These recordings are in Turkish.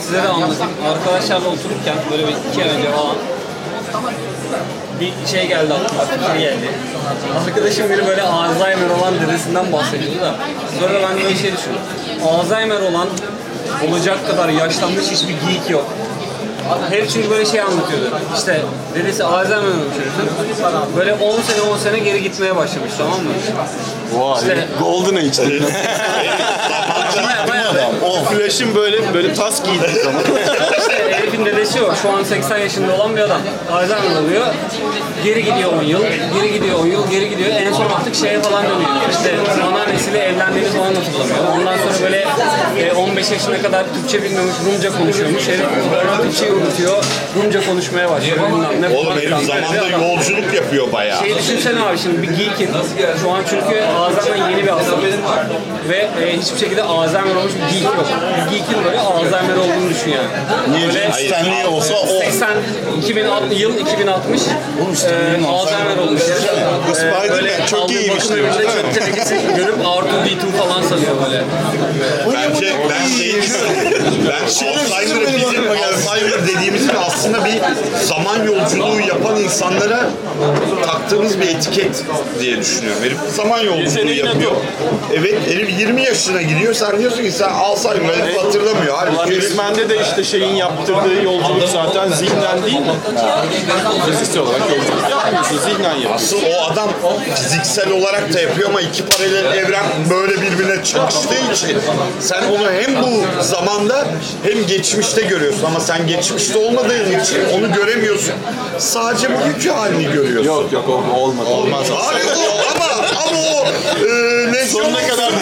size de anlatayım. Arkadaşlarla otururken böyle bir iki ay önce falan bir şey geldi aklıma, fikir geldi. Arkadaşım biri böyle Alzheimer olan dedesinden bahsediyordu da sonra ben böyle şey düşündüm. Alzheimer olan olacak kadar yaşlanmış hiçbir geek yok. Hep çünkü böyle şey anlatıyordu. İşte dedesi Alzheimer herifin. Böyle 10 sene 10 sene geri gitmeye başlamış tamam mı? Vay. İşte- Golden. Baya- baya- o Flash'ın böyle böyle tas giydiği zaman. İşte herifin dedesi yok. Şu an 80 yaşında olan bir adam. Alzheimer oluyor. Geri gidiyor 10 yıl. Geri gidiyor 10 yıl. Geri gidiyor. En son artık şeye falan dönüyor. İşte anneannesiyle evlendiğini falan hatırlamıyor. Ondan sonra böyle e, 15 yaşına kadar Türkçe bilmemiş Rumca konuşuyormuş. Herif sonra Türkçeyi unutuyor. Rumca konuşmaya başlıyor. Bilmem ne Oğlum falan herif filan. Böyle bir zamanda adam. yolculuk yapıyor bayağı. Şey düşünsene abi şimdi bir geek'in şu an çünkü Alzheimer yeni bir hastalık ve e, hiçbir şekilde Alzheimer olmuş bir geek yok. Bir geek'in böyle Alzheimer olduğunu düşün yani. Niye Böyle canım? Stanley olsa o. 80 2060 yıl 2060 e, Alzheimer olmuş. Bu E, Spider-Man böyle çok iyiymiş bakım diyor, evinde çöp tenekesi görüp R2D2 falan sanıyor böyle. Bence ben şey ben Alzheimer benim bizim aklıma geldi. Alzheimer dediğimizin aslında bir zaman yolculuğu yapan insanlara taktığımız bir etiket diye düşünüyorum. Herif zaman yolculuğu yapıyor. Evet herif 20 yaşına gidiyor. Sen diyorsun ki sen Alzheimer herif hatırlamıyor. Halbuki Resmen'de de işte şeyin yaptırdığı yolculuk zaten zihnen değil mi? Fiziksel olarak yolculuk yapmıyorsun, zihnen yapıyorsun. Asıl o adam fiziksel olarak da yapıyor ama iki paralel evren böyle birbirine çakıştığı için sen onu hem bu zamanda hem geçmişte görüyorsun ama sen geçmişte olmadığın için onu göremiyorsun. Sadece bugünkü halini görüyorsun. Yok yok olmadı. Olmaz. Abi ama ama o e, Legion Sonuna of kadar mu?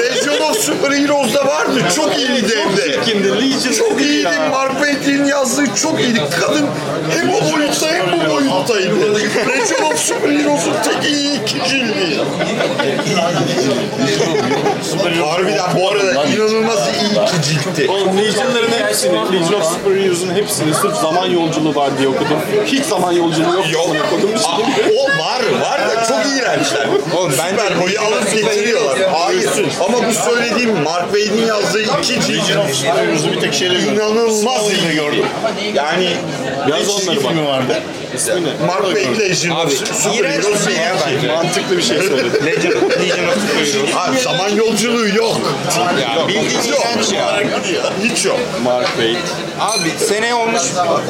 Legion of Super Heroes'da vardı. Çok iyiydi hem de. Çirkindi. Legion Çok iyiydi. ya. Mark Waid'in yazdığı çok iyiydi. Kadın hem o boyutta hem bu boyuttaydı. Legion of Super Heroes'un tek iyi iki cildi. Harbiden bu arada inanılmaz iyi iki ciltti. Oğlum Legion'ların hepsini, Legion of Super Heroes'un hepsini sırf zaman yolculuğu var diye okudum. Hiç zaman yolculuğu yok. Yok. Okudum Aa, o var var da çok Oğlum bence Süper boyu alıp getiriyorlar. Hayır. Ama bu söylediğim Mark Waid'in yazdığı iki cilt Heroes'u bir tek şeyle gördüm. inanılmaz iyi gördüm. Yani Yaz ne onları bak. filmi vardı? İsmi ne? Mark Waid Legend Abi, iğrenç bir şey ya 2. bence. Mantıklı bir şey söyledin. Legend, Legion of Super Heroes. Abi zaman yolculuğu yok. Ya bildiğin Hiç yok. iğrenç ya. Hiç yok. Mark Waid. Abi sene olmuş.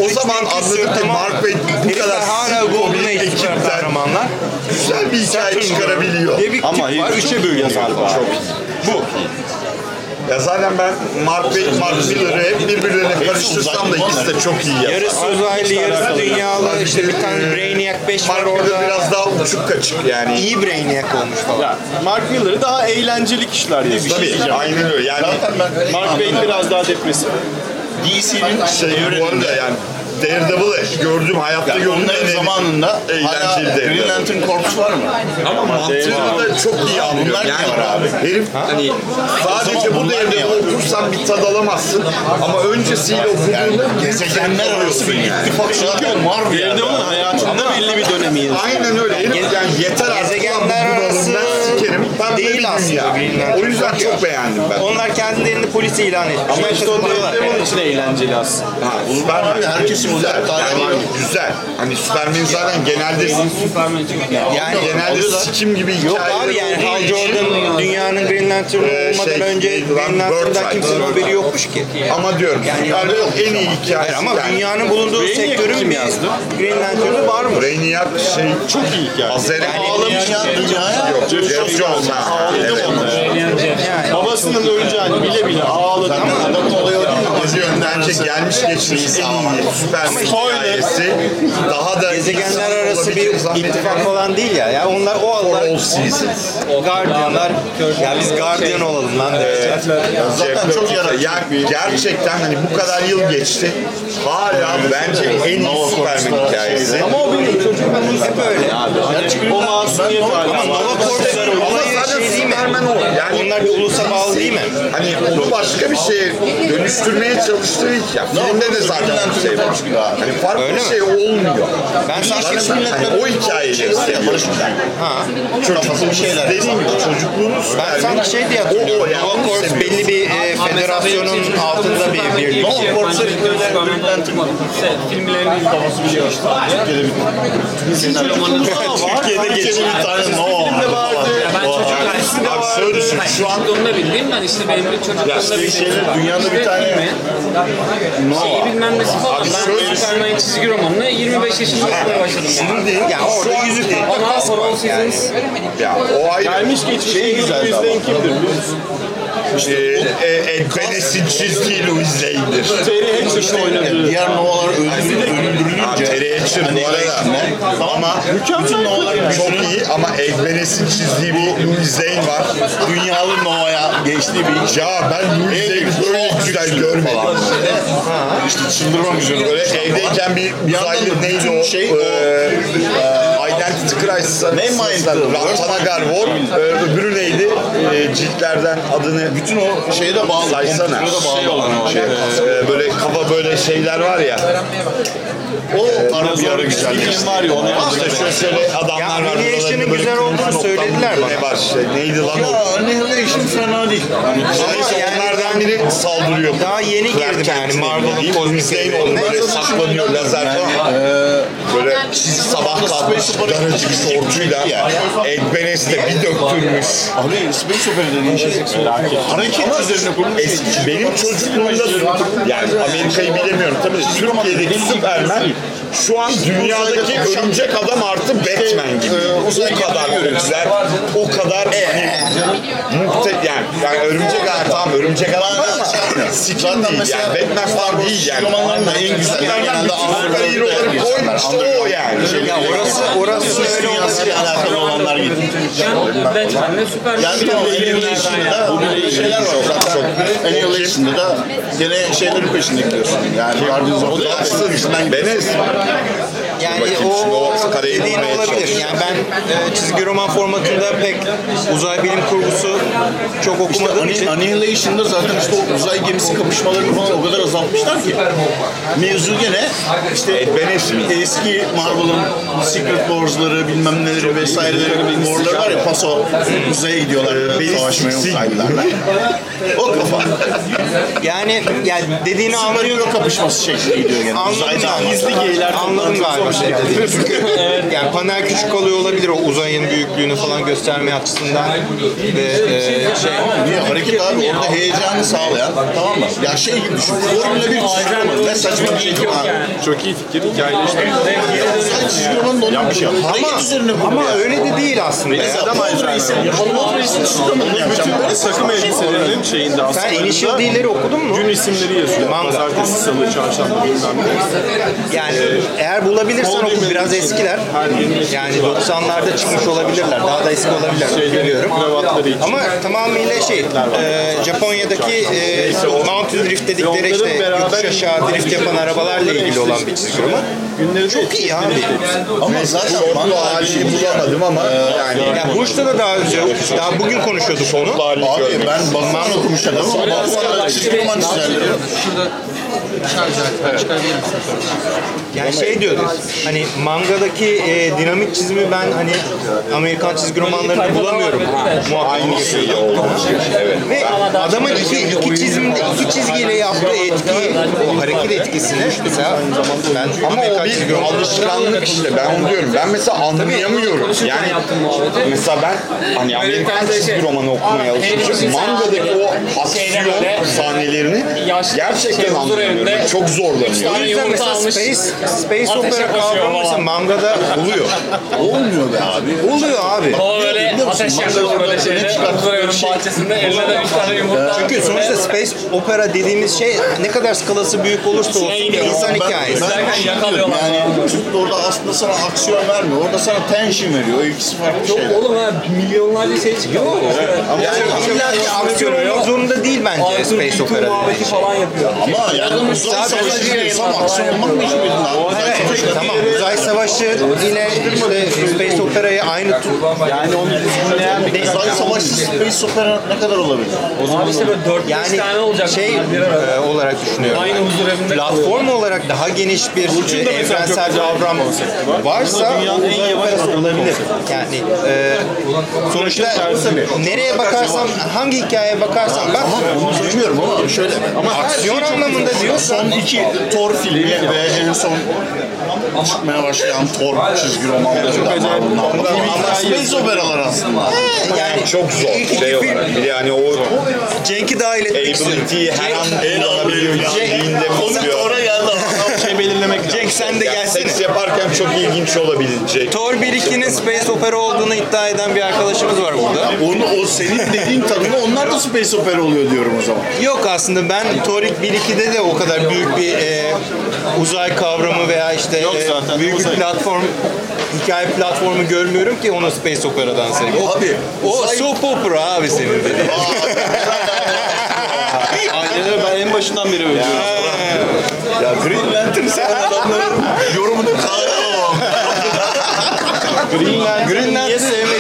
O zaman anladık ki Mark Waid bu Herifler kadar hala sık Golden Age süper ekipten kahramanlar. güzel bir hikaye çıkarabiliyor. Diye bir tip Ama var. herif Üçe çok iyi bölünüyor. var. Bu. Ya zaten ben Mark Waid, Mark Miller'ı hep birbirlerine karıştırsam da ikisi de çok iyi yazar. Yarısı uzaylı, yarısı dünyalı. İşte bir tane Brainiac 5 var Mark Miller orada. biraz daha uçuk kaçık yani. İyi Brainiac olmuş falan. Ya, Mark Miller'ı daha eğlenceli kişiler yazıyor. Şey Tabii diyeceğim. aynen öyle. Yani Mark Waid biraz daha depresif. DC'nin şey bu arada yani Daredevil'ı gördüm hayatta Yani onların en zamanında hala Green Daredevil. Lantern Corps var mı? Ama mantığını da çok iyi anlıyor. Yani var abi? herif hani sadece bu devrede okursan bir tad alamazsın ama öncesiyle okuduğunda Gezegenler arası bir ittifak zaten var mı? Daredevil'ın hayatında belli bir dönemi yazıyor. Aynen öyle. Yani yeter artık. Gezegenler Ben değil aslında. Green Lantern. O yüzden çok beğendim ben. Onlar kendilerini polis ilan etmişler. Ama işte o Daredevil için eğlenceli aslında. Ha, Superman Abi herkesin güzel. Yani güzel. Hani Superman zaten genelde Superman çok iyi. Yani genelde sikim gibi Yok abi yani Hal Jordan dünyanın Green Lantern Ee, olmadan şey, önce? Green Lantern'dan kimsenin haberi yokmuş ki. Ama diyorum Yani- yok en iyi hikayesi. Hayır ama dünyanın bulunduğu sektörün kim bir yazdı? Green Lantern'ı var mı? Brainiac şey Çok iyi hikaye. Azeri Yani ağlamış Dünya, dünyaya Yok, Jeff Jones ha. Ağladı Evet. onda ya. Yani Babasının öleceğini bile bile ağladı. Ama adamın olayı o değil mi? Gezegenler bence gelmiş geçmiş Superman Spoiler. hikayesi. Daha da gezegenler arası bir ittifak falan değil ya. Ya onlar o seasons. Guardianlar ya biz Guardian olalım lan demişler. Zaten çok yaratıcı Ya bir- gerçekten hani bu kadar yıl geçti. Hala bence en iyi Superman hikayesi. Ama o benim çocukluğumuz Hep öyle. O masumiyet hali. Ama Nova Corps Şey? Superman o. Yani Onlar bir ulusa bağlı değil mi? Hani onu başka bir şeye dönüştürmeye çalıştığı hikaye. Filmde de zaten bir şey var. Hani farklı Öyle bir mi? şey olmuyor. Ben sanki Zaten hani o hikayeleri seviyorum. Kafası bir şeyler. Dediğim gibi çocukluğunuz Ben sanki şey diye O, o hatırlıyorum. onu Corps belli bir e, federasyonun altında bir birlik. Nova Corps'a filmlerini izlemesi biliyor. Türkiye'de geçen bir tane no Ben çocuk Abi şöyle düşün. Şu an çocukluğumda bildiğim ben işte benim de çocukluğumda bildiğim. şeyler, dünyada bir İşte tane- filmi, Şeyi bilmem nesi falan. Abi Ben şöyle Superman çizgi romanını 25 yaşında okumaya başladım yani. değil. Ya orada yüzük Ama For All Seasons Ya o ayrı. Gelmiş geçmiş Şey şey güzeldi güzel izleyen kimdir biliyor musun? Ee, e, Ed Benes'in çizdiği Louis Lane'dir. Terry Hatcher'ın oynadığı. Diğer Noah'lar öldürülünce Terry Hatcher bu arada. Annihilation'da. Ama bütün Noah'ların çok iyi ama Ed Benes'in çizdiği bir Louis Lane var. dünyalı Noah'ya geçtiği bir Ya ben Louis Lane'i böyle güzel görmedim. işte çıldırmam üzere. Böyle evdeyken bir uzaylı neydi o? şey Ee, o- e, Identity Crisis. Ne Mind'dı? Rantanagar War. Ee, öbürü neydi? Ee, ciltlerden adını bütün o şeye de bağlı. saysana. Şey bağlı. olan o. Şey, ee, böyle kafa böyle şeyler var ya. O ara bir ara güzeldi. Film var ya onu İşte şöyle şöyle adamlar Ya var. Güzel olduğunu söylediler bana. Ne var? Şey, neydi lan o? Ya Annihilation fena değil. Neyse yani onlardan biri saldırıyor. Daha yeni girdim yani kozmik Hüseyin evrenine. oğlum böyle saklanıyor lazer falan. Böyle sabah kalkmış daracık şortuyla Ed Benes de bir döktürmüş. Abi ne işe Hareket üzerine kurmuş. Eski, benim çocukluğumda yani Amerika'yı bilemiyorum tabii de Türkiye'deki Superman şu an dünyadaki örümcek adam artı Batman gibi. O kadar popüler, o kadar hani muhte yani, yani örümcek adam tamam örümcek adam var ama sikim Zaten değil yani Batman falan değil yani. romanların da en güzel Superman genelde Avrupa'da hero'ları koymuştu o yani. Ya orası orası Suç dünyasıyla alakalı olanlar gibi. Batman'le Superman. Yani bir de Annihilation'da da bu şeyler var zaten. Annihilation'da da gene şeylerin peşinde gidiyorsun. Yani Guardians of the Galaxy'nin peşinden gidiyorsun. Yani Bakayım o o kareyi dediğin olabilir. Yani ben e, çizgi roman formatında pek uzay bilim kurgusu çok İşte okumadığım Anni- için Annihilation'da zaten işte o uzay gemisi kapışmalarını falan o kadar azaltmışlar ki. Mevzu gene işte eski Marvel'ın Secret Wars'ları bilmem neleri vesaireleri War'ları var ya paso uzaya gidiyorlar savaşmaya uzaylılarla. O kafa. Yani yani dediğini anlıyorum. kapışması şeklinde gidiyor gene. Anladım ben. gizli geyler Anladım galiba. yani panel küçük kalıyor olabilir o uzayın büyüklüğünü falan gösterme açısından ve e, şey Niye? Hareket abi orada heyecanı sağlayan tamam mı? Ya şey gibi düşün. Formula 1 çizgi romanı. Ne saçma bir şey abi? Çok iyi fikir. Hikayeleştirme. Sen romanı da onun bir şey. Ama ya. öyle de değil aslında ya. Adam Reis'in, Yapalım yapacağım. Bütün takım elbiselerinin şeyinde Sen aslında Initial D'leri okudun mu? gün isimleri yazıyor. Manga. Pazartesi, salı, çarşamba bilmem ne. Yani eğer bulabilirsen oku biraz eskiler. Yani 90'larda çıkmış olabilirler. Daha da eski olabilirler. Kravatları için. Ama tamamıyla şey, e, Japonya'daki e, Mountain Drift dedikleri işte yokuş aşağı drift yapan arabalarla ilgili olan bir çizgi roman. Günleri Çok iyi abi. Ama zaten Şortlu manga halini bulamadım ama yani Ya Burç'ta da daha önce, daha bugün konuşuyorduk onu. Abi ben Batman okumuş adamım Batman'da çizgi roman çizerleri. Yani şey diyorduk, hani mangadaki e, dinamik çizimi ben hani Amerikan çizgi romanlarında bulamıyorum. Muhakkak şey oldu. Evet. Ve adamın iki, iki çizimde iki çizgiyle yaptığı etkiyi, o hareket etkisini mesela ben Ama o bir alışkanlık işte. Ben onu diyorum. Ben mesela anlayamıyorum. Yani mesela ben hani Amerikan çizgi romanı okumaya alışmışım. Mangadaki o aksiyon sahnelerini gerçekten anlayamıyorum. Çok zorlanıyor. O yüzden mesela Space, Space Opera kavramı mesela mangada oluyor. Olmuyor be abi. Oluyor abi. O böyle ateş yakmış böyle şeyde. Uzayın bahçesinde eline de üç tane yumurta. Çünkü sonuçta Space Opera dediğimiz şey ne kadar skalası büyük olursa olsun bir insan hikayesi. Ben, İzlerken yakalıyorlar Yani orada aslında sana aksiyon vermiyor. Orada sana tension veriyor. O ikisi farklı Yok şeyler. oğlum ha milyonlarca şey çıkıyor. Ama illa ki aksiyon olmak zorunda değil bence Space Dito Opera. muhabbeti falan yapıyor. Ama yani uzay savaşı diyorsam aksiyon olmak mecburiyetin abi. Uzay savaşı Tamam. Uzay savaşı ile işte Space Opera'yı aynı tut. Yani onu dinleyen bir Uzay savaşı Space Opera ne kadar olabilir? Abi işte böyle 4-5 Yani tane olacak. şey e, olarak düşünüyorum. Aynı huzur evinde Platform olarak daha geniş bir e, evrensel kavram varsa Dünyanın en uzay yavaş operası olabilir. Yani e, sonuçta nereye bakarsan, hangi hikayeye bakarsan bak. Onu söylemiyorum ama şöyle. Ama aksiyon anlamında diyorsan son iki Thor filmi ve en son çıkmaya başlayan Thor çizgi romanları da Marvel'ın aldı. Ama Space operalar aslında. yani Çok zor şey olarak. Yani o Cenk'i dahil etmek istiyorum. ability'yi her an kullanabiliyor. Konu? Thor'a geldi şey belirlemek sen de gelsene. seks yaparken çok ilginç olabilecek. Thor 1-2'nin Space Opera olduğunu iddia eden bir arkadaşımız var burada. Onu, o senin dediğin tadında onlar da Space Opera oluyor diyorum o zaman. Yok aslında ben Thor 1-2'de de o kadar büyük bir e, uzay kavramı veya işte Yok e, zaten, büyük bir uzay. platform hikaye platformu görmüyorum ki onu Space Opera'dan seveyim. O, Abi, o uzay- soap opera abi senin dediğin. Aynen öyle ben en başından beri öyle diyorum. Ya Green Lantern seven adamların yorumunu kahraman. Green Lantern'ı niye sevmediğimizi,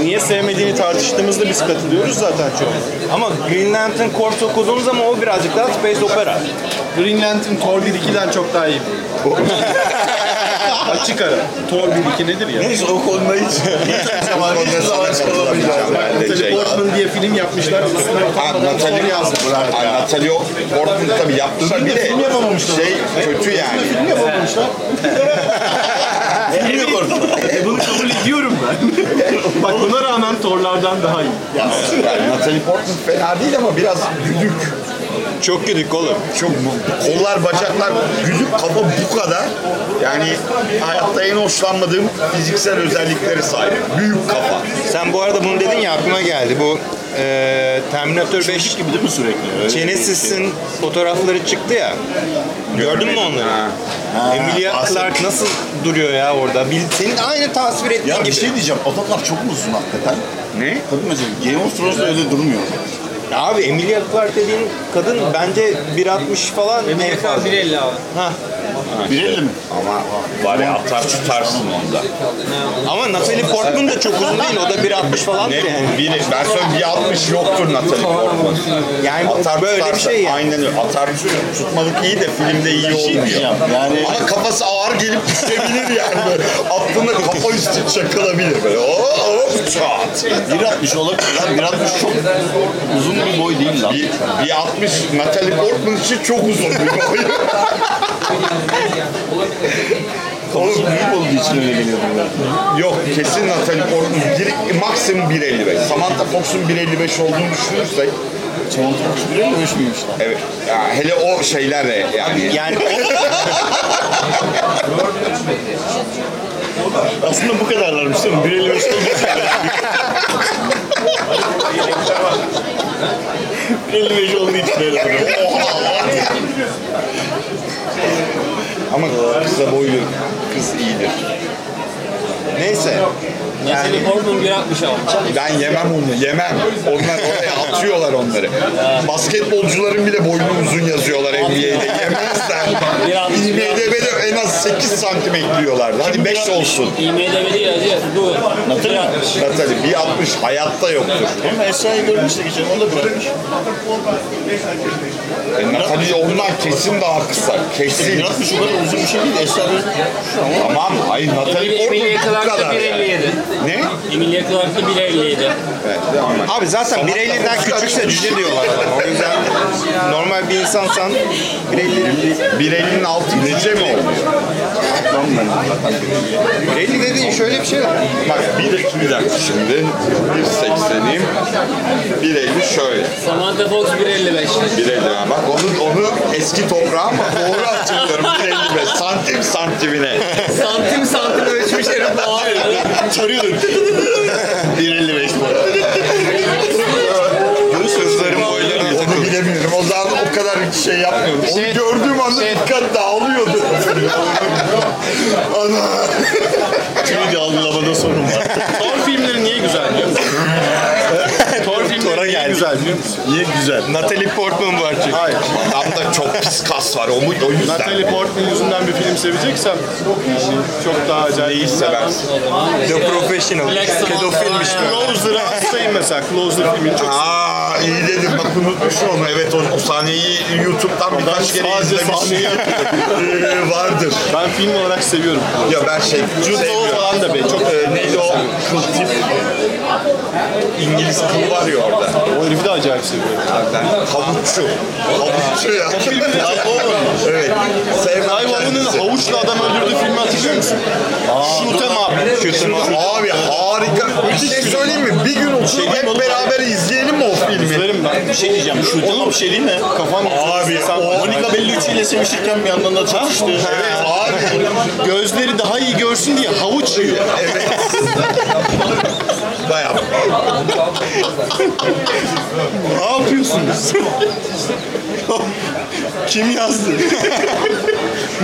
niye sevmediğini tartıştığımızda biz katılıyoruz zaten çok. Ama Green Lantern Corps okuduğun zaman o birazcık daha Space Opera. Green Lantern Thor 1-2'den çok daha iyi. Açık ara. Thor 1-2 nedir ya? Neyse o konuda hiç hiç zaman çıkaramayacağız. Natalie Portman diye film yapmışlar. Üstüne Ha, utanmadan Thor Natalie, yazdı. Ha, Natalie Portman tabii yaptılar. Bir de film yapamamışlar. şey kötü yani. Film yapamamışlar. Film yok ortada. E bunu kabul ediyorum ben. Bak buna rağmen Thor'lardan daha iyi. Yani Natalie Portman fena değil ama biraz güdük. Çok güdük oğlum. Çok kollar, bacaklar, güdük kafa bu kadar. Yani hayatta en hoşlanmadığım fiziksel özellikleri sahip. Büyük kafa. Sen bu arada bunu dedin ya aklıma geldi. Bu e, Terminator 5 Çocuk gibi değil mi sürekli? Öyle Genesis'in fotoğrafları çıktı ya. Gördün mü onları? Ha. Emilia bahset- Clarke nasıl duruyor ya orada? Bil- Senin aynı tasvir ettiğin Ya bir gibi. şey diyeceğim. Avatar çok mu uzun hakikaten? Ne? Tabii mesela Game of Thrones'da öyle durmuyor. Abi Emilia Clarke dediğin kadın bence 1.60 falan en fazla. 1.50 abi. Ha. 1.50 mi? Ama var ya atar tutarsın onda. Ama Natalie Portman da çok uzun değil. O da 1.60 falan Ne? yani. Bir, ben söyleyeyim bir 60 yoktur Natalie Portman. Yani Atar böyle bir tutarsa, şey yani. Aynen öyle. Atar tutmalık iyi de filmde iyi Bir şey olmuyor. Yani Ama kafası ağır gelip düşebilir yani böyle. Attığında kafa üstü çakılabilir böyle. Hop hop çat. 1.60 olabilir. lan. 1.60 çok uzun bir boy değil lan. Bir, bir 60 Natalie Portman için çok uzun bir boy. Kafası büyük olduğu için öyle geliyordu. Yok kesin Natalie Portman bir, maksimum 1.55. Samantha Fox'un 1.55 olduğunu düşünürsek Samantha Fox 1.55 miymiş lan? evet. Ya hele o şeylerle yani Yani Aslında bu kadarlarmış değil mi? 1.55 olduğu için. 1.55 olduğu için böyle duruyor. Ama kısa boylu kız iyidir. neyse. Natalie Portman 1.60 abi. Ben yemem onu, yemem. Onlar oraya atıyorlar onları. Basketbolcuların bile boynu uzun yazıyorlar NBA'de. Yemezler. Az 8 santim ekliyorlardı. Hadi 5 olsun. IMDB değil hacı. Dur. Natalie mi? 1.60. Natalie bir 60 hayatta yoktur. Ama Esra'yı görmüştük geçen, onu da bırakmış. E, Natalie ondan kesin daha kısa. Kesin. 1.60 o kadar uzun bir şey değil. Esra böyle Tamam. Hayır Natalie Emilia Portman bu Clarke kadar. yani. 1.57. Ne? Emilia Clarke 1.57. Evet, devam et. Abi zaten 1.50'den küçükse cüce diyorlar adama. O yüzden normal bir insansan 1.50 1.50'nin altı cüce mi oluyor? 1.50 dediğin şöyle bir şey var. Bak bir, bir dakika şimdi. 1.80'im. 1.50 şöyle. Samantha Fox 1.55. 1.50 ha. Bak onu, onu eski toprağım ama doğru hatırlıyorum. 1.55 santim santimine. santim santim ölçmüş herif bu abi. Çarıyordun. 1.55 bu. Göğüs hızlarım boyları Onu bilemiyorum. O zaman o kadar şey yapmıyorum. Onu Şey- gördüğüm anda dikkat dağılıyordu. Ana. Tüy algılamada sorun var. Thor filmleri niye güzel biliyor musun? Thor filmleri Thor'a niye geldik. Güzel biliyor musun? Niye güzel? Natalie Portman var çünkü. Hayır. Adamda çok pis kas var. O, mu- o yüzden. Natalie Portman yüzünden bir film seveceksem yani çok daha acayip. Neyi seversin? The Professional. Pedofilmiş bu. Closer'a hastayım mesela. Closer filmini çok Aa iyi dedim bak unutmuşum onu. Evet o, o sahneyi YouTube'dan birkaç kere sadece izlemişim. sahneyi Ee, vardır. Ben film olarak seviyorum. Ya ben şey Jude sevmiyorum. Falan da be çok Ee, neydi o kıl tip? İngiliz kılı var ya orada. o herifi de acayip seviyorum. Ben havuççu. Havuççu ya. evet. Sevmem Clive Owen'ın kendisi. havuçla adam öldürdüğü filmi hatırlıyor musun? Shoot 'em up. Shoot 'em up. Abi harika. Bir şey söyleyeyim mi? Bir gün oturup hep beraber izleyelim mi o filmi? İzlerim ben. Bir şey diyeceğim. Şu tamam bir şey değil mi? Kafam Abi Sen- o Monica Bellucci ile sevişirken bir yandan da çatıştı. Evet abi. Gözleri daha iyi görsün diye havuç yiyor. Evet. Bayağı. Ne yapıyorsunuz? Kim yazdı?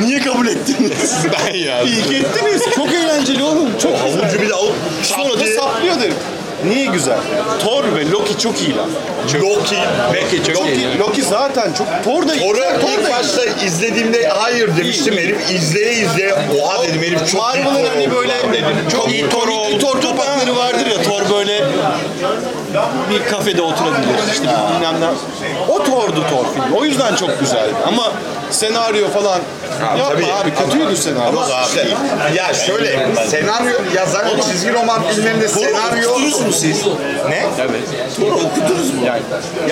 Niye kabul ettiniz? Ben ya. İyi ki ettiniz. Çok eğlenceli oğlum. Çok güzel. Havucu bir de alıp Sonra da saplıyor derim. Niye güzel? Thor ve Loki çok iyiler. Loki. Loki çok Loki, Loki zaten çok... Thor da Orada Thor da ilk başta izlediğimde hayır demiştim herif izleye izleye oha dedim herif çok iyi Marvel'ın Thor hani oldu böyle dedim. çok iyi Thor oldu. Thor kapakları vardır ya Thor böyle bir kafede oturabilir işte bir bilmem ne. O Thor'du Thor filmi. O yüzden çok güzeldi ama senaryo falan yapma tabii. abi kötüydü senaryo. Ama işte, ya şöyle senaryo yazan çizgi roman filmlerinde senaryo Okudunuz siz? Ne? Thor okudunuz mu? Yani,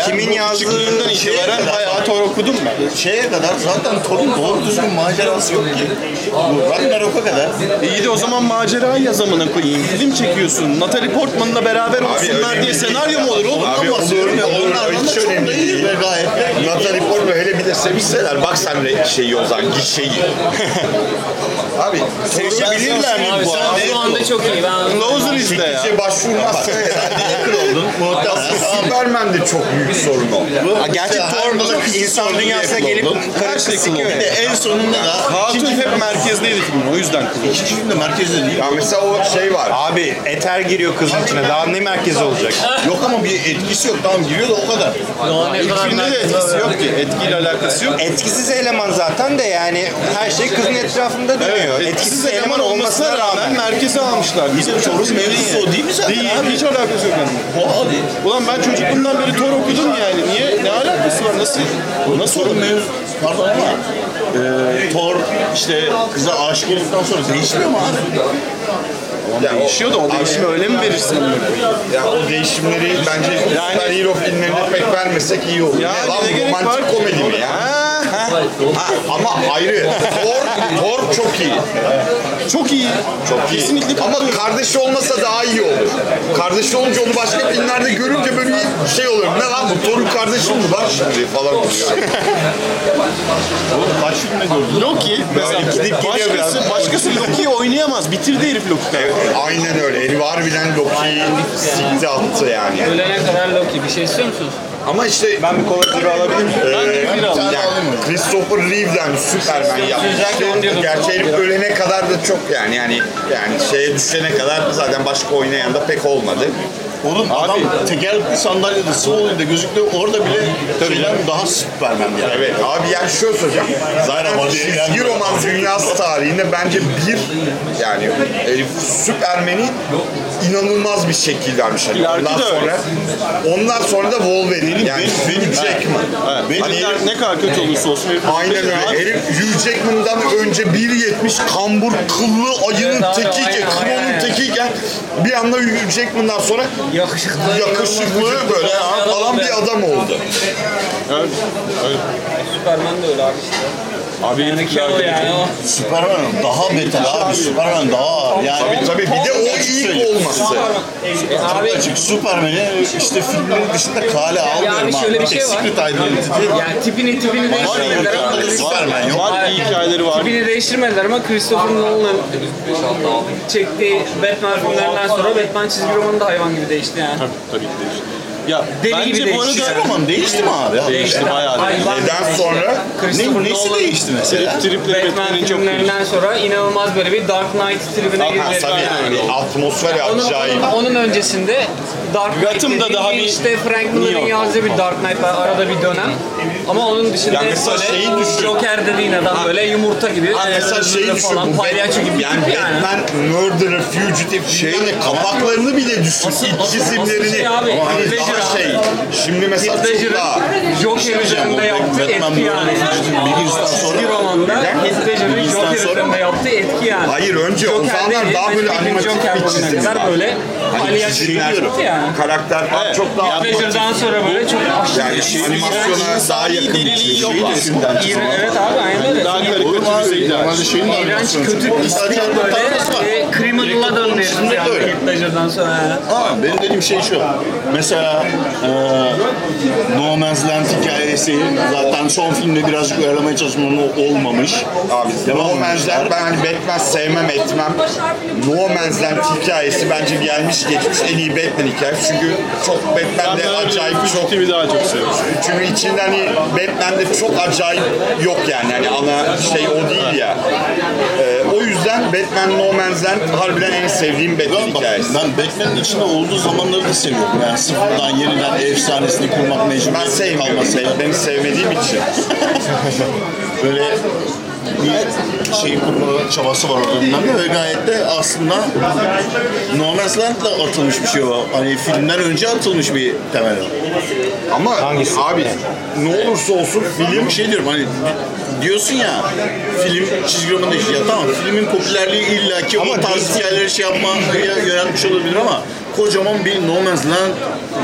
Kimin yazdığı küçüklüğümden itibaren bayağı Thor okudum ben. Şeye kadar zaten Thor'un doğru düzgün macerası yok ki. Bu Ragnarok'a kadar. İyi de o zaman macera yazamına koyayım. Film çekiyorsun. Natalie Portman'la beraber olsunlar diye senaryo mu olur oğlum? Abi olur mu olur Onlar hiç da çok önemli da iyi ve gayet Natalie Portman hele bir de sevişseler bak sen re- şeyi o zaman gişeyi. Abi sevişebilirler mi bu arada? şu anda çok iyi. Ben Loser izle ya. gişe başvurmazsa Yakın oldun. Muhtemelen. Superman de çok büyük sorun o. Ha, gerçi İşte Thor Harman'da çok kız insan dünyasına gelip Her karışık sikiyor Bir de en sonunda da Hatun hep merkezdeydi filmin o yüzden kılıyor. ikinci filmde merkezde değil. Ya mesela o şey var. Abi eter giriyor kızın içine. Daha ne merkezi olacak? Yok ama bir etkisi yok. Tamam giriyor da o kadar. Ne İlk kadar filmde de etkisi yok ki. Etkiyle alakası yok. Etkisiz eleman zaten de yani her şey kızın etrafında dönüyor. Evet, etkisiz eleman olmasına rağmen merkeze almışlar. Bizim Çoruz mevzusu o değil mi zaten Değil, abi? hiç alakası yok yani. O abi. Ulan ben çocukluğumdan beri Thor okudum yani. Niye? Ne alakası var? Nasıl? Nasıl olur? mevzu. Pardon ama e, Thor işte kıza aşık olduktan sonra değişmiyor mu abi? Ya o, Değişiyor da o değişimi öyle mi verirsin? ya o değişimleri bence Yani- süper hero filmlerinde pek vermesek iyi olur. Yani ne lan romantik komedi mi ya? Ha, ama ayrı. Thor, Thor çok iyi. çok iyi. Çok iyi. Kesinlikle Ama kardeşi olmasa daha iyi olur. Kardeşi olunca onu başka filmlerde görünce böyle bir şey olur. Ne lan bu Thor'un kardeşi mi var şimdi falan oluyor. Kaç filmde gördün? Loki mesela gidip geliyor başkası, biraz. başkası Loki'yi oynayamaz. Bitirdi herif Loki'yi. Evet, aynen öyle. Herif harbiden Loki'yi sikti attı yani. ölene kadar Loki. Bir şey istiyor musunuz? Ama işte Ben bir kola zırhı alabilir miyim? Ee, bir alayım. yani Christopher Reeve'den Superman yapmıştı. Gerçi herif ölene kadar da çok yani yani yani şeye düşene kadar zaten başka oynayan da pek olmadı. Oğlum adam tekerlekli sandalyede Smallville'de gözüktü. Orada bile şeyden daha Superman yani. Evet abi yani şöyle söyleyeceğim. Zaten çizgi roman dünyası tarihinde bence bir yani herif Superman'i inanılmaz bir şekil vermiş. Hani ondan da öyle. sonra ondan sonra da Wolverine yani benim- Hugh Jackman. Benim Hani der- ne kadar kötü olursa olsun herif Aynen öyle. Herif Hugh Jackman'dan önce 1.70 kambur kıllı ayının Evet abi, tekiyken, klonun tekiyken bir anda Hugh Jackman'dan sonra Yakışıklı. yakışıklı böyle falan bir adam oldu. Evet. Evet. Superman de öyle abi işte. Abi Yani yani o? Superman daha beter abi. Superman daha ağır. Yani Tabii tabii bir de o ilk olması. Çok Abi açık. Superman'i işte filmlerin dışında kale almıyorum yani abi. şöyle bir şey var. Secret Identity. yani tipini tipini değiştirmediler ama Var Superman yok. Var iyi hikayeleri var. tipini değiştirmediler ama Christopher Nolan'ın çektiği Batman filmlerinden sonra Batman çizgi romanı da hayvan gibi değişti yani. Tabii, tabii ki değişti. Ya deli bence gibi bu arada değişti. Tamam değişti mi abi? değişti bayağı. Hayır, ben- Neden sonra? Ne, nesi değişti mesela? Tripleri Batman Batman'in çok değişti. filmlerinden sonra inanılmaz böyle bir Dark Knight tribine Ha, girdiler. tabii yani atmosferi Onun, acayip. onun, onun öncesinde Dark Knight Gotham'da dediğin daha bir işte Frank New Miller'ın yazdığı bir Dark Knight var arada bir dönem. Ama onun dışında Ya mesela böyle şeyi düşün. Joker dediğin adam böyle yumurta gibi. Ha, e, mesela şeyi düşün. falan palyaço gibi yani bir tip yani. Batman, Murderer, Fugitive Şey, yani kapaklarını bile düşün. Asıl- asıl- çizimlerini. şey abi, Ama hani şey. Şimdi mesela çok daha Joker üzerinde yaptığı etki yani. bir yüzden sonra Çizgi romanda Heath Ledger'ın Joker sonra üzerinde yaptığı etki yani. Hayır önce o zamanlar daha böyle animatik bir çizim var. böyle Hani çizimler, yani. karakterler çok daha Heath Ledger'dan sonra böyle çok aşırı yani şey, animasyona daha yakın bir. İğren- evet abi aynen öyle. Daha Oğlum karikatürize abi gider. normalde şeyin de İğrenç animasyonu kötü Sadece böyle e, criminal'a döndü öyle. Heath Ledger'dan sonra yani. Ama benim dediğim şey şu. Mesela e, No Man's Land hikayesi zaten son filmde birazcık uyarlamaya çalışmış ama olmamış. Abi No Man's. Land ben hani Batman sevmem etmem. No Man's Land hikayesi bence gelmiş geçmiş en iyi Batman hikayesi. Çünkü çok Batman'de Ben acayip çok Fugitive'i daha çok seviyorum. çünkü içinde hani Batman'de çok acayip yok yani hani ana şey o değil ya. Yüzden Batman No Man's Land harbiden en sevdiğim Batman Ben, bak, hikayesi. ben Batman'in içinde olduğu zamanları da seviyorum. Yani sıfırdan yeniden efsanesini kurmak Ben mecburiyetinde sevmiyorum. kalması. Batman'i sevmediğim için. Böyle bir şey kurma çabası var orada bilmem ne ve gayet de aslında No Man's Land'la atılmış bir şey o. Hani filmden önce atılmış bir temel o. Ama Hangisi? abi ne olursa olsun film şey diyorum hani diyorsun ya film çizgi roman değil. Ya tamam filmin popülerliği illaki Ama o tarz hikayeleri şey yapmaya yöneltmiş olabilir ama kocaman bir No Man's Land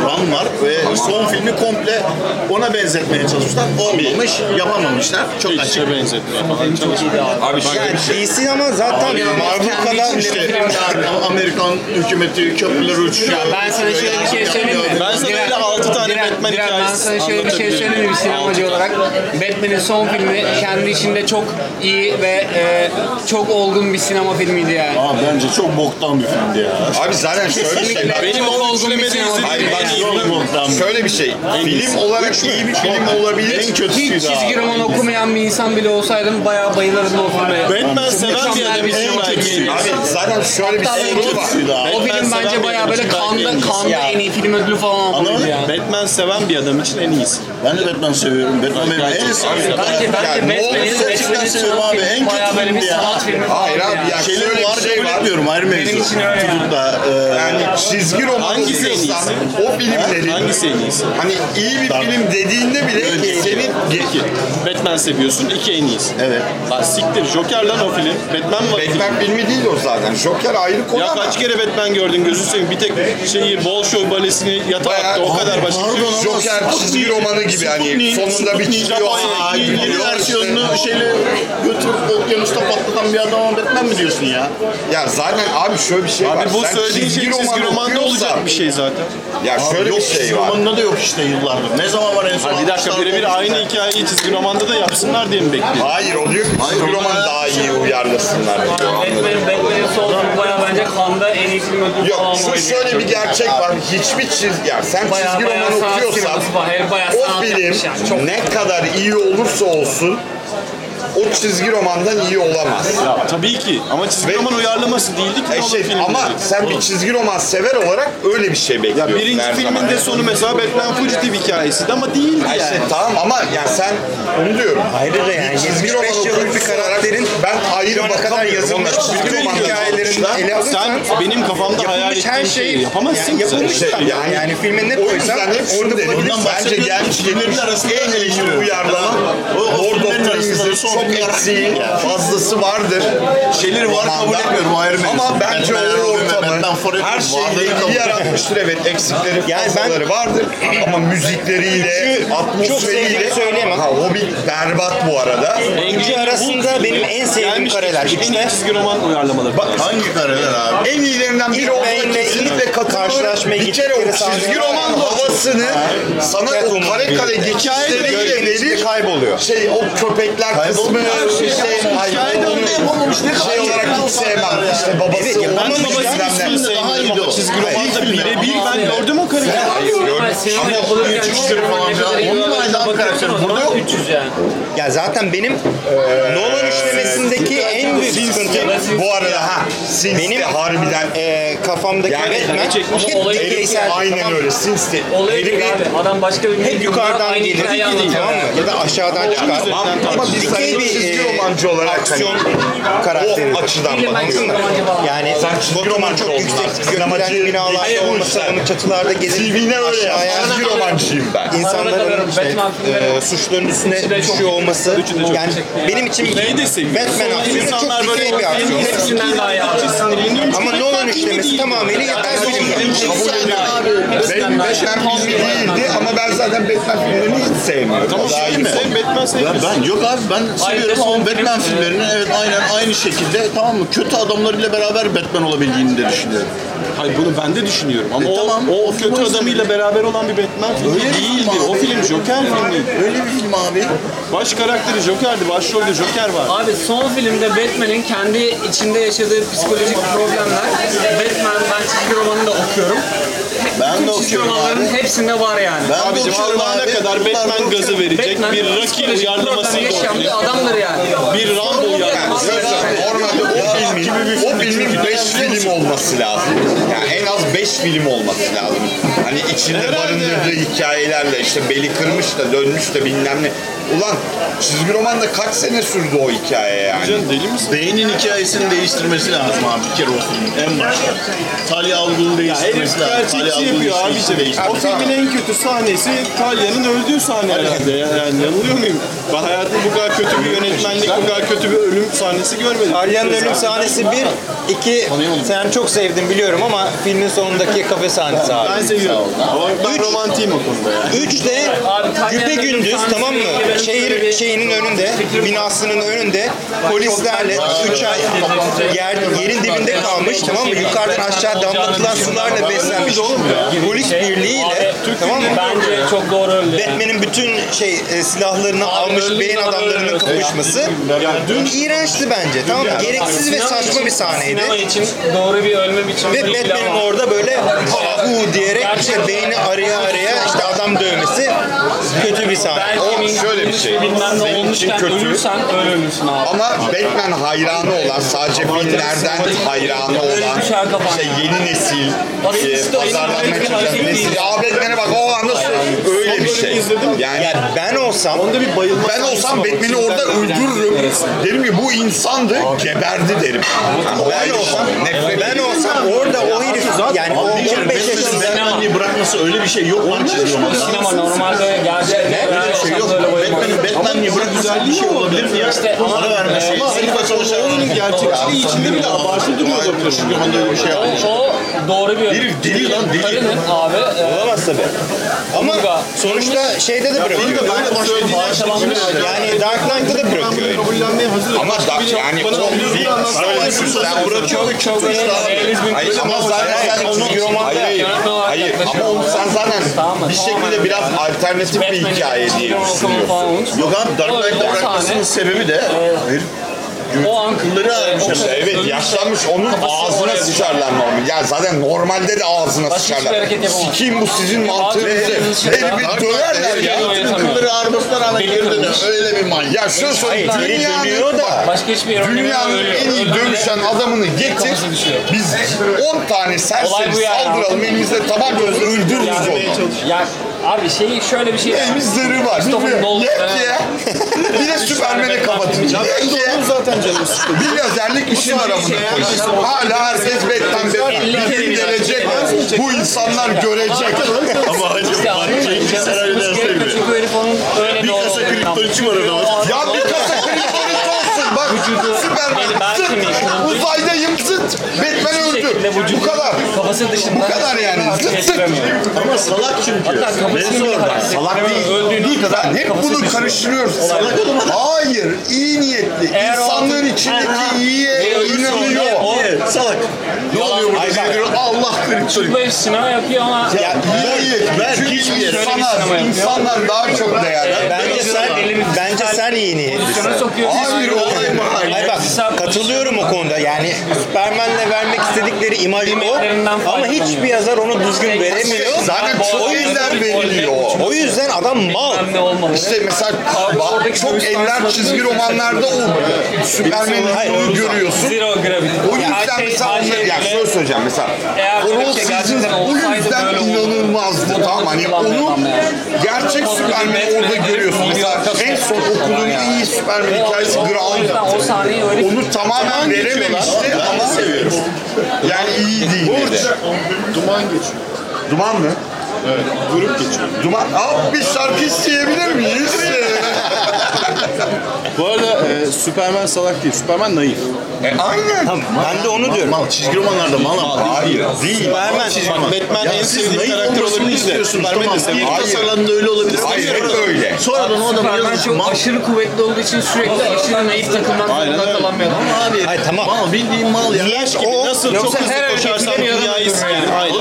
run var ve son filmi komple ona benzetmeye çalışmışlar. Olmamış, yapamamışlar. Çok Hiç açık. de benzetmiyor falan. Abi şöyle Yani şey. DC ama zaten Marvel kadar işte Amerikan hükümeti köprüler uçuyor. Ben sana şöyle bir şey söyleyeyim mi? Ben sana öyle altı tane Diren- Batman Diren, Ben hikayesi sana şöyle bir şey anlatabilirim. söyleyeyim mi bir sinemacı olarak? Batman'in son filmi kendi içinde çok iyi ve e, çok olgun bir sinema filmiydi yani. Aa, bence çok boktan bir filmdi ya. Abi zaten şöyle bir şey. Benim Çok o olgun bir üçlemede sinema izlediğim Hayır, bak yani. Şöyle bir şey. Film olarak iyi bir film olabilir. En kötüsüydü Hiç çizgi roman okumayan bir insan bile olsaydım bayağı bayılırdım o filme. Batman seven bir adam için belki. Abi zaten şöyle bir şey en var. O film bence bayağı böyle kanda, kanda en iyi film ödülü falan almalıydı yani. Batman seven bir adam için en iyisi. Ben de Batman seviyorum. Batman benim en sevdiğim. Bence Batman'in abi. En kötü filmdi ya. Hayır abi yani. ya Şeyleri şöyle var bir şey var. Benim için öyle da e, Yani çizgi roman Hangisi en iyisi? o filmlerin Hangisi en iyisi? hani iyi bir film dediğinde bile senin İki. Batman seviyorsun, iki en iyisi. Evet. Lan siktir, Joker lan o film. Batman mı? Batman filmi değil o zaten. Joker ayrı konu Ya ama kaç kere Batman gördün gözü seveyim. Bir tek şeyi Bolshoi balesini yatağa Bayağı- attı. O kadar başka bir şey. yok. Joker çizgi romanı gibi hani Sputnik- sonunda bir Sputnik çıkıyor. Japonya Aa, yeni gidiyor versiyonunu işte. şeyle götürüp okyanusta patlatan bir adama Batman mi diyorsun ya? Ya zaten abi şöyle bir şey var. Abi bu Sen söylediğin şey çizgi romanda okuyorsan- olacak bir şey zaten. Ya şöyle yok bir şey çizgi var. romanında da yok işte yıllardır. Ne zaman var en son? Ha, bir dakika 60'larda birebir aynı hikayeyi çizgi romanda da yapsınlar diye mi bekliyorsun? Hayır o diyor ki çizgi onlar- daha iyi uyarlasınlar diyor. Batman'in Batman'in son filmi bayağı bence kanda en iyi film ödülü falan Yok şu şöyle bir gerçek var. Hiçbir çizgi yani sen Bayağı çizgi bayağı roman sanat okuyorsan sineması var. Hayır bayağı o sanat film yapmış yani. Çok ne kadar iyi olursa olsun o çizgi romandan iyi olamaz. Ya, tabii ki ama çizgi Ve- roman uyarlaması değildi ki. E Nolan şey, filmi ama dedi. sen bir çizgi roman sever olarak öyle bir şey Ya bekliyorsun birinci her filmin zaman. de sonu mesela Batman Fugitive hikayesiydi ama değildi Ya yani. işte tamam ama yani sen onu diyorum. Ayrıca yani çizgi roman 75 yıllık bir okuyucusu olarak karakterin ben ayrı ana kadar bakamıyorum. yazılmış Onlar çizgi bütün romanlar hikayelerin sonuçta. ele alırsan Sen benim kafamda hayal yapılmış ettiğin her şey şeyi yapamazsın yani ki sen. yapılmış Şey, zaten. yani- yani, filmin ne O koysan yüzden hep şunu orada bulabilirsin. Bence bahsediyorum. gelmiş Filmlerin geçmiş arasında en iyi geçiyor. uyarlama. O- o Lord of filmlerin the arasında Rings'in son çok olarak eksiği fazlası vardır. Şeyleri var kabul etmiyorum ayrı mevzu. Ama bence Batman, o Robin ve ortamı her şeyle iyi yaratmıştır evet eksikleri Yani fazlaları vardır ama müzikleriyle çok atmosferiyle söyleyemem. ha, Hobbit berbat bu arada Üçü arasında benim en sevdiğim kareler. geçmiş en iyi İşte çizgi roman uyarlamaları. Hangi kareler abi? en iyilerinden biri İlk olduğuna Bane'le kesinlikle ilk katılıyorum. Bir kere o gittikleri çizgi sahneler roman var. havasını sana o kare kare geçişleriyle kayboluyor. Şey o köpekler kısmı şey, sevmem. Hayır, hikayede onu yapamamış. Ne şey kadar olarak hiç sevmem. İşte babası Evet, yapamamış. bir Babasının sistemden. ismini daha iyiydi o. Çizgi roman da birebir ben gördüm o kareyi. Ama sinema yapılırken küçüktür falan filan. Onun aynı adam karakteri. Burada yok. 300 yani. Ya zaten benim Nolan üçlemesindeki en büyük sıkıntı Bu arada ha, benim de harbiden e, kafamdaki Batman çekmiş. hep bireysel. aynen öyle. Sins de Olayı değil abi. Adam başka bir Hep yukarıdan gelir tamam mı? Ya da aşağıdan çıkar. Ama dikey bir çizgi romancı olarak aksiyon hani karakteri. o açıdan falan. Yani Sen çizgi romancı çok yüksek gökdelen binalarda işte. onun çatılarda gezip TV'ne öyle ya. aşağıya Çizgi romancıyım ben. İnsanların işte, e, suçların üstüne çok düşüyor olması yani benim için. Batman aksiyonu İnsanlar çok böyle dikey bir aksiyon. Hepsinden daha iyi abi. Ama Nolan üçlemesi tamamıyla yeter film. Benim Batman filmi değildi ama ben zaten Batman filmlerini hiç sevmiyorum. Tamam Daha şey mi? Sen Batman sevmiyorsun. ben yok abi ben seviyorum ama Batman filmlerinin evet aynen aynı şekilde tamam mı kötü adamlarıyla beraber Batman olabildiğini de düşünüyorum. Hayır bunu ben de düşünüyorum ama E, o, tamam. o, O kötü adamıyla beraber olan bir Batman filmi Öyle bir film değildir. O film Joker filmiydi. Öyle bir film abi. Baş karakteri Joker'di. Başrolde Joker var. Abi son filmde Batman'in kendi içinde yaşadığı psikolojik problemler Batman ben çizgi romanını da okuyorum. Ben de Bütün çizgi okuyorum romanların abi. hepsinde var yani. Ben de Abicim okuyorum Allah'ına abi. kadar Bunlar Batman gazı verecek Batman bir Rocky psikolojik uyarlaması problem yaşayan bir adamdır yani. Bir Rambo uyarlaması. Normalde o filmin, o filmin 5 film olması lazım. Yani en az 5 film olması lazım. Hani içinde Herhalde. barındırdığı hikayelerle işte beli kırmış da dönmüş de bilmem ne. Ulan çizgi romanda kaç sene sürdü o hikaye yani? Canım deli misin? Beynin hikayesini değiştirmesi lazım abi bir kere o filmin en başta. Talya Algun'u değiştirmesi lazım. Talya gerçekçi yapıyor abicim. değiştirmesi O filmin en kötü sahnesi Talya'nın öldüğü sahne herhalde. Ya. Yani yanılıyor muyum? Ben hayatımda bu kadar kötü bir yönetmenlik, bu kadar kötü bir ölüm sahnesi görmedim. Arya'nın ölüm sahnesi bir, iki sen çok sevdin biliyorum ama filmin sonundaki kafe sahnesi abi. Ben seviyorum. Ama ben Üç. romantiyim o konuda ya. Üç de güpe gündüz tamam mı? Şehir şeyinin önünde, binasının önünde polislerle üç ay yer, yerin dibinde kalmış tamam mı? Yukarıdan aşağı damlatılan sularla beslenmiş polis birliğiyle tamam mı? Bence çok doğru öldü. yani. Batman'in bütün şey e, silahlarını almış beyin adamlarının kapışması iğrençti bence tamam mı? Gereksiz ve Sinema saçma bir sahneydi. Sinema için doğru bir ölme biçimi Ve Batman'in orada böyle ahu diyerek işte beyni araya araya işte adam dövmesi kötü bir sahne. Belki O şöyle bir şey. Bilmem ne Senin için olmuşken kötü. ölürsen ölürsün abi. Ama Batman hayranı olan, sadece filmlerden hayranı olan, işte yeni nesil, e, işte o pazarlanmaya çalışan nesil. Ya Batman'e bak o anda öyle bir şey. Yani Yani ben olsam Onda bir bayılma ben olsam. Batman'i orada öldürürüm. Derim ki bu insandı, geberdi derim. ben olsam ben olsam orada o herif yani o Bir kere 15 Batman'in yaşında Bırakması öyle bir şey yok lan çizgi. Sinema normalde gerçekten Öyle bir şey yok. Batman'in Batman'liği bırakması bir şey olabilir mi ya? İşte ama- Ara vermesi. Ama Silva savaşa Nolan'ın gerçekçiliği içinde bile abartı duruyor bakıyor. Çizgi romanda öyle bir şey yapmış. O doğru bir Herif deli lan, deli. Karının abi e, olamaz tabii. Ama sonuçta şeyde de bırakıyor. Ben şey Yani Dark Knight'ta da bırakıyor. Ama Başka da, biri yani bana o bir bir anlatsana. sen Bırakıyor ve kötü işte abi. realizmin Hayır ama zaten çizgi romanda hayır, ama sen zaten bir şekilde biraz alternatif bir hikaye diye düşünüyorsun. Yok abi Dark bırakmasının sahne- sebebi de herif O an kılları ağrımış. Evet yaşlanmış onun ağzına sıçarlar normal. Ya zaten normalde de ağzına Başka hiçbir sıçarlar. hareket yapamaz. Sikiyim bu sizin mantığınızı. Ağzınızı Herifi sıçarlar. döverler ya. Oynatamıyor. Kılları ağrımasına rağmen kırılmış. öyle bir manyak. Ya şunu söyleyeyim. Hayır, geri Dünyanın, dönüyor da. Başka hiçbir yer dünyanın en iyi dövüşen adamını getir. Kafası düşüyor. Biz 10 tane Olay serseri bu yani. saldıralım. Elimizde tabanca öldürürüz onu. Ya abi şeyi şöyle bir şey Elimiz zırhı var. Christopher Bilmiyorum. Nolan- Yek ye. Bir de Süpermen'e kapatın. Ya ben de Yek ye. onun zaten canım sıkıldı. Bir lazerlik işi var amına koyayım. Hala herkes Batman Batman. Bir gün gelecek. Bu insanlar görecek. Ama hacım İşte abi, Bahçe'yi canı senaryodan sıkmış herif onun öyle Bir doğru kasa kriptonçu var adamın. Ya bir kasa Süperman belki mi? zıt. Uzaydayım zıt. Batman öldü. vücudu- Bu kadar. Kafası dışında. Bu kadar yani. Zıt zıt. Ama salak çünkü. Hatta kafasını bile Salak değil. Öldüğünü Lütfen hep bunu karıştırıyoruz. Hayır, iyi niyetli. Eğer Ha, içindeki iyiye inanıyor. Salak. Ne oluyor burada? Allah küçük bir sinema yapıyor ama Ya İyi, ben çünkü hiçbir yere insanlar, insanlar daha çok değerli. Bence sen bence sen iyi niyetlisin. sana. Hayır olay mı? Hayır bak katılıyorum o konuda. Yani Superman'le vermek istedikleri imaj o ama hiçbir yazar onu düzgün veremiyor. Zaten çok ender veriliyor. O yüzden adam mal. İşte mesela çok ender çizgi romanlarda o Süpermen'in Hayır, onu görüyorsun. Zero gravity. O yüzden şey- mesela şey ya bile- şöyle söyleyeceğim mesela. Bir şey gerçekten o olsaydı yüzden inanılmazdı. Tamam hani onu gerçek Süpermen'i orada görüyorsun. Mesela en son okuduğum en iyi Süpermen hikayesi O yüzden o öyle Onu tamamen verememişti ama seviyorum. Yani iyi değil. Duman geçiyor. Duman mı? Evet. Grup geçiyor. Duman. Abi bir şarkı isteyebilir miyiz? Bu arada e, Superman salak değil. Superman naif. e, aynen. Ben de onu diyorum. Mal, çizgi romanlarda mal ama. Hayır değil. Superman Bak Batman en sevdiğim karakter olabilir de. Superman de Tamam. İlk seviyorum. tasarlanında öyle olabilir. ama Hayır, sonradan- öyle. Sonradan o Superman yazısı çok mal. aşırı kuvvetli olduğu için sürekli aşırı naif takımdan Aynen zorunda kalan bir adam. Ama abi Hayır, tamam. mal bildiğin mal ya. Niye gibi o nasıl çok hızlı koşarsan dünyayı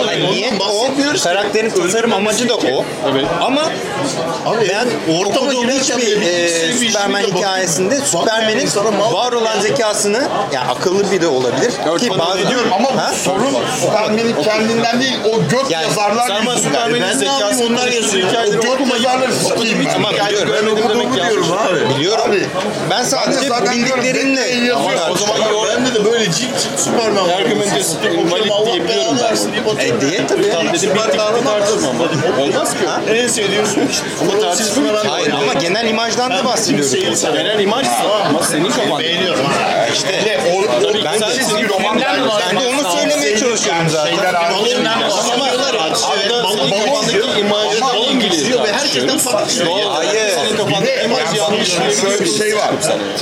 aynen. Niyet Ondan o, karakterin tasarım amacı da o. Evet. Ama Abi ben girerken hiçbir Superman şey hikayesinde. Superman'in var olan zekasını yani akıllı bir de olabilir ki bana bazı diyorum Ama Ha? sorun Superman'in kendinden değil o gök Yani yazarlar Sen yüzünden. Superman'in Ben zekası onlar yazıyor. O gök yazarları sikiyim. Tamam, biliyorum. Ben okuduğumu diyorum abi. biliyorum. Abi, Ben Ben de sadece yazıyor. O zaman bende de böyle cilt cilt Superman var. Argumentasyon invalid diyebiliyorum ben. E, diye tabii. Tam dedim bir tık tartışmam. Olmaz ki. En sevdiğim su işte. Ama tartışmam. Hayır ama genel imajdan da bahsediyoruz. Genel imaj ama senin kafan. Beğeniyorum. İşte ben de, çizgi romanlar ben de onu söylemeye çalışıyorum zaten. şeyler Balondan bahsediyorlar ya. Arada senin balon kafandaki imajı Balon gidiyor ve herkesten farklı. Hayır. Senin kafandaki imaj yanlış. Şöyle bir şey var.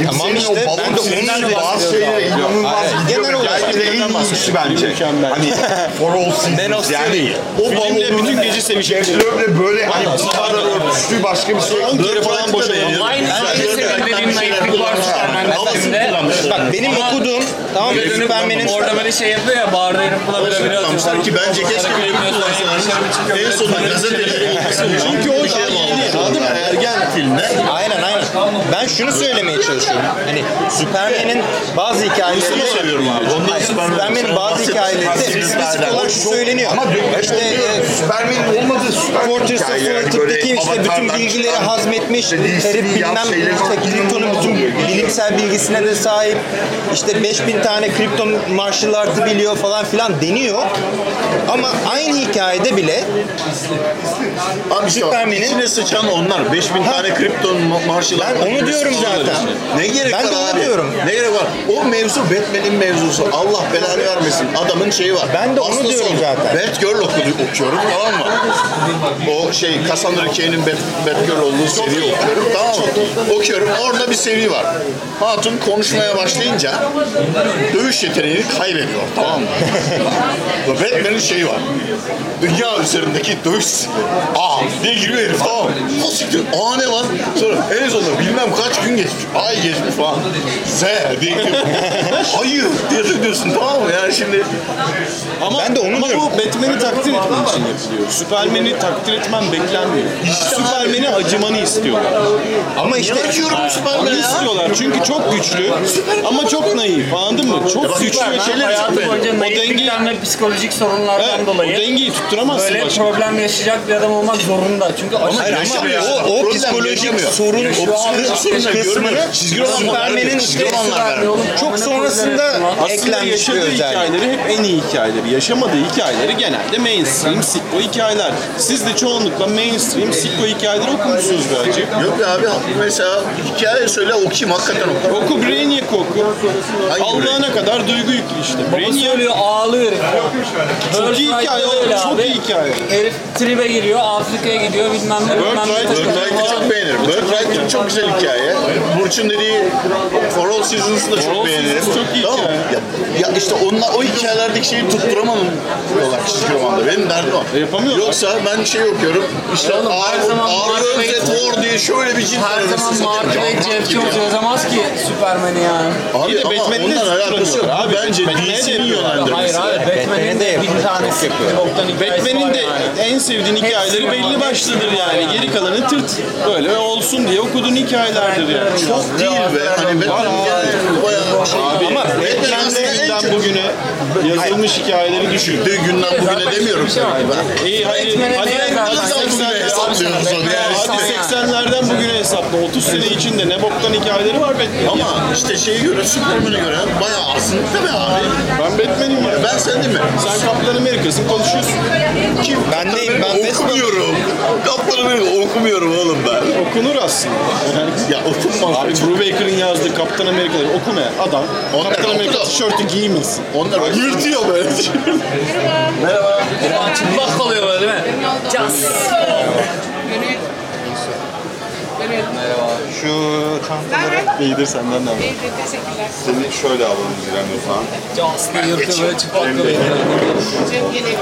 Tamam işte, ben de çizgisi bazı şeylere inanılmaz genel olarak de en iyisi bence. Hani For All Seasons yani. O balonun bütün gece sevişelim. Jeff böyle hani bu kadar örtüştüğü başka bir şey yok. kere falan boşa beğeniyorum. Dediğin naiflik var Superman'de Havasını filmde. kullanmışlar. Bak benim okuduğum tamam mı Dönüp Superman'in orada böyle şey yapıyor ya bağırda herif biri atıyor. Kullanmışlar ki bence keşke öyle. En sonunda gazeteleri Çünkü o daha yeni. Anladın mı? Ergen filmde Aynen aynen. Ben şunu söylemeye çalışıyorum. Hani Superman'in bazı hikayelerinde Seni seviyorum abi. Ondan Superman'in bazı hikayelerinde spesifik olarak şu söyleniyor. Ama işte e, Superman'in olmadığı Superman Fortress of hikayeleri. Tıp'taki böyle işte bütün bilgileri hazmetmiş, herif bilmem şeyleri işte Krypton'un bütün bilimsel bilgisine de sahip, işte 5000 tane Krypton martial art'ı biliyor falan filan deniyor. Ama aynı hikayede bile Abi işte Superman'in- içine sıçan onlar. 5000 tane kripton ma- marşılar. Ben onu diyorum zaten. Ne gerek Ben var de onu abi? diyorum. Ne gerek var? O mevzu Batman'in mevzusu. Allah belanı vermesin. Adamın şeyi var. Ben de onu Hastası diyorum zaten. Batgirl okudu, okuyorum tamam mı? O şey Cassandra Cain'in Bat, Batgirl olduğu seriyi okuyorum tamam mı? Okuyorum. Orada bir seviye var. Hatun konuşmaya başlayınca dövüş yeteneğini kaybediyor tamam mı? Ve Batman'in şeyi var. Dünya üzerindeki dövüş Aa diye giriyor herif tamam mı? Siktir. Aa ne lan? Sonra en sonunda bilmem kaç gün geçmiş. Ay geçmiş falan. Z diye giriyor. Hayır diye tıklıyorsun tamam mı? Yani şimdi Ama, Ben de onu ama diyorum. bu Batman'i takdir etmen için yapılıyor. Superman'i takdir etmen beklenmiyor. Superman'e acımanı istiyorlar. ama işte açıyorum Onu Superman'e ya. istiyorlar çünkü çok güçlü ama çok naif anladın mı? Çok güçlü ve şeyler hayatı boyunca O dengeyi, naiflikten ve psikolojik sorunlardan evet, o dolayı dengeyi tutturamazsın böyle başka. problem yaşayacak bir adam olmak zorunda. Çünkü aşırı Hayır yaşamıyor ama ya. o, o Problem psikolojik yaşamıyor. sorun O psikolojik kısmını. Çizgi romanlar Superman'in Çizgi romanlar çok sonrasında Aslında eklenmiş bir yaşadığı özellik. hikayeleri hep en iyi hikayeleri. Yaşamadığı hikayeleri genelde mainstream, sitco hikayeler. Siz de çoğunlukla mainstream, sitco hikayeleri okumuşsunuz belki. Yok be abi mesela hikaye söyle okuyayım hakikaten oku. Oku Brainiac oku. Hangi Allah'ına kadar duygu yüklü işte. Babası Brainiac ölüyor ağlıyor herif. çok iyi hikaye oğlum, çok iyi hikaye. Herif tribe giriyor, Afrika'ya gidiyor bilmem ne bilmem ne. Bird Right'ı çok beğenirim. Bird Right'ın çok güzel hikaye. Burç'un dediği For All Seasons'ı da çok beğenirim. Çok iyi tamam. mı? hikaye. Ya, ya işte onlar, o hikayelerdeki şeyi tutturamadım diyorlar çizgi romanda. Benim derdim o. E, yapamıyorlar. Yoksa ben şey okuyorum. İşte Oğlum, her Ağır, zaman Ağır Mark Özet War diye şöyle bir cilt Her zaman Siz Mark Allah Jeff Jones çözemez ki Superman'i yani. Abi ama Batman'in de alakası yok. abi. Bence DC'nin yönlendirmesi. Hayır abi Batman'in de bir tanesi hikayesi Batman'in de en sevdiğin hikayeleri belli başlıdır yani. Geri kalanı tırt. Böyle olsun diye okuduğun hikayelerdir yani. Çok değil be. Hani Batman'in yani bayağı şey. Abi ama kötü- bugüne yazılmış hikayeleri düşün. Düşürdüğü günden bugüne demiyorum ben. İyi hadi Batman'in hadi niye hadi zaten- 80'lerden hesaplıyoruz onu yani. Hadi 80'lerden bugüne hesapla. 30 sene içinde ne boktan hikayeleri var Batman'in. Ama işte şeye göre Superman'e göre bayağı aslında be abi. Ben Batman'im ya. Ben sen değil mi? Sen Kaptan Amerika'sın konuşuyorsun. Kim? Ben neyim? Ben Batman. okumuyorum. Kaptan Amerika okumuyorum oğlum ben. Okunur aslında. Ya okunmaz. Abi Brubaker'ın yazdığı Kaptan Amerika'ları okumayan adam Onlar Kaptan Amerika okudu. tişörtü giymesin. Onlar Yırtıyor böyle. Ulan çıplak kalıyor böyle değil mi? Cas. Şu çantaları İyidir senden de ama. Teşekkürler. seni şöyle alalım İrem o zaman. Cas diye yırtıyor böyle çıplak kalıyor.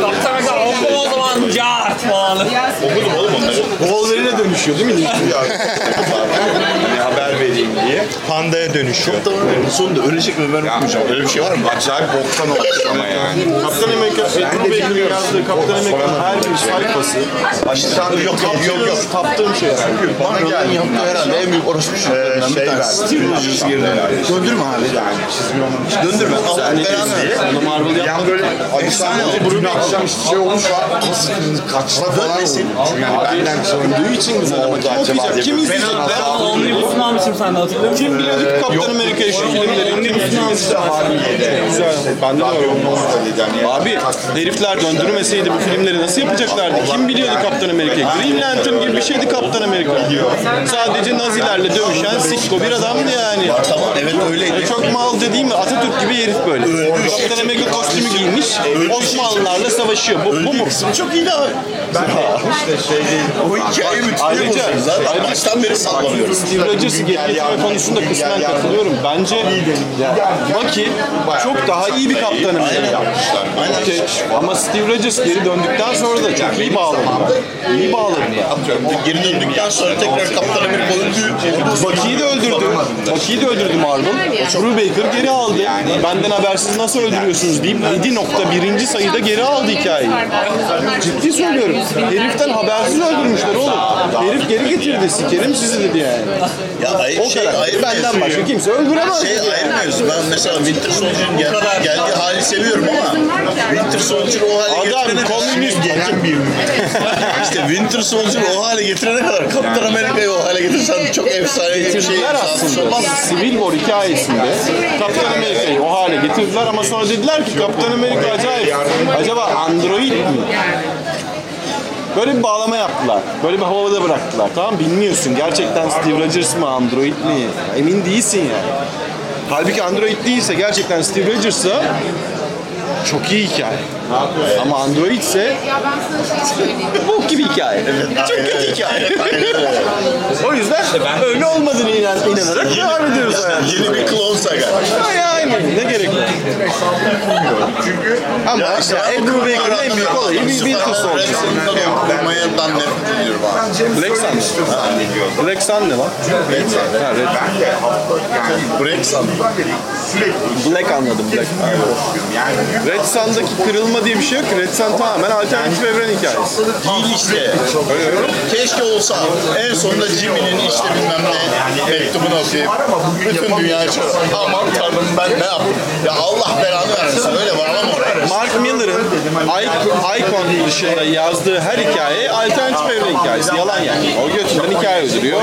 Kaptan Amerika oku o zaman cart falan. Okudum oğlum onları. Wolverine'e dönüşüyor değil mi? Hani haber vereyim diye. Pandaya dönüşüyor. Kaptan Amerika'nın sonunda ölecek ve ben okuyacağım. Öyle bir şey var mı? Acayip boktan olmuş ama yani. Kaptan Amerika, Ed Brubaker'ın yazdığı Kaptan Amerika'nın her bir sayfası. Yok yok yok yok. Taptığım şey. Bana geldi. yaptığı herhalde en büyük orospu çocuklarından bir şey tanesi. Steve Rogers döndü. Döndürme abi. Yani çizgi roman Döndürme. Diyorsun? versin. Onu Marvel. Yani böyle Efsane oldu. dün akşam şey olmuş var. Nasıl kaçta falan olmuş. Yani benden Döndüğü için güzel ama kim okuyacak? Kim izleyecek? Ben Omnibus'unu almışım sen de hatırlıyor musun? Kim biliyordu ki Kaptan Amerika'yı şu filmleri? Kim izleyecek? Güzel. Bende de var. Abi herifler döndürmeseydi bu filmleri nasıl yapacaklardı? Kim biliyordu Kaptan Amerika'yı? Green Lantern gibi bir şeydi Kaptan Amerika. Sadece Nazilerle dövüşen sikko bir adamdı yani. Tamam evet öyleydi. Çok mal dediğim mi? Atatürk gibi herif böyle. Kaptan Amerika kostümü giymiş, Osmanlılarla savaşıyor. Bu, bu mu? Çok iyiydi abi. Ben işte şey değil. O hikaye bütünlüğü Ayrıca- bozuyor. Zaten baştan beri sallamıyorum. Steve Rogers'ı getirme konusunda kısmen katılıyorum. Bence Bucky çok daha iyi bir kaptan Amerika. Aynen. Okey. Ama Steve Rogers geri döndükten sonra da çok iyi bağladılar. İyi bağladılar. Geri döndükten sonra tekrar Kaptan Amerika öldü. Bucky'yi de öldürdü. Bucky'yi de öldürdü Marvel. Brubaker geri aldı. Benden habersiz nasıl öldürüyorsunuz deyip 7.1. sayıda geri aldı hikayeyi. Ciddi söylüyorum. Heriften habersiz öldürmüşler oğlum. Herif geri getirdi. Sikerim sizi dedi yani. Ya hayır, O şey kadar. ayrı Benden başka kimse öldüremez. Şey ayrı mevzu. Ben mesela Winter Soldier'ın gel, geldiği hali seviyorum ama Winter Soldier o hale Adam getirene komünist. gelen bir İşte Winter Soldier o hale getirene kadar Kaptan Amerika'yı o hale getirsen çok efsane bir şey. getirdiler aslında. Olmaz. Civil War hikayesinde Kaptan Amerika'yı o hale getirdiler ama sonra dediler ki Kaptan Amerika acayip. Acaba android mi? Böyle bir bağlama yaptılar. Böyle bir havada bıraktılar. Tamam bilmiyorsun. Gerçekten Steve Rogers mı android mi? Emin değilsin yani. Halbuki android değilse gerçekten Steve Rogers'sa çok iyi hikaye. Ama android ise Ya ben sana şey söyleyeyim. bok gibi hikaye. Çok kötü hikaye. o yüzden öyle olmadığını inan inanarak devam ediyoruz hayatımıza. Yeni bir klon saga. Ay, aynen. Ne gerek var? Ama Ya işte ben Ed bu Brubaker'ın en büyük olayı bir Winter Soldier. Okumayandan nefret ediyorum abi. Black Sun. Black Sun ne lan? Ha, Red. Break sandım. Black anladım Black. Red Sun'daki kırılma diye bir şey yok ki. Red Sun tamamen alternatif evren hikayesi. Değil işte. Keşke olsa en sonunda Jimmy'nin işte bilmem ne mektubunu okuyup bütün dünya için aman tanrım ben ne yaptım? Ya Allah belanı vermesin öyle bağlama oraya. Mark Miller'ın Icon, dışında yazdığı her hikaye alternatif evren hikayesi. Yalan yani. O götünden hikaye uyduruyor.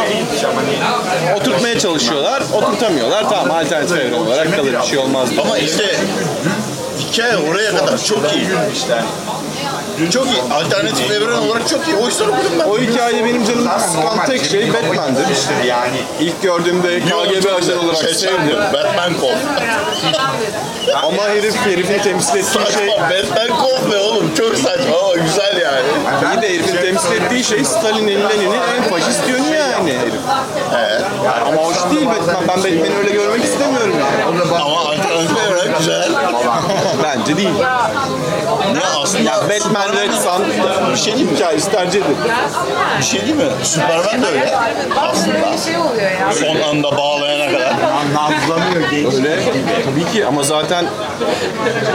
Oturtmaya çalışıyorlar. Oturtamıyorlar. Tamam alternatif evren olarak kalır. Bir şey olmaz. Ama işte hikaye oraya kadar çok iyi. Çok iyi. Alternatif evren olarak çok iyi. O yüzden okudum ben. O hikaye benim canımı sıkan tek şey Batman'dir. Yani İlk gördüğümde KGB ajanı olarak Şey sevdim. sandım, Batman Kov. Ama herif, herifin temsil ettiği şey... Batman Kov ne oğlum? Çok saçma ama güzel yani. İyi de herifin temsil ettiği şey Stalin'in, Lenin'in en faşist yönü yani herif. Evet. Ama hoş değil Batman. Ben Batman'i öyle görmek istemiyorum yani. Ama alternatif evren güzel. Bence değil. Ne aslında Batman Red Sun bir şey değil mi? Hikayesi tercih edilir. bir şey değil mi? Superman de öyle. Aslında. Bir şey oluyor ya. Son anda bağlayana kadar. Nazlanıyor genç. Öyle tabii ki ama zaten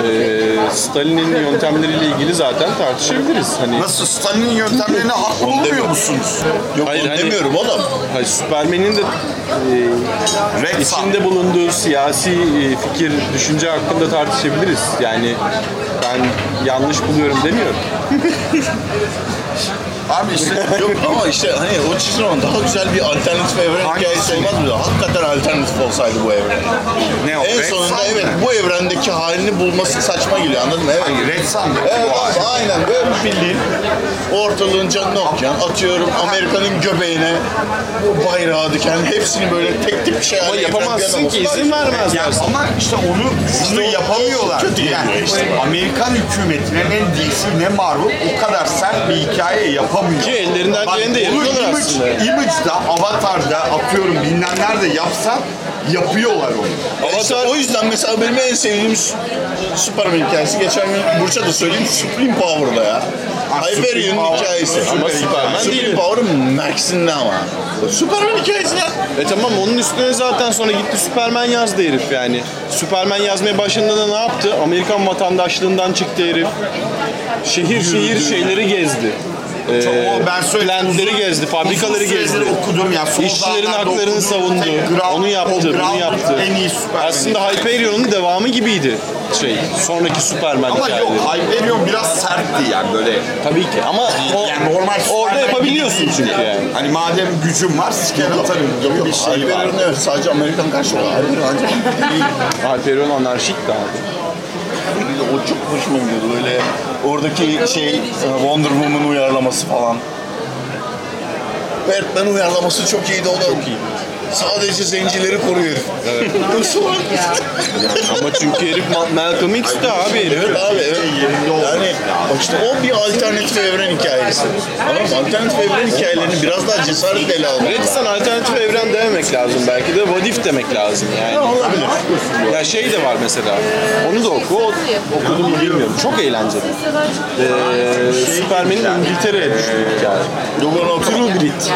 eee Stalin'in yöntemleriyle ilgili zaten tartışabiliriz. Hani Nasıl Stalin'in yöntemlerine haklı bulmuyor musunuz? Yok Hayır, onu hani- demiyorum oğlum. Hayır, Superman'in de e, Red içinde bulunduğu siyasi e, fikir, düşünce hakkında tartışabiliriz. Yani ben yanlış buluyorum demiyorum. Abi işte Yok ama işte hani o çizgi roman daha güzel bir alternatif evren Hangisi? hikayesi olmaz mı? Hakikaten alternatif olsaydı bu evren. ne o? En Red sonunda Sun evet bu evrendeki halini bulması saçma geliyor anladın mı? Evet. Hangi? Red Sun. Evet abi, aynen böyle bildiğin ortalığın canını okuyan atıyorum Amerika'nın göbeğine bu bayrağı diken hepsini böyle tek tek bir şey Ama haline yapamazsın ki izin vermezler. Ya ama işte onu bunu yapamıyorlar. kötü geliyor yani işte. Amerikan hükümetine ne DC ne Marvel o kadar sert bir hikaye yapamıyor. Ki ellerinden Bak, geleni de yapıyorlar image, aslında. Image'da, Avatar'da atıyorum bilmem nerede yapsan yapıyorlar onu. Ya işte o yüzden mesela benim en sevdiğim Superman hikayesi geçen gün Burç'a da söyleyeyim Supreme Power'da ya. Hyperion'un Power. hikayesi. Ama Superman Supreme değil. Power Max'inde ama. Superman hikayesi ya. E tamam onun üstüne zaten sonra gitti Superman yazdı herif yani. Superman yazmaya başladığında da ne yaptı? Amerikan vatandaşlığından çıktı herif. Şehir şehir şeyleri gezdi. Plantları uzun- gezdi, fabrikaları gezdi. okudum ya. son İşçilerin haklarını savundu. ground- Onu yaptı, bunu ground yaptı. En iyi Superman. Aslında Hyperion'un devamı gibiydi şey. Sonraki Superman Ama yok hikayeleri. Hyperion biraz sertti yani böyle. Tabii ki ama o, Yani normal orada yapabiliyorsun çünkü değil yani. Hani madem gücüm var siker atarım gibi bir şey var. Hyperion evet sadece Amerikan karşılığı. Hyperion ancak Hyperion anarşik de abi. o çok hoşuma gidiyordu böyle oradaki şey Wonder Woman uyarlaması falan. Batman uyarlaması çok iyiydi o da. Çok iyi. Sadece zencileri koruyor. Evet. Ama çünkü herif Ma- Malcolm X'ti abi herif. Evet abi evet. Yani bak işte o bir alternatif evren hikayesi. Ama alternatif evren hikayelerini biraz daha cesaretle ele almak Red Sun alternatif evren dememek lazım belki de What If demek lazım yani. olabilir. Ya şey de var mesela, onu da oku, o, okudum mu bilmiyorum. Çok eğlenceli. Ee, Superman'in İngiltere'ye düştüğü hikaye. True Grit.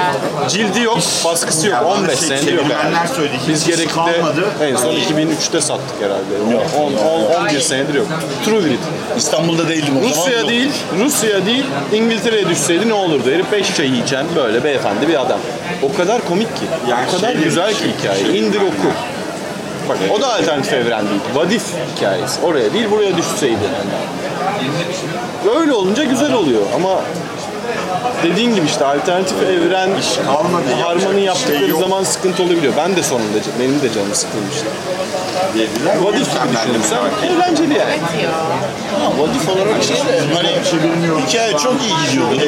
Cildi yok, baskısı yok. 15 şey, yok yani. söyledi, Biz hiç gerekli kalmadı. en son 2003'te sattık herhalde. 10, 10, 11 senedir yok. True Grit. İstanbul'da değildim o zaman. Rusya Yok. değil, Rusya değil, İngiltere'ye düşseydi ne olurdu? Herif 5 çay yiyeceğim böyle beyefendi bir adam. O kadar komik ki, Yani o kadar şey güzel ki hikaye. İndir oku. Bak o da alternatif evren değil. Vadif hikayesi. Oraya değil buraya düşseydi. Öyle olunca güzel oluyor ama dediğin gibi işte alternatif evren kalmadı, yapacak harmanı bir yaptıkları şey yok. zaman sıkıntı olabiliyor. Ben de sonunda benim de canım sıkılmıştı. dediler. Vadif yüzden gibi de düşünürsen eğlenceli yani. Ama Vadif olarak şey de hani hikaye çok iyi gidiyordu.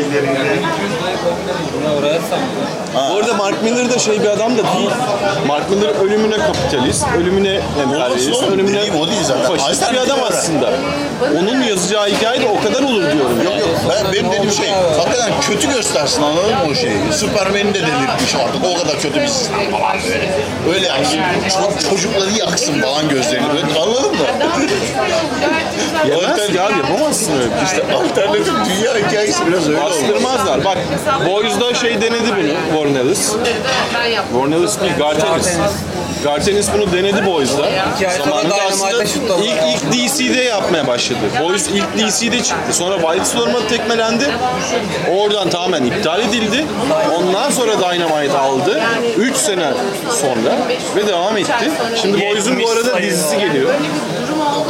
Bu arada Mark Miller da şey bir adam da değil. Mark Miller ölümüne kapitalist, ölümüne emperyalist, oğlum, ölümüne dediğim o değil zaten. faşist bir Alternatif adam aslında. Onun yazacağı hikaye de o kadar olur diyorum. Yok yok ben, benim dediğim şey hakikaten kötü göstersin anladın mı o şeyi? Superman'i de delirtmiş artık o kadar kötü bir sistem falan böyle. Öyle yapsın. Ço- çocukları yaksın falan gözlerini böyle anladın mı? Yemez ki abi yapamazsın öyle şey. İşte alternatif dünya hikayesi biraz öyle oldu. Bastırmazlar. Bak Boys'da şey denedi bunu Warren Ellis. Warren Ellis değil, Gartenis. Gartenis bunu denedi Boys'da. Zamanında aslında ilk, ilk DC'de yapmaya başladı. Boys ilk DC'de çıktı. Sonra White Storm'a tekmelendi. Oradan tamamen iptal edildi. Ondan sonra Dynamite aldı. 3 sene sonra ve devam etti. Şimdi Boys'un bu arada dizisi geliyor.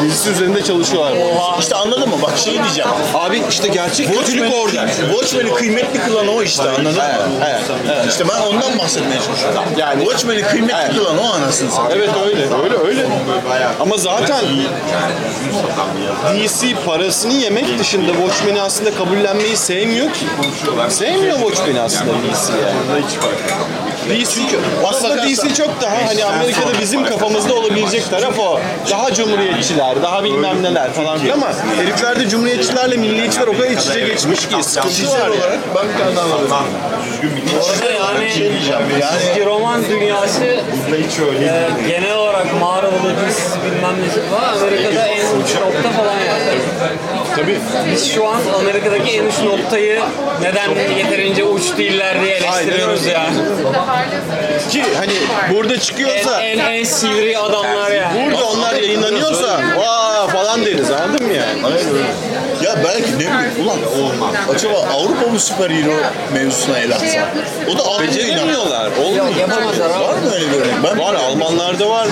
Dizisi üzerinde çalışıyorlar. İşte anladın mı? Bak şey diyeceğim. Abi işte gerçek kötülük orada. Watchmen'i kıymetli kılan o işte anladın mı? Evet, evet. İşte ben ondan bahsetmeye çalışıyorum. Yani- Watchmen'i kıymetli kılan o anasını satayım. Evet öyle, öyle öyle. Ama zaten DC parasını yemek dışında Watchmen'i aslında kabullenmeyi sevmiyor ki. Sevmiyor Watchmen'i aslında DC yani. DC, aslında DC çok daha hani Amerika'da bizim kafamızda olabilecek taraf o. Daha cumhuriyetçiler, daha bilmem neler falan filan ama heriflerde cumhuriyetçilerle milliyetçiler o kadar iç içe geçmiş ki sıkıntı var yani. Ben bir tane anladım. Yani diyeceğim yani çizgi roman dünyası e, genel olarak olarak mağaralı his bilmem ne falan Amerika'da en uç nokta falan yani. Tabii. Biz şu an Amerika'daki en uç noktayı neden yeterince uç değiller diye eleştiriyoruz yani. Ki hani burada çıkıyorsa en, en sivri adamlar yani. burada onlar yayınlanıyorsa vaa falan deriz anladın mı yani? Ya belki ne bileyim ulan acaba Avrupa mı süper hero mevzusuna el atsa? O da inan. Beceremiyorlar. Olmuyor. Yapamazlar. Var mı öyle bir örnek? Ben Var Almanlarda var.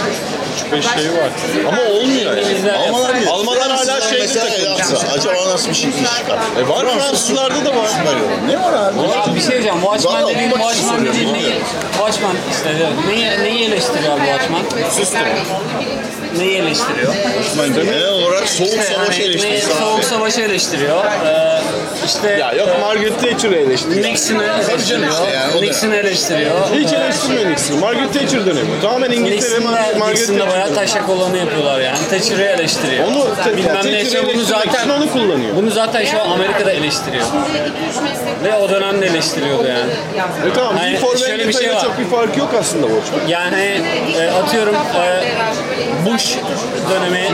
3-5 şey var. Ama olmuyor yani. Almanlar, değil. Almanlar hala Fransızlar mesela el takılmış. atsa acaba nasıl bir şey çıkar? E var Fransızlarda da var. Süper. Ne var abi? Ya bir şey diyeceğim. Watchmen Vallahi dediğin için Watchmen soruyorum, dediğin ne neyi? Watchmen işte neyi, neyi eleştiriyor abi Watchmen? Neyi eleştiriyor? Ben genel olarak soğuk savaş eleştirisi ne- Soğuk abi. savaşı eleştiriyor. Ee, işte Ya yok Margaret Thatcher'ı eleştiriyor. Nixon'ı eleştiriyor. işte yani, o da- Nixon'ı eleştiriyor. Hiç eleştirmiyor Nixon'ı. Margaret Thatcher dönemi. Tamamen İngiltere Nixon'da, Margaret Nixon'da bayağı taşak olanı yapıyorlar yani. Thatcher'ı eleştiriyor. Onu bilmem ne yaşıyor. Bunu zaten onu kullanıyor. bunu zaten şu an Amerika'da eleştiriyor. Ve o dönemde eleştiriyordu yani. E tamam, Yani bir for şöyle bir şey var. çok bir fark yok aslında Watchmen. Yani e, atıyorum e, Bush dönemi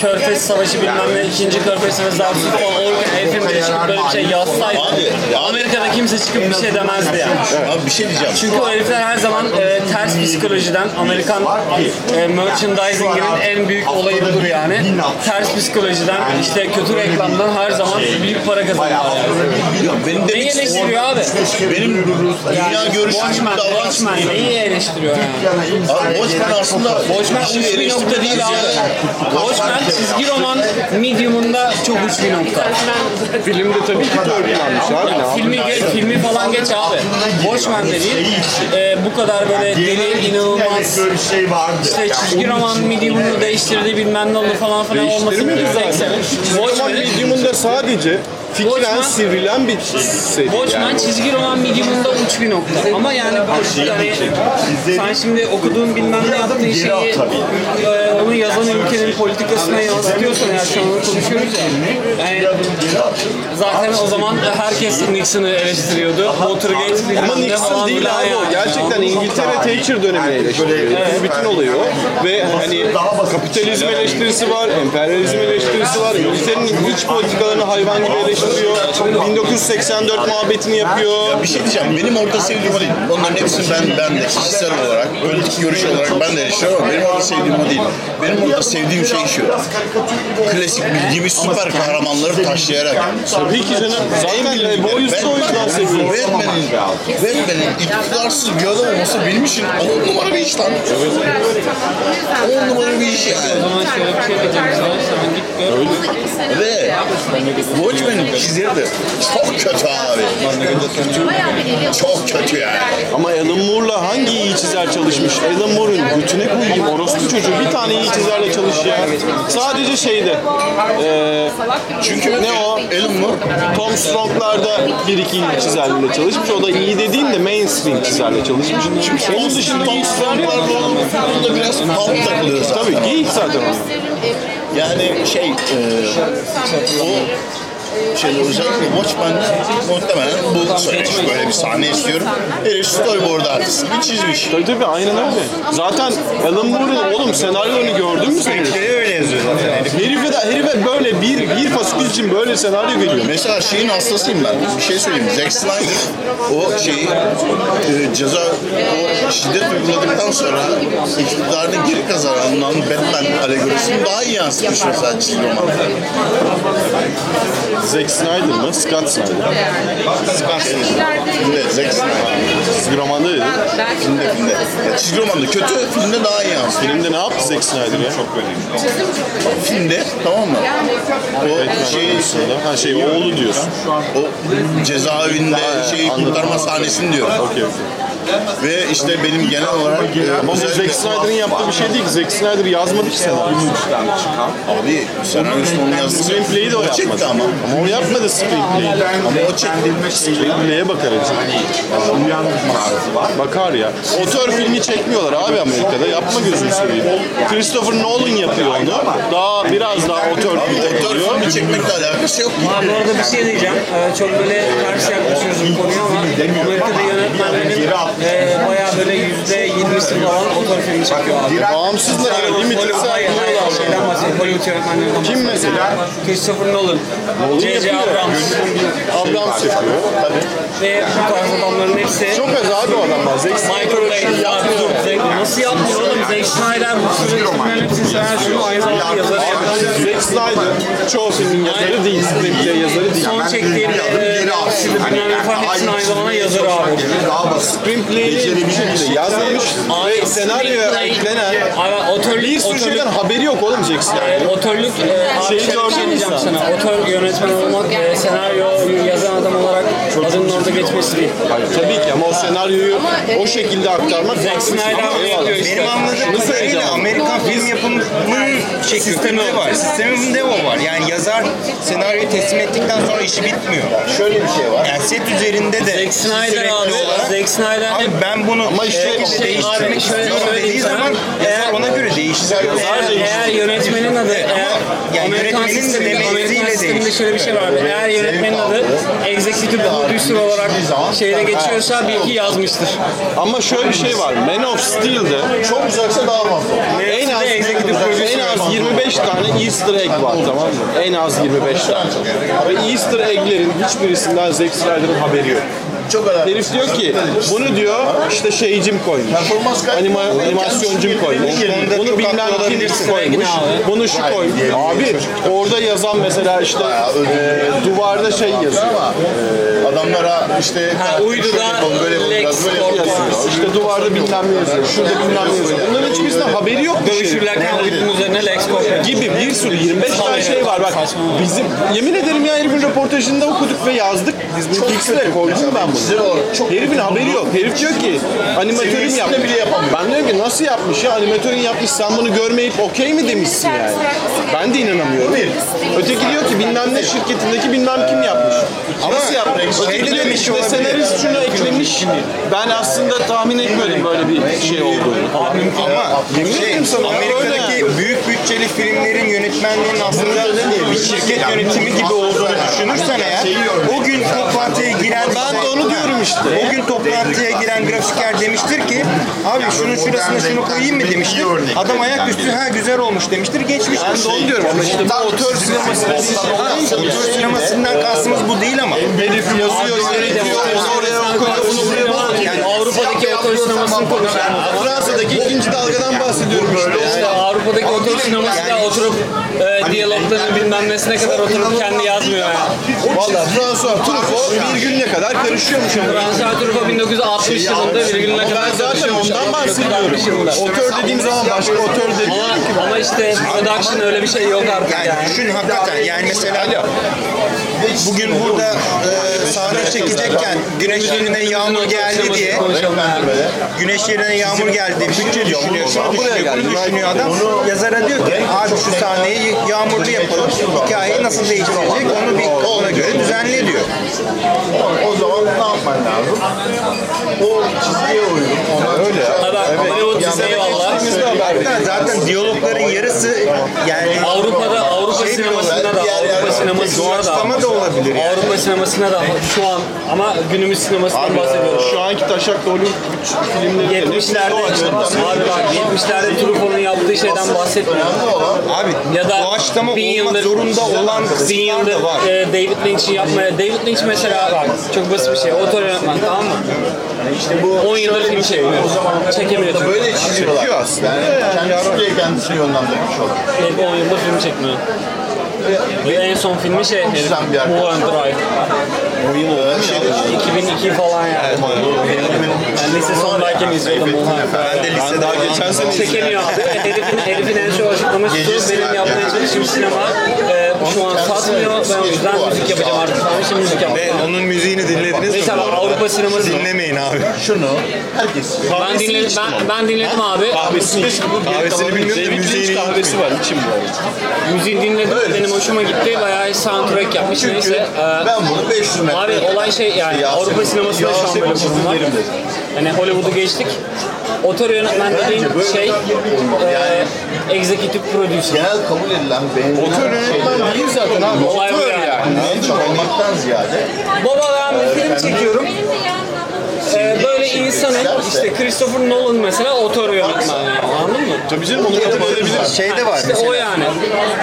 Körfez Savaşı bilmem ne ikinci Körfez Savaşı Darfur falan olurken herifin biri çıkıp böyle bir şey yazsaydı Abi, Amerika'da kimse çıkıp bir şey demezdi yani. Abi bir şey diyeceğim. Çünkü o herifler her zaman e, ters psikolojiden Amerikan e, merchandising'inin en büyük olayı budur yani. Ters psikolojiden işte kötü reklamdan her zaman büyük para kazanıyorlar yani. Ya benim Neyi demek eleştiriyor abi? benim dünya görüşüm Watchmen. Watchmen neyi eleştiriyor yani? Abi Watchmen aslında Watchmen bir şey uç bir nokta eleştirme değil abi. Watchmen çizgi roman medium'unda çok uç bir nokta. Filmde tabii ki törpülenmiş abi? Filmi, ge- filmi falan geç abi. Watchmen dediğin e, bu kadar böyle deli, inanılmaz şey vardı. işte çizgi roman medium'unu değiştirdi bilmem ne oldu falan filan olması Değiştirmedi zaten. Roman Medium'unda sadece fikren sivrilen bir seri Watchmen yani. çizgi roman medium'unda uç bir nokta. Ama yani bu yani sen şimdi okuduğun bilmem ne yaptığın şeyi e, onu yazan ülkenin politikasına yansıtıyorsan ya şu an konuşuyoruz ya. Yani zaten o zaman herkes Nixon'ı eleştiriyordu. Watergate bilmem Ama Nixon değil abi o. Gerçekten İngiltere Thatcher dönemini eleştiriyor. Bu bütün olayı o. Ve hani kapitalizm eleştirisi var, emperyalizm eleştirisi var. İngiltere'nin iç politikalarını hayvan gibi eleştiriyor. 1984 muhabbetini yapıyor. Bir şey diyeceğim. Benim orada sevdiğim o değil. Onların hepsini ben, ben de kişisel olarak, politik görüş olarak ben de eleştiriyorum ama benim orada sevdiğim o değil. Benim orada sevdiğim şey şu. Klasik bildiğimiz süper kahramanları taşlayarak. Tabii ki canım. Zaten e, bu yüzden o yüzden seviyorum. Batman'in, Batman'in iktidarsız bir adam olması benim için on numara bir iş lan. On numara bir iş yani. O zaman şöyle bir şey diyeceğim sana. Gör. Ve Watchmen'in çizeri de çok kötü abi. Çok kötü yani. Ama Alan Moore'la hangi iyi çizer çalışmış? Alan Moore'un götüne koyayım. Orospu çocuğu bir tane iyi çizerle çalış ya. Sadece şeyde. E, Çünkü ne o? Alan Moore Tom Strong'larda bir iki iyi çizerle çalışmış. O da iyi dediğin de mainstream çizerle çalışmış. Onun dışında iyi çizer yok. Onda biraz alt takılıyor. Tabii geyik zaten. Yani şey, e, o şeyde özellikle Watchmen'de muhtemelen bu söylemiş böyle bir sahne istiyorum. Herif storyboard artist gibi çizmiş. Tabii tabii aynen öyle. Zaten Alan Moore'un oğlum senaryonu gördün mü sen? öyle yazıyor zaten. Herife, de, herife böyle bir, bir fasikül için böyle senaryo geliyor. Mesela şeyin hastasıyım ben. Bir şey söyleyeyim. Zack Snyder o şeyi e, ceza o şiddet uyguladıktan sonra iktidarını geri kazanan Batman alegorisini daha iyi yansıtmış mesela çizgi romanda. Zack Snyder mı? Scott Snyder. Scott Snyder. Filmde Zack Snyder. Çizgi romanda dedi. Filmde filmde. Ya, çizgi romanda kötü, filmde daha iyi yansıtıyor. Filmde ne yaptı Zack Snyder ya? Çok Filmde tamam mı? O şey Ha şey oğlu diyorsun. o cezaevinde şeyi kurtarma sahnesini diyorum. Okey okey. Ve işte benim genel olarak e, Ama bu özellikle- Zack Snyder'ın yaptığı bir şey değil. Zack Snyder yazmadı ki senaryo. Abi senaryosunu onu yazdı. Screenplay'i de o çekti yapmadı. ama. Ama o yapmadı screenplay'i. Ama o çekti. Screenplay'e bakar hepsi. Bakar ya. Otör filmi çekmiyorlar abi Amerika'da. Yapma gözünü seveyim. Christopher Nolan yapıyor onu. Daha biraz daha otör filmi Otör yapıyor. filmi çekmekle alakası yok ki. Abi orada bir şey diyeceğim. Ee, çok böyle ters yaklaşıyoruz bu konuya ama Amerika'da yönetmenlerin e, bayağı böyle yüzde yirmisi falan otor filmi çekiyor abi. Bağımsızlar öyle limited Hollywood, bahsediyorum. Hollywood yönetmenlerinden Kim mesela? Christopher Nolan, J.J. yapıyor. Abrams Abrams yapıyor. ve bu tarz adamların hepsi Çok az abi o adamlar. Zack Michael Bay şey yapmıyor. Zack- Nasıl yapmıyor oğlum? Zack Snyder bu sürü filmlerin hepsini sever. Şunu aynı zamanda yazarı yapıyor. Zack Snyder çoğu filmin yazarı değil, screenplay yazarı değil. Son çektiğim. Sivri Bilmem falan hepsinin aynı zamanda yazarı abi. Daha basit. Screenplay'ini bir şekilde yazmamış senaryoya eklenen Abi otörlük, bir sürü otörlük, şeyden haberi yok oğlum Snyder. e, otörlük, e, Şeyi gördün şey mü diyeceğim sen? sana. Otör yönetmen olmak, e, senaryo yazan adam olarak adının orada geçmesi değil. Tabii ki ama o senaryoyu o şekilde aktarmak Zack farklı bir şey. Snyder Ama eyvallah. işte. Benim anladığım kadarıyla. Amerikan film yapımının sistemi var. Sisteminde o var. Yani yazar senaryoyu teslim ettikten sonra işi bitmiyor. Şöyle bir şey var. Yani set üzerinde de Zack Snyder sürekli abi, olarak Zack Snyder Abi ben bunu Ama işte- Şey, değiştirmek abi şöyle dediği sana. zaman yazar ona göre değiştiriyor. Eğer, eğer yönetmenin adı, eğer yani Amerikan sisteminde, Amerikan sisteminde şöyle bir şey var. Eğer yönetmenin adı executive producer olarak şeyde geçiyorsa bil ki yazmıştır. Ama şöyle bir şey var. Man of Steel'de Çok uzaksa daha fazla. en az executive en az 25 tane Easter egg var tamam mı? En az 25 tane. Ve Easter egg'lerin hiçbirisinden Zack Snyder'ın haberi yok. Çok önemli. Herif diyor ki bunu diyor işte şeycim koymuş. Performans kaybı- Anima, animasyoncum koymuş. Bunu bilmem kim koymuş. Bunu şu koymuş. Abi orada yazan mesela işte e, duvarda şey yazıyor. Adamlara işte Ha, uyduda böyle yapalım, Lex böyle Corp yapalım. yazıyor. İşte duvarda bilmem ne yazıyor. Şurada bilmem ne yazıyor. Bunların hiçbirisinden haberi yok. Dövüşürlerken uydunun üzerine Lex Corp gibi bir sürü 25 tane şey var bak bizim yemin ederim ya herifin röportajında okuduk ve yazdık biz bunu X'lere koydum ben bunu herifin haberi yok. Herif diyor ki animatörün Seviyesinde yapmış. bile yapamıyor. ben diyorum ki nasıl yapmış ya? Animatörün yapmış. Sen bunu görmeyip okey mi demişsin yani? Ben de inanamıyorum. Öteki diyor ki bilmem ne şirketindeki bilmem kim yapmış. Nasıl yapmış öteki diyor ki işte senarist şunu eklemiş. ben aslında tahmin etmiyordum böyle bir şey olduğunu. Ama Yemin şey, ederim sana, Amerika'daki büyük bütçeli filmlerin yönetmenliğinin aslında bir şirket yönetimi gibi olduğunu düşünürsen eğer o gün toplantıya giren Ben de onu diyorum işte. O gün toplantıya giren grafiker demiştir ki abi şunun şurasına şunu koyayım mı demiştir. Adam ayaküstü ha güzel olmuş demiştir geçmiştir. ben de onu diyorum ama işte bu otör şey Otör sinemasından kastımız bu değil ama. Yazıyor, yönetiyor, onu oraya koyuyor, bunu buraya. Yani Avrupa'daki otör sinemasını zaman. Fransa'daki ikinci dalgadan bahsediyorum. İşte Avrupa'daki otobüs sinemasında oturup e, diyaloglarını bilmem nesine kadar oturup kendi yazmıyor yani. Valla François Truffaut virgülüne kadar karışıyormuş ama. François Truffaut 1960 yılında virgülüne Ben kadar zaten çalışıyormuş. ondan bahsediyorum. 1960 yılında. Otör dediğim zaman başka otör dediğim Ama, ama işte production öyle bir şey yok artık Yani yani. düşün hakikaten yani mesela bugün burada e, sahne çekecekken güneş yerine yağmur geldi diye güneş yerine yağmur geldi bütçe düşünüyor şunu düşünüyor bunu düşünüyor adam yazara diyor ki abi şu sahneyi yağmurlu yapalım hikayeyi nasıl değiştirecek onu bir ona göre düzenle diyor. O zaman ne yapman lazım? O çizgiye uygun. Öyle ya. Eyvallah. Hatta zaten diyalogların yarısı yani Avrupa'da Avrupa Şey sinemasında da Avrupa sinemasında da da olabilir yani. Avrupa sinemasında da şu an ama günümüz sinemasından bahsediyoruz. Şu anki taşaklı Hollywood filmleri 70'lerde abi bak 70'lerde Truffaut'un yaptığı şeyden bahsetmiyorum. abi Ya da doğaçlama bin yıldır- zorunda olan bin yıldır da var. e, David Lynch'in yapmaya David Lynch mesela bak çok basit bir şey. Otor yönetmen tamam mı? İşte bu 10 yıldır film çekmiyor. Çekemiyor. çünkü. Böyle çiziyorlar. Çekiyor aslında. Yani kendisi kendisini yönlendirmiş olur. Herif 10 yıldır film çekmiyor. Ve en son filmi şey, herif, Güzel bir yer. Mulholland Drive. Şey, 2002 falan yani. Ben lise sondayken izliyordum Mulholland Ben de Drive. lisede daha geçen sene Çekemiyor abi. Herifin, herifin en son açıklaması şu, benim yapmaya çalıştığım sinema e, şu an satmıyor. Ben o yüzden müzik yapacağım artık. Şimdi müzik Ve yapacağım. onun müziğini dinlediniz mi? Mesela bu arada? Avrupa sineması Dinlemeyin abi. Şunu herkes Ben dinledim, ben, ben dinledim abi. Kahvesini içtim. Kahvesini bilmiyorum da müziğini Lynch kahvesi var içim bu arada. Müziği dinledim, benim hoşuma gitti. Bayağı soundtrack yapmış. Neyse. e, ben bunu 500 metre Abi olay şey yani Avrupa sinemasında şu an böyle bir durum var. Hani Hollywood'u geçtik. Otor yönetmen dediğin şey e, executive producer. genel kabul edilen beğenilen Otör yönetmen değil zaten abi. Olay bu Otör yani. yani. Manager olmaktan ziyade Baba ben bir film çekiyorum. e, böyle insanın işte Christopher Nolan mesela otor yönetmen yani, anladın mı? Tabii canım onu kabul edebiliriz. Şey de var İşte o yani.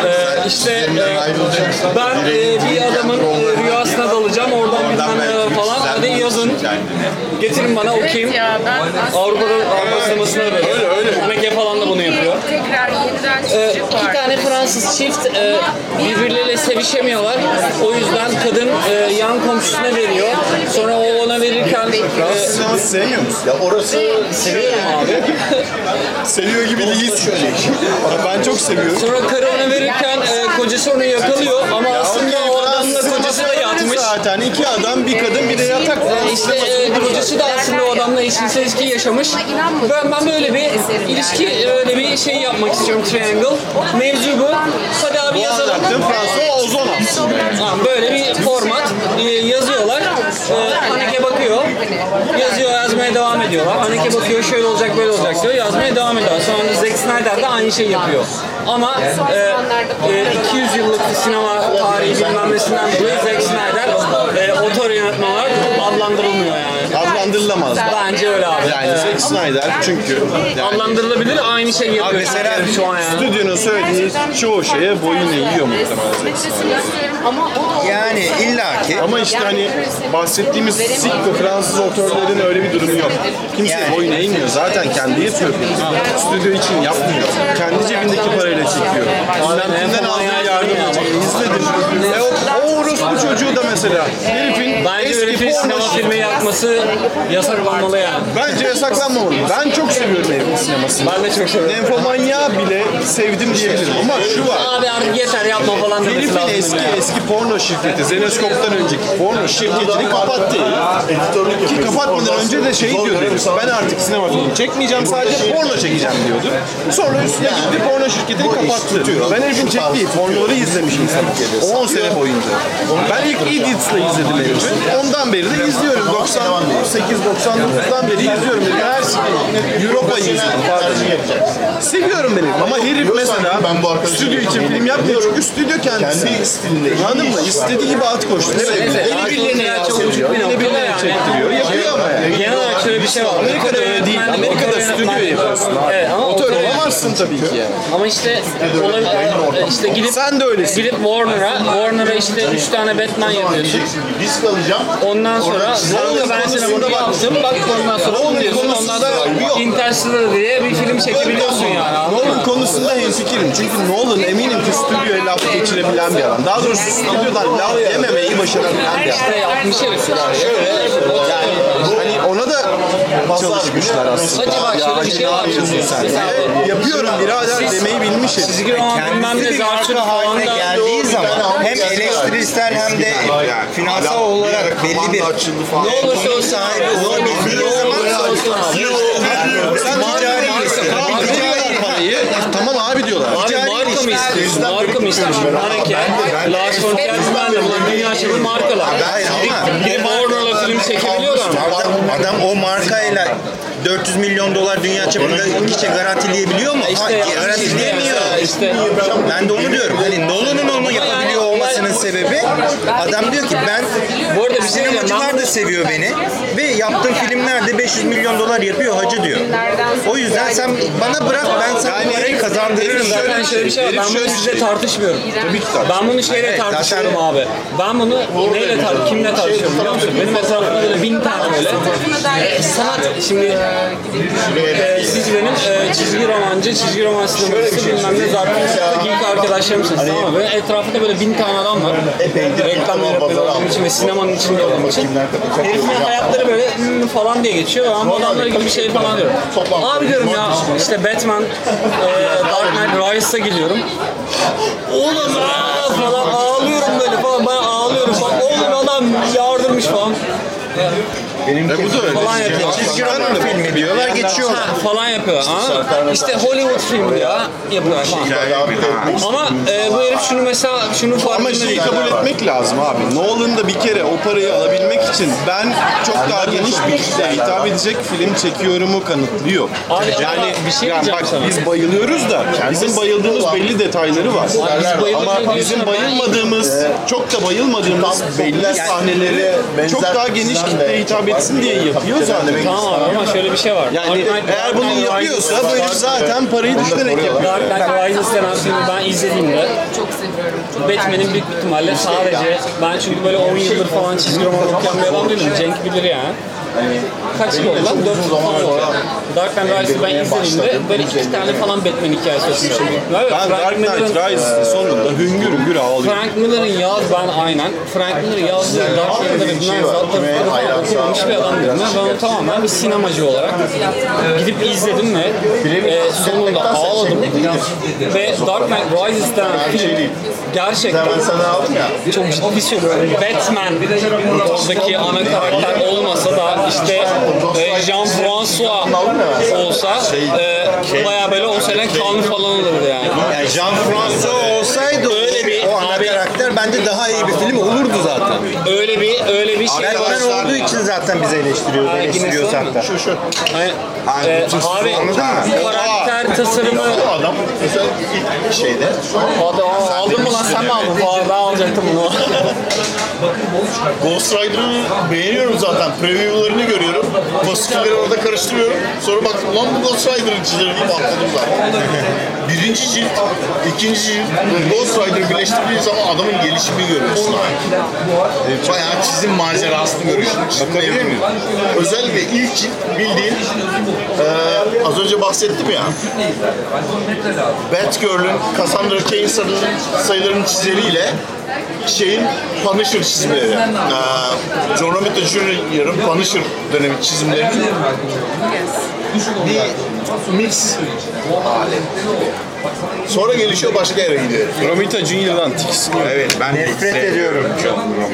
Ee, işte e, ben e, bir adamın e, rüyasına dalacağım oradan bilmem ne falan. Hadi yazın. Getirin bana okuyayım. Avrupa'da Avrupa sinemasında da öyle. öyle. Haneke falan da bunu yapıyor. tekrar yeniden Ee, çiftlik iki var. tane Fransız çift e, birbirleriyle sevişemiyorlar. O yüzden kadın e, yan komşusuna veriyor. Sonra o ona verirken e, Sen sevmiyor musun? Ya orası seviyorum abi. Seviyor gibi değilsin. Ben çok seviyorum. Sonra karı ona verirken e, kocası onu yakalıyor ama aslında o Zaten iki adam, bir kadın, bir de yatak. İşte e, kocası da aslında o adamla eşcinsel ilişki yaşamış. Ben, ben böyle bir ilişki, öyle bir şey yapmak istiyorum Triangle. Mevzu bu. Hadi abi yazalım. François Ozon Ha, böyle bir format e, yazıyorlar. E, Haneke bakıyor. Yazıyor yazmaya devam ediyorlar. Haneke bakıyor şöyle olacak böyle olacak diyor. Yazmaya devam ediyor. Sonra Zack Snyder de aynı şeyi yapıyor. Ama e, e, 200 yıllık sinema tarihi bilmem nesinden dolayı Zack Snyder e, otor yönetmen olarak adlandırılmıyor yani. adlandırılamaz. Bence öyle. Yani Zack Snyder çünkü adlandırılabilir aynı şeyi yapıyor. mesela çünkü şu an yani. stüdyonun söylediği çoğu şeye boyun eğiyor muhtemelen Zack Snyder. Ama o da Yani illaki Ama işte hani bahsettiğimiz sikko Fransız otörlerin öyle bir durumu yok. Kimse Yani. boyun eğmiyor. Zaten kendi yapıyor. Stüdyo için yapmıyor. Kendi cebindeki parayla çekiyor. Bilmem kimden aldığı yardım için izledim. E o, o orospu çocuğu da mesela herifin Bence eski herifin porno sinema filmi yapması yasaklanmalı yani. Bence yasaklanmamalı. Ben çok seviyorum herifin sinemasını. Ben de çok seviyorum. Nymphomania bile sevdim diyebilirim. Ama şu var. Abi artık yeter yapma falan demesi Herifin lazım. eski eski porno şirketi, Zenescope'dan önceki porno şirketini kapattı. editörlük Ki kapatmadan önce de şey diyordu. Ben artık sinema filmi çekmeyeceğim sadece porno çekeceğim diyordu. Sonra üstüne gitti porno şirketini kapattı. Ben herifin çektiği pornoları izlemişim sana. 10 sene boyunca. Ben ilk Idiots'la izledim herifi. Ondan beri de izliyorum. 98-99'dan beri izliyorum. Her sene Europa'yı izliyorum. Pardon. Seviyorum beni. Ama herif mesela ben bu arkadaşı stüdyo için film yapmıyor. Çünkü stüdyo kendisi. Kendi stilinde. Anladın mı? İstediği gibi at koşturuyor. Neyse, Eli birilerine ya, Eli noktada birilerine çektiriyor. Yapıyor ama yani. Genel olarak şöyle bir şey var. Amerika'da öyle değil. Amerika'da stüdyo yapıyorsun. Evet ama Otor otor olamazsın tabii ki yani. Ama işte olabilir. işte gidip Sen de öylesin. gidip Warner'a Warner'a işte 3 tane Batman yapıyorsun. Risk alacağım. Ondan sonra Nolan sen ben sana bunu bak. yaptım. Bak ondan sonra onu diyorsun. Ondan konusunda sonra yok. Interstellar diye bir film çekebiliyorsun yani. Nolan konusunda hemfikirim. Çünkü Nolan eminim ki stüdyoya laf geçirebilen bir adam. Daha doğrusu stüdyodan laf yememeyi başarabilen bir adam. İşte yapmış herifler. Şöyle Yani hani ona da çalışmışlar aslında. Hadi bak şöyle bir şey var. Ve yapıyorum birader demeyi bilmiş herif. Çizgi roman bilmem kendisi ne falan haline geldiği zaman hem eleştirisel hem de finansal olarak belli bir ne olursa olsun sahibi zaman Sen ticari Tamam, Abi veriyorlar parayı. Tamam abi diyorlar. Abi marka mı istiyorsun? Marka mı istiyorsun? Hareket, Lars von ne bunlar dünya çapı markalar. Hayır ama Gidip Warner'la film çekebiliyorlar mı? adam, adam o markayla 400 milyon dolar dünya çapında gişe garantileyebiliyor mu? İşte Hayır, garantileyemiyor. işte Ben de onu diyorum. Hani Nolan'ın olmasının sebebi adam diyor ki ben bu arada şey sinemacılar da seviyor beni ve yaptığım filmlerde 500 milyon dolar yapıyor hacı diyor. O yüzden sen bana bırak ben sana bu parayı kazandırırım. Ben zaten şöyle bir şey var. Ben bunu sizle tartışmıyorum. Tabii ki Ben bunu şeyle Evet, tartışıyorum zaten- abi. Ben bunu neyle tar kimle tartışıyorum biliyor musun? Benim etrafımda böyle bin tane böyle sanat şimdi e, siz benim e, çizgi romancı, çizgi roman sinemacısı bilmem ne zaten geek arkadaşlarımsınız tamam mı? Etrafında böyle bin tane adam var. Reklam olduğum için ve sinemanın içinde olduğum için. Herifin hayatları böyle "Hmm" falan diye geçiyor. Ben bu adamlara gibi bir şey falan diyorum. Abi diyorum ya işte Batman, e, Dark Knight Rises'a gidiyorum. Oğlum aa falan ağlıyorum böyle falan ben ağlıyorum falan. Oğlum adam yardırmış falan. E bu da öyle. Falan yapıyor. Çizgi roman filmi diyorlar geçiyorlar. Ha, falan yapıyor. Ha? İşte Hollywood filmi ya yapıyor falan. Ama e, bu herif şunu mesela şunu Ama farkında şeyi değil. kabul etmek lazım abi. Nolan da bir kere o parayı alabilmek için ben çok daha geniş bir kitleye hitap edecek film çekiyorumu kanıtlıyor. Abi, ama bir şey yani bak sana. biz bayılıyoruz da bizim bayıldığımız belli detayları var. Ama bizim ama bayılmadığımız, çok da bayılmadığımız belli sahneleri çok daha geniş kitleye hitap etsin diye yapıyor zaten. Tamam abi ama şöyle bir şey var. Yani Knight- eğer bunu yapıyorsa bu herif zaten parayı düşünerek yapıyor. Dark Knight Rises denen filmi ben izlediğimde Çok seviyorum. Batman'in büyük ihtimalle sadece ben çünkü böyle 10 yıldır falan çizgi roman okuyan bir adam değilim. Cenk bilir yani. Kaç yıl oldu lan? 4 yıl oldu. Dark Knight Rises'ı ben izlediğimde böyle iki tane falan Batman hikayesi büyük ihtimalle. Ben Frank Dark Knight Miller'ın- Rises sonunda hüngür hüngür ağlıyorum. Frank Miller'ın yaz ben aynen. Frank Miller yazdığı Dark Knight'ları bilmem zatları falan okumamış bir adam dedim. Ben onu tamamen bir sinemacı olarak gidip izledim ve e, sonunda ağladım. Ve Dark Knight Rises denen film gerçekten Sana aldım ya. çok ciddi söylüyorum. Batman oradaki ana karakter olmasa da işte e, Jean-François olsa e, baya böyle o sene kan falan olurdu yani. Yani Jean-François olsaydı Öyle bir- o ana karakter bence daha iyi bir olurdu zaten. Öyle bir öyle bir şey var. Batman olduğu için zaten bize eleştiriyoruz, Ha, eleştiriyoruz hatta. Şu şu. Hani, e, abi karakter tasarımı Bu adam mesela ilk şeyde Hadi aldın mı lan sen mi aldın? Aa, ben alacaktım bunu. Ghost Rider'ı beğeniyorum zaten. Preview'larını görüyorum. Pozitifleri orada karıştırıyorum. Sonra baktım lan bu Ghost Rider'ın mi? Atladım zaten. Birinci cilt, ikinci cilt, Ghost Rider'ı birleştirdiğin zaman adamın gelişimini görüyorsun. Abi. Bayağı çizim macerasını görüyorsun. Bakabilir miyim? Özellikle ilk cilt bildiğin eee, az önce bahsettim ya. Batgirl'ün Cassandra Cain sayılarının- çizeriyle şeyin Punisher çizimleri. Ee, John Romita Jr.'ın Punisher dönemi çizimlerinin bir mix hali. Sonra gelişiyor başka yere gidiyor. Romita Junior'dan tiksiniyor. Evet ben Nefret ediyorum.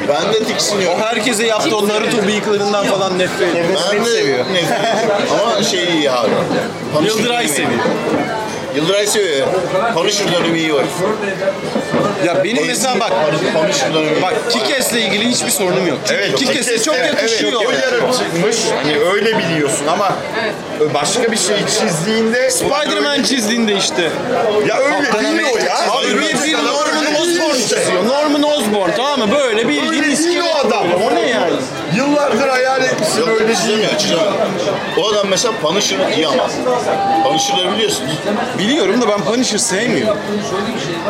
Ben de tiksiniyorum. O herkese yaptı o Naruto bıyıklarından falan nefret ediyor. Ben de ediyorum. Ama şey iyi abi. Yıldıray seviyor. Yıldıray seviyor. Punisher dönemi iyi var. Ya benim mesela bak Punisher dönemi. Bak Kikes'le ilgili hiçbir sorunum yok. Evet, Kikes'e çok yakışıyor. Evet, o yaratıcıymış. Hani öyle biliyorsun ama başka bir şey çizdiğinde Spider-Man çizdiğinde işte. ya öyle değil o ya. Abi bir, bir Norman Osborn çiziyor. Norman Osborn tamam mı? Böyle bildiğin Öyle değil o adam. O ne yani? Yıllardır hayal etmişsin Yok, öyle çizemiyor, çizemiyor. O adam mesela Punisher'ı iyi ama. Punisher'ları biliyorsun. Biliyorum da ben Punisher sevmiyorum.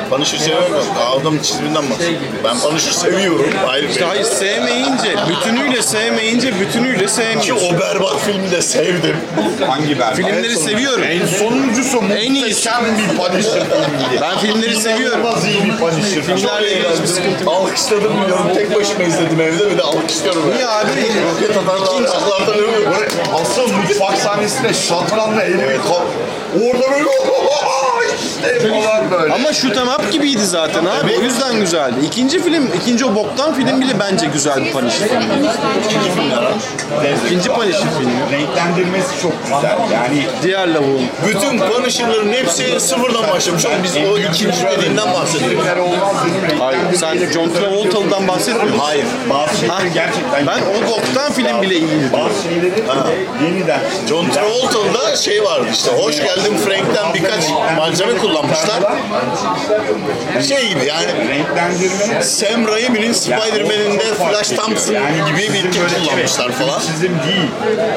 Punisher seviyorum. Adamın çiziminden bahsediyorum. Ben Punisher seviyorum. Bir İşte hayır sevmeyince, bütünüyle sevmeyince bütünüyle Ki sevmiyorsun. o berbat filmi de sevdim. Hangi ben? Filmleri seviyorum. En sonuncusu En muhteşem bir Punisher filmiydi. Ben filmleri seviyorum. İnanılmaz iyi bir Punisher. Filmlerle ilgili hiçbir yok. Alkışladım biliyorum. Tek başıma izledim evde bir de alkışlıyorum. Niye abi? Roket atarlar, ölüyor. Asıl mutfak sahnesinde şatranla elimi kap. Orada böyle işte falan böyle. Ama shoot 'em up gibiydi zaten abi. O yüzden güzeldi. İkinci film, ikinci o boktan film bile bence güzel bir Punisher filmi. İkinci ha. İkinci Punisher filmi. renklendirmesi çok güzel. Yani Diğer lavuğun. Bütün Punisher'ların hepsi sıfırdan başlamış. Ama biz o ikinci dediğinden bahsediyoruz. Hayır, sen John Travolta'dan bahsetmiyorsun. Hayır. Şeyleri gerçekten Ben o boktan film bile iyiydi. şeyleri yeniden John Travolta'da şey vardı işte. Hoş geldin Frank'ten birkaç malzeme kullanmışlar. Şey gibi yani Sam Raimi'nin Spider-Man'inde Flash Thompson gibi bir tip kullanmışlar falan.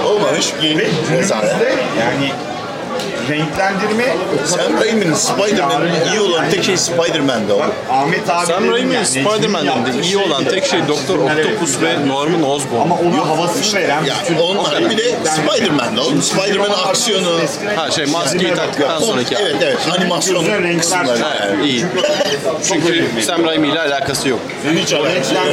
Olmamış. Yeni. Günümüzde yani renklendirme Sam Raimi'nin Spider-Man'in iyi olan tek şey Spider-Man'de o. Ahmet abi Sam Raimi'nin ya, Spider-Man'de Necmi'nin iyi olan tek şey Doktor Octopus ve Norman Osborn. ama onun havasını veren Ya bütün onlar bir de Spider-Man'de o. Spider-Man'in aksiyonu. Ha şey maskeyi taktıktan sonraki. Evet evet animasyon kısımları. Yani. iyi. Çünkü Sam Raimi ile alakası yok. Hiç alakası yok.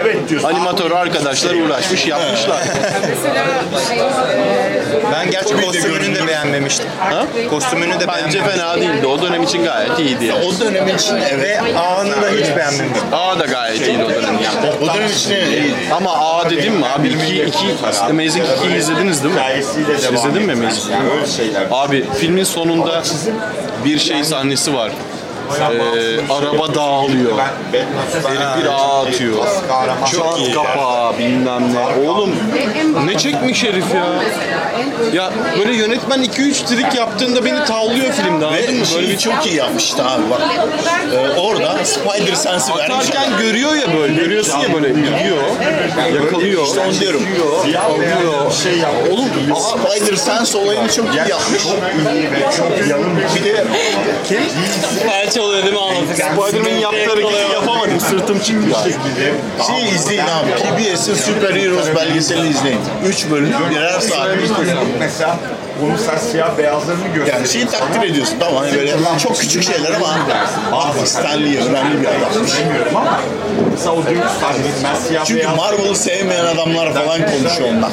Evet. Diyorsun. Animatör arkadaşlar uğraşmış yapmışlar. Mesela şey, e, Ben gerçi kostümünü de beğenmemiştim. Ha? Kostümünü de Bence beğenmemiştim. fena değildi. O dönem için gayet iyiydi. yani. O dönem için evet. Ve ağını da hiç beğenmemiştim. A da gayet iyiydi o dönem için. O dönem için iyiydi. Ama A dedim mi abi? 2 2 Amazing 2'yi izlediniz değil mi? Hikayesiyle devam İzledin mi. Amazing? Yani öyle şeyler. Abi filmin sonunda bir şey sahnesi var. Ee, araba dağılıyor. Herif bir ağ atıyor. Çok kapağı bilmem ne. Oğlum ne çekmiş herif ya? Ya böyle yönetmen 2-3 trik yaptığında beni tavlıyor filmde anladın Ve mı? Böyle bir çok iyi yapmıştı abi bak. Ee, orada Spider Sense'i vermiş. Atarken görüyor ya böyle, görüyorsun ya böyle gidiyor, yakalıyor, İşte onu diyorum. alıyor. Oğlum Spider Sense olayını çok iyi yapmış. Bir de Felç oluyor değil mi anlatırken? Spider-Man'in yaptığı hareketi yapamadım, sırtım çıktı. Şeyi izleyin abi. PBS'in Super Heroes belgeselini izleyin. 3 bölüm, birer saat. Mesela bunun sen siyah beyazlarını görüyorsun. Yani şeyi takdir ediyorsun. Tamam hani böyle çok küçük şeyler ama abi Stanley önemli bir adammış. Bilmiyorum ama mesela o düğün sahnesinden siyah Çünkü beyaz Marvel'ı sevmeyen adamlar falan konuşuyor onlar.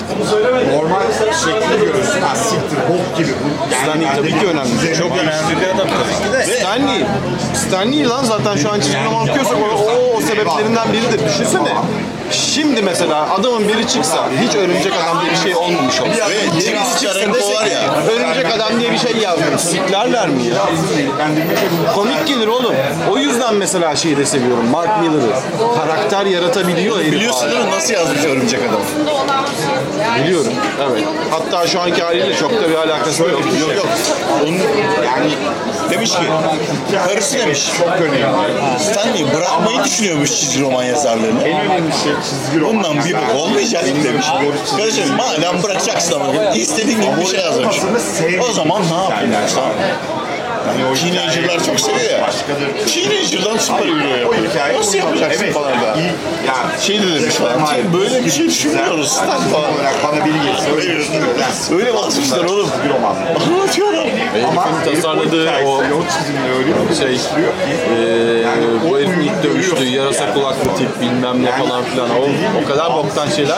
normal şeklini görüyorsun. Ha siktir bok gibi. Bu yani Stanley tabii ki önemli. Çok önemli bir adam tabii ki de. Stanley. Stanley lan zaten şu an çizgi roman okuyorsak o, o, o sebeplerinden biridir. Düşünsene. Şimdi mesela adamın biri çıksa hiç örümcek adam diye bir şey olmamış olsa. Ve James Jarenko var ya. Örümcek adam diye bir şey yazmış. Siklerler mi ya? Komik gelir oğlum. O yüzden mesela şeyi de seviyorum. Mark Miller'ı. Karakter yaratabiliyor herif Biliyorsun değil mi nasıl yazmış Örümcek Adam? Biliyorum. Evet. Hatta şu anki haliyle çok da bir alakası yok. Yok yok. Onun yani demiş ki karısı demiş. Çok önemli. Stanley bırakmayı düşünüyormuş çizgi roman yazarlığını. en önemli şey çizgi roman. Bundan bir bok olmayacak demiş. Kardeşim madem bırakacaksın ama istediğin gibi bir şey yazmış. O zaman ne yapayım? Yani o teenager'lar çok seviyor ya. Teenager'dan süper hero yapıyor. Nasıl yapacaksın Evet, falan da. iyi. Ya Şey de demiş falan. "Şey, Böyle bir şey düşünmüyoruz. Stan falan. olarak bana biri gelsin. Öyle düşünmüyorlar. Öyle mi atmışlar oğlum? Bir roman. Anlatıyorum. Herifin tasarladığı o o çizimle öyle bir şey eee bu herifin ilk dövüştüğü yarasa kulaklı tip bilmem ne falan filan o, o kadar boktan şeyler.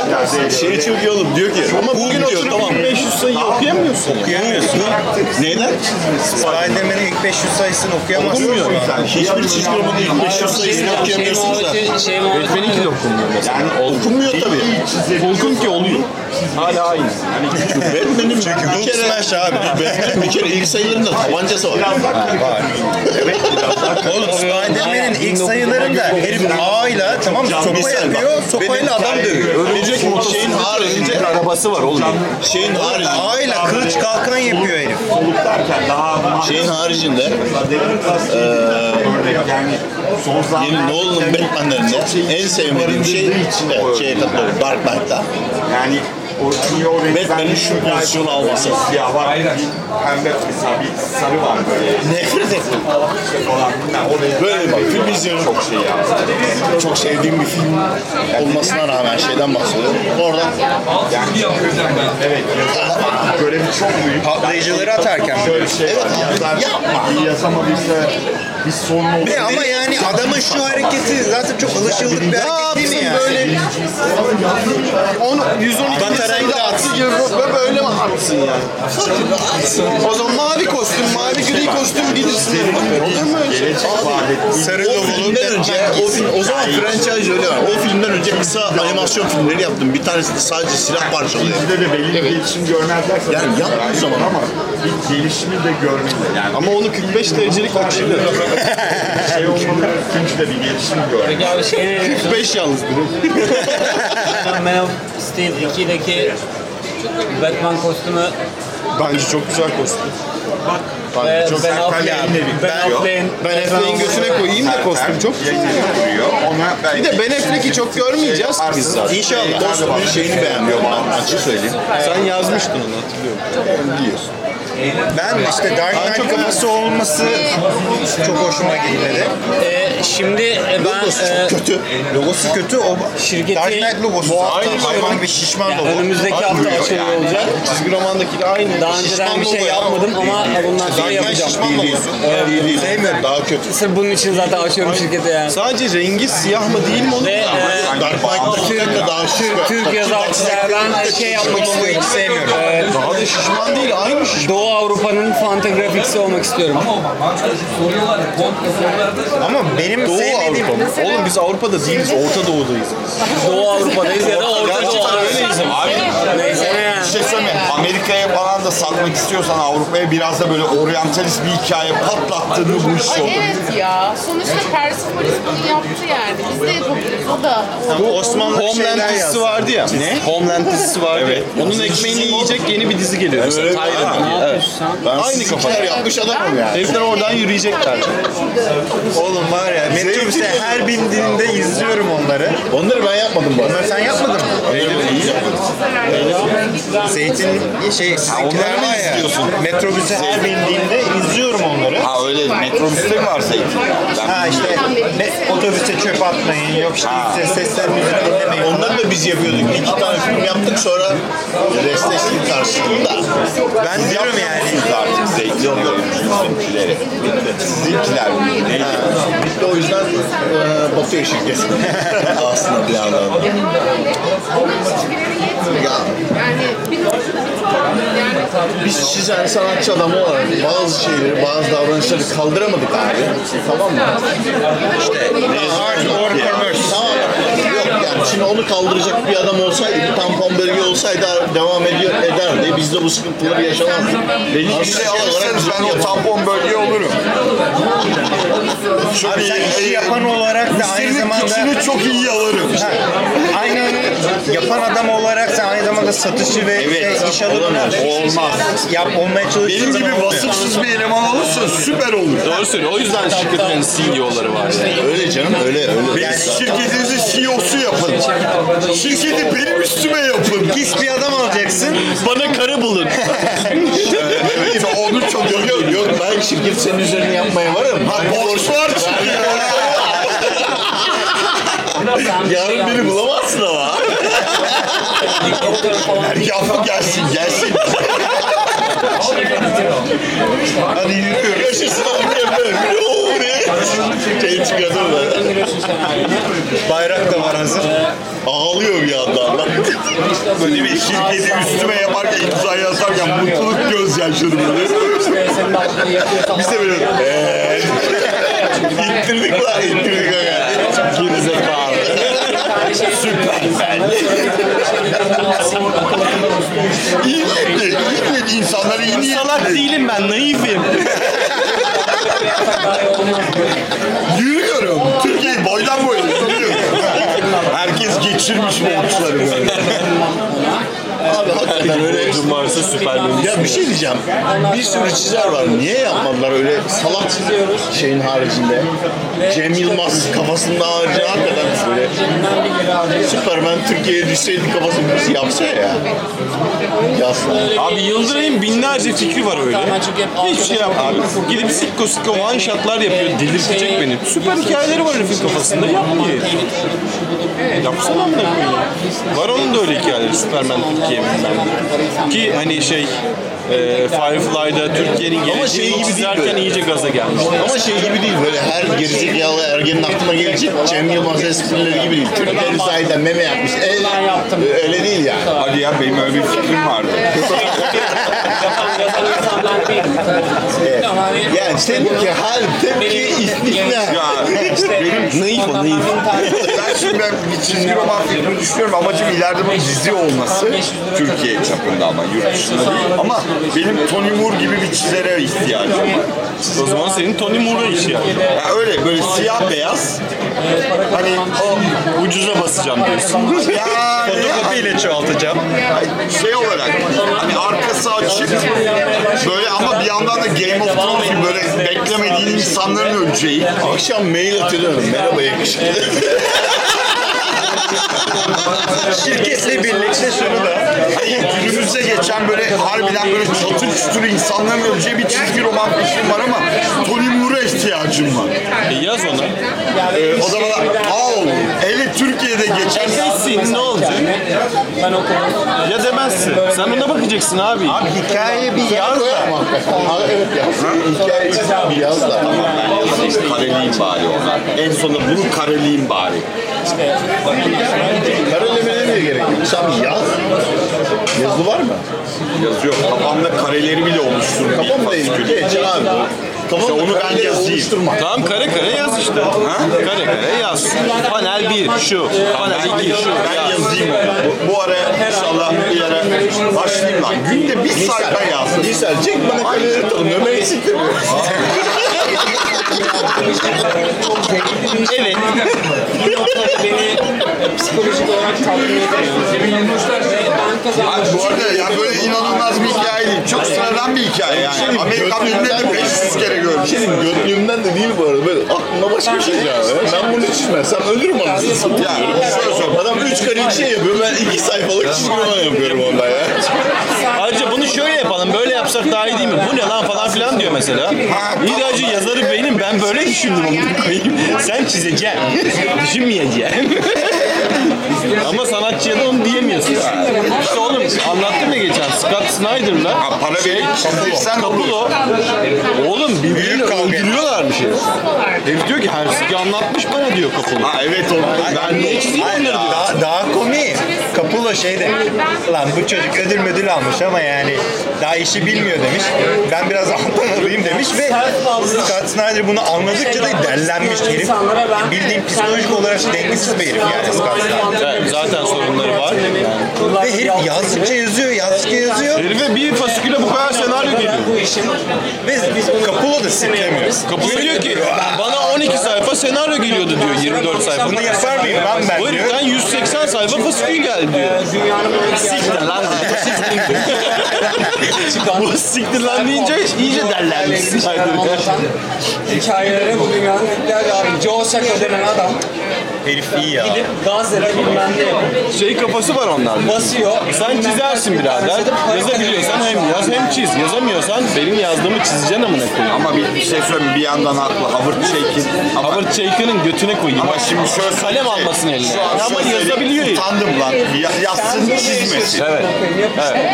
Şey çok iyi oğlum diyor ki. Ama bugün diyor oturup tamam. 1500 sayı okuyamıyorsun. ya. Okuyamıyorsun. Neyden? Spider-Man'in ilk 500 sayısını okuyamazsın. Okumuyor. Hiçbir çizgi romanın ilk 500 sayısını okuyamıyorsunuz da. Benimki de okunmuyor mesela. Okunmuyor tabii. Olgun ki oluyor. Hala aynı. Batman'in bir kere, Smash abi. Batman'in bir kere ilk sayılarında tabancası var. Var. Oğlum Spider-Man'in ilk sayılarında herif ağıyla tamam mı? Sopa yapıyor, sopayla adam dövüyor. Örümcek Şeyin haricinde arabası var oğlum. şeyin haricinde Ağıyla kılıç kalkan yapıyor herif. şeyin haricinde yeni Nolan'ın Batman'lerinde en sevmediğim şey evet, şeye katılıyorum Dark Knight'ta. yani o Neo Batman'in şu pozisyonu alması. Siyah var. Bir pembe mesela bir sarı var böyle. Nefret ettim. Falan. Yani oraya Böyle bak film izliyorum. Çok şey ya. Çok sevdiğim bir film olmasına rağmen şeyden bahsediyorum. Orada evet yazar. Görevi çok büyük. Patlayıcıları atarken. Şöyle şey var. Yazar iyi yazamadıysa bir sorun olur. Ne ama yani adamın şu hareketi zaten çok alışıldık bir hareket değil mi yani? Böyle 10, 112 Batarayı sayıda da atsın gibi böyle- mi atsın yani? O zaman mavi kostüm, mavi gri kostüm gidilsin. Olur mu öyle şey? Sarı o filmden önce o, film, o zaman franchise öyle var. O filmden önce kısa animasyon filmleri yaptım. Bir tanesi de sadece silah parçalıyor. Bizde de belli bir gelişim görmezlerse Yani yaptığı zaman ama bir gelişimi de görmeliler. Yani Ama onu 45 derecelik açıyla. şey olmalı, çünkü de bir gelişim görmeli. Peki abi şey 45 yalnız of Steel 2'deki Batman kostümü Bence çok güzel kostüm. ve Bence çok Ben Affleck, Ben Affleck'in Ben Affleck'in götüne koyayım da kostüm çok güzel. Ona Bir de Ben Affleck'i çok görmeyeceğiz ki biz zaten. İnşallah kostümün şeyini beğenmiyorum ben açık söyleyeyim. Sen yazmıştın onu hatırlıyorum. Biliyorsun. Ben işte Dark Knight kafası olması çok hoşuma gitmedi. Ee, şimdi e, ben Logosu e, çok kötü. Logosu kötü. O Şirketi- Dark Knight logosu. zaten hayvan gibi şişman yani logo. önümüzdeki hafta açılıyor olacak. Çizgi romandaki de aynı. Daha önceden bir şey yapmadım ama bundan sonra Dark Knight yapacağım. şişman logosu. İyi değil. Sevmiyorum. Daha kötü. Sırf bunun için zaten açıyorum şirketi yani. Sadece rengi siyah mı değil mi oğlum? Ve e, Dark Knight'taki de daha Türk, Türk yazarlardan şey yapmak istiyorum. sevmiyorum. Daha da şişman değil, aynı şişman. Doğu Avrupa'nın Fantagraphics'i olmak istiyorum. Ama benim Doğu sevmediğim... Avrupa mı? Oğlum biz Avrupa'da değiliz, Orta Doğu'dayız biz. Doğu Avrupa'dayız ya da Orta Doğu Gerçekten öyleyiz ama. Neyse. Şey söyleyeyim. mi? Amerika'ya falan da satmak istiyorsan Avrupa'ya biraz da böyle oryantalist bir hikaye patlattığını bu iş olur. evet ya. Sonuçta Persepolis bunu yaptı yani. Biz de yapabiliriz. O da Bu Osmanlı Homeland şeyler dizisi yazdı. vardı ya. Ne? Homeland dizisi vardı. Evet. Onun ekmeğini yiyecek yeni bir dizi geliyor. Mesela Öyle mi? Tyrant diye. Evet. Ben Aynı kafa. yapmış adamım yani. Herifler oradan yürüyecekler. Oğlum var ya metrobüste her bindiğimde izliyorum onları. Onları ben yapmadım bu arada. Onları sen yapmadın mı? Zeytin şey sizinkiler onları mı var ya. izliyorsun? Metrobüse her bindiğimde izliyorum onları. Ha öyle metrobüste mi var zeytin? Ben Ha işte ne, otobüse çöp atmayın, yok işte yüksek sesler müzik dinlemeyin. Onları da biz yapıyorduk. İki tane film yaptık sonra restleştik karşılığında. Ben diyorum yani. Siz artık zeytin bizimkileri. Sizinkiler. Bitti o yüzden e, batıyor şirket. Aslında bir yandan. Yani bir noktada bir tuhaf. Yani Biz çizen sanatçı adamı olarak bazı şeyleri, bazı davranışları kaldıramadık abi. Tamam mı? Hardcore commerce. Tamam. Yok yani şimdi onu kaldıracak bir adam olsaydı, bir tampon bölge olsaydı devam ediyor ederdi. Biz de bu sıkıntıları yaşamazdık. Beni işe alırsanız ben o tampon bölge olurum. Çok Abi sen işi yapan olarak da aynı Senin zamanda kıçını çok iyi alırım. Ha, aynı yapan adam olarak sen aynı zamanda satıcı ve Evet. şey, iş alıp Olmaz. yap olmaya çalıştığın Benim gibi vasıfsız bir eleman olursa süper olur. Doğru söylüyor. O yüzden şirketlerin CEO'ları var. Yani. Öyle canım öyle öyle. Benim şirketinizin CEO'su yapın. Şirketi benim üstüme yapın. Pis bir adam alacaksın. Bana karı bulun. Evet, onu çok Yok yok yok ben şirket senin üzerine yapmaya varım. Ha, borç var çünkü. Yarın beni bulamazsın ama. Yapı gelsin gelsin. Hadi yürüyorum. Yaşasın mükemmel. Şey çıkardım ben. Bayrak da var hazır. Ağlıyor bir yandan. Böyle bir şirketi üstüme yaparken imza yazarken mutluluk gözyaşları böyle. Biz de böyle eee ittirdik lan ittirdik. Geri zekalı. İyi niyetli, iyi niyetli insanlar iyi niyetli. Salak değilim ben, naifim. Yürüyorum. Türkiye'yi boydan boya yürüyorum. Herkes geçirmiş borçları böyle. Abi hakikaten öyle Borcum varsa süper Ya bir şey diyeceğim. Bir sürü çizer var. Niye yapmadılar öyle salak şeyin haricinde? Cem Yılmaz kafasında haricinde hakikaten böyle Superman Türkiye'ye düşseydi kafasını birisi yapsa ya. Yazsa. Abi Yıldıray'ın binlerce fikri var öyle. Hiçbir şey yapmıyor. Gidip sikko sikko one shotlar yapıyor. Delirtecek beni. Süper hikayeleri var herifin kafasında. Yapmıyor. Yapsana koyayım. Var onun da öyle hikayeleri. Superman Türkiye bilmem. Ki hani şey e, Firefly'da Türkiye'nin şey geleceğini gibi değil çizerken böyle. iyice gaza gelmişti. Ama şey gibi değil böyle her gerizekalı ergenin aklına gelecek Cem Yılmaz esprileri gibi değil. Türkleri sahiden meme yapmış. E, öyle değil yani. Hadi ya benim öyle bir fikrim vardı. Yani tepki, hal, tepki, istikna. Ya benim Naif o naif. ben şimdi ben bir çizgi roman fikrini düşünüyorum. Amacım ileride bu dizi olması. Türkiye çapında ama yurt dışında değil. Ama benim Tony Moore gibi bir çizere ihtiyacım var. O zaman senin Tony Moore'a işi yani. Ya öyle böyle siyah beyaz. Hani o Ucuza basacağım diyorsun. yani Fotokopiyle çoğaltacağım. şey olarak hani arkası açık böyle ama bir yandan da Game of Thrones gibi böyle beklemediğin insanların öleceği. Akşam mail atıyordum. Merhaba yakışıklı. Şirketle birlikte şunu da. Hani günümüzde geçen böyle harbiden böyle çatır çutur insanların öleceği bir çizgi roman fikrim var ama Tony Moore'a ihtiyacım var. E yaz ona. Ee, o zaman al. Hele Türkiye'de geçen Desin ne olacak? Ya demezsin. Sen ona bakacaksın abi. Abi hikaye bir yaz da. Ha, evet ya. Hikaye bir yaz da. ben yazayım, kareliyim bari ona. En sonunda bunu kareliyim bari. Karelemene de gerek yok. Sen bir yaz. Yazı var mı? Yazıyor. Kafamda kareleri bile oluşturur. Kafam değil. Geç abi. İşte onu ben yazayım. Tamam kare kare yaz işte. Kare kare yaz. Panel 1 şu, panel 2 şu. Ben yaz. yazayım onu. Bu, bu ara inşallah bir ara başlayayım lan. Günde bir sayfa yaz. Nisan çek bana kaleleri tanımıyor. Ben eksiltemiyorum. Evet. beni psikolojik olarak tatmin Abi kazandım. bu arada ya böyle inanılmaz bir hikaye değil. Çok sıradan bir hikaye yani. Amerikan filminde de 500 kere görmüş. Şey diyeyim, götlüğümden de değil bu arada. Böyle aklımda başka bir şey ya. Ben bunu çizmezsem ölürüm anasını. Ya şöyle söyle. Adam üç kare bir şey yapıyor. Ben iki sayfalık çizgi roman yapıyorum ondan ya. Ayrıca şöyle yapalım, böyle yapsak daha iyi değil mi? Bu ne lan falan filan diyor mesela. İyi de acı yazarı benim, ben böyle düşündüm onu koyayım. Sen çizeceksin, düşünmeyeceksin. Ama sanatçıya da onu diyemiyorsun. İşte oğlum anlattım ya geçen Scott Snyder'la Ha, para verip çizdirsen olur. Capullo oğlum birbirini öldürüyorlarmış herif. Herif diyor ki Hersiki anlatmış bana diyor Capullo. Ha evet onu Ben niye çizeyim onları diyor. Daha, daha komiği. Capullo şey demiş. Lan bu çocuk ödül müdül almış ama yani daha işi bilmiyor demiş. Ben biraz alttan alayım demiş ve Scott Snyder bunu anladıkça da dellenmiş herif. Bildiğin psikolojik olarak dengesiz bir herif yani Scott Snyder. Evet, zaten sorunları var. Ve herif yazdıkça yazıyor, yazdıkça yazıyor Herife bir fasiküle bu kadar senaryo geliyor. ve Capullo da siklemiyor. Capullo diyor ki bana 12 sayfa senaryo geliyordu diyor 24 sayfa. Bunu yapar mıyım lan ben Bu diyor. heriften 180 sayfa fasikül geldi diyor. Dünyanın böyle Siktir lan Bu siktir lan deyince iyice derlenmiş. anlatan hikayelere bu dünyanın ihtiyacı abi. Joe Sacco denen adam Herif iyi ya. gidip Gazze'de bilmem ne. Şey kafası var onlarda. basıyor. Sen çizersin birader. Yazabiliyorsan hem yaz hem çiz. Yazamıyorsan benim yazdığımı çizeceksin amına koyayım. Ama bir, bir şey söyleyeyim bir yandan haklı. Howard Shake'in ama, Howard Shaker'ın götüne koyayım. ama şimdi şöyle Kalem söyleyeyim. almasın eline. Şu an Ama yazabiliyor. Utandım lan. Ya, yazsın çizmesin. Evet.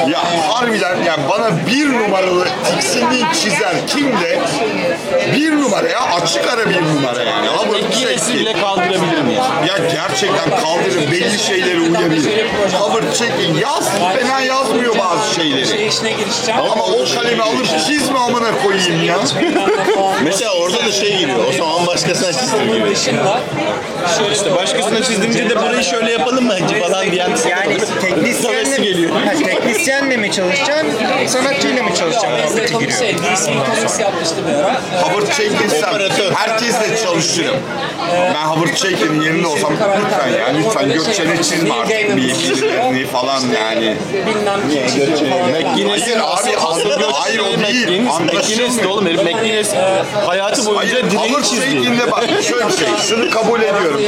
Ya harbiden yani bana bir numaralı tiksindiği çizen kim de bir numara ya açık ara bir numara yani. Howard İkilesi Shake. bile kaldırabilirim ya. Gerçekten kaldırır belli şeyleri uyabilir. Howard Shake'in yaz fena yazmıyor bazı şeyleri. Şey. Ama o kalemi alıp çizme amına koyayım ya. Mesela orada da şey giriyor. O zaman başkasına çizdir gibi. İşte başkasına çizdirince de burayı şöyle yapalım mı hacı falan diyen Yani teknisyenle, geliyor? Ha, teknisyenle mi çalışacaksın, sanatçıyla mı çalışacaksın? Muhabbeti komik giriyor. şey, DC Comics yapmıştı bir ara. Howard Shake'insem herkesle çalışırım. Ben Howard Shake'in yerinde olsam lütfen ya lütfen Gökçen'e çizme artık bir birilerini falan yani. Bilmem. McGuinness'in Hayır abi, asıl. Hayır, o değil. McGuinness, de oğlum herif McGuinness hayatı boyunca Hayır, Howard çizdi. De bak şöyle bir şey, şunu kabul ediyorum.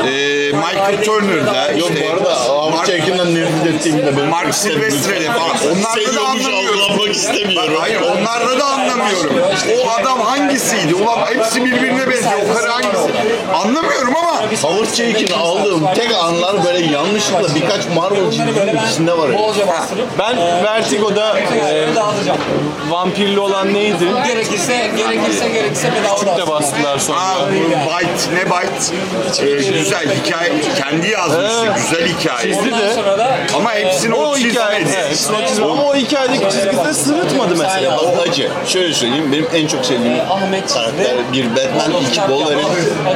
Ee, Michael Turner'da Yok işte bu arada Mark, Çekin'den nefret ettiğimde benim Mark Silvestre'de falan. Onlarda da anlamıyorum. istemiyorum. Hayır onlarda da anlamıyorum. O adam hangisiydi? Ulan hepsi birbirine benziyor. O karı hangisi? Anlamıyorum ama Howard Shake'in aldığım tek anlar böyle yanlışlıkla birkaç Marvel çizginin ikisinde var. Ben Vertigo'da e, vampirli olan neydi? Gerekirse, gerekirse, gerekirse bedava de bastılar sonra. Aa, bu Byte, ne Byte? Ee, güzel hikaye, kendi yazmıştı, Evet. güzel hikaye. Çizdi de. da Ama hepsini o, O hikaye, hepsini o çizmedi. Ama o hikayedeki çizgide sırıtmadı mesela. Hacı, şöyle söyleyeyim, benim en çok sevdiğim Ahmet çizdi. karakter bir Batman, iki Wolverine.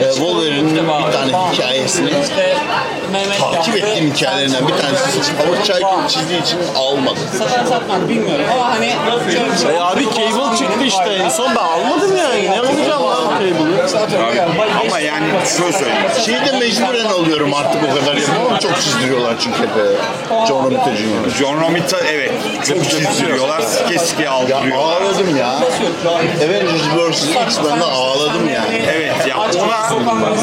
E, Wolverine'in bir tane hikayesini İşte Mehmet takip yaptı. ettiğim hikayelerinden bir tanesi Howard Shake'in çizdiği için almadım. Satar satmadı bilmiyorum ama hani şöyle bir şey. E abi Cable çıktı işte en son ben almadım yani. Ne alacağım lan Cable'ı? Ama yani şöyle söyleyeyim. Şeyi de mecburen alıyorum artık o kadar yapıyorum. Çok çizdiriyorlar çünkü hep. e, John Romita Jr. John Romita evet çok çizdiriyorlar. Keşke Ya aldırıyorlar. ağladım ya. Avengers vs. X-Men'de ağladım yani. Evet ya ona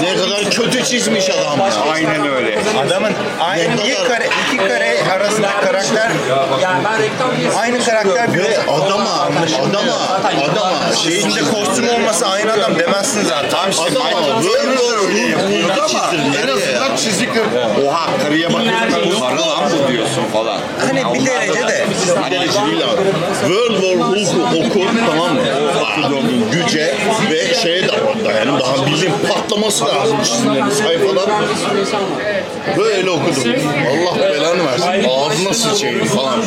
Ne kadar kötü çizmiş adam ya. aynen öyle. Adamın aynı iki kare, iki kare arasında karakter Yani ben reklam piyasasında aynı karakter bir Ve adama, adama, adama şey içinde kostüm olmasa aynı adam demezsin zaten. Tam işte Adama Michael böyle böyle yapıyordu ama çizdirdiler en ya. azından çizikler. Oha karıya bakıyorsun karı lan bu diyorsun falan. Hani bir derece de Derece değil abi. World War Hulk'u oku tamam mı? Güce ve şeye da dayanım daha söyleyeyim patlaması lazım çizimlerin sayfalar. Böyle okudum. Allah belanı versin. Ağzına sıçayım falan.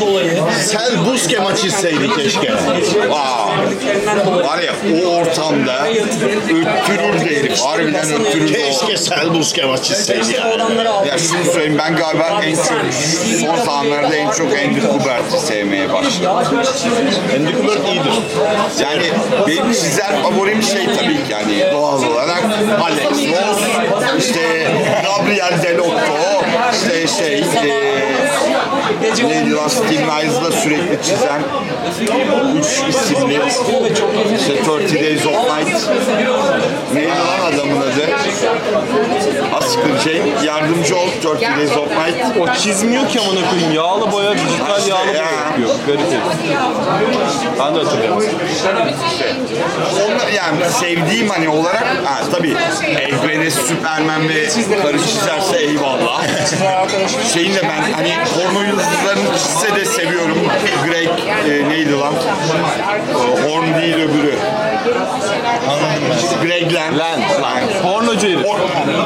Sel Buskema çizseydi keşke. Aa, var ya o ortamda öttürürdü herif. Harbiden öttürürdü o. Keşke Sel yani. adamları aldım. Ya şunu söyleyeyim ben galiba en çok son zamanlarda en çok Andy Kubert'i sevmeye başladım. Andy Kubert iyidir. Yani benim çizer favorim şey tabii ki yani doğal olarak Alex Ross, işte Gabriel Delotto, işte şey eee neydi lan Steve sürekli çizen üç isimli işte 30 Days of Night neydi lan adamın adı? Askır şey yardımcı ol 30 Days of Night O çizmiyor ki amına koyayım. Yağlı boya, dijital İşte yağlı boya yapıyor. Garip. Ben de hatırlıyorum. Onlar yani sevdiğim hani olarak ha, tabii Elbene Superman ve karı çizerse eyvallah. Şeyin de ben hani porno yıldızlarını çizse de seviyorum. Greg e, neydi lan? E, Horn değil öbürü. Greg Land. Land. Pornocu herif. O-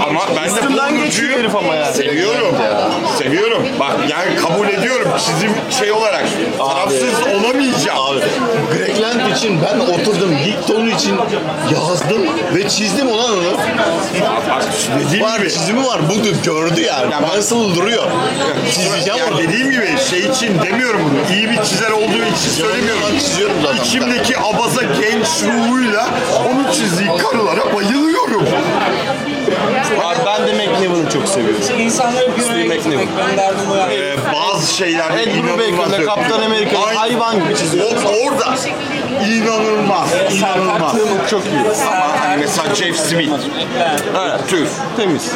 ama ben de Üstümden geçiyor pornocuyum. herif ama yani. Seviyorum. Seviyorum. Bak yani kabul ediyorum çizim şey olarak. Tarafsız olamayacağım. Abi Greg Land için ben oturdum ilk tonu için yazdım ve çizdim olan onu. Bak dediğim Var gibi. çizimi var budur gördü yani. Ya ben- duruyor. Çizeceğim Ya dediğim gibi şey için demiyorum bunu. İyi bir çizer olduğu için söylemiyorum. Ben çiziyorum zaten. İçimdeki abaza genç ruhuyla onun çizdiği karılara bayılıyorum. Abi ben de McNiven'ı çok seviyorum. İnsanları bir Steve yani. Ee, bazı şeyler Ed inanılmaz. Brubaker'la Kaptan Amerika'yı Ay- hayvan gibi çiziyor. O, orada inanılmaz, inanılmaz. Çok iyi. Ama hani mesela Jeff Smith, Evet. tüh. Temiz.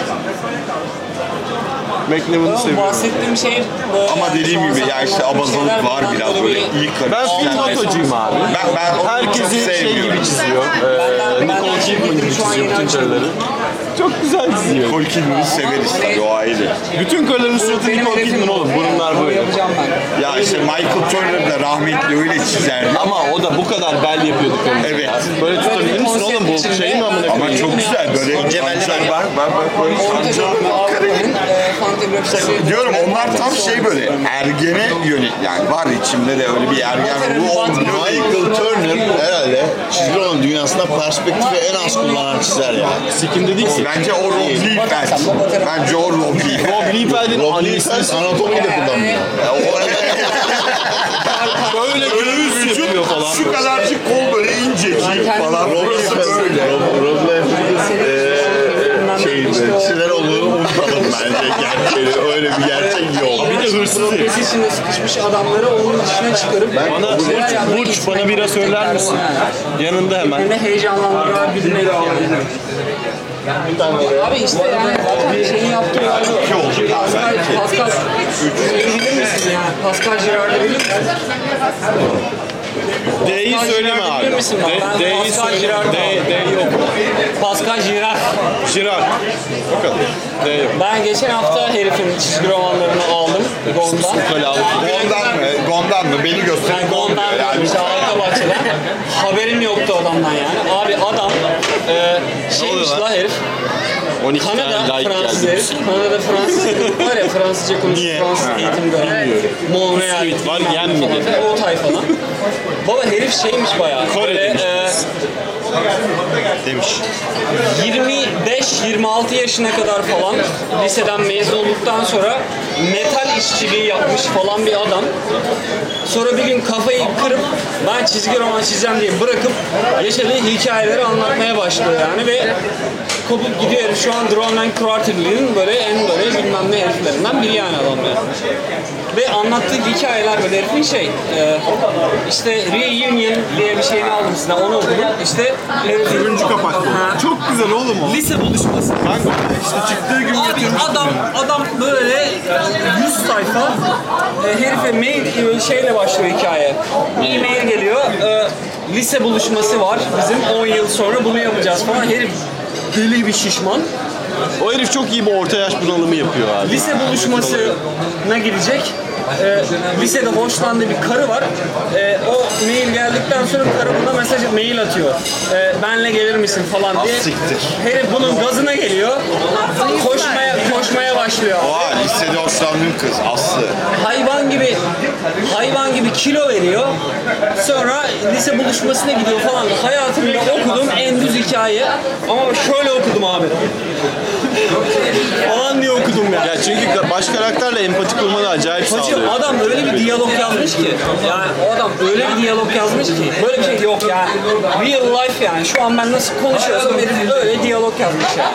McNiven'ı Ama seviyorum. bahsettiğim şey böyle Ama dediğim gibi ya işte abazalık var biraz böyle iyi karı Ben film çizen. atocuyum abi. Ben, ben Herkesi şey gibi çiziyor. Ee, Nicole Kidman gibi çiziyor bütün karıları. Çok güzel çiziyor. Nicole Kidman'ı severiz tabii o ayrı. Bütün karıların suratı Nicole Kidman oğlum. Burunlar böyle. yapacağım ben. Ya işte Michael Turner da rahmetli öyle çizerdi. Ama o da bu kadar bel yapıyordu karısı. Evet. Böyle tutabilir misin oğlum bu şey mi amına Ama koyayım? çok güzel böyle sancak var. Bak bak böyle sancak var. Diyorum onlar tam şey böyle ergene yönelik yani var içimde de öyle bir ergen ruhu olmuyor. Michael Turner herhalde çizgi roman dünyasında perspektifi en az kullanan çizer ya. Sikimde değil ki. Bence o Rob Liefeld. Bence o Rob Liefeld. Rob Liefeld'in Rob Liefeld anatomiyi de kullanmıyor. böyle göğüs yapıyor falan. Şu kadarcık kol böyle incecik falan. Rob Liefeld. Rob, Rob Liefeld'in eee şeydi, çizer olduğunu unutalım gerçeği. Öyle bir gerçek yok. Bir de hırsız. Profesi içinde sıkışmış adamları onun dışına çıkarıp Bana Burç, Burç bana bira söyler misin? Yanında hemen. Beni heyecanlandırabilmek yani. Abi işte yani zaten şeyi yaptığı yani. Pascal, Pascal, bilir misin yani? Pascal Girard'ı bilir misin? D'yi söyleme abi. bilir misin D- D'yi Pascal söyle. Girard'ı D, yok. Pascal Girard. Girard. O kadar. D yok. Ben geçen hafta herifin çizgi romanlarını aldım. Gond'dan. Gondan mı? Gondan mı? Beni göster. Yani Gond'dan Yani gelmiş arka bahçeden. Haberim yoktu adamdan yani. Abi adam e, şeymiş la herif. 12 Kanada tane like Fransız geldi. Kanada Fransız var ya Fransızca konuşuyor. Fransız eğitim gören. Montreal. Bisküvit var, bilmem yem mi falan dedi? filan, O tayfadan. Baba herif şeymiş bayağı. Kore Böyle, demiş. e, Demiş. 25-26 yaşına kadar falan liseden mezun olduktan sonra metal işçiliği yapmış falan bir adam. Sonra bir gün kafayı kırıp ben çizgi roman çizeceğim diye bırakıp yaşadığı hikayeleri anlatmaya başlıyor yani ve kopup gidiyor herif. Şu an Drone Quarterly'nin böyle en böyle bilmem ne heriflerinden biri yani adam yani. Ve anlattığı hikayeler böyle herifin şey e, işte Reunion diye bir şeyini aldım size onu okudum. İşte herifin Turuncu kapaklı. Ha. Çok güzel oğlum o. lise buluşması. Kanka işte çıktığı gün Abi adam adam böyle 100 sayfa e, herife mail e, şeyle başlıyor hikaye. E-mail geliyor. e, lise buluşması var bizim 10 yıl sonra bunu yapacağız falan. Herif deli bir şişman. O herif çok iyi bir orta yaş bunalımı yapıyor abi. Lise buluşmasına gidecek. e, lisede hoşlandığı bir karı var. E, o mail geldikten sonra karı buna mesaj mail atıyor. E, benle gelir misin falan diye. siktir. Herif bunun gazına geliyor. Koşmaya koşmaya başlıyor. Aa lisede hoşlandığım kız Aslı. hayvan gibi hayvan gibi kilo veriyor. Sonra lise buluşmasına gidiyor falan. Hayatımda okuduğum en düz hikaye. Ama şöyle okudum abi. Falan diye okudum ya. Ya çünkü baş karakterle empati kurmanı acayip Hacı sağlıyor. adam öyle bir diyalog yazmış ki. Yani o adam öyle bir diyalog yazmış ki. Böyle bir şey yok yani. Real life yani. Şu an ben nasıl konuşuyorsam öyle diyalog yazmış yani.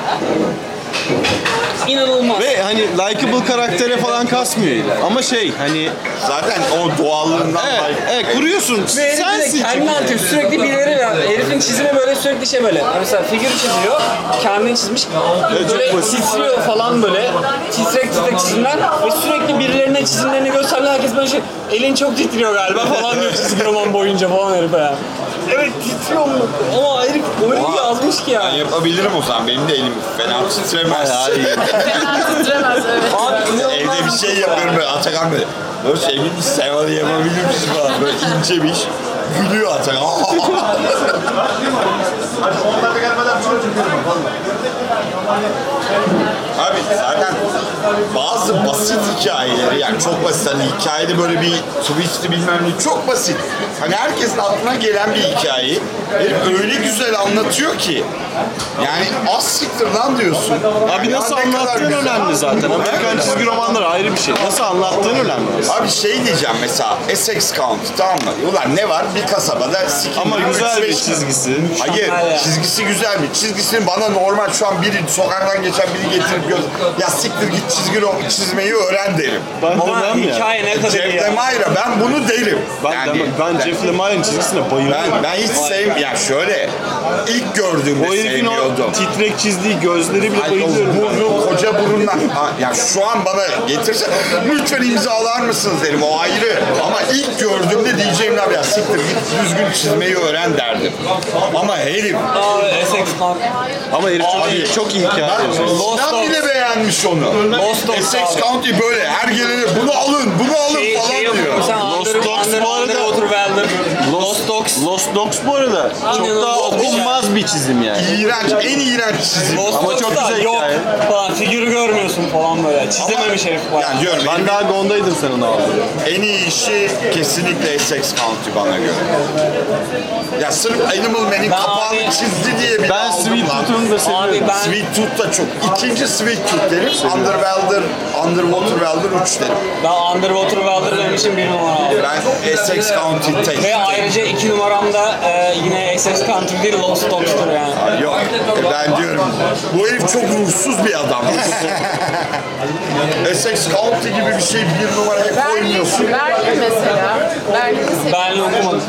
İnanılmaz. Ve hani likable karaktere falan kasmıyor illa. Ama şey hani Zaten o doğallığından evet, like- evet kuruyorsun. Ve herif de Sensin kendini çünkü. atıyor. Sürekli birileri var. Herifin çizimi böyle sürekli şey böyle. Mesela figür çiziyor. Kendini çizmiş. Çok Böyle basit. titriyor falan böyle. Titrek titrek çizimler. Ve sürekli birilerine çizimlerini gösteriyor. Herkes böyle şey elin çok titriyor galiba falan diyor çizgi roman boyunca falan herife ya. Evet titriyor mu? Ama herif öyle bir yazmış ki Ben yani. yapabilirim o zaman. Benim de elim fena titremez. Fena titremez evet. Abi inanılmaz Evde bir şey yapıyorum böyle Atakan böyle. Böyle şey bir sevalı yapabilir misin falan. Böyle Gülüyor Atakan. Abi zaten bazı basit hikayeleri yani çok basit hani hikayede böyle bir twist'i bilmem ne çok basit. Hani herkesin aklına gelen bir hikayeyi herif öyle güzel anlatıyor ki yani az siktir lan diyorsun. Abi Ya nasıl ne kadar anlattığın güzel. önemli zaten. Amerikan çizgi romanları ayrı bir şey. Nasıl anlattığın önemli. Abi şey diyeceğim mesela Essex County tamam mı? Ulan ne var? Bir kasabada sikim Ama güzel bir çizgisi. Hayır ya. çizgisi güzel bir. Çizgisini bana normal şu an biri sokaktan geçen biri getirip göz ya siktir git çizgi çizmeyi öğren derim. Ben Ama demem ya. hikaye ne kadar iyi Jeff ya. Lemire ben bunu derim. Ben, yani, demem. ben Jeff Lemire'ın çizgisine bayılıyorum. ben, ben hiç sevmiyorum. Ya şöyle ilk gördüğümde o sevmiyordum. o titrek çizdiği gözleri bile Ay, bayılıyorum. burnu, koca burundan. Ha, ya şu an bana getirse lütfen imzalar mısınız derim o ayrı. Ama ilk gördüğümde diyeceğim ya siktir düzgün çizmeyi öğren derdim. Ama herif Abi Essex County. Ama herif çok Abi, iyi, çok iyi hikaye ben yazıyor. Lost Sinan bile beğenmiş onu. Lost Dogs Essex abi. County böyle her gelene bunu alın bunu alın Şey, falan şey diyor. yapıyorum sen Lost Under, Dogs Under, bu arada-. Dogs. Lost Dogs bu arada çok daha bir okunmaz bir çizim yani. İğrenç, en iğrenç çizim. Lost Ama Dogs çok güzel yok hikaye. falan figürü görmüyorsun falan böyle. Çizememiş herif var. Yani diyorum Ben daha Gonda'ydım sen onu aldın. en iyi işi kesinlikle Essex County bana göre. Ya sırf Animal Man'in kapağını abi- çizdi diye bir Ben Sweet Tooth'unu da seviyorum. Abi ben Sweet Tooth da çok. İkinci Sweet Tooth derim. Underwelder, Underwater Welder 3 derim. ben Underwater Welder benim için bir numara abi. Ben Essex County tek. Ve ayrıca iki numaram da e, yine Essex Country değil Lost Dogs'tur yani. Yok. Ben diyorum bu herif çok ruhsuz bir adam. Essex County gibi bir şey bir numaraya Berlin, koymuyorsun. Berlin mesela. Berlin'i seviyorum. Berlin okumadım.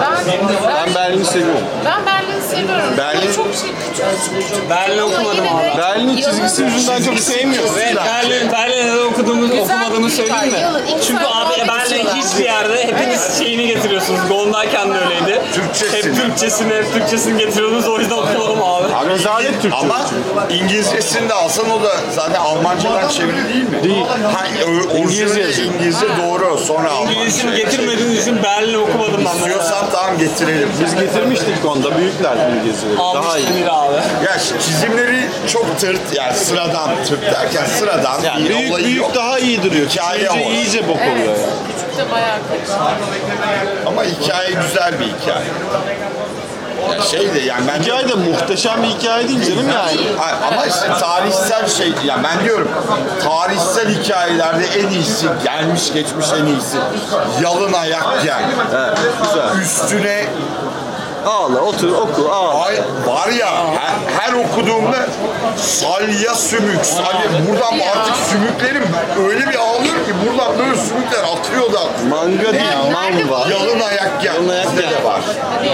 Ben, Ben Berlin'i seviyorum. ben Berlin'i seviyorum. Berlin- Çok şey küçük küçük. Berlin Ama okumadım yine de abi. Berlin'in çizgisi yüzünden çok sevmiyorum. Ve Berlin, Berlin'de de okuduğumuz, okumadığımı bir söyleyeyim mi? yılın ilk Çünkü saat abi muhabbet Berlin ediyorlar. hiçbir yerde hepiniz şeyini getiriyorsunuz. Gondayken de öyleydi. Türkçesini. Hep Türkçesini, hep Türkçesini getiriyordunuz. O yüzden okumadım abi. Rezalet Türkçe. Ama İngilizcesini de alsan o da zaten Almancadan çeviri değil mi? Değil. Ha, ö- İngilizce. İngilizce doğru. Sonra İngilizcesini Almanca. getirmediğiniz için Berlin okumadım ben. İstiyorsan tamam getirelim. Biz getirmiştik Gonda. Büyükler İngilizceleri. Daha iyi. abi. Ya çizimleri çok tırt yani sıradan tırt derken sıradan Yani bir büyük olayı büyük yok. daha iyi duruyor. Hikaye Küçülünce o. iyice bok oluyor Evet. yani. Küçük de bayağı kötü. Ama hikaye güzel bir hikaye. Ya şey de yani ben Hikaye de muhteşem bir hikaye değil canım yani. Ama işte tarihsel şey, ya ben diyorum tarihsel hikayelerde en iyisi, gelmiş geçmiş en iyisi yalın ayak gel. Evet, güzel. Üstüne Ağla, otur, oku, ağla. ay, var ya her, her okuduğumda salya sümük, salya buradan artık sümüklerim öyle bir ağlıyor ki buradan böyle sümükler atıyor da Manga değil, Nerede manga. yalın ayak gel. Yalın ayak gel. de var.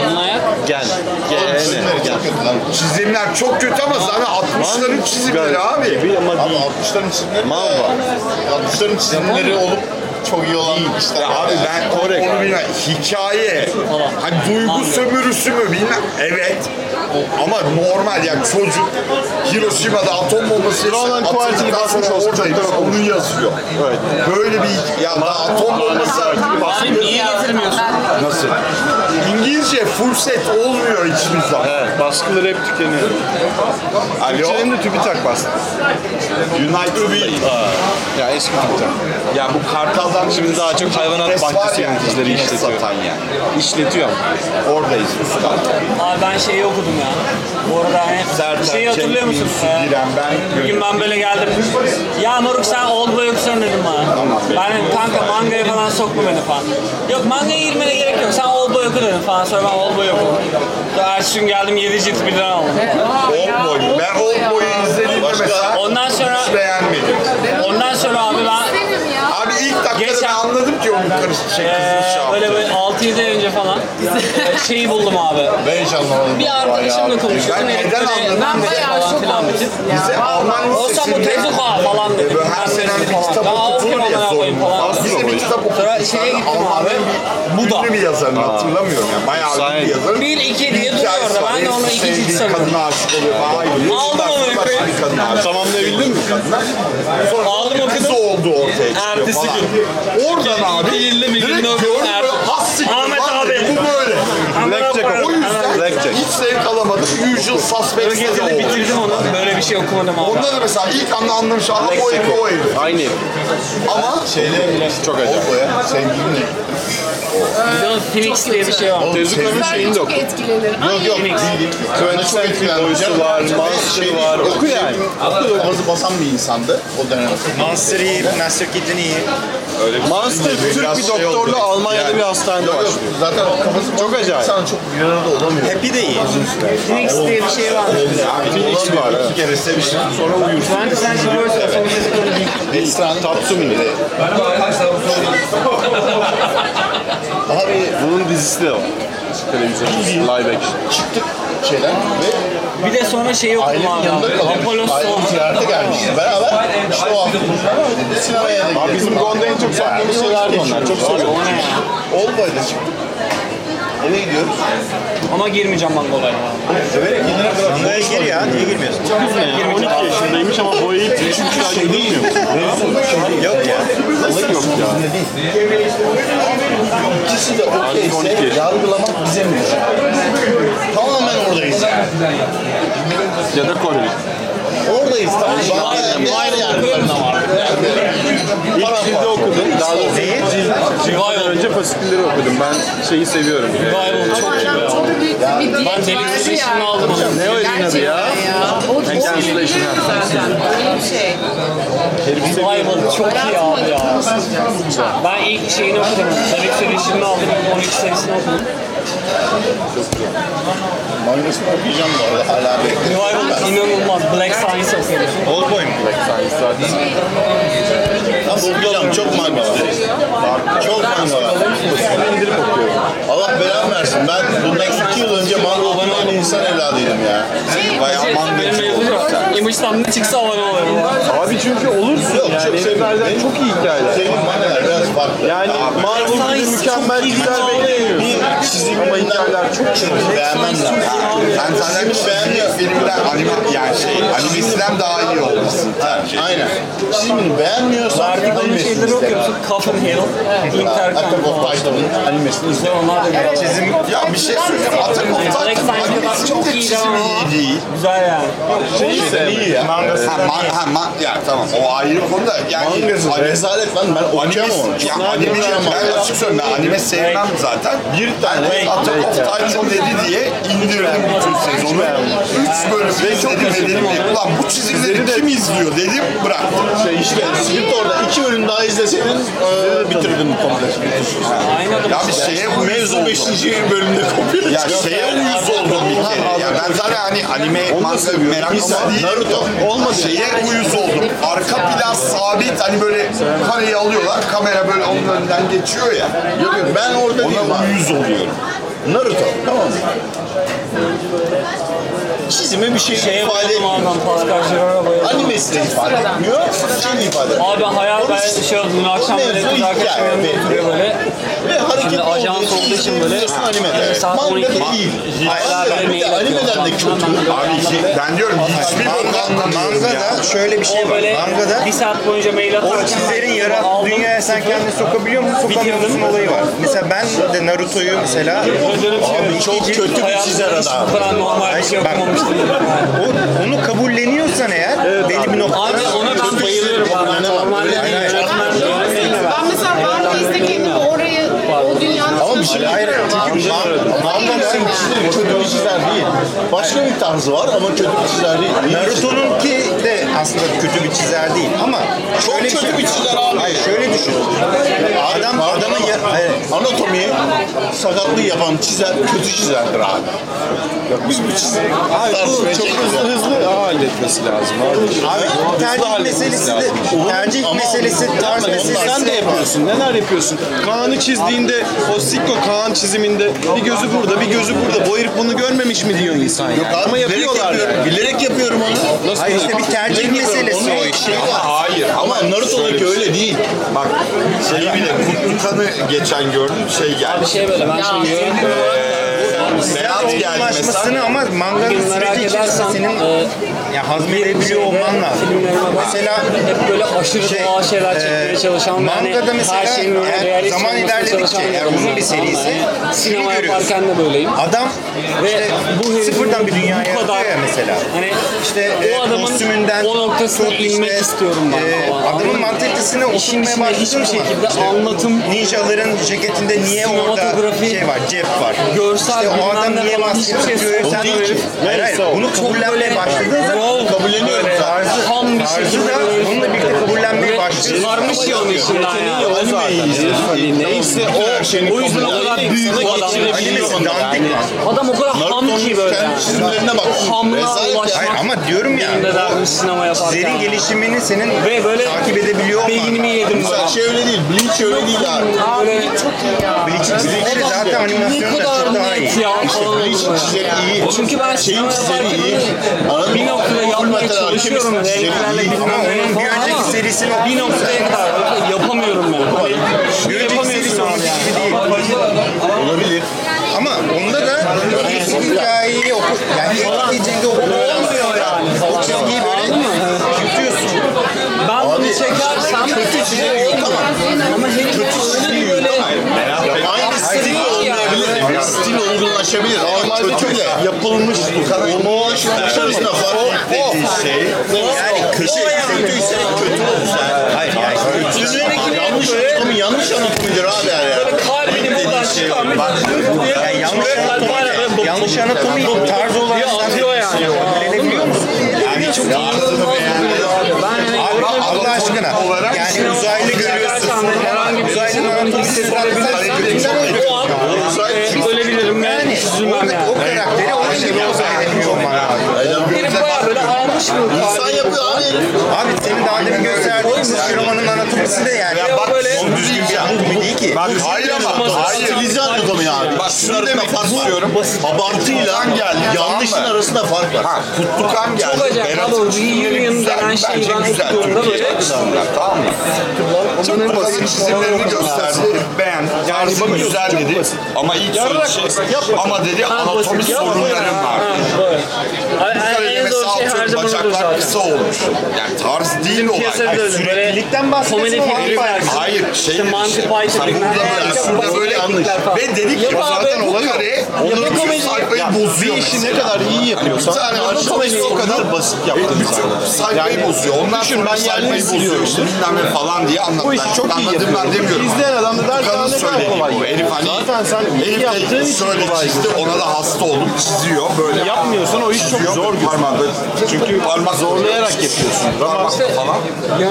Anlayak. Gel. Gel. Gel. Çizimler çok kötü ama zaten 60'ların çizimleri abi. Abi değil. 60'ların çizimleri Manga. 60'ların çizimleri olup çok iyi olan. Ya abi ben Korek. onu bilmem. Hikaye, hani duygu sömürüsü mü bilmem. Evet. Ama normal yani çocuk Hiroşima'da atom bombası Ronan Kuartini basmış güzel onu yazıyor. Böyle bir ya da atom bombası Abi niye getirmiyorsun? nasıl? İngilizce full set olmuyor hiçbir zaman. Evet, baskıları hep tükeniyor. Alo. Türkçenin de TÜBİTAK bastı. United Ya eski TÜBİTAK. Ya bu Kartal'dan Şimdi daha çok hayvanat bahçesi yöneticileri pes işletiyor. Satan yani. İşletiyor ama. Oradayız. Abi ben şeyi okudum ya. Bu arada hani Sertan, şeyi hatırlıyor musun? Ee, Giren, ben, Bir gün ben böyle geldim. Ya moruk sen old boy okusan dedim bana. Ben dedim, kanka mangaya falan sokma beni falan. Yok mangaya girmene gerek yok. Sen old boy oku dedim falan. Sonra ben old boy okudum. Ertesi gün geldim 7 cilt birden aldım. Old Boy. Ben Old Boy'u izlediğimde mesela Ondan sonra hiç beğenmedim. ondan sonra abi ben. Abi ilk dakikada Geçen- ben anladım ki onun karısı şey kızını şey Ee, yaptı. böyle böyle 6-7 ay önce falan e, şeyi buldum abi. Ben hiç anlamadım. Bir arkadaşımla konuşuyordum. Ben Herif neden böyle anladım? ben bayağı falan şok tip. Bize Alman Olsa bu lisesinde tezuka falan dedim. böyle her Ben sene bir falan. kitap Ya okutulur ya amına koyayım zorunlu. falan. Biz de bir kitap Sonra okuttuk. şeye gittim abi. Bir Buda. ünlü bir yazarını hatırlamıyorum yani. Bayağı ünlü bir yazarın. Bir, iki diye duruyor hikayesi orada. var. Ben de Herif iki cilt sevdiği sarıldım. kadına aşık oluyor. Be. Aldım onu bir kadına aşık Tamamlayabildin mi? Sonra Aldım onun kızı okudum. oldu ortaya çıkıyor Ertesi falan. gün. Oradan abi Bilirli mi, direkt er- böyle has siktir Ahmet lan abi. Bu böyle. Blackjack O yüzden Blackjack. hiç zevk alamadım. Usual Suspects'te de Getirdim oldu. bitirdim onu. Böyle bir şey okumadım abi. Onda da mesela ilk anda anladım şu an o herif o herif. Aynı. Ama Şeyle çok acayip. O ya. Sevgilimle. Bir de onun Phoenix diye bir şey var. Tezuka'nın şeyini de çok oku. Yok yok. Twenty Century Boys'u var, Monster var. Oku yani. Kafası basan bir insandı o dönem. Monster iyi, Master Kid'in iyi. Monster Türk bir doktorla Almanya'da bir hastanede Yok yok. başlıyor. Zaten kafası Çok acayip. İnsan çok arada olamıyor. Happy de iyi. Phoenix diye bir şey var. Phoenix var. İki kere sevişin sonra uyursun. Ben sen şimdi böyle söylesene. Esra'nın Tatsumi. Abi Bunun dizisi de var. Televizyon. Live action. çıktık şeyden ve Bir de sonra şeyi okudum abi. Apollo Soul. ziyarete gelmişiz. Beraber işte o hafta sinemaya da gidelim. Abi bizim Gond'a en çok sattığımız şeylerdi onlar. Çok seviyorum. O ne ya? Olmaydı. Eve gidiyoruz. Ama girmeyeceğim ben bu yine bırak. Buraya gir ya, niye girmiyorsun? 12 yaşındaymış ama boyayıp 3 ay gidilmiyor. Yok ya. Balık yok ya. İkisi de 12 okeyse yargılamak bize mi? Tamamen oradayız yani. Ya da Koreli. Oradayız tamam. Bana değer yargılarına var. İlk cildi okudum. Daha doğrusu Cildiden önce fasikülleri okudum. Ben şeyi seviyorum. Revival çok iyi ya. Çok büyük bir diyet Ben deli işini aldım. Ne o elin adı ya? O çok iyi Cancellation zaten. Öyle bir şey. Çok iyi abi ya. Ben ilk şeyini okudum. Delik Sürüşü'nü aldım. 12 senesini okudum. Mangasını okuyacağım bu arada hala bekliyorum. Revival inanılmaz. Black Science okuyorum. Old boy mu? Black Science zaten. Nasıl okuyacağım? Çok manga var. Çok manga var. Allah belamı versin. Ben bundan iki yıl önce manga okuyan insan evladıydım ya. bayağı mevzu İmajdan ne çıksa abone oluyorum. Abi çünkü olursun Yok, yani. çok. Heriflerden çok iyi hikayeler. Sevdiğim mangalar biraz farklı. Yani Marvel gibi mükemmel çizgiler beklemiyorsun. çizim Ama hikayeler çok iyi. beğenmem lazım. Sen zaten çizgi filmden anime yani şey animesinden daha iyi olmasın. Ha, aynen. Çizimini beğenmiyorsan Verdik onun şeyleri okuyorsun. Intercom Attack of. Titan'ın animesini izle. Onlar da güzel. Çizim Ya bir şey söyleyeyim. Attack of animesi çok iyi çizimi iyi değil. güzel yani. Sen sevmedim. iyi ya. Ha, man, ha, man, ya tamam o ayrı konu da yani Mangası rezalet lan ben okuyamam onu. ya anime ben açık söyleyeyim ben anime sevmem zaten. Bir tane Attack of Titan dedi diye indirdim bütün sezonu. Üç bölüm izledim ve dedim ulan bu çizgileri kim izliyor dedim bıraktım. şey işte Script orada iki bölüm daha izleseydin e, bitirdin komple. Aynı adam. Ya bir şeye uyuz Mevzu oldum. 5. bölümde kopuyor. Ya şeye uyuz oldum bir kere. Ya ben zaten hani anime manga meraklısı değil. Naruto. Olmadı. Şeye uyuz oldum. Arka plan sabit hani böyle kareyi alıyorlar. Kamera böyle onun önünden geçiyor ya. Yok yok ben orada değilim Ona uyuz oluyorum. Naruto tamam mı? Çizime bir şey Şeye ifade etmiyor. Pascal Girard'a bayıldım. Animesine ifade etmiyor, şey ifade etmiyor. Abi hayal ben şey oldu dün akşam böyle kız arkadaşım yanımda oturuyor böyle. Ve hareketli Şimdi ajans olduğu için böyle animede. saat Mangada 12 değil. Hayır, Mangada bir de mail animeden de kötü. Abi şey- ben diyorum hiçbir Manga, anlamıyorum ya. mangada şöyle bir şey var. Mangada bir saat boyunca mail atarken o çizerin yarattığı dünyaya sen kendini sokabiliyor musun, sokamıyor musun Bitirdim. olayı var. Mesela ben de Naruto'yu mesela Abi çok kötü bir çizer adam. Bu kadar normal bir şey Bak. O, onu kabulleniyorsan eğer belli bir noktada Abi ona ben bayılıyorum. yönetmen yönetmenim Ben mesela Piece'de kendimi orayı, o dünyanın Ama bir şey hayır. Çünkü Manga'nın çizeri kötü bir çizer değil. Başka bir tarzı var ama kötü bir çizer değil. Naruto'nunki de aslında kötü bir çizer değil ama Çok şöyle kötü şey- bir çizer abi. Hayır şöyle düşün. Adam ya, hayır, anatomiyi sakatlığı yapan çizer kötü çizerdir abi. Yok biz bu çizer. Hayır bu çok hızlı hızlı halletmesi lazım abi. Abi tercih meselesi de tercih meselesi tarz meselesi. Sen de yapıyorsun. Neler yapıyorsun? Kaan'ı çizdiğinde o Sikko Kaan çiziminde bir gözü burada, bir gözü burada. Bu herif bunu görmemiş mi diyor insan yani. Abi Ama bilerek yapıyorlar yapıyorum. Bilerek yapıyorum onu. Nasıl Hayır işte bir tercih meselesi o iş. Hayır Ama Naruto'daki öyle değil. Bak şeyi bile Kutlukan'ı geçen gördüm şey geldi. şey böyle ben şimdi yönetmen olarak Berat geldi mesela. Ama manganın süreci içerisinde senin e, ya hazmedebiliyor olman lazım. Mesela hep böyle aşırı şey, doğal şeyler çekmeye e, çalışan ve hani mangada mesela her şeyin böyle eğer realist zaman ilerledikçe, çalışan eğer bir uzun bir insanım. seriyse Yani sinema görüyorsun. yaparken de böyleyim. adam Ve işte bu sıfırdan bir dünya bu kadar yaratıyor ya mesela. Hani İşte o e, adamın kostümünden o noktasına tut inmek istiyorum ben e, falan. adamın mı? mantalitesine İşin oturmaya içinde başladığın hiçbir zaman şekilde anlatım ninjaların ceketinde niye orada Sinematografi, şey var, cep var. görsel, işte o adam niye maske şey takıyor, sen söylemiyor öyle. herif. Hayır hayır, o. bunu kabullenmeye başladığın zaman Raw, Kabulleniyorum zaten. Ham bir da böyle onunla birlikte kabullenmeye Ve başlıyorsun. Çıkarmış ya onun içinden ya. O zaten. Neyse o. O yüzden o kadar büyük o adam. Adam o kadar ham ki böyle çizimlerine bak. Hamla Rezalet ya. ulaşmak. Hayır ama diyorum ya sinema yaparken. Çizerin gelişimini senin Ve böyle takip edebiliyor olman beynimi yedim Mesela böyle. şey öyle değil. Bleach öyle değil abi. Böyle Bleach'in çizimleri zaten ne animasyonu da çok daha iyi. Bleach'in böyle. çizeri iyi. Çünkü ben Şeyin yaparken iyi. Anladın bir noktada yapmaya çalışıyorum. Renklerle bilmem onun bir önceki serisini bir noktaya kadar yapamıyorum. Hani Bir önceki yapamıyorsun serisi abi onun yani. gibi değil. Olabilir. Ama onda da eski hikayeyi oku, yani ilk zaman Olmuyor yani o çizgiyi böyle yutuyorsun. Ben bunu çekersem kötü çizgi. Ama herif öyle bir böyle Aynı stil olmayabilir. Stil olgunlaşabilir. Ama kötüyle yapılmış olmamış arasında fark var. dediği şey Yani kötü, Kötüyse kötü olsa. hayır yani Üzerindeki Yanlış anatomi yanlış anatomidir abi yani. böyle kalbini buradan çıkarmış. yani yanlış anatomi, yanlış anatomi tarz olarak atıyor yani. kabullenebiliyor musun? yani çok tarzını beğendim. Abi Allah aşkına yani uzaylı görüyorsun. Herhangi bir Uzaylının anatomisi hareketinden öyle. O an e, ölebilirim yani. Yani Üzülmem orada yani. o karakteri o şekilde uzay edebiliyor olman lazım. Herif bayağı böyle almış mı? İnsan yapıyor abi. Senin daha demin gösterdiğin bu romanın anatomisi de yani. Ya bak böyle Son düzgün bir anatomi değil ki. Bak hayır ama hayır. Stilize anatomi abi. Bak arasında fark var. Abartıyla yanlışın arasında fark var. Ha, Kutlukan geldi. Çok acayip. Reunion güzel. denen şeyi Bence ben güzel. okuduğumda böyle- Tamam mı? Çok basit çizimlerini gösterdi. Beğen. Tarzı güzel dedi. Ama ilk söylediği şey ama dedi anatomi sorunlarım var. En mesela şey zaman odur bacaklar zaten. kısa olmuş. Yani tarz değil olay. Piyasada da öyle. Süreklilikten bahsediyorsun komedi ama hangi Hayır şey İşte Monty Python Burada böyle, Ya, burada basit böyle replikler falan. Ve dedik ki Yap abi, zaten bu o kare onun komedi. sayfayı Bir bozuyor. işi ne kadar iyi yapıyorsan Bir tane aşamayı o kadar basit yaptın Bütün sayfayı bozuyor. Ondan düşün, sonra ben sayfayı yerleri bozuyor. siliyorum. İşte bilmem ne falan diye anlat. Bu işi Ben çok iyi yapıyor. demiyorum. İzleyen adam da der ki, Kanın "Aa, ne kadar söylediği kolay." bu. Herif hani Zaten sen iyi herif de yaptığın için şöyle kolay. çizdi. Ona da hasta oldum. Çiziyor böyle. Yapmıyorsan o iş çok Çiziyor, zor gözüküyor. Çünkü parmak Zorlayarak yapıyorsun. Parmakla falan.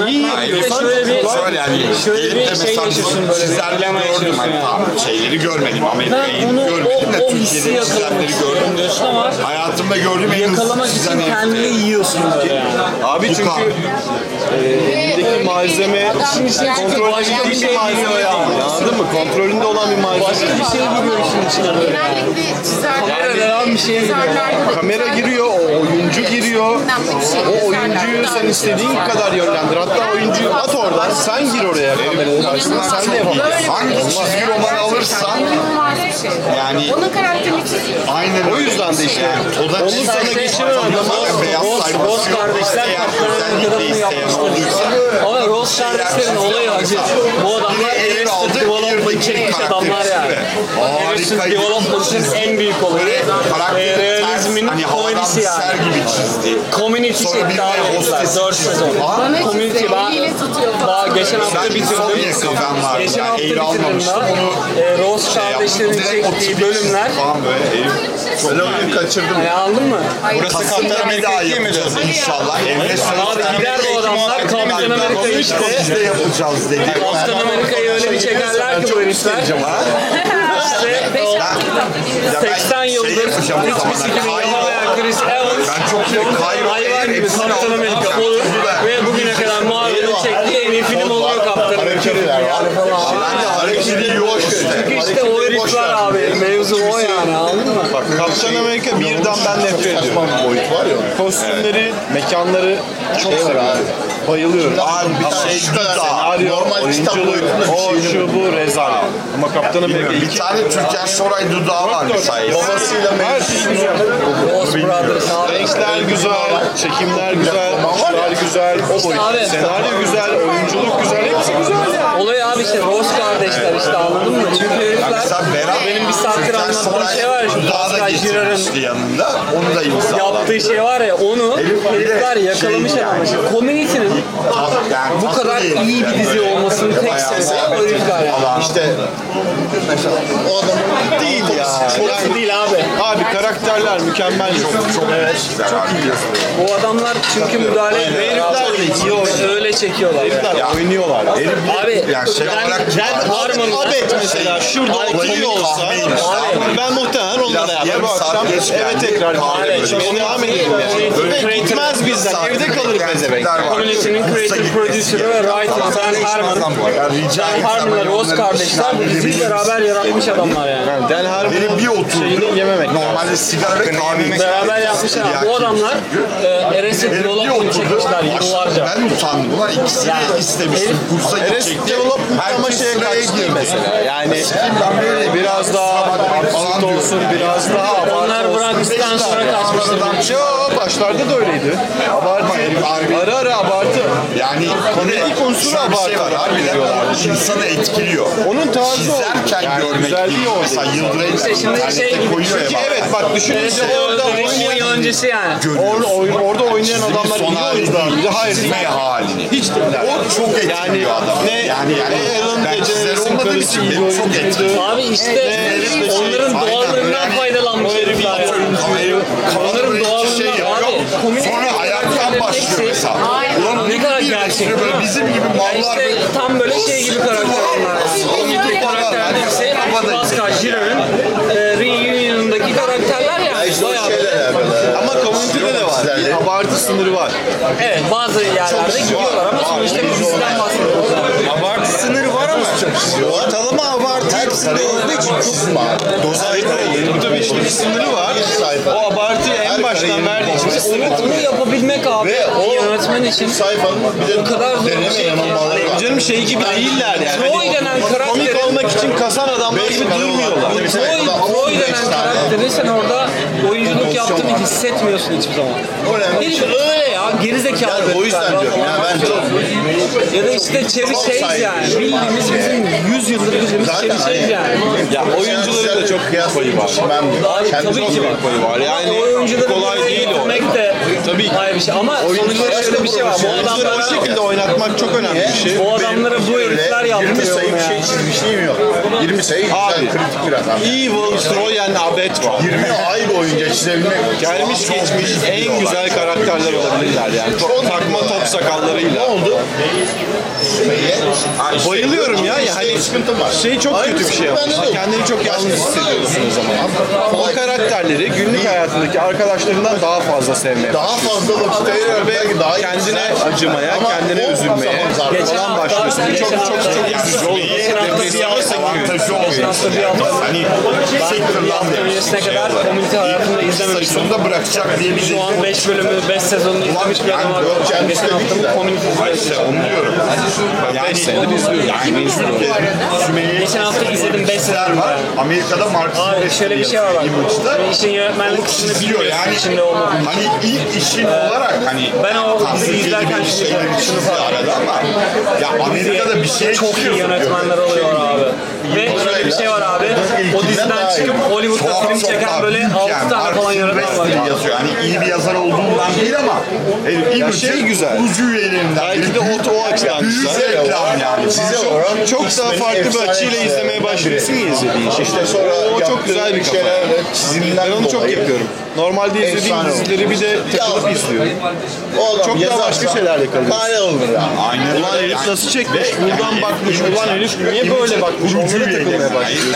İyi Ha, herif yapıyorsan şöyle bir- Şöyle yani. şöyle bir şey yaşıyorsun böyle, çizerleri gördüm. Hani yani. tamam, şeyleri görmedim. Amerika'yı Ben onu o, görmedim de Türkiye'de çizerleri gördüm. diyorsun ama Hayatımda gördüğüm en hızlı yakalamak için kendini yiyorsun böyle yani. Abi çünkü elindeki bir malzeme, kontrol başka bir şey malzeme yani. Anladın mı? Kontrolünde olan bir malzeme. Başka bir şey giriyor işin içine böyle. Kameradan bir şey giriyor. Kamera giriyor, o oyuncu giriyor. O oyuncuyu sen istediğin kadar yönlendir. Hatta oyuncuyu at oradan, sen gir oraya kameranın karşısına, sen de yapabilirsin. Hangi çizgi roman alırsan şey. Yani- Onun karakterini çiziyor. aynen O yüzden de işte o da onu sana geçiren adamı beyaz Ross, kardeşler isteyen yapmışlar. olduysa Ama Ross kardeşlerin olayı acı. Bu adamlar Biri el aldı, Arrested bir Development de çekmiş adamlar yani. Harikaydı. Development'ın en büyük olayı. Böyle hani havadan bir ser yani. gibi çizdi. Community Sonra bir de herifler. hostesi 4 sezon. Bana Community ben daha geçen hafta Ben son bitirdim. yakından vardı. Geçen Yani hafta bitirdim almamıştım. daha. Onu E, şey yaptım. kardeşlerin çektiği 35 bölümler. Falan böyle herif çok Ben kaçırdım. Yani anladın mı? Burası Kaptan Amerika 2'ye mi? İnşallah. Emre Abi gider bu adamlar Kaptan Amerika işte. Biz de yapacağız dedi. Kaptan Amerika'yı öyle bir çekerler ki bu herifler. İşte o Ya ben 80 şey yıldır hiçbir sikimi yapamayan Chris Evans Ben çok hayvan gibi Kaptan. Amerika olur ve bugüne kadar Marvel'ın çektiği en iyi film oluyor Kaptan Amerika yani falan. Bence hareketi yok işte. Çünkü işte o herifler abi mevzu o yani anladın mı? Bak Kaptan Amerika birden ben nefret ediyorum. boyut var ya. Kostümleri, mekanları çok seviyorum. Bayılıyorum. Abi bir şey şu kadar. Senaryo, Normal kitap oyunculuk, boyutunda o bir şey. şu bu rezalet. Ama Kaptan Amerika Bir 2 tane Türkan Şoray dudağı var. Babasıyla şey güzel. Ross Brothers abi. Renkler güzel, çekimler güzel, güzel, o boyut. Senaryo güzel, oyunculuk güzel, hepsi Olay abi işte Ross kardeşler işte anladın mı? Çünkü herifler benim bir saattir anlattığım şey var ya şu Pascal Girard'ın yanında. Onu da imzaladı. yaptığı şey var ya onu herifler yakalamış şey ama şimdi Community'nin Yani bu kadar iyi bir dizi olmasının tek sebebi o herifler yani. İşte o adam Değil ya. Nasıl değil abi? Abi karakterler mükemmel. Çok, çok Evet. Çok iyi. Bu adamlar çünkü müdahale ediyor. herifler de iyi oynuyor. Öyle çekiyorlar. yani. Herifler oynuyorlar. Abi Yani şey Dan, olarak Dan Harmon'la Abet mesela şurada Olayı oturuyor olsa ben muhtemelen onunla beraber yarım bu akşam eve tekrar devam edelim Ve gitmez bizden. Evde kalır pezevenk. Community'nin creative producer'ı ve writer'ı Dan Harmon. Dan Harmon'la Ross kardeşler diziyi beraber yaratmış adamlar yani. Dan Harmon'un Beni bir oturdu. şeyini yememek lazım. Normalde sigara ve kahve içmek. Beraber yapmışlar. Bu adamlar e, Development'ı oturdu. çekmişler yıllarca. Ben utandım. Ulan ikisini Yani, istemiştim. Kursa gidecekti. Development ama şeye kaçtı mesela. Yani biraz daha absürt olsun, biraz daha abartı Onlar olsun. bıraktıktan sonra kaçmıştır. Yo başlarda da öyleydi. Abartı. Ara ara abartı. Yani Komedi unsuru şöyle bir şey var harbiden insanı etkiliyor. Onun tarzı o. Çizerken görmek güzelliği. Mesela Yıldıray'ın şey internette gibi koyuyor ya Çünkü bak. Bak düşününce orada Orada 10 oynayan yıl öncesi yani. Orada, oyun, orada oynayan adamlar son iyi hali oyuncular değil. mıydı? Hayır. Değil. halini. Hiç değiller. O çok etkiliyor Yani adamı. ne- yani, yani DeGeneres'in olmadığım karısı çok etkiliyor. Abi işte onların Yani faydalanmış herifler. Onların şey doğallığından abi. Sonra ayaktan başlıyor mesela. Ulan Ne kadar gerçek değil? Bizim gibi mallar işte böyle tam böyle şey gibi karakter onlar. Komünist karakterler hepsi e, Reunion'daki karakterler yani. Bayağı böyle. Ama komünitede de var. Bir abartı sınırı var. Evet bazı yerlerde gidiyorlar ama sonuçta bir diziden bahsediyoruz. Abartı sınırı var ama ortalama abartı hepsinde olduğu için çok dozajda Tabii işte bir sınırı var. O abartıyı en baştan verdiği için Onu, onu yapabilmek abi Ve o- yönetmen için sayfanın bir de o kadar zor bir şey ki. var. Canım şey gibi değiller yani. Troy Hani denen komik karakterin olmak için kasan adamlar gibi durmuyorlar. Troy, Troy denen karakteri sen orada oyunculuk yaptığını hissetmiyorsun hiçbir zaman. Hiç öyle ya gerizekalı. Yani o yüzden diyorum. Yani ben çok Ya da işte Chevy Chase yani. Bildiğimiz bizim 100 yıldır bildiğimiz Chevy Chase yani. Ya oyuncuların da çok payı var. ben kendi tabii ki var. Yani oyuncuları kolay değil o. de Tabii ki. ayrı bir şey. Ama sonuçta şöyle bir şey var. Bu Oyuncuları o adamlara, şekilde oynatmak çok önemli bir şey. bu adamlara bu herifler 20 yaptırıyor sayı bir ya. şey çizmişliğim yok. 20 sayı güzel Abi. kritik bir adam. Evil Troyan Abed var. 20 ay boyunca çizebilmek Gelmiş geçmiş en güzel karakterler olabilirler yani. Top, takma top sakallarıyla. Ne oldu? Bayılıyorum ya. Yani sıkıntı var. şey çok kötü bir şey yapmış. Kendini çok yalnız hissediyorsun o zaman. O karakterleri günlük hayatındaki arkadaşlarından daha fazla sevmeye Daha fazla vakit ayırarak belki daha kendine acımaya, kendine üzülmeye falan başlıyorsun. Çok çok çok üzücü olur. Sekiyor. Avantajı bir hafta Hani sektörden bir hafta öncesine kadar komünite hayatında izlememiştim. Saçında bırakacak diye bir şey. Şu an 5 bölümü, 5 sezonunu izlemiş bir adam var. Geçen de hafta bu de. komünite İşte onu diyorum. Yani senedir izliyorum. Yani Sümeyye Geçen hafta izledim 5 sezon var. Amerika'da Abi şöyle bir şey var bak. İşin yönetmenlik kısmını bilmiyorum yani. olmadığım için. Hani ilk işin olarak hani Ben o Türkiye'de izlerken bir şunu fark- ama ya Amerika'da bir şey çok iyi yönetmenler oluyor abi. Ve şöyle bir şey var abi. O diziden çıkıp Hollywood'da film çeken böyle 6 tane falan yönetmen var. yazıyor. Yani iyi bir yazar olduğundan değil ama herif image'in şey güzel. kurucu üyelerinden. Belki de o, o açıdan Büyük güzel. reklam yani. Size oran Çok daha farklı bir açıyla izlemeye başlıyorsun ya izlediğin şey. İşte sonra o çok güzel bir kafa. çizimden Ben onu çok yapıyorum. Normalde izlediğim dizileri bir de takılıp izliyorum. Çok daha başka şeylerle kalıyorsun. Kale olur ya. Aynen Ulan öyle. herif nasıl çekmiş, buradan bakmış, ulan herif niye böyle bakmış, onlara takılmaya başlıyorsun.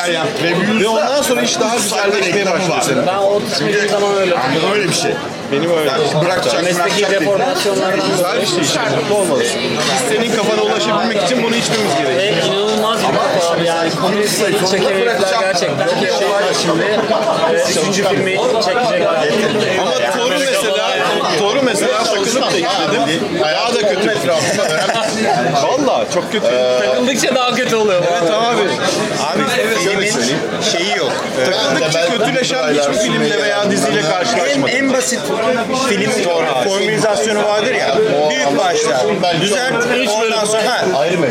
Ve ondan sonra iş daha güzelleşmeye başlıyor senin. Ben o kısmı zaman öyle. Yani öyle bir şey. Benim öyle. Bırakacak, Mesleki bırakacak değil. deformasyonlardan Güzel bir şey işte, mutlu olmalısın. Biz senin kafana ulaşabilmek için bunu içmemiz gerekiyor. Ve inanılmaz bir kafa abi yani komünist çeken herifler gerçekten şey var şimdi e, üçüncü filmi çekecekler. Ama Thor'u mesela, Thor'u mesela takılıp da izledim. Daha da kötü. Valla çok kötü. Takıldıkça daha kötü oluyor. Evet abi. Abi filmin şeyi yok. Takıldıkça kötüleşen hiçbir filmle veya diziyle En, karşılaşmadım. en basit film formülizasyonu vardır ya. Büyük başlar. Düzelt. Ondan sonra Ayrı mı?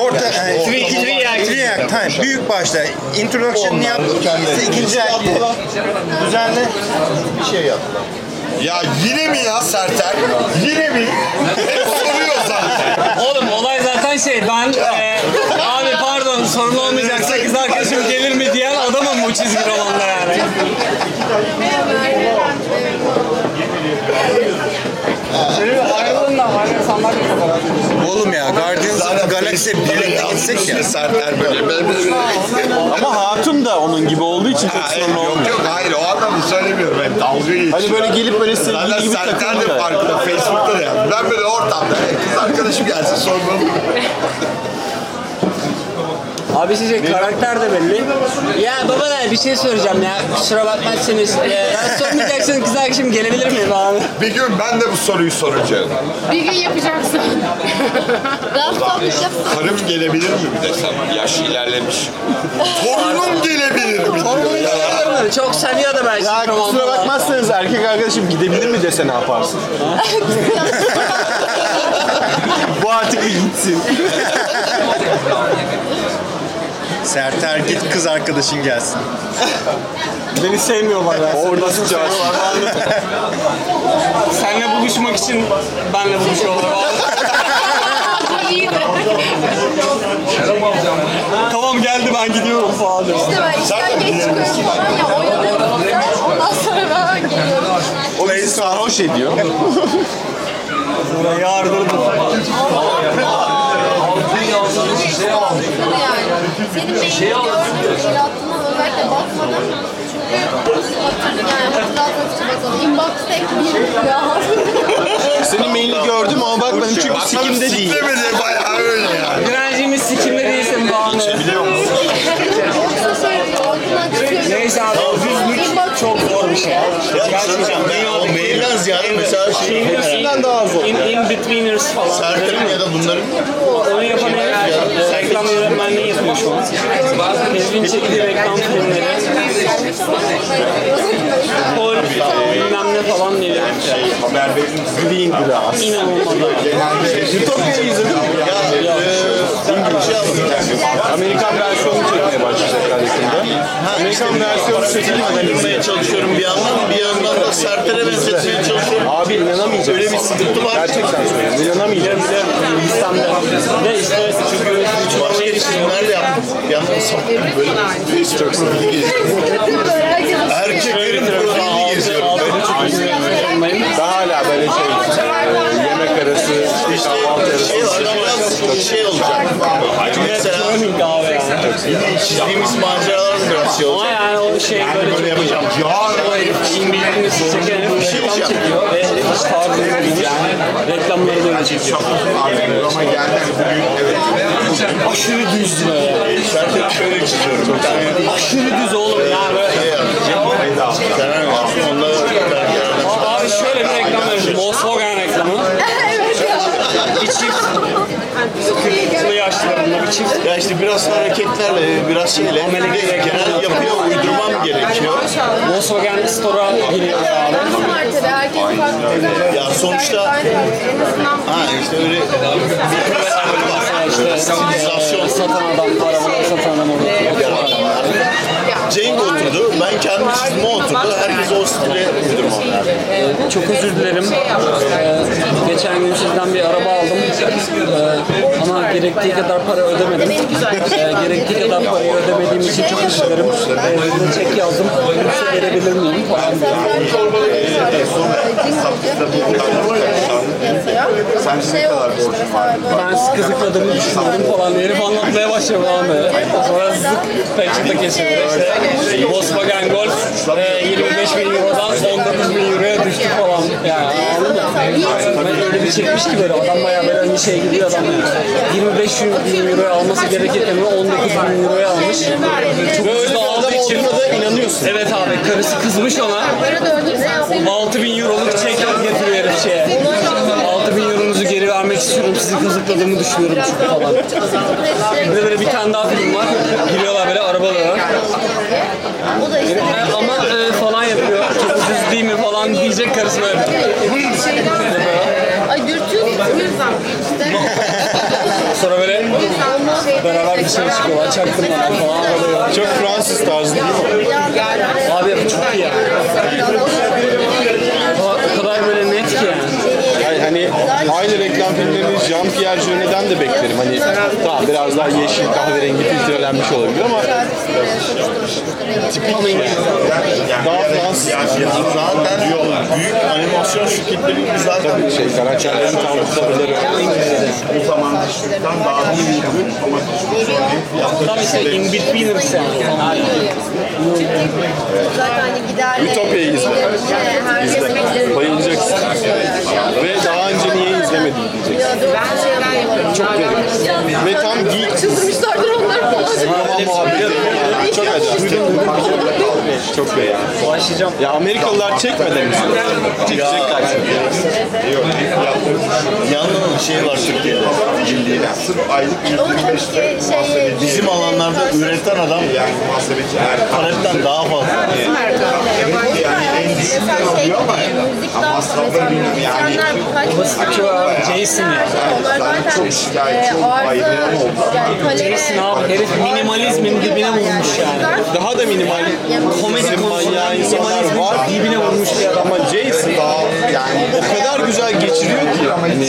Orta yani, Three- three act. three act, ha, büyük başlar. Introduction'ını yap. ikinci. Düzenle. bir şey yaptılar. Ya yine mi ya Serter? Yine mi? Hep soruyor zaten. Oğlum olay zaten şey ben e, abi pardon sorun olmayacaksa kız arkadaşım gelir mi diyen adamım bu çizgi romanda yani. Şöyle bir ayrılın da ayrılın sandalye kapatalım. Oğlum ya Guardians of the Galaxy'e birlikte gitsek ya. Serter böyle. Ama Hatun da onun gibi olduğu için çok Hayır, sorun yok olmuyor. yok hayır o anlamda söylemiyorum. Ben dalga geçiyorum. Hani böyle gelip böyle sevgili Zaten gibi Serter de farkında. Facebook'ta da yaptı. Ben böyle ortamda "Hey, kız arkadaşım gelsin sormam. Abi sizce karakter de belli. Ya baba da bir şey soracağım ya. Kusura bakmazsınız. Ya, ya sormayacaksın kız arkadaşım gelebilir mi falan. Bir gün ben de bu soruyu soracağım. Bir gün yapacaksın. Karım gelebilir mi bir de sana? Yaş ilerlemiş. Torunum gelebilir mi diyor ya. Çok seviyor da ben Ya kusura romanda. bakmazsanız erkek arkadaşım gidebilir mi dese ne yaparsın? Bu artık bir gitsin. Serter git kız arkadaşın gelsin. Beni sevmiyorlar ya. Orada sıcağız. Seninle buluşmak için benle buluşuyorlar. Tamam geldi ben gidiyorum falan. diyor. İşte ben işten geç çıkıyorum falan ya oyalıyorum. Ondan sonra ben geliyorum. O beni sarhoş ediyor. Yardırdım. yani. Senin mailini gördüm, el attığına özellikle bakmadım. Çünkü hatırladım yani hatırlatmak için bakalım. Inbox tek bir ya. Senin mailini gördüm ama bakmadım çünkü sikimde değil. Siklemedi bayağı öyle yani. Direncimiz sikimde değilsin bu anı. Yoksa söylüyor, aklından çıkıyor. Neyse abi Inbox çok zor bir şey. Gerçekten O mailden ziyade mesela şey Hepsinden daha zor. In, in betweeners falan. Serter'in ya da bunların Onu yapan herif reklam yönetmenliği yapıyor şu an. Ezgin çektiği reklam filmleri. Bilmem ne falan diyor. Green Grass. İnanılmaz abi. Ütopya'yı izledin mi? ya e, şey aldım. Amerikan versiyonunu çekmeye başlayacaklar yakında. Amerikan versiyonu çekilmeden Bilmeye çalışıyorum bir yandan, bir yandan da Serter'e benzetmeye çalışıyorum. Abi inanamayacaksın. Öyle bir sıkıntı var. Gerçekten söylüyorum. İnanamayacaksın. Listemde. Ve işte çünkü Başka isimlerle yaptım. Bir yandan sapıyorum böyle. Çok sıkıntı. Erkeklerin profilini geziyorum. Daha hala böyle şey, e, arası, işte kahvaltı arası. Şey, biraz şey, şey olacak. Mesela çizdiğimiz maceralar mı biraz şey olacak? Ama yani o şey böyle, böyle yapacağım. Ya o şey herif bildiğini çeken herif reklam çekiyor ve herif. Yani reklamları da öyle çekiyor. Ama geldi evet. Aşırı düz diyor ya. Ben de şöyle çiziyorum. Aşırı düz oğlum ya şey böyle. Sen Abi şöyle bir reklam vermişim. Volkswagen reklamı bir çift. Kırklı yaşlarında bir çift. Ya işte biraz hareketlerle, biraz şeyle bir genel yapıya uydurmam gerekiyor. Volkswagen Store'a giriyor abi. Ya sonuçta- En azından Ha işte öyle Sivilizasyon. satan adam, arabaları satan adam oluyor. Cenk oturdu, ben kendi çizime oturdu. Herkes o stile uydurmam lazım. Çok özür dilerim. Ee, geçen gün sizden bir araba aldım. Ee, ama gerektiği kadar para ödemedim. Ee, gerektiği kadar parayı ödemediğim için çok özür dilerim. Ee, size çek yazdım. Yoksa verebilir miyim falan diye. Sen ne kadar borcun var? Ben kızıkladığımı düşünüyorum falan herif anlatmaya başlıyor falan böyle. Sonra zık peçete kesiyor işte. Volkswagen Golf e, 25 bin Euro'dan 19 bin Euro'ya düştü falan. Yani anladın mı? Ben öyle bir çekmiş ki böyle adam bayağı böyle hani şey gibi bir adam. yani. 25 bin Euro'ya alması gerekirken o 19 bin Euro'ya almış. Çok Ve öyle ucuza bir aldığı için. inanıyorsun. Evet abi karısı kızmış ona. Para döndü ne yapayım? 6000 euroluk çek getiriyor herif şeye. 6000 euronuzu geri vermek istiyorum. Sizi kazıkladığımı düşünüyorum çünkü falan. Bir de böyle bir tane daha film var. Giriyorlar böyle arabalara. O da işte E, ama e, falan yapıyor. Çok ucuz değil mi falan diyecek karısı böyle. Ay dürtüyor İşte. Sonra böyle beraber dışarı çıkıyorlar. Çaktırmadan falan oluyor. Çok Fransız tarzı değil mi? Abi çok iyi ya. O kadar böyle net ki yani. Yani hani aynı reklam filmlerini Jean-Pierre Jeunet'den de beklerim. Hani tamam biraz daha yeşil kahverengi filtrelenmiş olabilir ama tipik daha Fransız. Zaten büyük animasyon şirketleri zaten şey karakterlerin tavırları O zaman daha iyi ama Tam işte in betweeners yani. Zaten hani giderleri. Ütopya'yı izle. Bekliyor. Bayılacaksın. Ve daha izlemedin diyeceksin. Ya. Çok garip. Ve tam geek Çıldırmışlardır onlar falan. Çok acayip. Çok beğendim. Başlayacağım. Ya Amerikalılar çekmeden izliyor. Çekecek kaç. yanlı bir şey var Türkiye'de. Bildiğin. sırf aylık Ama tabii ki şey... Bizim alanlarda üreten adam yani muhasebeci talepten daha fazla. düşük Mesela şey ama müzik masrafları mesela müzisyenler Jason ya. Onlar zaten e, arzı, yani talebe... Jason abi herif minimalizmin dibine vurmuş yani. Daha da minimal Komedi manyağı insanlar var. dibine vurmuş bir adam. Ama Jason daha yani o kadar güzel geçiriyor ki. Yani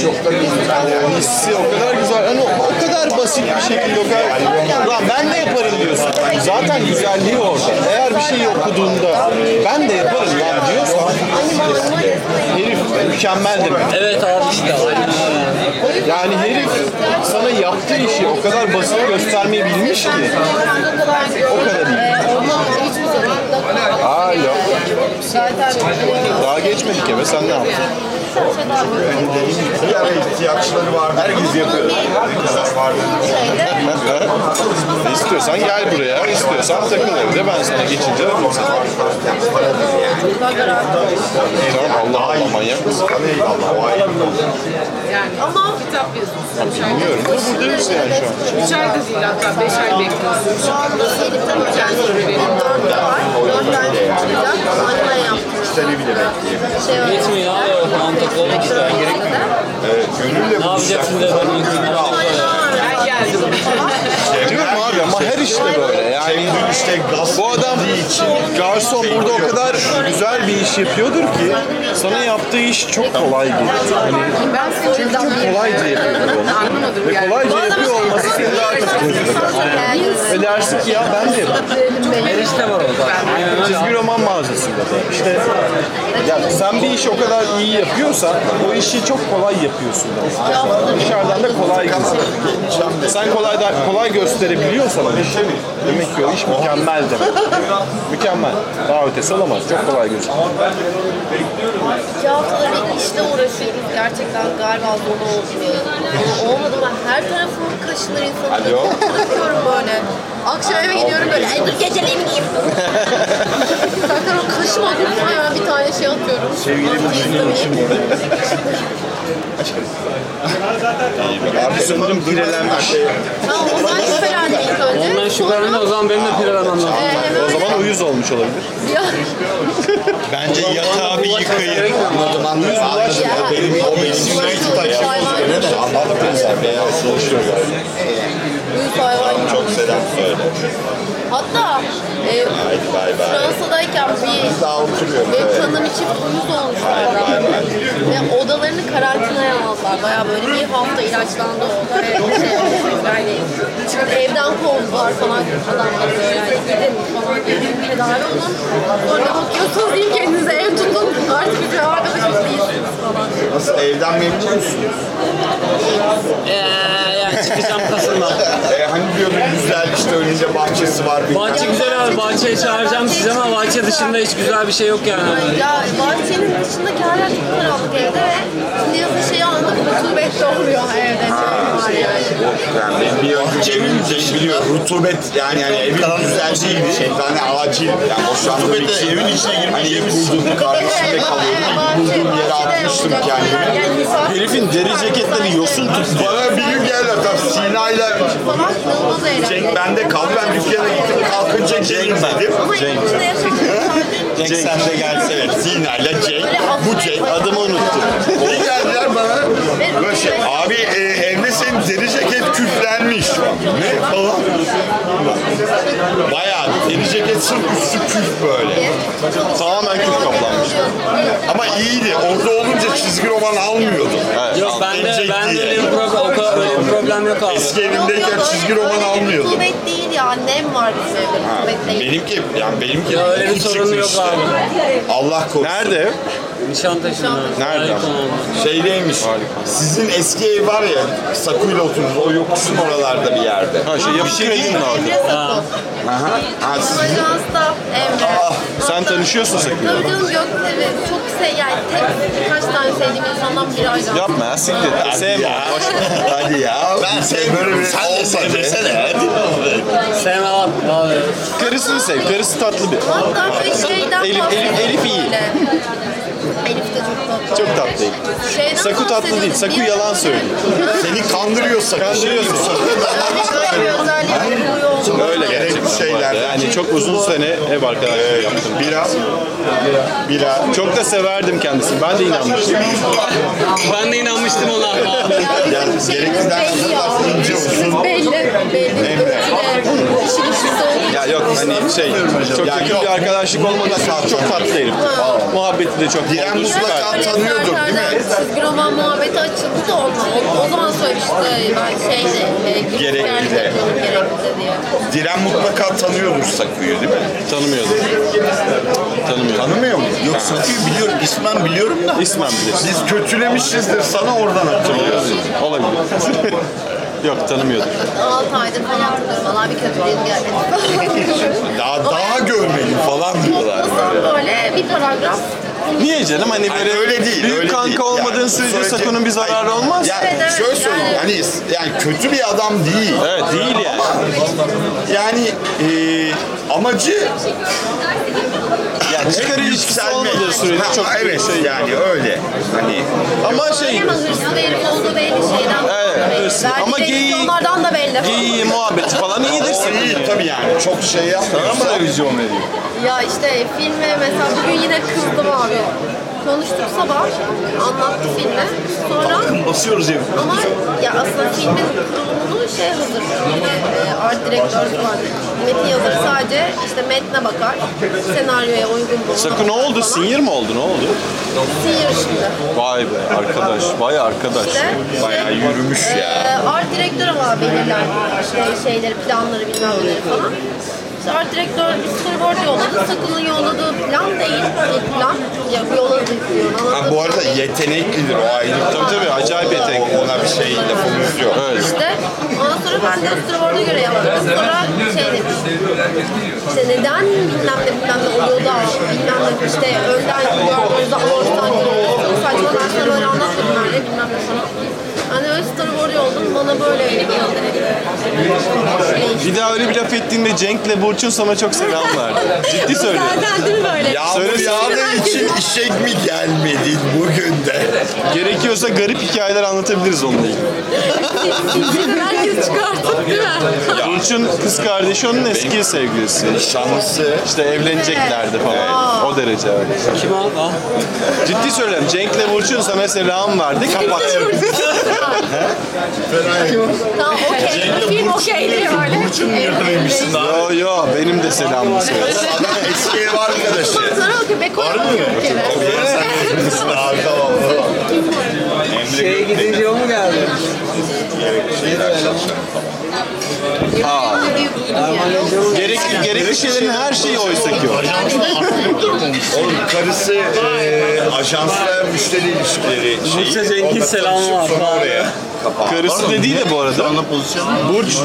Hissi o kadar güzel. Hani o kadar basit bir şekilde o kadar... Lan ben de yaparım diyorsun. Zaten güzelliği orada. Eğer bir şeyi okuduğunda ben de yaparım lan diyorsan herif mükemmel demek. Evet abi işte. Yani herif sana yaptığı işi o kadar basit göstermeyi bilmiş ki. o kadar iyi. Zaman Aa yok. Daha geçmedik eve sen ne yaptın? bir ara ihtiyaçları vardı. Herkes yapıyor. Ne kadar vardı. İstiyorsan gel buraya, istiyorsan takıl evde. Ben sana geçince veririm sana. Tamam Allah Allah manyak mısın? Eyvallah ayrı. ama kitap yazıyorsun. Bilmiyorum da buradayız yani şu an. Üç ay da değil hatta beş ay bekliyorsun. şu anda Elif'ten öğrenci dört var. Dört tane çıkacak. Anne yaptım. Seni bile bekleyeyim. Şey. Gitmeyin abi o antropolog işte. Gönülle Ne yapacaksın de ben insanlara Ben geldim. Diyorum abi ama her işte böyle. Yani işte gaz bu adam garson burada o kadar güzel bir iş yapıyordur ki sana yaptığı iş çok kolay gelir. Hani Ben seni kolayca yapıyor anlamadım Ve yani. kolayca yapıyor olması daha. Ve dersin ki ya ben de. Erişte var orada. Aynen. Çizgi roman mağazasında da işte ya sen bir işi o kadar iyi yapıyorsan o işi çok kolay yapıyorsun demek. Dışarıdan da kolay gözüküyor. Sen kolay da, kolay gösterebiliyorsan o işi demek ki o iş mükemmel demek. mükemmel. Daha ötesi olamaz. Çok kolay gözüküyor. İki haftada bir işle uğraşıyoruz. Gerçekten galiba zor olmuyor. Olmadı mı her tarafımı kaşınır insanın. Akşam eve gidiyorum böyle. Ay dur geceleyin giyeyim. Zaten o kaşıma durmaya bir tane şey atıyorum. Sevgilim Abi sanırım pirelenmiş. Ben ondan şüphelendim ilk önce. Ondan şüphelendi o zaman benim de pirelemem lazım. Ee, hemen O zaman uyuz olmuş olabilir. ya, Bence yatağı bir yıkayın. Anladım. Benim o benim Uyuz hayvan gibi. Anladım sen beyaz çalışıyor. Uyuz hayvan. Çok selam söyle. Hatta e, Haydi bay bay. Fransa'dayken bir Daha oturuyorum. benim Evet. tanıdığım için uyuz olmuşlardı. Ve odalarını karantinaya aldılar. Baya böyle bir hafta ilaçlandı o oda. ve Şey, yani çıkıp evden kovdular falan adamları böyle. Yani gidin falan gidin tedavi olun. Sonra bakıyorsunuz iyi kendinize ev tutun. Artık bir arkadaşımız değilsiniz falan. Nasıl evden memnun musun? Eee yani çıkacağım Kasım'da. E, hani diyordun güzel işte önünde bahçesi var. Bahçe güzel abi. Bahçeye çağıracağım sizi ama bahçe dışında hiç güzel bir şey yok yani. Ya bahçenin dışındaki her yer çok karanlık evde ve şimdi yazın şeyi anladım. Rutubetli oluyor evde. Şey var yani. Bir önceki şey biliyor rutubet yani, yani evin güzel değil bir şey. Yani acil yani boşandığım Rutubete için. evin içine girmiş Hani ilk bulduğum kardeşimde kalıyordum. İlk bulduğum yere atmıştım kendimi. Herifin deri ceketleri yosun tuttu. Bana bir gün geldi tam Sina'yla. Cenk bende kaldı. Ben dükkana gittim kalkınca Cenk dedim. Ama içinde yaşamak Cenk sen de gelse evet. Sina'yla Cenk. Bu Cenk. Adımı unuttum. Ne geldiler bana? Böyle şey, abi e, evde senin deri ceket küflenmiş. Ne falan. Bayağı deri ceket sırf üstü küf böyle. Tamamen küp kaplanmış. Ama iyiydi. Orada olunca çizgi roman almıyordum. Yok bende, Cenk bende diye. öyle bir problem, o kadar öyle bir problem yok abi. Eski evimdeyken çizgi roman almıyordum. Rutubet değil ya. Nem var bizim evde. Değil. Benimki yani benimki Ya öyle bir sorun yok çıkmıştı. abi. Allah korusun. Nerede? Nişantaşı'nda. Nerede? Şeydeymiş. Sizin eski ev var ya Sakuyla oturduğunuz o yokuşun oralarda bir yerde. Ha şey yapı kredinin orada. Emre Sakın. Aha. Ha, siz Ajansta Emre. Sen tanışıyorsun sakın. Tabii canım Gökçe'de çok se yani tek birkaç tane sevdiğim insandan biri ajans. Yapma ya siktir. Hadi Sevme. ya. Boş ver. Hadi ya. Ben Böyle sevmiyorum. Sen de sevmesene. Sevme abi. Karısını sev. Karısı tatlı bir. Hatta bir şeyden Elif- Elif- Elif iyi. böyle. Elif de çok tatlı. Çok tatlı. Şeyden Saku tatlı değil. Saku Bir yalan söylüyor. Seni kandırıyor sakın. Kandırıyorsun. Kuruyor. Öyle Gerekli gerçekten. şeyler. Yani çok uzun sene ev arkadaşlığı yaptım. Bira. Bira. Çok da severdim kendisini. Ben de inanmıştım. Ben de inanmıştım ona. Yani Belli ya. ince uzun. Belli. Belli. İşin olduğu Ya yok hani şey çok Ya yakın yok. bir arkadaşlık olmadan çok tatlı herif. Muhabbeti de çok Diren oldu. mutlaka Süper. tanıyordur değil mi? Çizgi roman muhabbeti açıldı da onunla. O, o zaman söylemişti ben şeyde. E, Gerekli de. Gerekli diye. Diren mutlaka tanıyordur Saku'yu değil mi? Tanımıyordum. Tanımıyordum. Tanımıyor mu? Yok Safiye biliyorum. İsmen biliyorum da. İsmen bilir. Biz kötülemişizdir sana oradan hatırlıyoruz. Olabilir. Yok tanımıyordum. 6 aydır falan. Valla bir kötülüğüm gelmedi. Daha daha görmeliyim falan diyorlar. Sonra böyle bir paragraf. Niye canım hani böyle öyle değil. büyük öyle kanka değil. olmadığın Yani sürece Saku'nun bir zararı Hayır. olmaz. Ya Evet, evet, şöyle söyleyeyim yani- hani yani kötü bir adam değil. Evet değil yani. Yani e, amacı Yani çıkar ilişkisi olmadığı sürece Ha, çok evet şey. yani öyle. Hani Ama şey olduğu belli şeyden. Evet, hırsız. Ama geyik- Onlardan da belli. iyi muhabbeti falan iyidir o iyi tabii yani çok şey yapmıyor. Ama da vizyon veriyor. Ya işte filme mesela bugün yine kızdım abi. Konuştuk sabah, anlattı filmi. Sonra Basıyoruz evi. ama ya aslında filmin kurulumunu şey hazırlıyor. Yine e, art direktörü var. Metin yazarı sadece işte metne bakar. Senaryoya uygun bulur. Sakın ne oldu? Senior mi oldu? Ne oldu? Senior şimdi. Vay be arkadaş. Vay arkadaş. İşte Bayağı yürümüş ya. e, art direktör ama belirler işte şeyleri, planları bilmem neleri falan. İşte art direktör bir storyboard yolladı. Sakın'ın yolladığı plan değil. İlk plan. Ya, yolladığı plan. Ha, bu arada yeteneklidir o ayrı. Tabii tabii acayip yetenekli. Ona bir şey lafımız yok. Evet. İşte ondan sonra ben de storyboard'a göre yaptım. Sonra şey demiş. İşte neden bilmem ne bilmem ne oluyor da bilmem ne işte önden gördüğünüz ortadan görüyorsunuz. Saçma ben sana böyle anlatmadım öyle bilmem ne falan. Hani öyle storyboard yolladım bana böyle öyle bir yolda Bir daha öyle bir laf ettiğinde Cenk'le Burç'un sana çok selam verdi. Ciddi söylüyorum. Zaten değil mi böyle? Yağmur Söyle- yağdığı için işe mi gelmedin bugün de? Gerekiyorsa garip hikayeler anlatabiliriz onunla ilgili. Herkes çıkartıp değil mi? Burç'un kız kardeşi onun eski sevgilisi. Şansı. İşte evleneceklerdi falan. O derece öyle. Kim? Ah. Ciddi söylüyorum. Cenk'le Burç'un sana selam verdi. Kapat. Tamam okey. Film okey diye böyle. Burç'un yakınıymışsın daha. Yo yo benim de selamımı söyle. Adam eski ev arkadaşı. Sonra okey. Bekor Var mı? kere. Sen yakınsın abi tamam tamam. Şeye gidince o mu geldi? Gerekli, gerekli şeylerin her şeyi oysa ki o. Oğlum karısı e, ajansla müşteri ilişkileri şeyi. Burç'a Cenk'in selamı var sonra oraya kapağı. Karısı dediği de bu arada. Ana pozisyon. Burç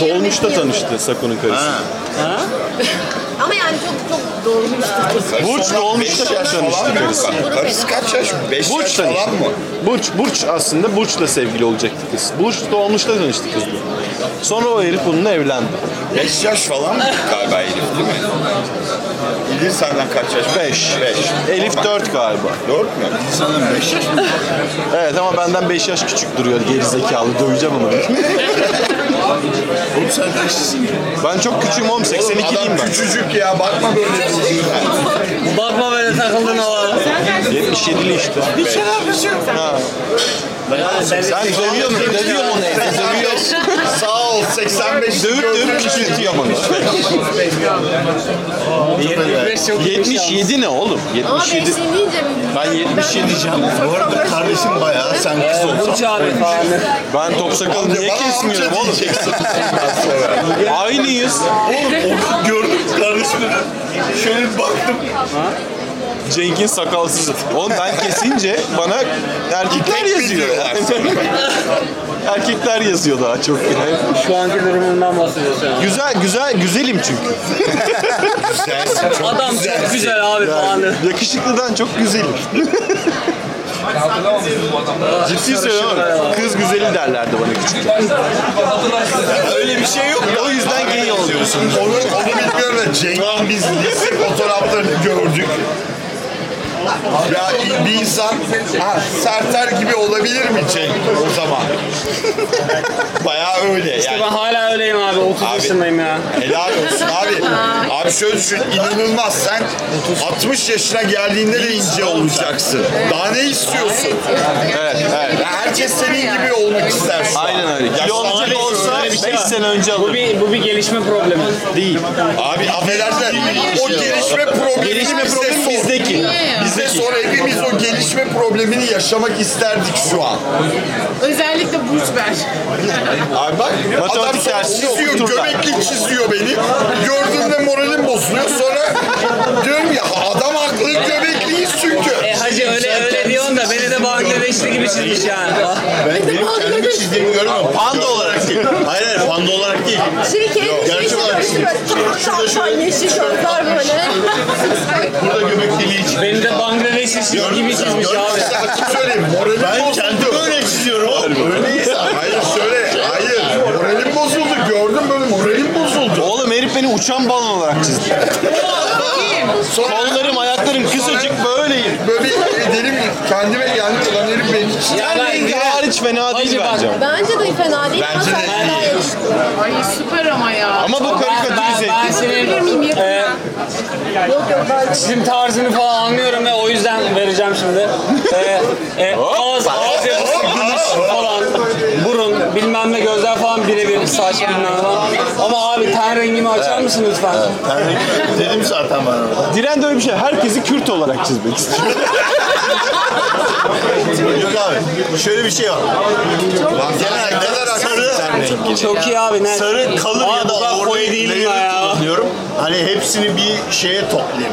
dolmuşta tanıştı Sako'nun karısı. Ama yani çok çok doğrumuştu. Burç dolmuşta Beş yaş tanıştı falan mı? karısı. Karısı kaç yaş? 5 Burç yaş tanıştı. falan mı? Burç, Burç aslında Burç'la sevgili olacaktı kız. Burç dolmuşta tanıştı kızla. Sonra o herif onunla evlendi. 5 yaş falan mı galiba Elif değil mi? İlir senden kaç yaş? 5. 5. Elif 4 galiba. 4 mü? Sanırım 5 yaş mı? Evet ama benden 5 yaş küçük duruyor gerizekalı. Döveceğim onu. Oğlum sen kaçlısın? Ben çok küçüğüm oğlum. 82'liyim Adam ben. küçücük ya bakma böyle durduğuna. Bakma böyle takıldın o. 77'li işte. Bir şey yapmışım. Ha. Sen dövüyorsun, dövüyor onu evde, dövüyor. Sağ ol 85 Dövüp dövüp küçültüyor bunu. 75 çok iyiymiş yalnız. 77 ne oğlum? Ama 77. beşliğini deyince Ben 77 diyeceğim. Bu arada kardeşim bayağı sen kız olsan. Burç abi falan. Ben top sakalı niye kesmiyorum oğlum? Aynıyız. Oğlum gördüm kardeşim. Şöyle bir baktım. Cenk'in sakalsızı. Oğlum ben kesince bana erkekler yazıyor. erkekler yazıyor daha çok. Yani. Şu anki durumundan bahsediyorsun. yani. Güzel güzel güzelim çünkü. Güzelsin, çok Adam güzelsin. çok güzel abi falan. Yakışıklıdan çok güzelim. Ciddi söylüyorum. Kız güzeli derlerdi bana küçükken. Öyle bir şey yok. O yüzden gay oluyorsun. Onu, onu bilmiyorum da Cenk'in biz lise fotoğraflarını gördük. Ya bir insan ha, Serter gibi olabilir mi Cenk o zaman? Bayağı öyle yani. Ben hala öyleyim abi. 30 Abi. yaşındayım ya. Helal olsun abi. Abi şöyle düşün, inanılmaz. Sen 60 yaşına geldiğinde de ince olacaksın. Daha ne istiyorsun? Evet, evet. Ya herkes senin gibi olmak ister şu an. Aynen öyle. Kilo Yaşlanacak olacak olsa bir şey 5 var. sene önce Bu alırım. bir, bu bir gelişme problemi. Değil. Abi affedersin o gelişme problemi Gelişme bize problemi sor. bizdeki. Bize sonra hepimiz o gelişme problemini yaşamak isterdik şu an. Özellikle burç ver. Abi bak adam Matematik sonra dersi çiziyor, okuturlar. göbeklik çiziyor beni. Gördüğümde moralim bozuluyor. Sonra diyorum ya adam haklı göbekliyiz çünkü. Da beni de Bangladeşli gibi çizmiş yani. Ben benim kendimi çizdiğimi göremem. Panda olarak değil. Hayır hayır panda olarak değil. şey kendi Gerçek olarak böyle tak tak tak yeşil gözler böyle. Burada göbek deliği çıkıyor. Beni de Bangladeşli gibi çizmiş abi. Size açık söyleyeyim moralim Ben bozuldu. kendimi öyle çiziyorum. Öyleyse. Hayır şöyle hayır moralim bozuldu gördüm böyle moralim bozuldu. Oğlum herif beni uçan balon olarak çizdi. Kollarım, ayaklarım kısacık böyleyim. Böyle bir dedim kendime geldim ulan herif beni çizdi. Ya Her ben rengi hariç fena değil bence. Bence de fena değil ama Bence de sen daha iyi. Ay süper ama ya. Ama bu ben, karikatürize ben, ben Bilir senin e, Yok yok bence. çizim tarzını falan anlıyorum ve o yüzden vereceğim şimdi. E, e, ağız, ağız yapısı, gülüş falan, burun, bilmem ne gözler falan birebir saç bilmem ne falan. Ama abi ten rengimi açar mısın lütfen? Ben dedim zaten ben orada. Diren de öyle bir şey. Herkesi Kürt olarak çizmek istiyor. Yok abi. Şöyle bir şey var. Genelde sarı Çok iyi abi. Ne? sarı kalır Abi ya da koyu orayı değilim ben ya. kullanıyorum. Hani hepsini bir şeye toplayayım.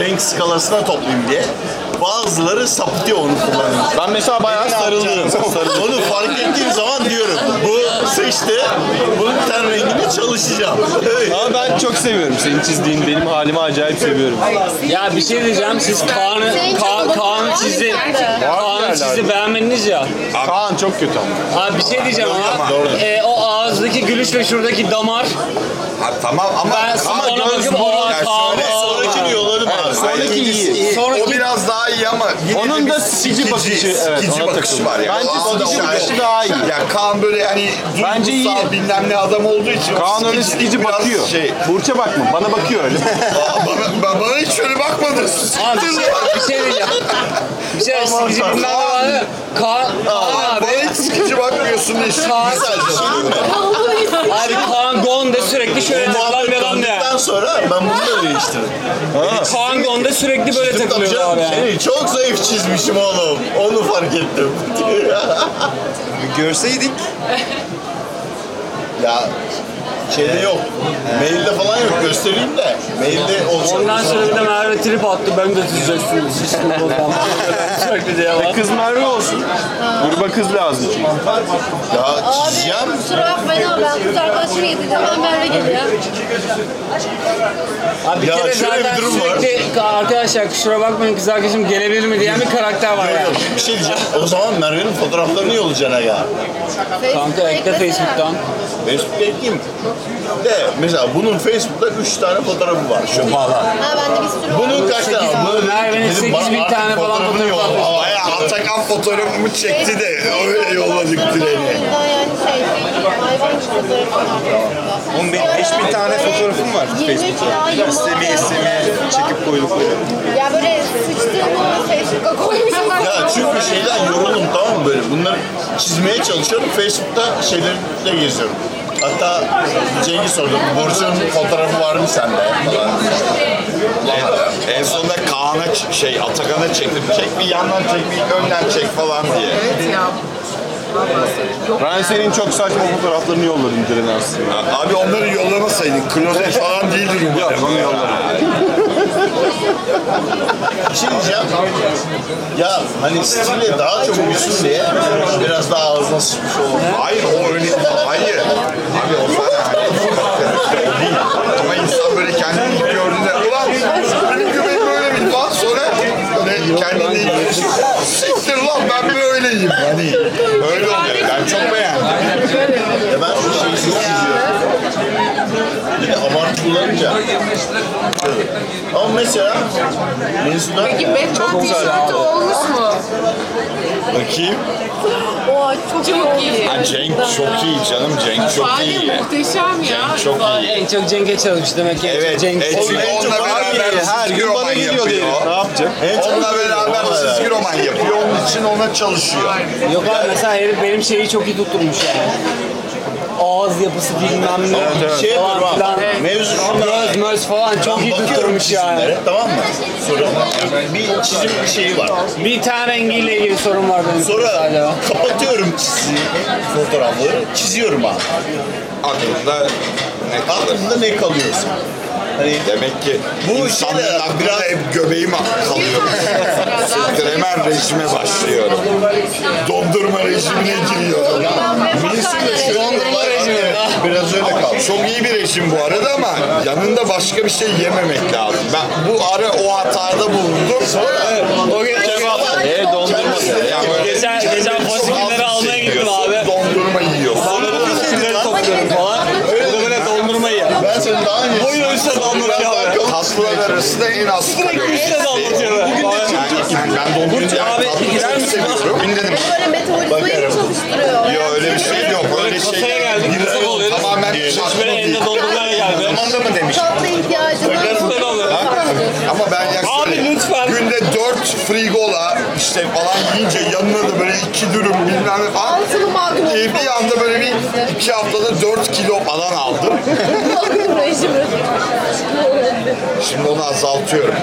Renk skalasına toplayayım diye. Bazıları sapıtıyor onu kullanıyor. Ben mesela bayağı sarılıyorum. Onu fark ettiğim zaman diyorum. Bu seçti. Bunun ten rengini çalışacağım. Evet. Ama ben çok seviyorum senin çizdiğin benim halimi acayip seviyorum. Ya bir şey diyeceğim. Siz Kaan'ı Ka- Kaan'ı çizdi. Kaan'ı çizdi beğenmediniz ya. Kaan çok kötü ama. Abi bir şey diyeceğim ama. Doğru. e, o ağızdaki gülüş ve şuradaki damar. Ha, tamam ama Ben Kaan göz burun- aa Yani Kaan. şöyle- aa. Sonrakini yolladım abi. Sonraki iyi. Sonraki- O biraz daha iyi ama Onun da sikici bakışı, evet, sikici bakışı var ya. Bence O anda sikici o- bakışı daha iyi. Ya Kaan böyle hani Bence iyi. bilmem ne adam olduğu için o Kaan öyle sikicilik sikici biraz bakıyor. Şey, Burç'a bakma, bana bakıyor öyle. Aa, bana, bana, bana hiç şöyle bakmadın. Abi bir şey, bir şey diyeceğim. Bir şey sikici bilmem ne var ya. Kaan, Kaan abi. Bana hiç sıkıcı bakmıyorsun diye. Kaan, Sadece abi Kaan Gonde sürekli şöyle takılan bir adam ya. Sonra ben bunu da değiştirdim. Kaan Gonde sürekli böyle Tabii takılıyor canım, abi yani. Seni çok zayıf çizmişim oğlum. Onu fark ettim. Görseydik ya şeyde yok. Mailde falan yok. Göstereyim de. Mailde olacak. Ondan sonra bir de Merve trip attı. Ben de çizeceksin. Şişkin o zaman. Sürekli diye var. Kız Merve olsun. Gruba kız lazım çünkü. Ya çizeceğim. Abi kusura bakmayın ama ben kız arkadaşım yedi hemen Merve geliyor. Abi bir Ya kere şöyle bir zaten durum var. sürekli arkadaşlar kusura bakmayın kız arkadaşım gelebilir mi diyen bir karakter var Yok yani. yok bir şey diyeceğim. O zaman Merve'nin fotoğraflarını yollayacaksın ya. Kanka ekle Facebook'tan. Facebook'ta ekleyeyim. De mesela bunun Facebook'ta 3 tane fotoğrafı var şu falan. Ha bende bir sürü var. Bunun kaç tane var? Bunu Merve'nin dedim, 8 bana bin tane falan fotoğrafını fotoğrafı yolla. var. Bayağı Atakan fotoğrafımı çekti de öyle yolladık direni. yani şey, hayvan gibi fotoğrafım var. Benim 5000 tane fotoğrafım var 20 Facebook'ta. kilo, 20 İstemi istemi çekip koydukları. Ya böyle sıçtığımı Facebook'a koymuşum. Ya çünkü şeyden yoruldum tamam mı böyle bunları çizmeye çalışıyorum. Facebook'ta şeylerle geziyorum. Hatta Cengiz sordu, Burcu'nun fotoğrafı var mı sende? Falan. En, en sonunda Kaan'a ç- şey Atakan'a çektim. Çek bir yandan çek bir önden çek falan diye. Evet ya. Ben senin çok saçma fotoğraflarını yolladım Diren'e aslında. Abi onları yollamasaydın. Klozet falan değildir umarım. Onu yolladım. Bir şey diyeceğim. Ya hani stille daha çok uyusun diye biraz daha ağzına sıçmış olalım. Hayır o öyle Hayır. Abi o zaten hani değil. Ama insan böyle kendini ilk gördüğünde ulan benim göbeğim böyle mi falan sonra ilk siktir lan ben böyleyim. Hani öyle oluyor. Ben çok beğendim. Ya ben şu şeyi kullanınca. Ama mesela Mevzu'da Peki Batman tişörtü olmuş mu? Bakayım. Oha çok, Çok iyi. Ha, Cenk çok iyi canım. Cenk çok iyi. muhteşem ya. Çok iyi. En çok Cenk'e çalışmış demek ki. en çok Evet, Cenk. evet. Çünkü onunla beraber Her çizgi gün roman bana geliyor yapıyor. diyelim. Ne yapacak? Onunla beraber çizgi roman yapıyor. Onun için ona çalışıyor. Yok abi mesela herif benim şeyi çok iyi tutturmuş yani. Ağız yapısı bilmem ne şey falan yapıyorum abi. filan. Mevzu şunda. Göz möz falan çok iyi tutturmuş yani. Tamam mı? Sonra bir çizim bir şeyi var. Bir tane rengiyle ilgili sorun var benim Sonra hala. kapatıyorum çizi fotoğrafları, çiziyorum abi. Aklında ne kalır? Aklımda ne kalıyorsa. Hani Demek ki Bu bu aklında biraz- hep göbeğim kalıyor. Siktir hemen rejime başlıyorum. Dondurma rejimine giriyorum. Dondurma rejimi. Öyle. Çok iyi bir rejim bu arada ama yanında başka bir şey yememek lazım. Ben bu ara o hatada bulundum. Sonra O gün Eee dondurmadı. yani böyle Geçen- geçen çok bir almaya gittim abi. Dondurma yiyorsun. fasulyeleri topluyorum falan. Da böyle dondurma yiyor. Ben seni daha önce Boyun anlatıyor abi. Tatlılar arasında en az Sürekli üstte böyle. Bugün de yani ben dondurma Abi, gider çok misin? seviyorum. Bugün dedim Böyle metabolizmayı çalıştırıyor? Yok öyle bir şey yok. Öyle şey. Kasaya geldik, tatlı değil. elinde dondurmayla geldi. Zamanda mı demiş? Tatlı oluyor. Ama ben Abi yaklaşık lütfen. günde 4 frigola işte falan yiyince yanına da böyle iki dürüm bilmem ne falan. Altılı magnum. Ee, bir anda böyle bir iki haftada 4 kilo falan aldım. Şimdi onu azaltıyorum.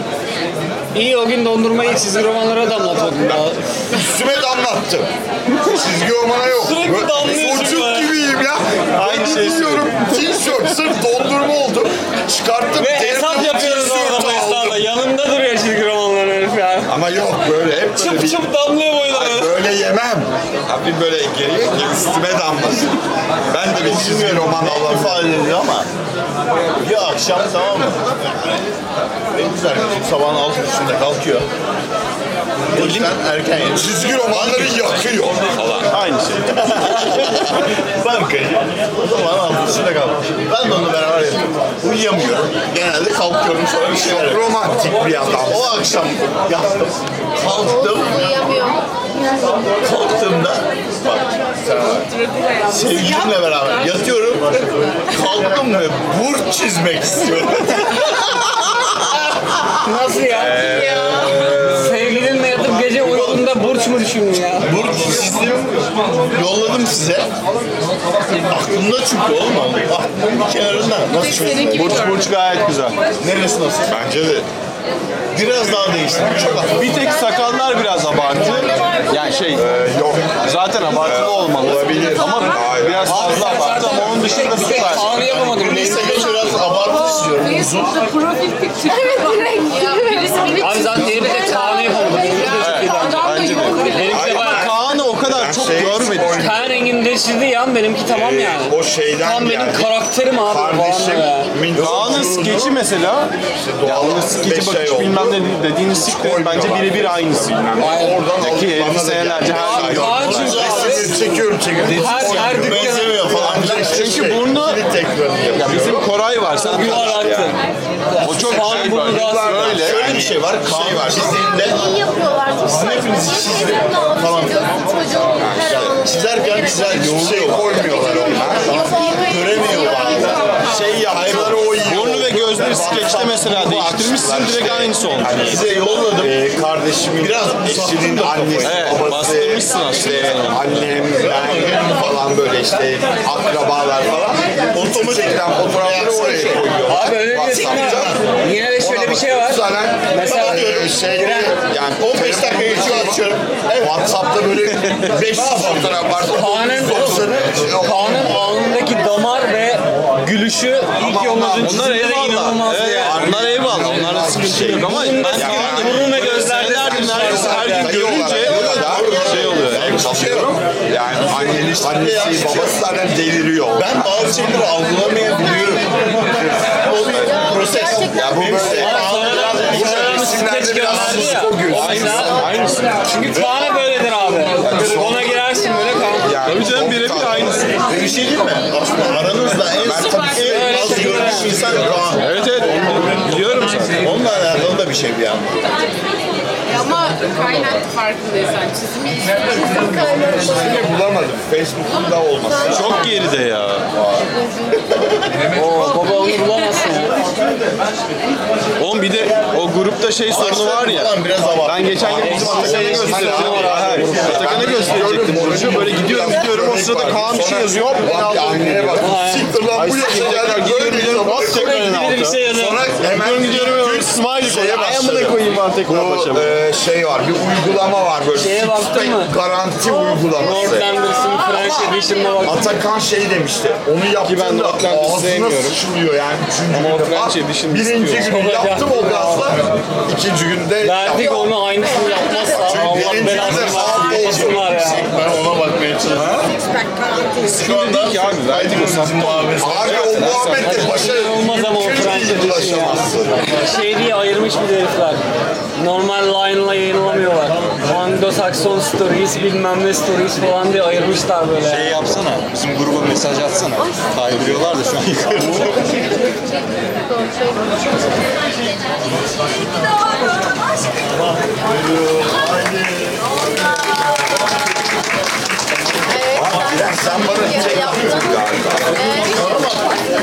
İyi o gün dondurmayı çizgi romanlara damlatıyordun daha. Üstüme damlattım. Çizgi romana yok. Sürekli damlıyorsun Çocuk gibiyim ya. Aynı şey diyorum. Tişört sırf dondurma oldu. Çıkarttım. Ve hesap yapıyoruz orada esnada. Yanında duruyor çizgi ya. Ama yok böyle hep böyle Çıp bir... çıp damlıyor boyuna Ay, böyle. yemem. Hafif böyle geriye ki üstüme damlasın. Ben de bir çizgi roman alamıyorum. ifade ediyor ama bir akşam tamam mı? Ne güzel sabahın altı buçukta kalkıyor. O yüzden erken yedim. Çizgi romanları yakıyor falan. Aynı şey. Bankacı. O zaman altı buçukta kalkıyor. Ben de onunla beraber yatıyorum. Uyuyamıyorum. Genelde kalkıyorum sonra bir şeyler yapıyorum. Romantik bir adam. O akşam yattım. Kalktım. Uyuyamıyorum. Kalktığımda bak sevgilimle beraber yatıyorum. Kalktım ve burç çizmek istiyorum. Nasıl ya? Yatıp gece mu düşündün ya? Burç çizdim. Yolladım size. Aklımda çünkü oğlum o. Aklımın bir kenarında. Nasıl çözdün? Burç burç gayet güzel. Neresi nasıl? Bence de. Biraz daha değiştim. Çok hafif. Bir tek sakallar biraz abartı. Yani şey Yok. zaten abartılı olmalı. Olabilir. Ama biraz fazla abartı ama onun dışında süper. Kaan'ı yapamadım. Neyse geç biraz abartı istiyorum. Uzun. Profil picture. Evet direkt. Abi zaten yeri de Kaan'ı yapamadım. Benimki de çok iyi bence. Adam da yok. Benimki de bayağı. Kaan'ı o kadar çok şey görmedim. Çizdi yan benimki tamam yani. O şeyden Tam benim geldi. karakterim abi. böyle. Kardeşim Kaan'ın skeci mesela yani skeci bakış bilmem ne dediğiniz siktir bence birebir aynısı. Oradan Ki herif senelerce her gün çünkü abi çekiyorum çekiyorum. her, her dükkana Benzemiyor falan. Çünkü burnu ya bizim Koray var sen yuvalaktı. o çok Kaan şey bunu böyle. daha Böyle. Şöyle bir şey var. Kaan var. Çizdiğinde İyi yapıyorlar. Sizin hepiniz çizdiniz falan. Çocuğun. Çizerken çizer Hiçbir şey koymuyorlar onlar. Göremiyor bazen. Şey yaptılar o iyi. Burnu ve gözleri skeçte mesela değiştirmişsin direkt aynısı olmuş. Size yolladım. Ee, kardeşimin Biraz eşinin annesi, Evet, babası, bastırmışsın aslında. işte annem, ben falan böyle işte akrabalar falan. Otomatikten fotoğrafları oraya koyuyor. Abi öyle yine de şöyle bir şey var. Mesela Ee, şey, yani 15 dakika geçiyor açıyorum. WhatsApp'ta böyle 500 fotoğraf var. Kaan'ın Kaan'ın alnındaki damar ve gülüşü ilk de eyvallah. inanılmaz Evet, yani. onlar eyvallah. Onlarda sıkıntı yok ama burun ve gözlerde senelerdir neredeyse her gün görünce şey oluyor. Yani. kapıyorum. Yani annesi, annesi babası zaten deliriyor. Ben bazı şeyleri algılamayabiliyorum. O. Gerçekten. Ya bu böyle Aynısı. Çünkü Kaan'a böyledir abi. Ona girersin böyle Kaan. Tabii canım birebir aynısı. Bir şey değil mi? Aslında aranızda en az görmüş insan Kaan. Evet evet biliyorum zaten. Onunla alakalı da bir şey bir yandan. Ama kaynak farkındaysan çizimi istiyorsan. bulamadım. Facebook'ta olmasın. Çok geride ya. Oo, baba onu bulamazsın. Oğlum bir de o grupta şey sorunu var ya. Biraz abartı. Ben geçen gün bizim Atakan'a gösterecektim. Atakan'a gösterecektim. Böyle gidiyorum gidiyorum o sırada Kaan bir şey yazıyor. Hop. Siktir lan bu yaşa. Gidiyorum hop tekrar en altta. şey. Sonra hemen Gidiyorum öyle smiley koyuyor. Ay amına koyayım ben tekrar başa. Bu e, şey var, bir uygulama var böyle. Şeye baktın mı? Garanti uygulaması. North Anderson French Edition'da bak. Atakan şey demişti, onu yaptığında ağzına sıçrıyor yani üçüncü günde Birinci günü yaptım o gazla, ikinci günde Verdik onu aynısını yapmazsa Allah birinci belasını versin. Ben ona bakmaya çalışıyorum. Şu anda ki abi verdik o sattı. Abi o muhabbette başa Olmaz ama o ya. ulaşamazsın. Şey diye ayırmış bir herifler. Normal line'la yayınlamıyorlar. Anglo-Saxon Stories bilmem ne Stories falan diye ayırmışlar böyle. Şey yapsana, bizim gruba mesaj atsana. Kaydırıyorlar da şu an sen bana çek Yaptım. Evet.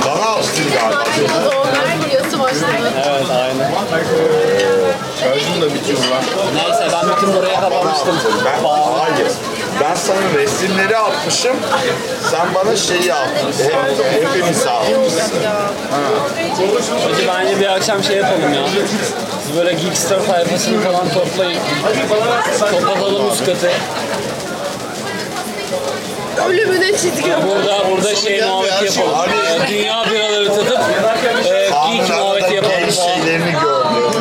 bana astın galiba. Doğumlar videosu başladı. Evet aynen. şarjım da bitiyor lan. Neyse ben gittim oraya kapamıştım. Ben, hayır. Ben sana resimleri atmışım. Sen bana şeyi attın. Hep, hepimiz atmışsın. Hacı bence bir akşam şey yapalım ya. Böyle Geekstar sayfasını falan toplayın. Toplatalım üst katı. Ölümüne çizgi. Burada burada şey muhabbeti yapalım. Ee, Dünya biraları tadıp e, geek muhabbeti yapalım Genç şeylerini gördüm.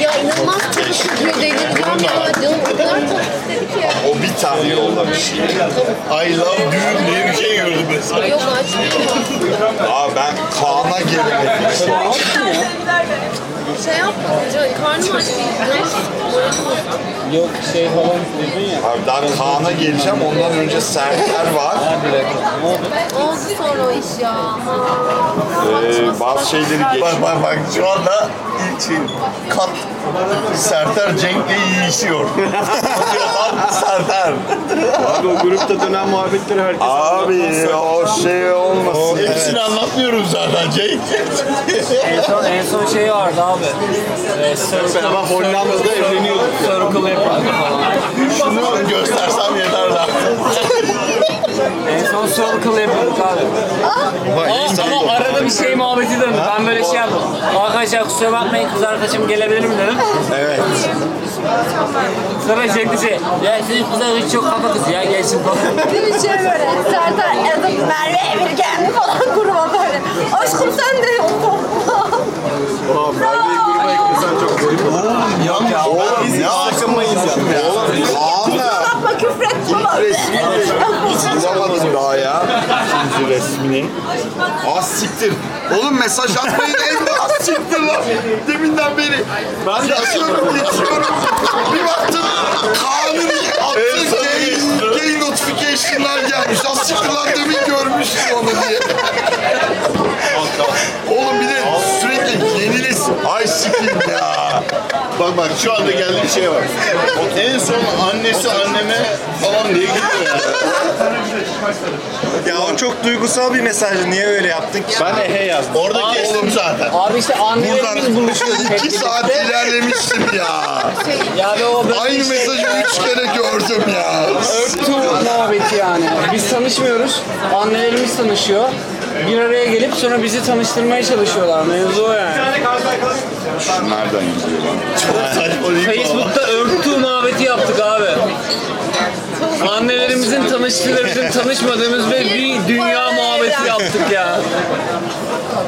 Ya inanılmaz şükür delireceğim ya. Canım o kadar çok istedi ki. O bir tane yollamış. I love düğün diye bir şey gördüm mesela. Yok açmıyor. Aa ben Kaan'a gelemedim şu an. Şey yapmadım. Can, karnım aç değil. Biraz moralim bozuk. Yok şey falan dedin ya. Abi daha Kaan'a geleceğim. Ondan önce Serter var. Hadi bakalım. Ne oldu? Oldu sonra o iş ya. Ee, bazı şeyleri geç. Bak bak bak şu anda ilk şey kat Serter Cenk'le yiyişiyor. Lan Serter. Abi o grupta dönen muhabbetleri herkes Abi o şey olmasın. Hepsini anlatmıyorum zaten Cenk. En son, en son şey vardı abi. Ee, circle, Beraber Hollanda'da evleniyorduk. circle yapıyorduk falan. Şunu göstersem yeter zaten. En son circle yapıyorduk abi. Ama, ama arada bir şey muhabbeti döndü. Ben böyle şey yaptım. Arkadaşlar kusura bakmayın kız arkadaşım gelebilir mi dedim. Evet. Sonra çekti şey. Ya sizin kız arkadaş çok kafa kızı ya gelsin falan. Bir şey böyle. Serdar Edim Merve Emir geldi falan gruba böyle. Aşkım sen de yok. Aa, Merve'yi gruba eklesen çok garip olur. Oğlum Biz ne hiç takılmayız ya. Oğlum Kaan'a Yapma küfret falan. resmini bulamadım daha ya. İkinci resmini. Az siktir. Oğlum mesaj atmayın en az siktir lan. Deminden beri. Ben geçiyorum geçiyorum. Bir baktım Kaan'ın attığı gay, gay notification'lar gelmiş. Az siktir lan demin görmüştüm onu diye. Oğlum bir de sürekli yenilesin. Ay sikeyim ya. Bak bak şu anda geldi bir şey var. En son annesi anneme falan diye gidiyor yani. Ya o çok duygusal bir mesajdı. Niye öyle yaptın ki? Ben ehe yazdım. Orada kestim zaten. Abi işte annelerimiz Buradan buluşuyordu. iki saat ilerlemiştim ya. Ya ve o böyle Aynı şey- mesajı üç kere gördüm ya. Örtü muhabbeti yani. Biz tanışmıyoruz. Annelerimiz tanışıyor. Bir araya gelip sonra bizi tanıştırmaya çalışıyorlar. Mevzu o yani. Nereden gidiyor lan? Facebook'ta örtü muhabbeti yaptık abi. Annelerimizin tanıştığı, bizim tanışmadığımız ve bir dünya muhabbeti yaptık ya.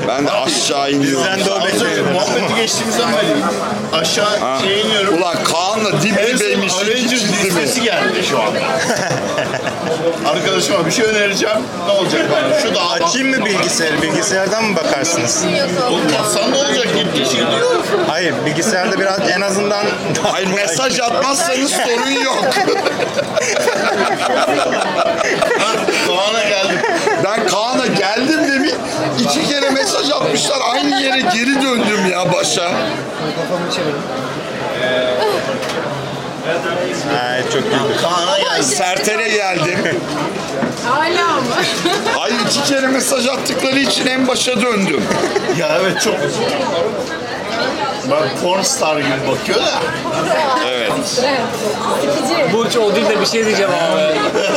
Ben de aşağı iniyorum. Ben de o bekliyorum. Muhabbeti geçtiğimizden beri aşağı şeye iniyorum. Ulan Kaan'la dip dibeymiş. Avengers listesi geldi şu anda. Arkadaşıma bir şey önereceğim. Ne olacak bana? Şu da Açayım mı bilgisayarı? Bilgisayardan mı bakarsınız? Olmazsan ne olacak? Git kişi gidiyor. Hayır, bilgisayarda biraz en azından... Hayır mesaj atmazsanız sorun yok. Kaan'a geldim. Ben Kaan'a geldim demin iki kere mesaj atmışlar. Aynı yere geri döndüm ya başa. Ay, çok iyi. Kaan'a geldim. Sertere geldim. Hala mı? Hayır iki kere mesaj attıkları için en başa döndüm. Ya evet çok... Bak porn star gibi bakıyor da. Evet. Burç o değil de bir şey diyeceğim abi.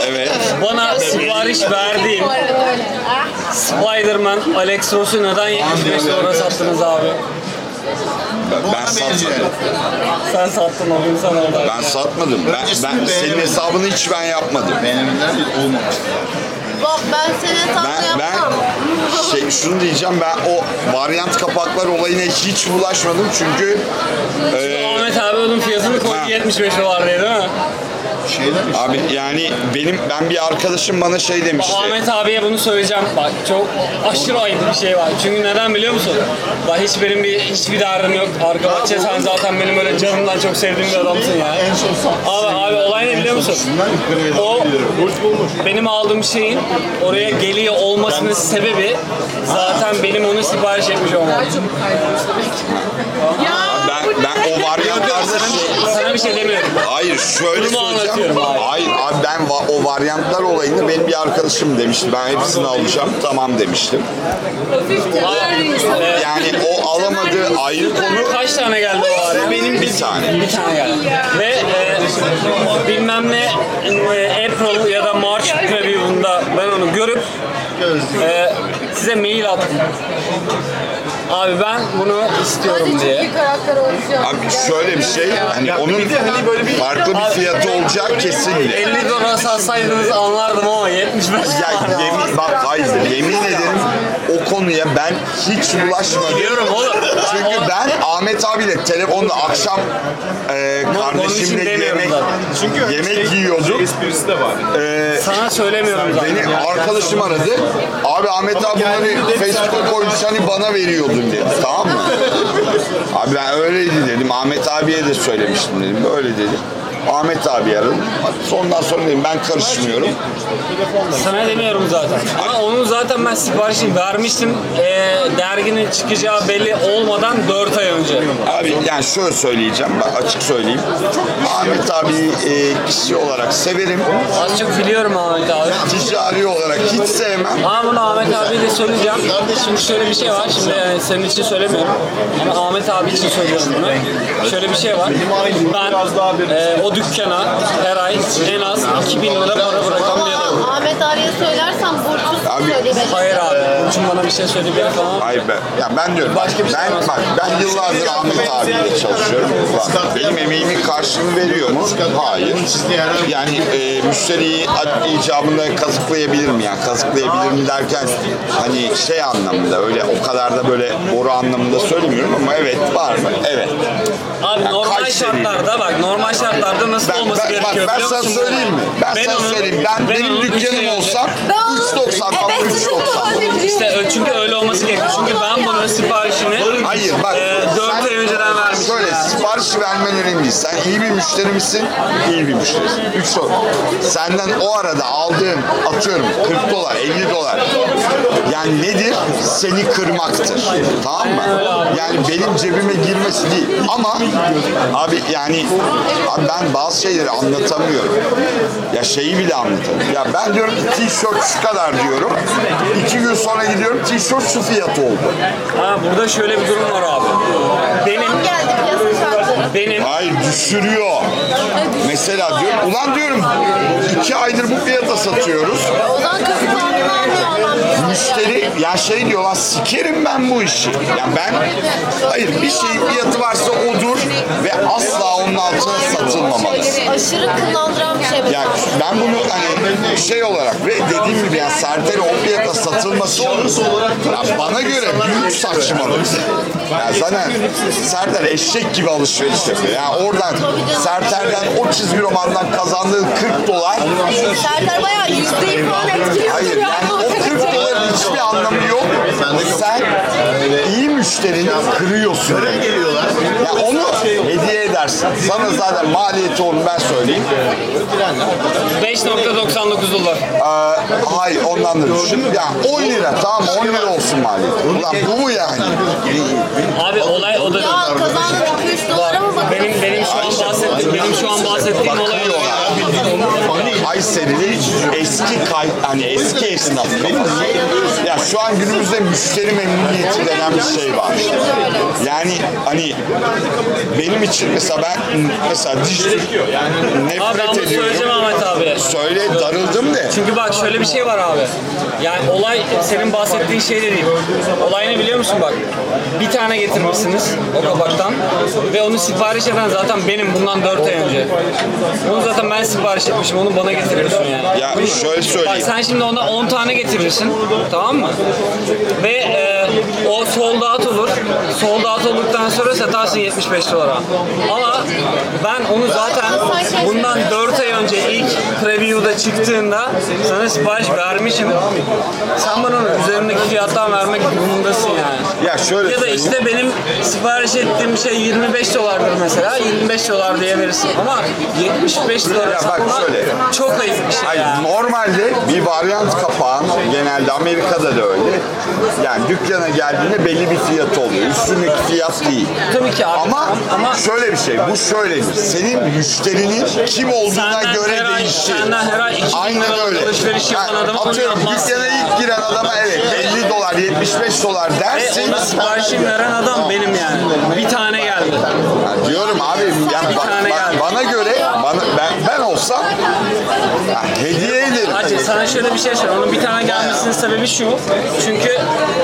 Evet. Bana sipariş verdiğin Spider-Man Alex Ross'u neden 75 dolara sattınız abi? Ben satmadım. Sen sattın o gün sana. Ben satmadım. Ben, ben senin hesabını hiç ben yapmadım. Değil, olmamış. Bak ben senin hesabını Ben, ben şey şunu diyeceğim ben o varyant kapaklar olayına hiç bulaşmadım çünkü e, Ahmet abi onun fiyatını koydu Ha. 75 dolar diye değil mi? Şeyler işte. abi yani benim ben bir arkadaşım bana şey demişti. Ahmet abiye bunu söyleyeceğim. Bak çok aşırı ayıp bir şey var. Çünkü neden biliyor musun? Bak hiç benim bir hiçbir derdim yok. Arka bahçe sen zaten benim öyle canımdan çok sevdiğim bir adamsın ya. En son. Abi abi olay ne biliyor musun? O benim aldığım şeyin oraya geliyor olmasının sebebi zaten benim onu sipariş etmiş olmam. ya Ben ben o varyantlarda şey Sana bir şey demiyorum. Hayır şöyle Durumu söyleyeceğim. anlatıyorum abi. Hayır abi ben va- o varyantlar olayını benim bir arkadaşım demişti. Ben hepsini alacağım. Tamam demiştim. Yani o alamadığı ayrı konu. Kaç tane geldi o araya? Benim bir tane. Bir tane geldi. Ve e, bilmem ne e, April ya da March preview'unda ben onu görüp e, size mail attım. Abi ben bunu istiyorum diye. Bir karakter. Abi şöyle bir şey, hani onun farklı bir fiyatı olacak kesin. 50 dolar satsaydınız anlardım ama 75 Ya yemin, bak hayır yemin ederim o konuya ben hiç bulaşmadım. Diyorum oğlum. Çünkü ben Ahmet abiyle telefonda akşam e, kardeşimle yemek çünkü yemek yiyorduk. Esprisi de var. E, Sana söylemiyorum zaten. beni arkadaşım aradı. Abi Ahmet abi bunları Facebook'a koymuş hani bana veriyordun dedi. Tamam mı? Abi ben öyleydi dedim. Ahmet abiye de söylemiştim dedim. Böyle dedim. Ahmet abi aradım. Sondan sonra dedim ben karışmıyorum. Sana demiyorum zaten. Ama onun zaten ben siparişini vermiştim. Ee, derginin çıkacağı belli olmadan 4 ay önce. Abi yani şöyle söyleyeceğim ben açık söyleyeyim. Ahmet abi e, kişi olarak severim. Az çok biliyorum Ahmet abi. Ticari olarak hiç sevmem. Ama bunu Ahmet abiye de söyleyeceğim. Şimdi şöyle bir şey var. Şimdi yani senin için söylemiyorum. Ama Ahmet abi için söylüyorum bunu. Şöyle bir şey var. Ben e, o dükkana her ay en az 2000 lira para bırakan bir. Ama Ahmet abiye söylersen borçsuz Abi, söyleyebilir. Hayır abi. Burçin bana bir şey söyledi beni falan. Hayır ben, ya ben diyorum. Başka bir şey ben, demez. bak ben yıllardır Ahmet abiyle çalışıyorum. Bak, benim emeğimin karşılığını veriyor mu? Hayır. Yani e, müşteriyi ad- icabında kazıklayabilir mi? Yani kazıklayabilir mi derken hani şey anlamında öyle o kadar da böyle boru anlamında söylemiyorum ama evet var mı? Evet. Abi normal Kayseri. şartlarda bak normal şartlarda nasıl Ben, olması ben, bak, gerekiyor ben biliyor sana söyleyeyim mi? Ben, sana onu- söyleyeyim. Ben, benim onu dükkanım olsam 3.90 falan 3.90. İşte çünkü öyle olması gerekiyor. Çünkü ben bunun siparişini Hayır bak. e, sipariş vermen önemli. Sen iyi bir müşteri misin? İyi bir müşterisin. Üç soru. Senden o arada aldığın atıyorum 40 dolar, 50 dolar. Yani nedir? Seni kırmaktır. Tamam mı? Yani benim cebime girmesi değil. Ama abi yani abi ben bazı şeyleri anlatamıyorum. Ya şeyi bile anlatamıyorum. Ya ben diyorum ki tişört şu kadar diyorum. İki gün sonra gidiyorum tişört şu fiyat oldu. Ha, burada şöyle bir durum var abi. Benim geldi piyasa. Benim Hayır düşürüyor. Mesela diyorum ulan diyorum iki aydır bu fiyata satıyoruz. Müşteri ya şey diyor lan sikerim ben bu işi. Ya ben hayır bir şeyin fiyatı varsa odur ve asla onun altına satılmamalı. Aşırı kıllandıran bir şey. Yani ben bunu hani şey olarak ve dediğim gibi yani Serdar'ı o fiyata satılması ya bana göre büyük saçmalık. Ya zaten Serdar eşek gibi alışveriş yapıyor. Yani oradan Serdar'dan o çizgi romandan kazandığı 40 dolar Serdar bayağı yüzdeyi falan etkiliyor. Hayır yani o 40 doların hiçbir anlamı yok. Sen iyi müşterini kırıyorsun. Ya onu hediye edersin. Sana zaten maliyeti onu ben söyleyeyim. 5.99 dolar. Ee, hayır ondan da düşün. Ya 10 lira tamam mı? 10 lira olsun maliyeti. Ulan bu mu yani? Abi olay o da Ya kazandığın 2-3 dolara mı? Benim benim şu an bahsettiğim benim şu an bahsettiğim olay o. Bakıyorlar. Kayseri'li eski kay, hani eski esnaf. Ya şu an günümüzde müşteri memnuniyeti denen bir şey var. Yani hani benim için mesela ben mesela diş Abi ben nefret bunu söyleyeceğim. Ahmet abi. Söyle darıldım de. Çünkü bak şöyle bir şey var abi. Yani olay senin bahsettiğin şey de değil. Olay ne biliyor musun bak? Bir tane getirmişsiniz o kabaktan ve onu sipariş eden zaten benim bundan 4 ay önce. Onu zaten ben sipariş etmişim onu bana getiriyorsun yani. Ya şöyle Bak söyleyeyim. sen şimdi ona 10 tane getirirsin tamam mı? Ve e, o sold out olur. Sold out olduktan sonra satarsın 75 dolara. Ama ben onu zaten bundan 4 ay önce ilk preview'da çıktığında sana sipariş vermişim. Sen bana onun üzerindeki fiyattan vermek durumundasın yani. Ya şöyle Ya da söyleyeyim. işte benim sipariş ettiğim şey 25 dolardır mesela. 25 dolar diye verirsin. Ama 75 dolara Ya bak satma şöyle. çok ayıp bir şey Hayır, yani. normalde bir varyant kapağın genelde Amerika'da da öyle. Yani dükkana geldiğinde belli bir fiyat oluyor. Üstündeki fiyat değil. Tabii ki abi. Ama, Ama- şöyle bir şey, bu şöyledir. Senin müşterinin kim olduğuna Senden göre her ay, değişir. kişi. Senden her ay 2000 Aynen liralık öyle. alışveriş yapan Yani adama onu atıyorum yapmazsın. dükkana ilk giren adama evet 50 dolar 75 dolar dersin. ona siparişini veren adam benim yani. Bir tane geldi. Ya diyorum abi yani Bir tane ba- geldi. bana göre bana ben ben olsam ya hediye ederim. Hacı sana şöyle bir şey söyleyeyim. Onun bir tane gelmesinin sebebi şu. Çünkü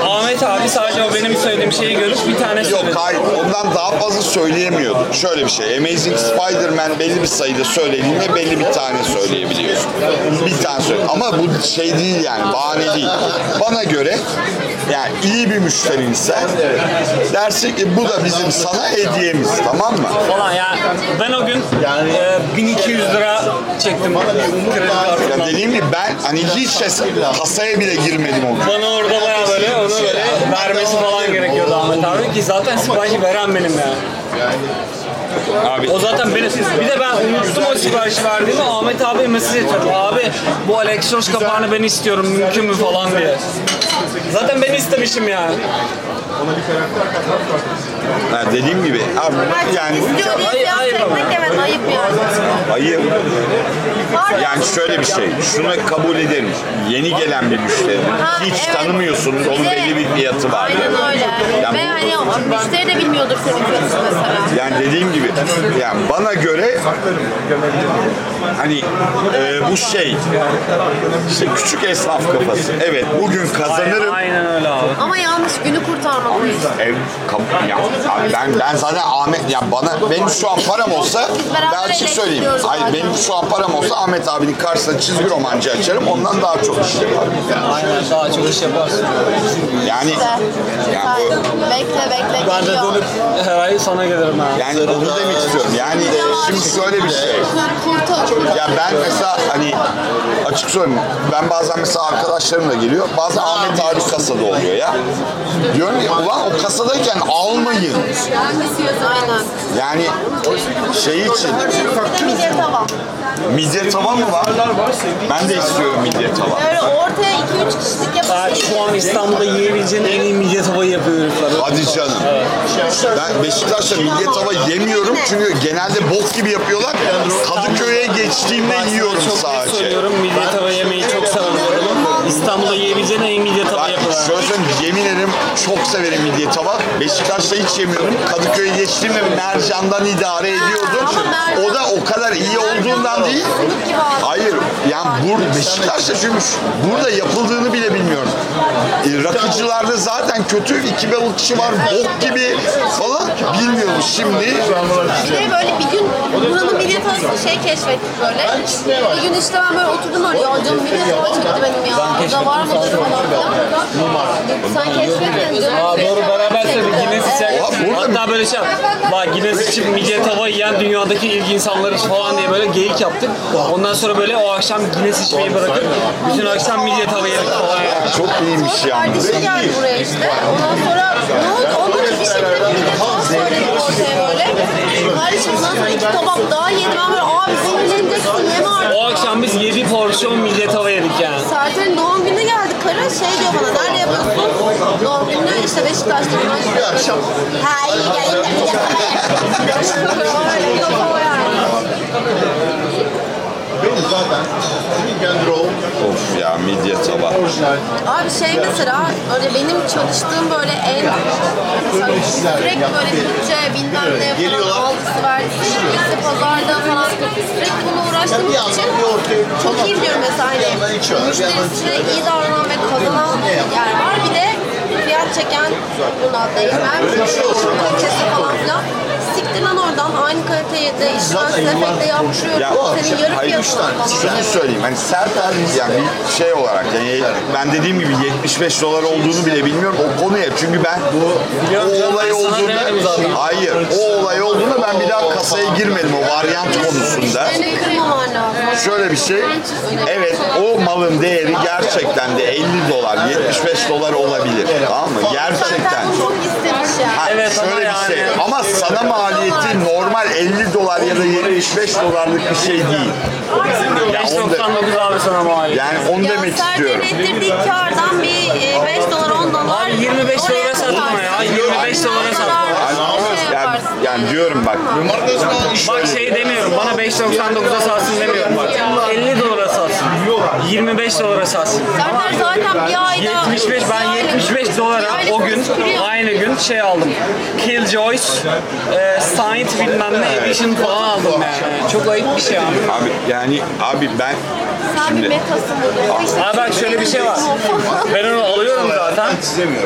Ahmet abi sadece o benim söylediğim şeyi görüp bir tane Yok söyledi. hayır ondan daha fazla söyleyemiyordu. Şöyle bir şey Amazing Spider-Man belli bir sayıda söylediğinde belli bir tane söyleyebiliyorsun. Bir tane söyle. Ama bu şey değil yani bahane değil. Bana göre yani iyi bir müşterinse dersin ki bu da bizim sana hediyemiz tamam mı? Falan ya. Ben o gün e, 1200 lira çektim Ya dediğim gibi ben hani hiç kasaya bile girmedim o gün. Bana orada baya böyle onu böyle vermesi falan gerekiyordu Ahmet abi ki zaten siparişi veren benim yani. Abi O zaten benim. Bir de ben unuttum o siparişi verdiğimi Ahmet abi mesaj atıyordum. Abi bu Alexos kapağını ben istiyorum mümkün mü falan diye. Zaten ben istemişim yani. ha, dediğim gibi abi yani Hayır, hayır ama. ayıp yani. ayıp. Yani şöyle bir şey, şunu kabul ederim. Yeni gelen bir müşteri. Ha, Hiç evet. tanımıyorsunuz, onun Bir de- belli bir fiyatı var. Aynen öyle. Yani Ve hani o müşteri de bilmiyordur senin fiyatını mesela. Yani dediğim gibi, yani bana göre hani e, bu şey, işte küçük esnaf kafası. Evet, bugün kazanırım. Aynen öyle abi. Ama yanlış günü iş. Ev, kap- ya, abi ben ben zaten Ahmet ya bana benim şu an param olsa beraber ben açık söyleyeyim. Hayır zaten. benim şu an param olsa Ahmet abinin karşısına çizgi romancı açarım. Ondan daha çok iş yaparım. Aynen daha çok iş yaparsın. Yani yani bu, Bekle bekle Ben de geliyor. dönüp her ay sana gelirim ha. Yani onu demek istiyorum. Yani şimdi şöyle bir şey. Ya ben mesela hani açık söyleyeyim. Ben bazen mesela arkadaşlarım da geliyor. Bazen Ahmet abi kasada oluyor ya. Diyorum ya ulan o kasadayken almayın. Yani şey için de midye tava. midye tava mı var? Ben de istiyorum midye tava. Böyle ortaya 2-3 kişilik Ben yapıp şu an İstanbul'da yiyebileceğin en iyi midye tavayı yapıyor herifler. Hadi canım. Ben Beşiktaş'ta midye tava yemiyorum çünkü genelde bok gibi yapıyorlar. Kadıköy'e geçtiğimde yiyorum çok net sadece. söylüyorum midye tava yemeyi çok severim. İstanbul'da yiyebileceğin en iyi midye tava yapıyorlar. şöyle söyleyeyim, çok severim midye tava. Beşiktaş'ta hiç yemiyordum. Kadıköy'e geçtiğimde mercandan idare ediyordum. O da o kadar iyi olduğundan değil. Hayır, yani bur Beşiktaş'ta çünkü burada yapıldığını bile bilmiyorum. E, rakıcılarda zaten kötü iki balıkçı var, bok gibi falan bilmiyormuş şimdi. Bir de böyle bir gün buranın midye tavasını şey keşfettik böyle. Bir gün işte ben böyle oturdum öyle ya canım tava çekti benim ya. Burada var mı falan filan. Sen keşfetmedin. Aa, doğru beraber söyledik Guinness burada Hatta böyle şey Bak Guinness için midye tava yiyen dünyadaki ilk insanlarız falan diye böyle geyik yaptık. Ondan sonra böyle o akşam Guinness içmeyi bırakıp bütün akşam midye tava yedik falan. çok iyiymiş ya. Kardeşim geldi buraya işte. Ondan sonra ne oldu? Ondan bir şekilde söyledim ortaya böyle. Kardeşim ondan sonra iki tabak daha yedim. Ben böyle abi zehirleneceksin yeme artık. O akşam biz 7 porsiyon midye tava yedik yani. Serten'in doğum gününe geldik. Karı şey diyor bana, nerede yapıyorsun? Doğum gününü işte Beşiktaş'ta. Ben işte Ha iyi gelin de bir Öyle kafa yani. Benim zaten Of ya midye tava. Abi şey mesela öyle benim çalıştığım böyle en sürekli böyle bütçe bilmem ne falan Geliyorlar. algısı vergisi işte pazarda falan. Sürekli bununla uğraştığım Bir için çok iyi biliyorum mesela hani müşterisine iyi davranan ve kazanan yer var. Bir de çeken bundan değişmen kalitesi falan filan. Siktir lan oradan. Aynı kaliteye de işten sefekte yaptırıyorum Ya, senin yarı fiyatına falan. Şunu söyleyeyim. Hani Sertel yani bir şey olarak yani ben dediğim gibi 75 dolar olduğunu bile bilmiyorum. O konuya çünkü ben Biliyorum o olay olduğunda hayır o olay olduğunda ben bir daha kasaya girmedim o varyant konusunda. Seni kırmaman lazım. Şöyle bir şey, evet o malın değeri gerçekten de 50 dolar, 75 dolar olabilir. Tamam mı? Gerçekten. Çok istemiş yani. Ha, Evet, ama şöyle bir yani- şey. Ama sana maliyeti normal 50 dolar ya da 75 dolarlık bir şey değil. Ya onu, de, 5.99 abi sana muhalif. yani onu demek Serdar'ın istiyorum. ettirdiği kardan bir e, 5 dolar 10 dolar. Abi 25 oraya dolara satma ya, koyarsın. 25 dolara satma. Yani, yani diyorum bak. Bak şey demiyorum, bana 5.99'a satsın demiyorum bak. 50 25 dolara satsın. Serdar zaten bir ayda... 75 ben 75 dolara o gün aynı gün şey aldım. Killjoys e, Saint bilmem ne edition falan aldım yani. Çok ayıp bir şey abi. Abi yani abi ben işte Abi bak şöyle bir şey var. Ben onu alıyorum zaten.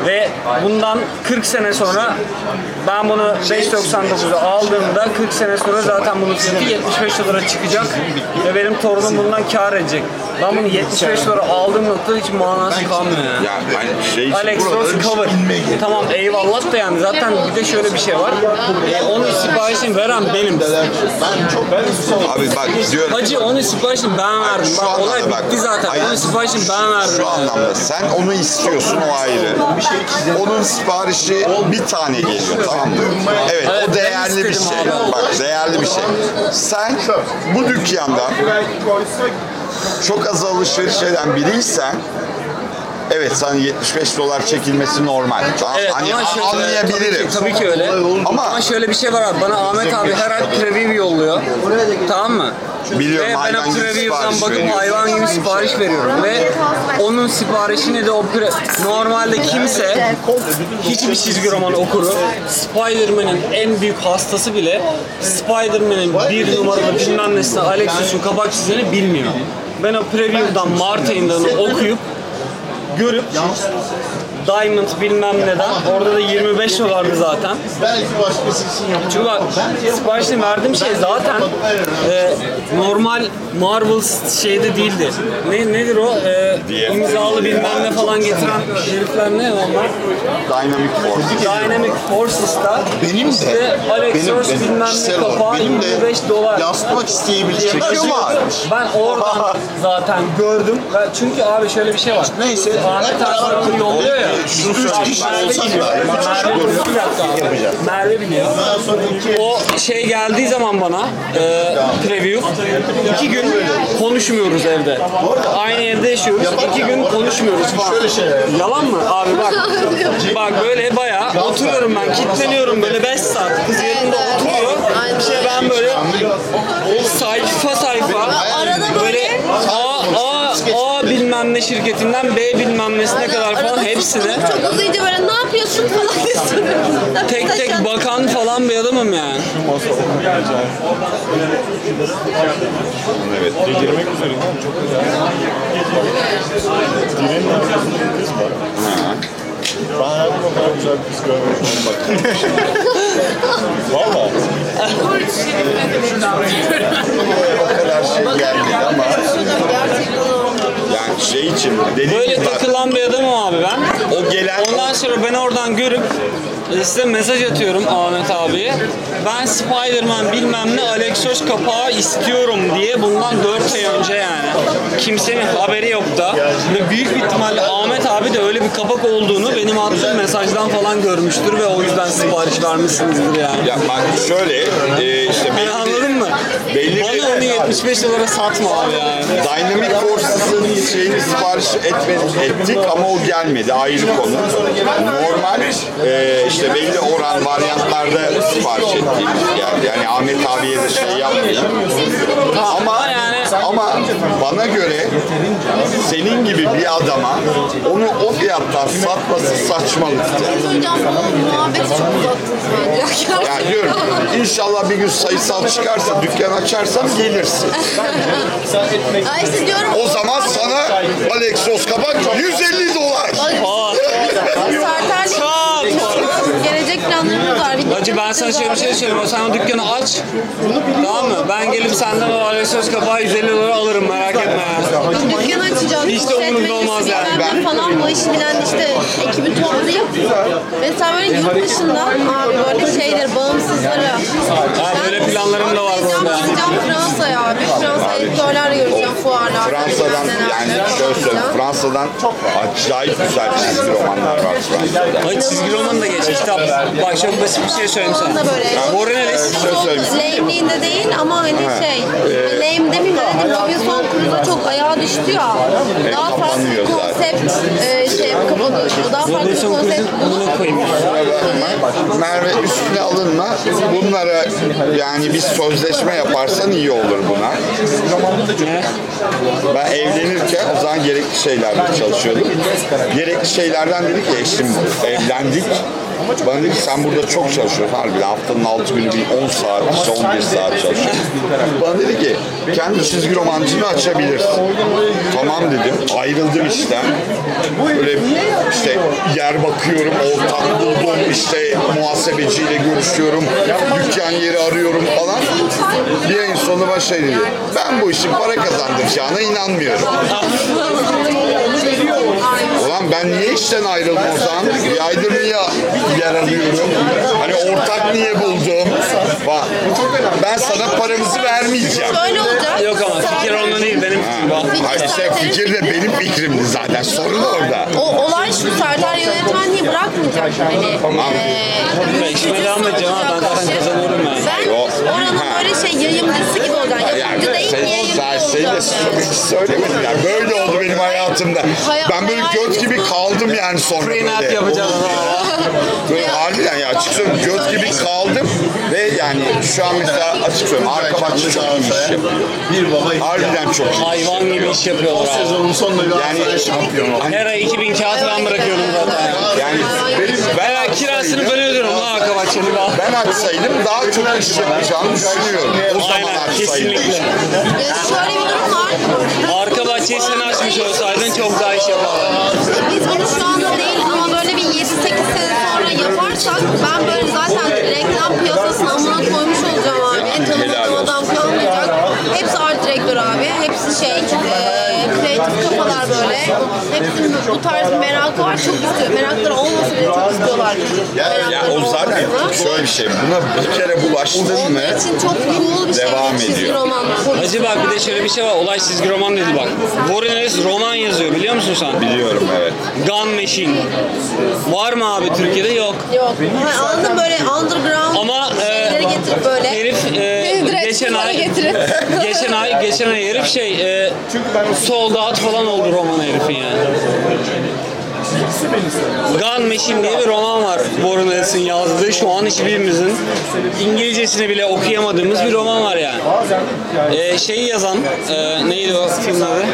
Ve bundan 40 sene sonra ben bunu 5.99'a aldığımda 40 sene sonra zaten bunun fiyatı 75 dolara çıkacak ve benim torunum bundan kar edecek. Ben bunu 75 dolara aldığım noktada hiç manası kalmıyor yani. ya ben şey Alex Ross cover. Tamam eyvallah da yani zaten bir de şöyle bir şey var. E, onun siparişini veren benim. abi bak diyorum Hacı onun siparişini ben verdim. Şu Bak anlamda olay bak. bitti zaten. Hayır. Onun siparişini ben verdim. şu yani. anlamda sen onu istiyorsun o ayrı. Onun siparişi bir tane geliyor tamam mı? Evet Evet, o ben değerli bir istedim şey. abi. Bak değerli bir şey. Sen bu dükkanda çok az alışveriş eden biriysen Evet sana 75 dolar çekilmesi normal. Tamam, Evet hani ama şöyle, anlayabilirim. Tabii ki, tabii ki öyle. Ama- Ama, şöyle bir şey var abi. Bana Ahmet abi her ay preview yolluyor. Tamam mı? Biliyorum, Ve ben hayvan o gibi preview'dan bakıp hayvan gibi sipariş veriyorum. Ve onun siparişini de o pre... Normalde kimse hiçbir çizgi roman okuru Spider-Man'in en büyük hastası bile Spider-Man'in bir numaralı bilmem nesine Alexis'in kabak çizdiğini bilmiyor. Ben o preview'dan Mart ayından okuyup görüp Diamond bilmem neden. Orada da 25 dolardı zaten. Belki başkası için yapacak. Çünkü bak siparişini verdiğim şey zaten e, normal Marvel şeyde değildi. Ne nedir o? E, imzalı bilmem ne falan getiren herifler ne onlar? Dynamic Force. Dynamic Forces'ta Benim de, işte Alex benim, Ross benim bilmem ne kapağı benim de 25 dolar. yasmak isteyebileceğim Çekiyor bir şey mu var. abi? Ben oradan zaten gördüm. Çünkü abi şöyle bir şey var. Neyse. Ahmet onu yolluyor ya. Şunu söyleyeyim. Merve biliyor. O şey geldiği zaman bana e, preview iki gün konuşmuyoruz evde. Aynı evde yaşıyoruz. iki gün konuşmuyoruz falan. Yalan mı? Abi bak. Bak böyle bayağı oturuyorum ben. Kitleniyorum böyle 5 saat. Kız yanında oturuyor. İşte ben böyle sayfa sayfa şirketinden B bilmem nesine kadar falan hepsini Çok uzayınca böyle ne yapıyorsun falan diye soruyorum. tek tek bakan falan bir adamım yani. Evet. Girmek üzereyim oğlum çok güzel. Direnin arkasında bir kız var. Ben hayatımda o kadar güzel bir kız görmedim. Valla. o kadar şey gelmedi ama Gerçekten o. şey için dediğim Böyle takılan bir adamım abi ben. o gelen Ondan sonra ben oradan görüp size mesaj atıyorum Ahmet abiye. Ben Spider-Man bilmem ne Alex Ross kapağı istiyorum diye bundan 4 ay önce yani. Kimsenin haberi yok da. Ve büyük bir ihtimalle Ahmet abi de öyle bir kapak olduğunu benim attığım mesajdan falan görmüştür ve o yüzden sipariş vermişsinizdir yani. ya bak şöyle e, işte Yani belli anladın mı? belli Bana bir- onu 75 dolara satma abi yani. Dynamic Forces'ın şeyini sipariş etmedik, ettik ama o gelmedi ayrı konu. Normal e, işte belli oran varyantlarda sipariş ettiğimiz geldi. Yani Ahmet abiye de şey yapmayayım. Ama yani- ama bana göre senin gibi bir adama onu o fiyattan satması saçmalıktı. Hocam bu muhabbeti çok uzattınız bence. Ya diyorum inşallah bir gün sayısal çıkarsa dükkan açarsam gelirsin. Ay işte diyorum. O zaman sana Alex Ross kabak 150 dolar. Aa, Serterlik gelecek planlarımız var. Bir Hacı ben sana şöyle bir şey söyleyeyim. Sen o dükkanı aç. Tamam mı? Ben gelip senden o Alexos kapağı 150 dolara alırım merak etme ya. Dükkan açacağız. Hiç de umurumda olmaz yani. Ben falan bu işi bilen işte ekibi toplayıp mesela böyle yurt dışında abi böyle şeyler bağımsızları. Ha, böyle planlarım da var bu arada. Gideceğim Fransa'ya abi. Fransa editörler göreceğim fuarlarda. Fransa'dan yani şöyle söyleyeyim Fransa'dan acayip güzel çizgi romanlar var Fransa'da. Hadi çizgi roman da geç. Kitap. Bak çok basit bir şey söyleyeyim sana. böyle. Ellis. Şöyle söyleyeyim. Lame'liğinde değil ama hani şey, lame demeyeyim de dedim Robinson Crusoe çok ayağa düştü ya. Daha farklı bir konsept e, şey kapanıyor. Daha farklı bir konsept bunu koyayım. Merve üstüne alınma. Bunlara yani bir sözleşme yaparsan iyi olur buna. Ben evlenirken o zaman gerekli şeylerde çalışıyordum. Gerekli şeylerden dedi ki eşim evlendik. Ki sen burada çok çalışıyorsun. Harbiden haftanın 6 günü bir 10 saat, işte 11 saat çalışıyorsun. Bana dedi ki kendi çizgi romancını açabilirsin. Tamam dedim. Ayrıldım işten. Böyle işte yer bakıyorum, ortak buldum, işte muhasebeciyle görüşüyorum, dükkan yeri arıyorum falan. Bir ayın sonunda şey dedi. Ben bu işin para kazandıracağına inanmıyorum. Ben niye işten ayrıldım o zaman? Bir aydır niye yer arıyorum? Hani ortak niye buldum? Bak, ben sana paramızı vermeyeceğim. Şöyle olacak. Yok ama fikir onunla değil benim fikrim. Hayır işte fikir de benim fikrimdi zaten. Sorun orada. O olay şu Serdar yönetmenliği bırakmayacak. Hani eee işime devam edeceğim ha, ben zaten kazanıyorum ben. Ben Yok. oranın Ha. böyle şey yayıncısı sen, niye sen şey de hiç söylemediler. Böyle oldu benim hayatımda. Hayat- Ben böyle göt gibi kaldım yani sonra böyle. yapacağız. Böyle harbiden ya açık söyleyeyim göt gibi kaldım ve yani şu an mesela açık söyleyeyim arka bahçe çok iyi iş yapıyor. Bir baba Harbiden çok iyi. Hayvan gibi iş yapıyorlar abi. sezonun sonunda Yani Galatasaray şampiyon oldu. Her ay 2000 kağıt ben bırakıyorum zaten. yani benim, ben kirasını ben ödüyorum lan bir ben açsaydım daha çok iş yapacağımı düşünüyorum. O zaman Aynen açsaydım. kesinlikle. Ee, Şöyle bir durum var. Arka bahçeyi sen açmış olsaydın çok daha iş yapardın. Biz bunu şu anda değil ama böyle bir 7-8 sene sonra yaparsak ben böyle zaten reklam piyasasına amına koymuş olacağım abi. Helal Tanımadığım adam kalmayacak. Hepsi art direktör abi. Hepsi şey, kreatif. Hepsinin bu tarz bir merakı var. Çok istiyor. Merakları olmasa bile çok istiyorlar. Ya, ya o zaten şöyle bir şey. Buna bir kere bulaştın mı Onun için çok cool bir şey. Devam Çizgi ediyor. romanlar. Hacı bak bir de şöyle bir şey var. Olay çizgi roman dedi bak. Warren Ellis roman yazıyor biliyor musun sen? biliyorum evet. Gun Machine. Var mı abi Türkiye'de? Yok. Yok. Ha, anladım böyle underground Ama e, şeyleri getirip böyle. herif e, geçen ay geçen ay geçen ay herif şey e, sold out falan oldu roman herifin yani. Gun Machine diye bir roman var Warren Ellis'in yazdığı. Şu an hiçbirimizin İngilizcesini bile okuyamadığımız bir roman var yani. E, şeyi yazan, e, neydi o filmin adı?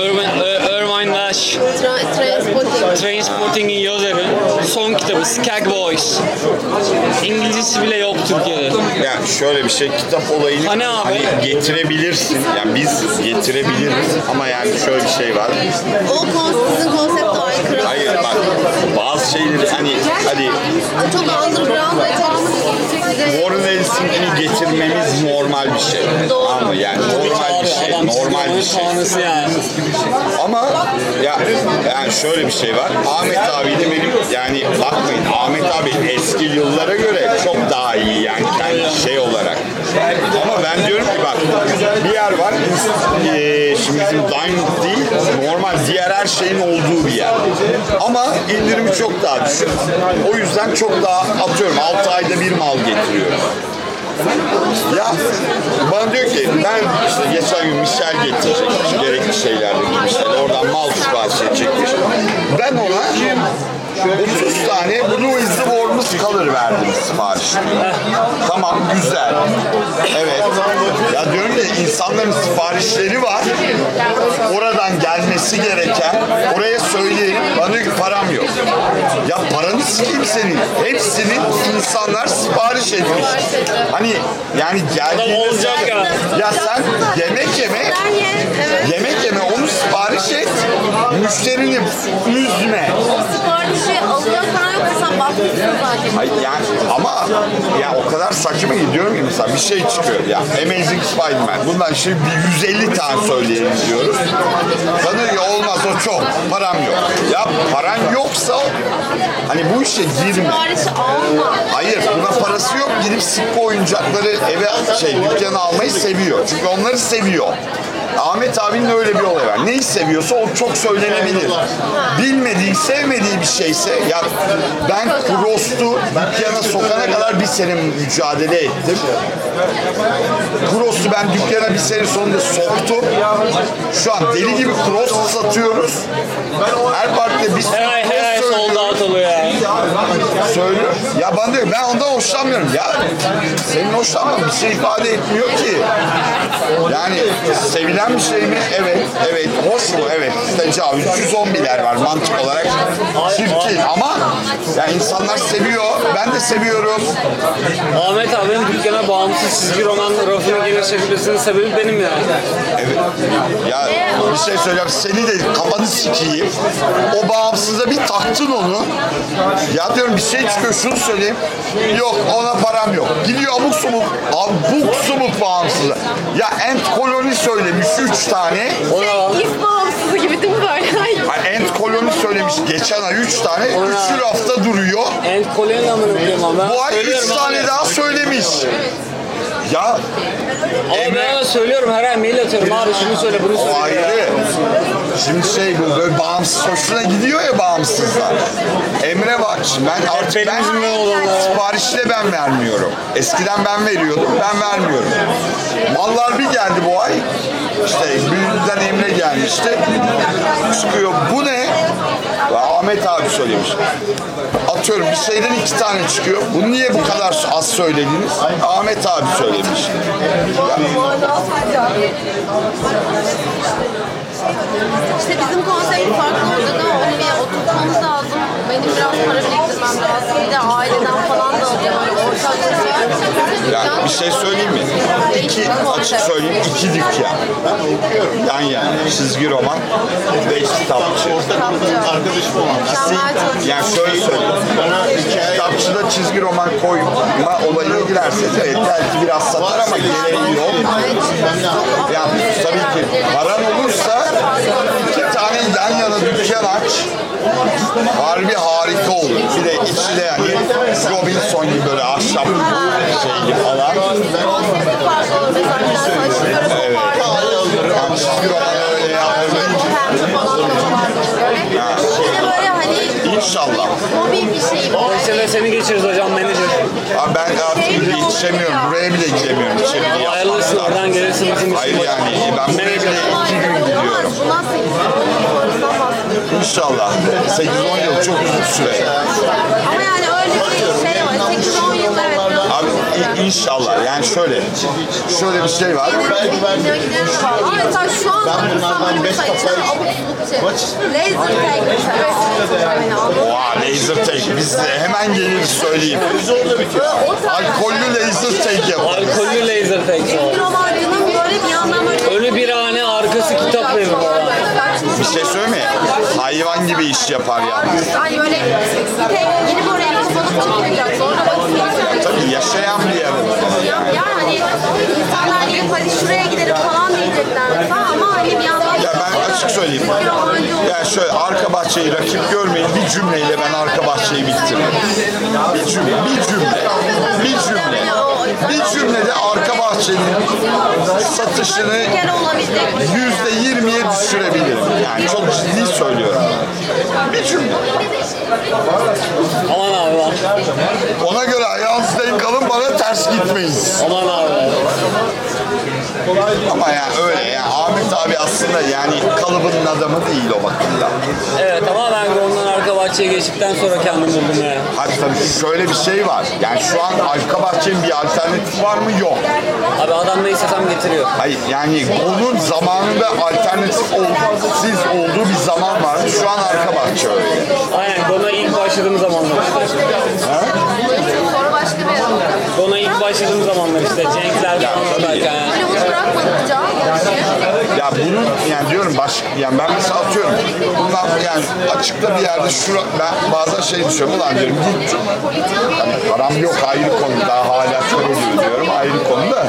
Irvine, e, Irvine Nash. Tra- Transporting. Trainspotting'in yazarı. Son kitabı Skag Boys. İngilizcesi bile yok Türkiye'de. Yani şöyle bir şey kitap olayını Hani abi? hani getirebilirsin. Yani biz getirebiliriz ama yani şöyle bir şey var. O kon- sizin konsepte aykırı. Hayır bak bazı şeyleri hani hadi Çok underground ve Warren getirmemiz normal bir şey. Doğru. Ama yani normal bir şey. Normal bir şey. tanrısı yani. Ama ya yani şöyle bir şey var. Ahmet abi de benim yani bakmayın Ahmet abi eski yıllara göre çok daha iyi yani kendi şey olarak. Ama ben diyorum ki bak bir yer var. Eee şimdi bizim Diamond değil normal diğer her şeyin olduğu bir yer. Ama indirimi çok daha düşük. O yüzden çok daha atıyorum 6 ayda bir mal getiriyorum. Ya bana diyor ki ben işte geçen gün Michel getirecekmiş gerekli şeylerle Michel oradan mal sipariş edecekmiş. Ben ona 30 tane Blue is the Warmest Color verdim sipariş. Tamam güzel. Evet. Ya diyorum ki insanların siparişleri var. Oradan gelmesi gereken. Oraya söyleyelim. Bana diyor ki param yok. Ya paranı sikeyim senin. Hepsini insanlar sipariş etmiş. Hani yani geldiğinde olacak ya. ya sen yemek yeme yemek yeme sipariş et. Müşterini üzme. Siparişi paran yoksa sen bakmışsın zaten. Hayır yani ama ya o kadar saçma gidiyorum ki mesela bir şey çıkıyor ya Amazing Spider-Man bundan şimdi bir 150 tane söyleyelim diyoruz. Bana diyor olmaz o çok param yok. Ya paran yoksa hani bu işe girme. Siparişi alma. Hayır buna parası yok gidip sıkkı oyuncakları eve şey dükkana almayı seviyor. Çünkü onları seviyor. Ahmet abinin öyle bir olayı var. Neyi seviyorsa o çok söylenebilir. Bilmediği, sevmediği bir şeyse ya ben Frost'u dükkana sokana kadar bir sene mücadele ettim. Frost'u ben dükkana bir sene sonunda soktum. Şu an deli gibi Frost satıyoruz. Her partide bir ay sold out oluyor. Söylüyor. Ya bana diyor ben ondan hoşlanmıyorum. Ya senin hoşlanman bir şey ifade etmiyor ki. Yani sevilen bir şey mi? Evet. Evet. Hoş mu? Evet. Tecavüz. 111'ler var mantık olarak. Çirkin ama ya insanlar seviyor. Ben de seviyorum. Ahmet abinin dükkana bağımsız çizgi roman rafına gelişebilmesinin sebebi benim yani. Evet. Ya bir şey söyleyeyim. Seni de kafanı sikeyim. O bağımsıza bir taktın onu. Ya diyorum bir şey çıkıyor şunu söyleyeyim. Yok ona param yok. Gidiyor abuk subuk. Abuk subuk bağımsıza. Ya Ent Koloni söylemiş 3 tane. Şey, if bağımsızı gibi değil mi böyle? Ay, Ent geçen ay 3 tane. Üçü rafta duruyor. En kolyenin amına koyayım ama Bu ay 3 söylüyorum tane daha söylemiş. Ya Ama ben ona söylüyorum her ay mail atıyorum abi şunu söyle bunu O söyle. ayrı. Şimdi şey bu böyle bağımsız hoşuna gidiyor ya bağımsızlar. Emre bak şimdi ben artık benim ben yüzümden olanlar. siparişle ben vermiyorum. Eskiden ben veriyordum ben vermiyorum. Mallar bir geldi bu ay. İşte büyüden Emre gelmişti. Çıkıyor bu ne? Ahmet abi söylemiş. Atıyorum bir şeyden iki tane çıkıyor. Bunu niye bu kadar az söylediniz? Ahmet abi söylemiş. İşte bizim konsept farklı orada da onu bir oturtmamız lazım. Benim biraz para biriktirmem lazım. Bir de aileden falan da alacağım. Ortak bir şey. Yani bir şey söyleyeyim mi? İki, açık söyleyeyim, iki dükkan. Yan yana, çizgi roman, beş kitapçı. Arkadaşım olan. Yani şöyle söyleyeyim, kitapçıda çizgi roman koyma olayına girerseniz evet belki biraz satar ama gereği yok. Yani tabii ki paran olursa aç. Harbi harika olur. Bir de içi de yani Robinson gibi böyle ahşap şeyli falan. Evet. Roman öyle yaptırmayınca İnşallah. Şey. Bu sene seni geçiriz hocam menajer. Abi ben artık yetişemiyorum. Buraya bile gidemiyorum. İçeri yapmaktan. oradan gelirsin bizim Hayır yani ben buraya bile iki gün gidiyorum. İnşallah. 8-10 yıl çok uzun süre. Ama yani öyle bir şey var. 8-10 yıl evet. Abi inşallah yani şöyle şöyle bir şey var. Mesela şu an subuk şey. Laser tag mesela. Laser tag biz de hemen gelir söyleyeyim. Alkollü laser tag yapar. Alkollü laser tag. Bir romancının böyle bir Önü bir hane arkası kitap evi falan. Bir şey söyleyeyim mi? Hayvan gibi iş yapar ya. Hani böyle bir tek bir oraya fotoğraf çekecek. Sonra bakıyorsun. Tabii yaşayan bir yer. Yani hani insanlar gelip hadi şuraya gidelim falan diyecekler ama hani bir yandan Ya ben açık söyleyeyim. Yani şöyle arka bahçeyi rakip görmeyin. Bir cümleyle ben arka bahçeyi bitiririm. Bir cümle, bir cümle, bir cümle. Bir cümlede arka bahçenin satışını yüzde yirmiye düşürebilirim. Yani çok ciddi söylüyorum. Bir cümle. Aman abi. Ona göre ayağınızı denk alın bana ters gitmeyin. Aman abi. Ama yani öyle ya. Ahmet abi aslında yani kalıbının adamı değil o bakımdan. Evet ama ben ondan arka bahçeye geçtikten sonra kendim buldum yani. Hadi tabii şöyle bir şey var. Yani şu an arka bahçenin bir alternatifi var mı? Yok. Abi adam ne istesem getiriyor. Hayır yani onun zamanında alternatif ol, siz olduğu bir zaman vardı. Şu an arka bahçe öyle. Aynen Gona ilk başladığım zamanlar işte. Sonra başka bir yer oldu. Gona ilk başladığım zamanlar işte. Cenkler falan bırakmadıkça Ya bunun yani diyorum baş yani ben mesela atıyorum bundan yani açıkta bir yerde şura ben bazen şey düşünüyorum ulan diyorum git hani param yok ayrı konu daha hala oluyor diyorum ayrı konu da.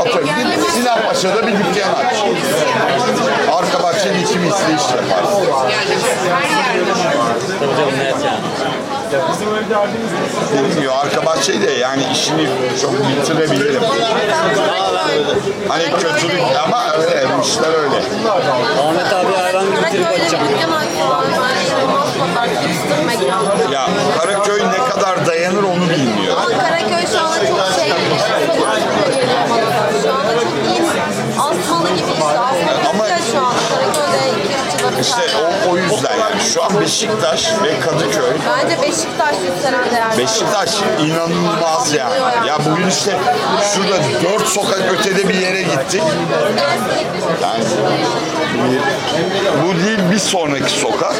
Atıyorum git Sinanpaşa'da bir dükkan aç. Arka bahçenin iki misli iş yapar. Tabii canım net yani. Dediğim gibi arka bahçeyi de yani işini çok bitirebilirim. Hani kötülük ama öyle bu işler öyle. Ahmet abi hayvan gibi bitirip açacağım. ya Karaköy ne kadar dayanır onu bilmiyor Ama Karaköy şu anda çok şey Şu anda çok iyi asmalı gibi işte. Ama- Ama şu anda Karaköy'de iki üç yıl İşte o, o yüzden yani Şu an Beşiktaş ve Kadıköy. Bence Beşiktaş yükselen değer. Beşiktaş inanılmaz ya. Ya bugün işte şurada dört sokak ötede bir yere gittik. Yani bu değil bir sonraki sokak.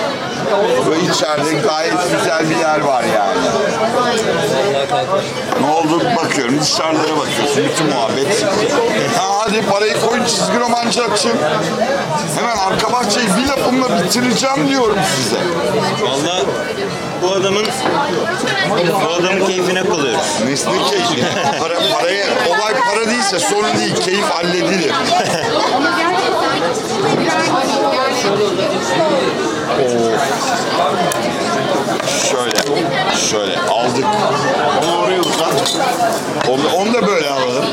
Ve içeride gayet güzel bir yer var yani. Ne oldu bakıyorum dışarılara bakıyorsun bütün muhabbet. Ha, hadi parayı koyun çizgi romancı açın. Hemen arka bahçeyi bir lafımla bitireceğim diyorum size. Valla bu adamın bu adamın keyfine kalıyoruz. Nesne keyfi. Para, paraya, olay para değilse sorun değil. Keyif halledilir. Şöyle, şöyle aldık. Onu oraya uzat. Onu, onu da böyle alalım.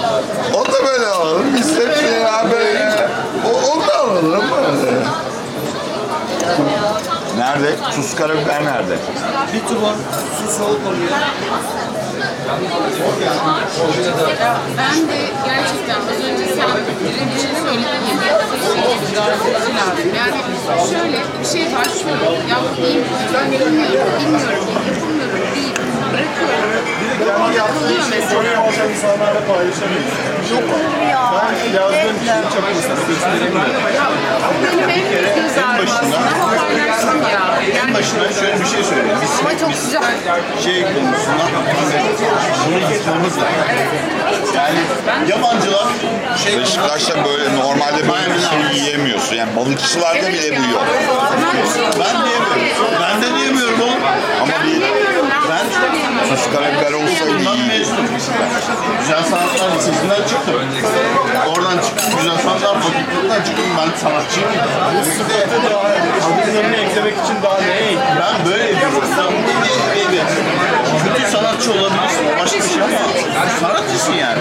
Onu da böyle alalım. Biz hep şey böyle. Onu da alalım. Nerede? Tuz karabiber nerede? Bir tur var. Su soğuk oluyor. Ben de gerçekten az önce sen direnişini söyledin ya. Şey lazım. Yani şöyle bir şey var şöyle. Ya? Ben bilmiyorum. Bilmiyorum. Yapamıyorum. Değil. Bırakıyorum. Takılıyor mesela. insanlarla paylaşabiliriz. Yok olur ya. Ben yazdığım kişiyi çok insanı gösteremiyorum. Benim en göz ağrım aslında ama paylaştım ya. En başına şöyle bir şey söyleyeyim. Biz Ama çok sıcak. şey konusunda bunu lazım. Yani yabancılar şey Beşiktaş'ta böyle normalde böyle bir şey yiyemiyorsun. Yani balıkçılarda bile bu yok. ben diyemiyorum. Ben de diyemiyorum oğlum. Ama Ben bir tuz karabiber olsaydı iyiydi. Güzel Sanatlar Lisesi'nden çıktım. Oradan çıktım. Güzel Sanatlar Fakültesinden çıktım. Ben sanatçıyım. Adının önüne eklemek için daha eklemek? Ben böyle diyorum. Kötü sanatçı olabilirsin. Başka bir şey ama sanatçısın yani.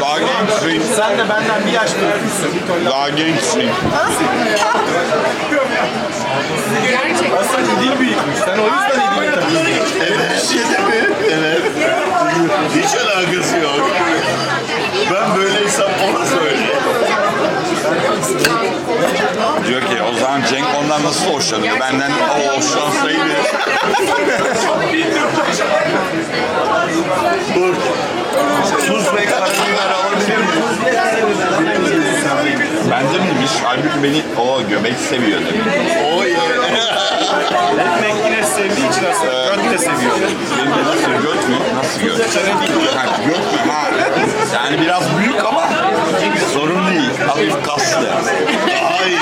Daha gençsin. Sen de benden bir yaş büyüksün. Daha gençsin. Gerçekten. Aslında dil büyükmüş. Sen o yüzden takıyorsun. Evet. Şey değil mi? Evet. Hiç alakası yok. Ben böyleysem ona söyle. Diyor ki o zaman Cenk ondan nasıl hoşlanıyor? Benden o hoşlansaydı. Dur. Tuz ve karabiber alabilir miyim? Bende miymiş? Halbuki beni o göbek seviyor demek. O. Ekmek yine sevdiği için aslında göt de seviyor. Benim de nasıl göt mü? Nasıl göt? Ha, göt mü? Ha. Yani biraz büyük ama sorun değil. Hafif kaslı. Hayır.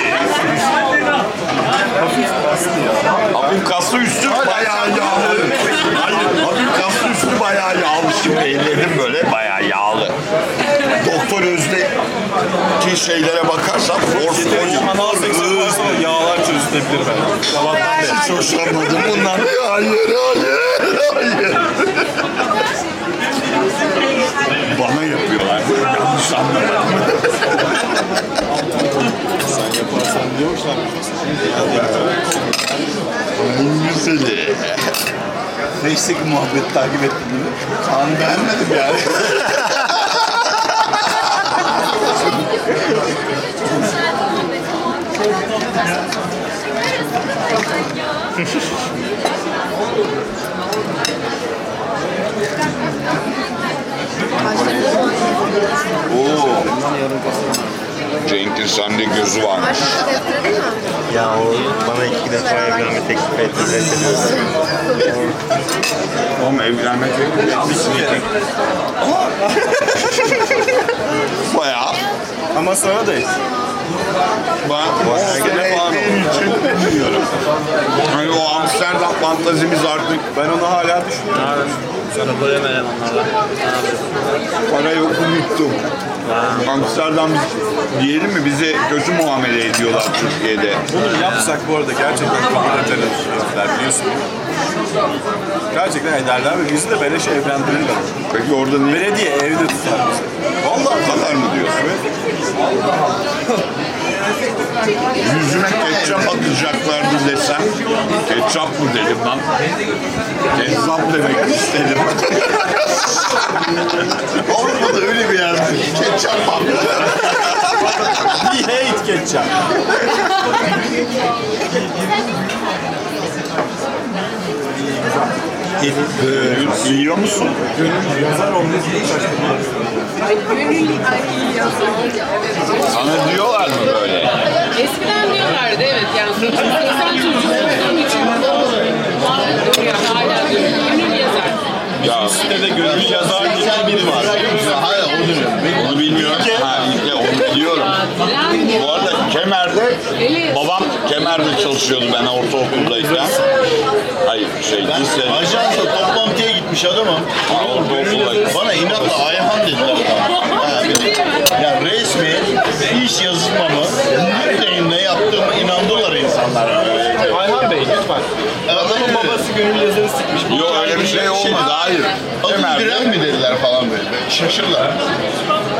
Hafif kaslı üstü bayağı yağlı. Hayır, hafif kaslı üstü bayağı yağlı. Şimdi elledim böyle bayağı yağlı. Doktor Özde'ki şeylere bakarsan force Kanal 80 varsa o yağlar çözülebilir belki. Sabahtan beri. hiç hoşlanmadım bundan. Hayır, hayır, hayır. Bana yapıyorlar. Yanlış anlamadım. Sen yaparsan diyorsan. Güzeli. Face'teki muhabbeti takip ettim değil mi? Kaan'ı beğenmedim yani. Oo. Cenk'in sende gözü varmış. Ya o bana iki defa evlenme teklif etti. Oğlum evlenme teklif etmişsin. Bayağı. Ama sana da. Ben ettiğim için bilmiyorum. Hani o Amsterdam fantazimiz artık Ben onu hala düşünüyorum. Sonra böyle elemanlarla. para yok unuttum. Amsterdam diyelim mi bize kötü muamele ediyorlar Türkiye'de. Bunu yapsak bu arada gerçekten kabul ederiz. Biliyorsun. Gerçekten ederler ve bizi de beleş evlendirirler. Peki orada ne? Belediye evde tutar bizi. Vallahi kadar mı diyorsun? Yüzüme ketçap atacaklardı desem. Ketçap mı dedim lan? Kezzap demek istedim. Avrupa'da öyle bir yer. Ketçap var. Bir hate geçeceğim. Yiyor musun? Sana diyorlar mı böyle? Eskiden diyorlardı evet yani sonuçta insan çocuğu olduğum için hala. Gönül yazar. Ya Sitede gönül yazar diye biri var. Hayır o dönem. onu bilmiyorum. Ha, onu biliyorum. Bu arada Kemer'de babam Kemer'de çalışıyordu ben ortaokuldayken. Hayır şey lise. Ajansla toplantıya gitmiş adamım. Ortaokuldayken. Bana inatla Ayhan dediler. Ha, de- ya resmi iş yazılmamı ne yaptığımı inandılar insanlar. Bey lütfen. Adamın babası gönül yazarı sıkmış. Yok öyle bir şey olmadı hayır. Adın Kemer'de. Biren mi dediler falan böyle. Şaşırlar.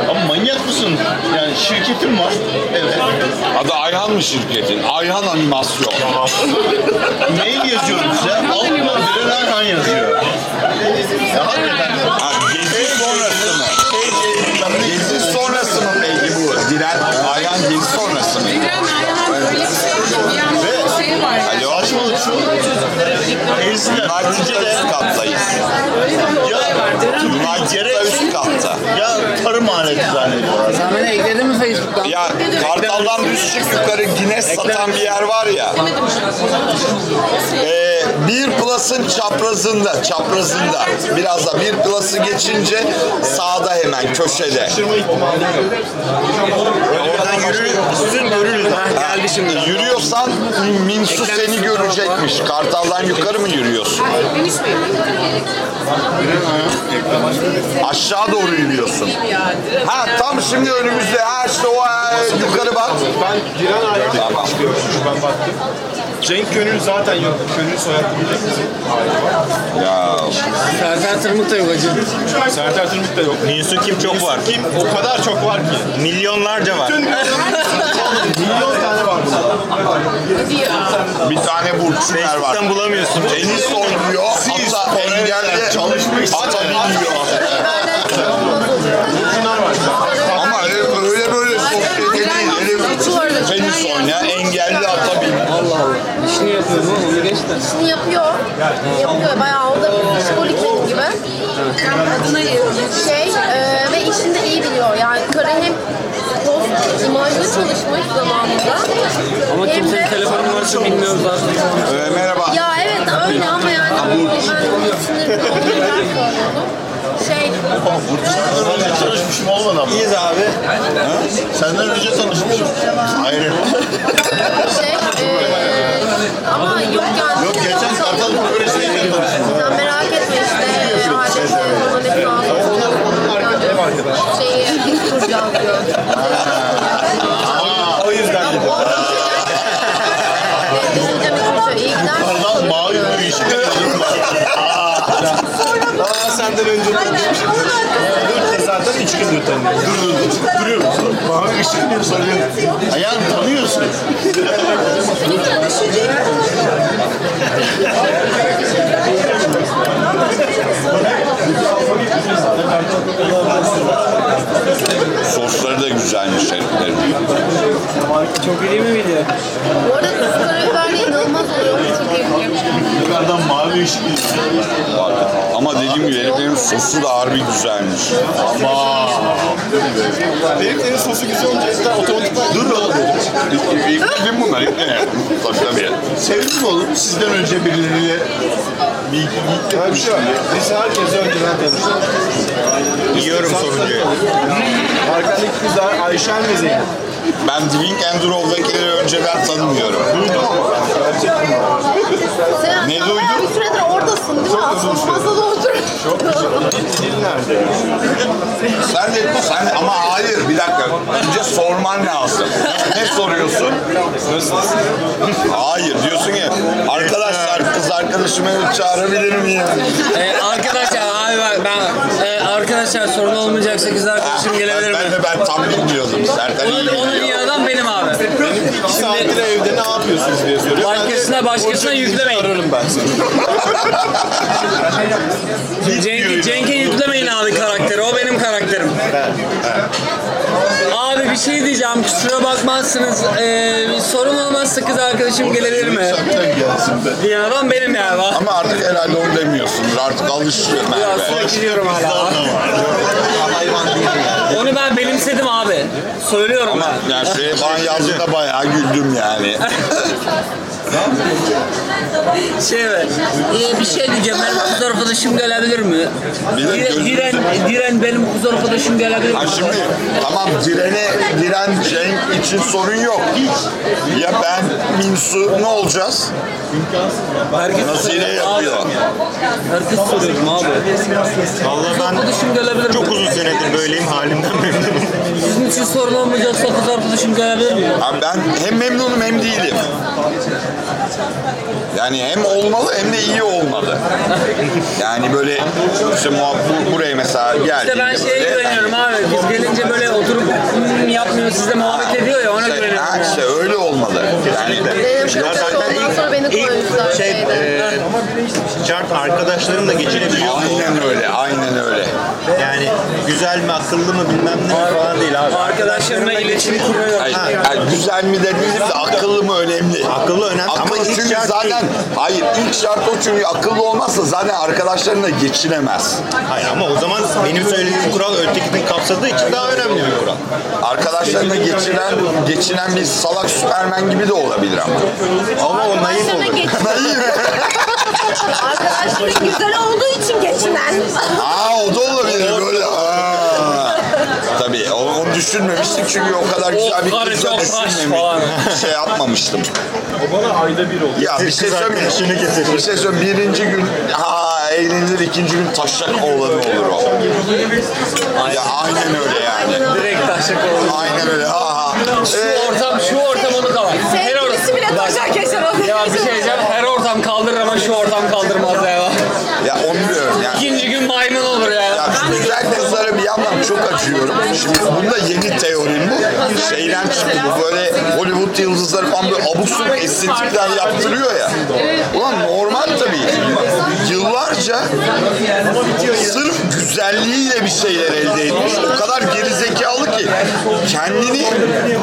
Ama manyak mısın? Yani şirketim var. Evet. Adı Ayhan mı şirketin? Ayhan Animasyon. Mail yazıyorum size. Altına Biren Ayhan yazıyor. Ya hakikaten. Ha, gezi sonrası mı? Gezi sonrası mı peki bu? Diren Ayhan gezi sonrası mı? Diren Ezgiler. United'da üst kattayız. Ya, United'da üst katta. ya tarım aleti zannediyorlar. Sen beni ekledin mi Facebook'tan? Ya Kartal'dan düz çık yukarı Guinness satan bir yer var ya. Ee, bir Plus'ın çaprazında, çaprazında. Biraz da bir Plus'ı geçince sağda hemen köşede. Oradan yürürsün görürüz. Geldi şimdi. Yürüyorsan Minsu seni görecekmiş. Kartal'dan yukarı mı yürüyorsun? Geniş mi? Aşağı doğru yürüyorsun. Ha tam şimdi önümüzde. Ha işte o ha, yukarı bak. Ben Diren Ayhan'la çıkıyorum. Ben baktım. Cenk Gönül zaten yok. Gönül soyadlı bilecek misin? Ya Serkan Tırmık da yok acı. Serter Tırmık da yok. Minsun kim çok var. Kim? O kadar çok var ki. Milyonlarca var. Milyon tane var burada. Hadi ya. bir tane Burçiner var. Facebook'tan bulamıyorsun. Tenis oynuyor. Hatta engelli çalışmış. ata biniyor. Bunlar var. Ama öyle öyle, böyle sohbet değil. Öyle tenis oynayan engelli ata biniyor. İşini yapıyor mu? Onu geç de. İşini yapıyor. Yapıyor. Bayağı o da bir psikolojik gibi. Adına Şey e, ve işini de iyi biliyor. Yani karı hem post imajda çalışmış zamanında. Ama hem kimsenin de telefon numarasını bilmiyoruz zaten. Ee, merhaba. Ya evet öyle ama yani ben sinirli ben Şey, Senden önce tanışmışım olmadı ama. İyiyiz abi. Senden önce tanışmışım. Hayır. şey e, ama yok yani. Yok geçen Kartal Kongresi'nde tanıştım. Sen merak etme işte. Halde zaman esnasında. Ev arkadaş. Şeyi kuracağız diyor. O yüzden dedim. Düşüneceğim iki üç ay. İyi gider. Kartal mavi bir işi görüyorum. Daha senden önce tanışmışım. Dur da zaten üç gündür tanıyorum. Dur dur dur. Duruyor musun? Mavi ışık diye soruyorum. Ayağını tanıyorsun. Sosları da güzelmiş heriflerin. Çok iyi mi video? Bu arada kız karabiberli inanılmaz oluyor. Çok iyi biliyor. Yukarıdan mavi ışık. Ama dediğim gibi heriflerin sosu da harbi güzelmiş. Heriflerin sosu güzel olunca zaten otomatikman dur oğlum dedim. İkledim bunlar. Tabii tabii. Sevdim oğlum sizden önce birileriyle bir iki Böyle bir şey var. Biz herkese önceden tanıştık. Yiyorum sonuncuyu. Arkadaki kızlar Ayşen ve Zeynep. Ben Drink and Draw'dakileri önceden tanımıyorum. Sen, Ne sen duydun? bayağı bir süredir oradasın değil mi? Aslında masada otur. Dil nerede? Sen de, sen ama hayır bir dakika. Önce sorman lazım. Ne soruyorsun? Hayır diyorsun ki arkadaşlar kız arkadaşımı çağırabilir miyim? Ee, arkadaşlar abi bak ben e, arkadaşlar sorun olmayacaksa kız arkadaşım gelebilir ben mi? de ben tam bilmiyordum. Serkan iyi Onu, onu biliyor. Abi. İki saattir evde ne yapıyorsunuz diye soruyor. Başkasına başkasına yüklemeyin. Ararım ben seni. Cenk'e Cenk'e yüklemeyin abi karakteri. O benim karakterim. Abi bir şey diyeceğim kusura bakmazsınız. Ee, bir sorun olmazsa kız arkadaşım gelebilir mi? Zaten gelsin be. Ya adam benim ya. lan. Ama artık herhalde onu demiyorsundur. Artık alışıyor Ya sürekli diyorum hala. Hayvan değil yani. Onu ben benimsedim abi. Söylüyorum ben. Yani şuraya bana yazdığında bayağı güldüm yani. Şey mi? Ee, bir şey diyeceğim. Benim kız arkadaşım gelebilir mi? Bir de Diren, diren, diren benim kız arkadaşım gelebilir mi? Ha şimdi tamam direne diren Cenk için sorun yok. Ya ben Minsu ne olacağız? Herkes Nasıl yine yapıyor? Herkes soruyorum abi. Vallahi ben Arkadaşım gelebilir mi? çok uzun senedir böyleyim halimden memnunum. İçin sorun olmayacaksa kız arkadaşım gelebilir mi? Abi ben hem memnunum hem değilim. Yani hem olmalı hem de iyi olmalı. Yani böyle işte muhab- bu- buraya mesela geldiğinde İşte ben şeye güveniyorum abi. Biz gelince böyle oturup hmm, yapmıyor sizle muhabbet ediyor ya ona İşte, güveniyorum. ha, işte öyle olmalı. Yani Benim sonra beni koymuşlar İlk şey e, şart arkadaşlarımla geçinebiliyor mu? aynen öyle, aynen öyle. Yani güzel mi akıllı mı bilmem ne mi falan değil abi. Arkadaşlarımla iletişim kuruyorum. Yani güzel mi de değil de akıllı mı önemli. Akıllı önemli ama Akıllı ilk çünkü şart zaten değil. hayır ilk şart o çünkü akıllı olmazsa zaten arkadaşlarına geçinemez. Hayır ama o zaman benim söylediğim kural ötekinin kapsadığı için daha önemli bir kural. Arkadaşlarına geçinen geçinen bir salak süpermen gibi de olabilir ama. Ama o naif olur. Naif. arkadaşları güzel olduğu için geçinen. Aa o da olabilir böyle. Aa. Tabii onu, onu düşünmemiştik çünkü o kadar güzel bir kızla çok taş düşünmemiş. falan. Şey yapmamıştım. O bana ayda bir oldu. Ya bir şey söyleyeyim. getir. Bir şey söyleyeyim. Birinci gün ha eğlenir, ikinci gün taşak oğlanı olur o. Ya aynen öyle yani. Direkt taşak oldu. Aynen öyle. Ha ha. Şu Ee, ortam, şu ortam Sevgilisi bile taşak yaşar o. Ya bir şey diyeceğim, her ortam kaldırır ama şu ortam kaldırmaz ya. ya onu diyorum ya. İkinci gün maymun olur ya. Ya şu güzel kızlara bir yandan çok acıyorum. Şimdi bunda yeni teorim bu. Şeyden çıktı bu böyle Hollywood yıldızları falan böyle abuk subuk estetikler yaptırıyor ya. Ulan normal tabii. Yıllarca sırf güzelliğiyle bir şeyler elde etmiş. O kadar gerizekalı ki kendini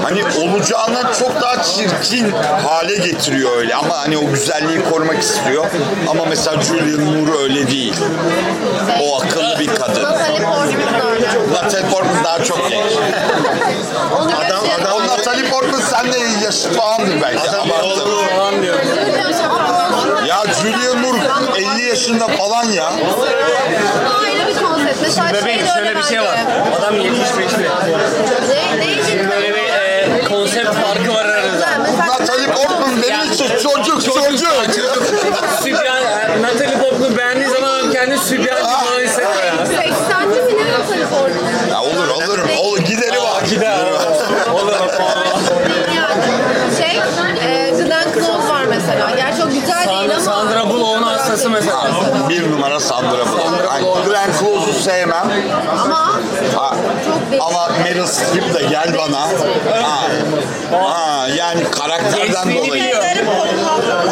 hani olacağından çok daha çirkin hale getiriyor öyle. Ama hani o güzelliği korumak istiyor. Ama mesela Julian Moore öyle değil. O akıllı bir kadın. Natalie Portman öyle. Natalie Portman daha çok genç. Adam, adam, o Natalie Portman sende yaşı falandır belki. Falan diyor. Ya Julian Moore 50 yaşında falan ya. Ayrı bir konsept. Mesela şey Bebeğim öyle şöyle bir şey var. Adam 75'li. Ne, ne için? Böyle bir e, konsept farkı var aranızda. Mesela Natalie Portman benim için çocuk çocuk. Sübyan, e, Natalie Portman'ı beğendiği zaman kendi sübyancı falan hissediyor ya. 80'li mi ne Natalie Portman? Ya olur olur. olur. Gidelim abi. Gider. Olur. Yani şey, e, Glenn Close var mesela. Gerçi o güzel değil Sandra, ama. Sandra Hastası mesela. Bir numara Sandra Bullock. Ay, Glenn Close'u sevmem. Ama Ha. Ama Meryl Streep de gel bana. Ha. Ha, yani karakterden Gençliğini dolayı. biliyor.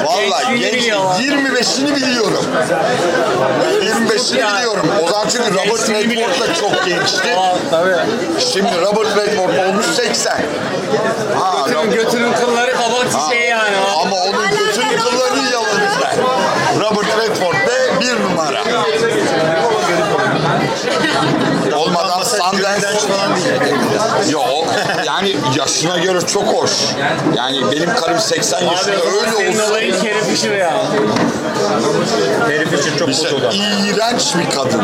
Vallahi Gençliğini genç biliyor. 25'ini biliyorum. 25'ini Yani. biliyorum. O zaman çünkü Robert Redford da çok gençti. Tabii. Şimdi Robert Redford olmuş 80. Ha, Götünün, götünün kılları kabak çiçeği yani. Yaşına göre çok hoş. Yani benim karım 80 Abi yaşında öyle olsun. olayın kerif işi ya. Herif için çok İşte kötü o da. iğrenç bir kadın.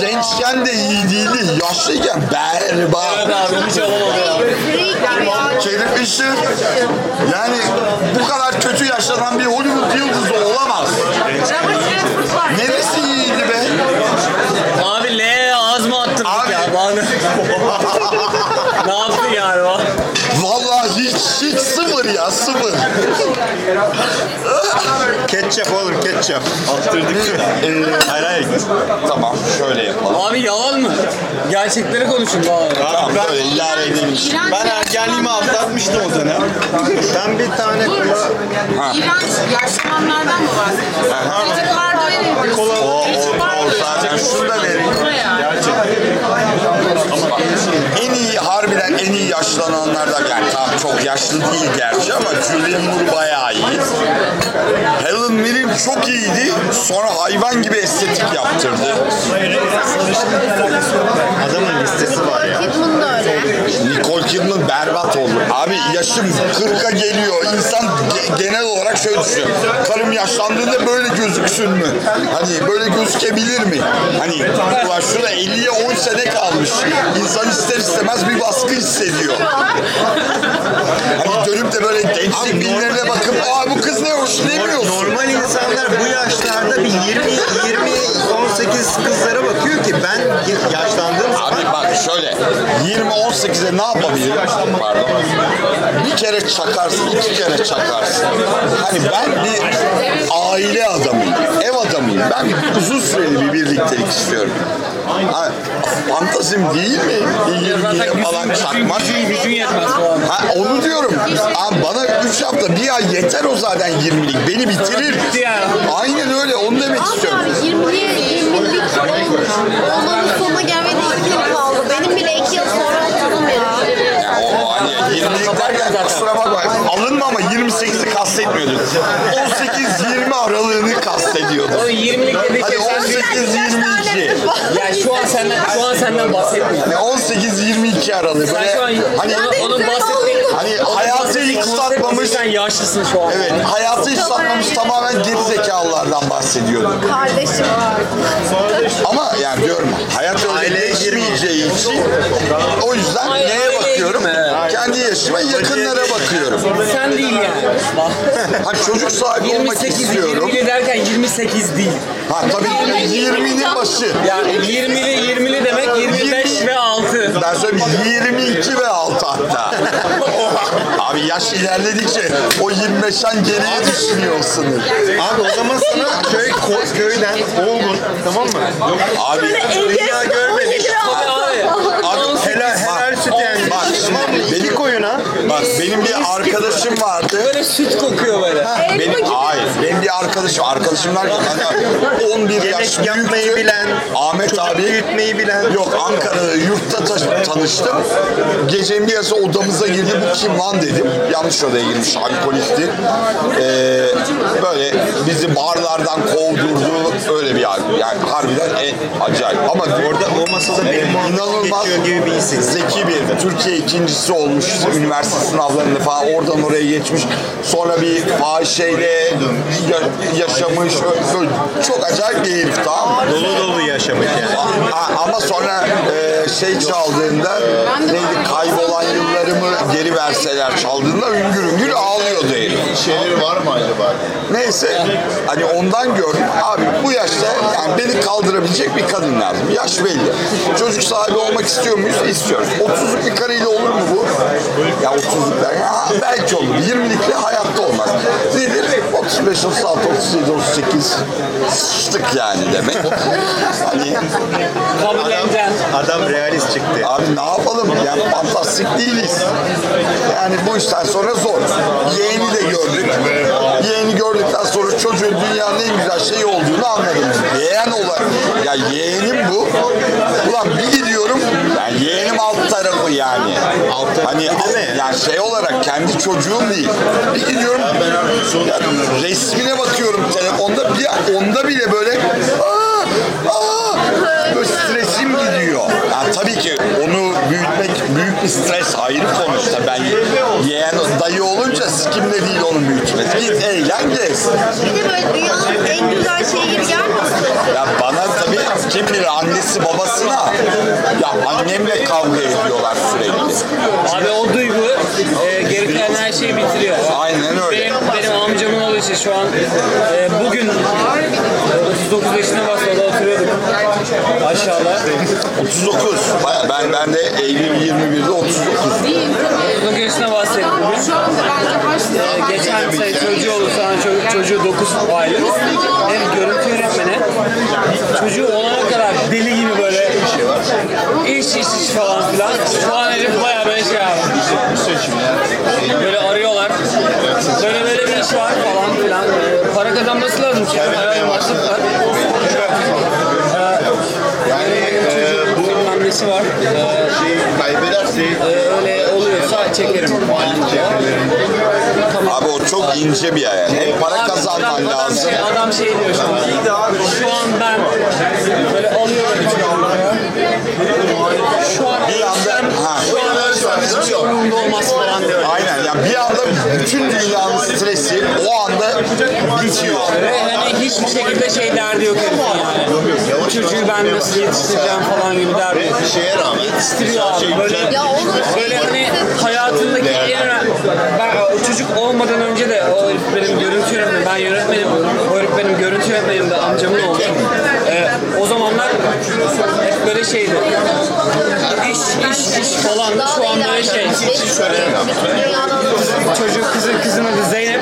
Gençken de iyi değildi, yaşlıyken berbat. Evet abi hiç olamadı ya. Freak ya. Kerif işi yani bu kadar kötü yaşanan bir Hollywood yıldızı olamaz. Neresi iyiydi be? Abi L'ye az mı attırdık ya? Bana... ne yaptın yani o? Vallahi hiç sıfır ya sıfır. Ketçap olur ketçap. Attırdık. Ee, hayır hayır. tamam şöyle yapalım. Abi yalan mı? Gerçekleri konuşun bari. Tamam böyle idare. İğrenç Ben ergenliğimi atlatmıştım o dönem. Ben bir tane kola... İğrenç yaşlananlardan mı bahsediyorsun? Çocuklar da öyle. O, o, o zaten şunu da vereyim. Bak, en iyi harbiden en yaşlı değil gerçi ama Julianne Moore bayağı iyi. Helen Mirren çok iyiydi. Sonra hayvan gibi estetik yaptırdı. Adamın listesi var ya. Kidman da öyle. Nicole Kidman berbat oldu. Abi yaşım 40'a geliyor. İnsan ge- genel olarak şöyle düşünüyor. Karım yaşlandığında böyle gözüksün mü? Hani böyle gözükebilir mi? Hani ulan şurada 50'ye 10 sene kalmış. İnsan ister istemez bir baskı hissediyor. Hani dönüp de böyle gençlik filmlerine bakıp aa bu kız ne hoş demiyorsun. Normal insanlar bu yaşlarda bir 20 20 18 kızlara bakıyor ki ben yaşlandığım zaman bak şöyle 20-18'e ne yapabilirim? Pardon. Bir kere çakarsın, iki kere çakarsın. Hani ben bir aile adamıyım, ev adamıyım. Ben uzun süreli bir birliktelik istiyorum. Ha, fantazim değil mi? Bir 20'ye falan çakmak. Gücün, gücün yetmez falan. Ha, onu diyorum. Abi bana 3 hafta, bir ay yeter o zaten 20'lik. Beni bitirir. Aynen öyle, onu demek istiyorum. yani 20'ye 20'lik olmanın sonuna gelmedi o hani 20'lik derken kusura bakma. Alınma ama 28'i kastetmiyordu. 18-20 aralığını kastediyordu. O 20'lik dedi 18-22. Ya şu an senden şu an senden bahsetmiyorum. Hani 18-22 aralığı. Sen şu an hani onun bahsettiği hani hayatı hiç tatmamış sen yaşlısın şu an. Evet, hayatı hiç tatmamış tamamen geri zekalılardan bahsediyorduk. Kardeşim var. Ama yani diyorum hayat öyle Aileye geçmeyeceği için o yüzden neye bakıyorum? Kendi yaşıma yakınlara bakıyorum. Sen değil yani. Bak. Hani çocuk sahibi olmak 28, istiyorum. 20'li derken 28 değil. Ha tabii 20'nin başı. Yani 20'li 20'li demek 25 ve 6. Ben söyleyeyim 22 ve 6 hatta. Yaş ilerledikçe o 25'ten geriye sınır. Abi o zaman sana köy ko- köyden olgun tamam mı? Yok Abi dünya görmemiş. Abi. Abi Helal helal süt yani. Bak şimdi İki benim, koyuna bak benim bir arkadaşım vardı. Böyle süt kokuyor böyle. Benim, hayır, benim bir arkadaşım, arkadaşım derken hani 11 yaş yemek yapmayı büyüktü. bilen, Ahmet çocuk abi büyütmeyi bilen. Yok Ankara'da yurtta ta- tanıştım. Gecenin bir yarısı odamıza girdi. Bu kim lan dedim. Yanlış odaya girmiş. Alkolikti. Ee, böyle bizi barlardan kovdurdu. Öyle bir abi. Yani harbiden en acayip. Ama Orada o masada benim inanılmaz geçiyor gibi bir zeki bir Türkiye ikincisi olmuş üniversite sınavlarında falan oradan oraya geçmiş. Sonra bir fahişeyle ya- yaşamış. Çok acayip bir herif tamam mı? Dolu dolu yaşamış yani. A- ama sonra e, şey çaldığında neydi kaybolan yıllarımı geri verseler çaldığında üngür üngür ağlıyordu Şeyleri var mı acaba? Neyse hani ondan gördüm abi bu yaşta yani beni kaldırabilecek bir kadın lazım. Yaş belli. Çocuk sahibi olmak istiyor muyuz? İstiyoruz. 30'luk bir karıyla olur mu bu? Ya 30'luk der. Ya belki olur. 20'likle hayatta olmaz. Nedir? 35, 36, 37, 38 sıçtık yani demek. Hani Kabulleneceksin. Adam realist çıktı. Abi ne yapalım? Yani fantastik değiliz. Yani bu işten sonra zor. Yeğeni de gördük. Yeğeni gördükten sonra çocuğun dünyanın en güzel şeyi olduğunu anladım. Yeğen olarak. Ya yeğenim bu. Ulan bir gidiyorum. Yani yeğenim alt tarafı yani. Alt hani yani şey olarak kendi çocuğum değil. Bir gidiyorum. Ya, resmine bakıyorum telefonda. Bir onda bile böyle aa, aa, böyle stresim gidiyor. Yani tabii ki onu büyütmek büyük bir stres ayrı konusta. Ben yeğen dayı olunca sikimde değil onun. Git eğlen gez. Bir de böyle dünyanın en güzel şeyi gibi gelmiyor? Ya bana tabii kim bilir annesi babasına ya annemle kavga ediyorlar sürekli. Abi o duygu e, geri kalan her şeyi bitiriyor. Aynen öyle. Benim, benim amcamın oğlu işte şu an e, bugün e, 39 yaşına basmadı oturuyorduk aşağıda. 39. Baya ben ben de Eylül 21'de 39. 39 yaşına bahsettim bugün. Şu anda bence başlıyor. E, geçen sene çocuğu oldu sana çocuk, çocuğu 9 aylık. Hem görüntü yönetmeni. Çocuğu olana kadar deli gibi böyle iş iş iş falan filan. Şu an herif baya böyle şey abi. Böyle arıyorlar. Böyle böyle bir iş var falan filan. E, para kazanması lazım. Çünkü bayağı masraf var. Yani çocuğun bilmem nesi var. E, Kaybederse e, öyle oluyorsa çekerim. Abi o çok ince bir hayal. Hem para Abi, kazanman adam, lazım. Şey, adam şey diyor şu an. Şu an ben böyle alıyorum. Şu an Bir anda ha. şu an hiçbir şey umurumda olmaz falan diyor. Aynen ya bir anda bütün dünyanın stresi o anda bitiyor. Ve hani hiçbir şekilde şey derdi yok herifin yani. Bu çocuğu ben nasıl yetiştireceğim falan gibi derdi yok. Şeye rağmen Yetiştiriyor abi. Böyle, Ya onun böyle hani hayatındaki en ben o çocuk olmadan önce de o herif benim görüntü yönetmenim, ben yönetmenim, o herif benim görüntü yönetmenim de amcamın oğlu. O zamanlar hep böyle şeydi. İş, iş, iş falan şu an böyle şey. Çocuk kızı, kızın adı Zeynep.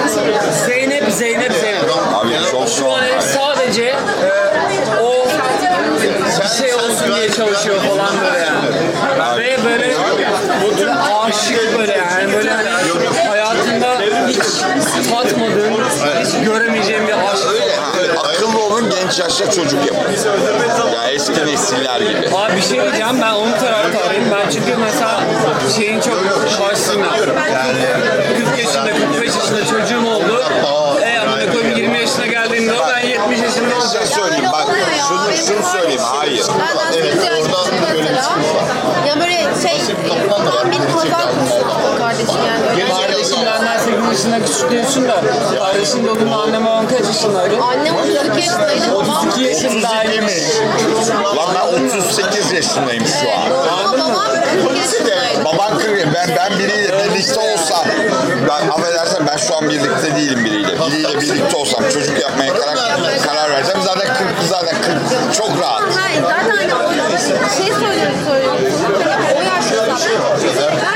Zeynep, Zeynep, Zeynep. Abi çok Şu an sadece e, o bir şey olsun diye çalışıyor falan böyle yani. Ve böyle böyle aşık böyle yani böyle hani hayatında hiç tatmadığın, hiç göremeyeceğin bir aşk. Akıllı olun genç yaşta çocuk yapın. Ya eski nesiller gibi. Abi bir şey diyeceğim ben onun taraftarıyım. Ben çünkü mesela şeyin çok karşısında. 40 yaşında, 45 yaşında çocuğum oldu. E amına koyayım 20 yaşına geldiğinde o ben 70 yaşında Bir olacağım. Şey şunu şunu söyleyeyim hayır. Benden evet, mesela. Ya böyle şey, tam bir kazan kursu kardeşim yani. Öyle şey Kardeşim benden 8 yaşında küçük diyorsun da kardeşim de o gün annem babam kaç yaşındaydı? Annem 32 yaşındaydı. babam- 32 yaşındaymış. Lan ben 38 yaşındayım şu an. Babam 40 yaşındaydı. Baban 40 ben ben biriyle birlikte olsam ben affedersen ben şu an birlikte değilim biriyle. Biriyle birlikte olsam çocuk yapmaya karar karar versem zaten 40 zaten 40 çok rahat. Hayır zaten hani o şey söylüyorum söylüyorum. O yaşta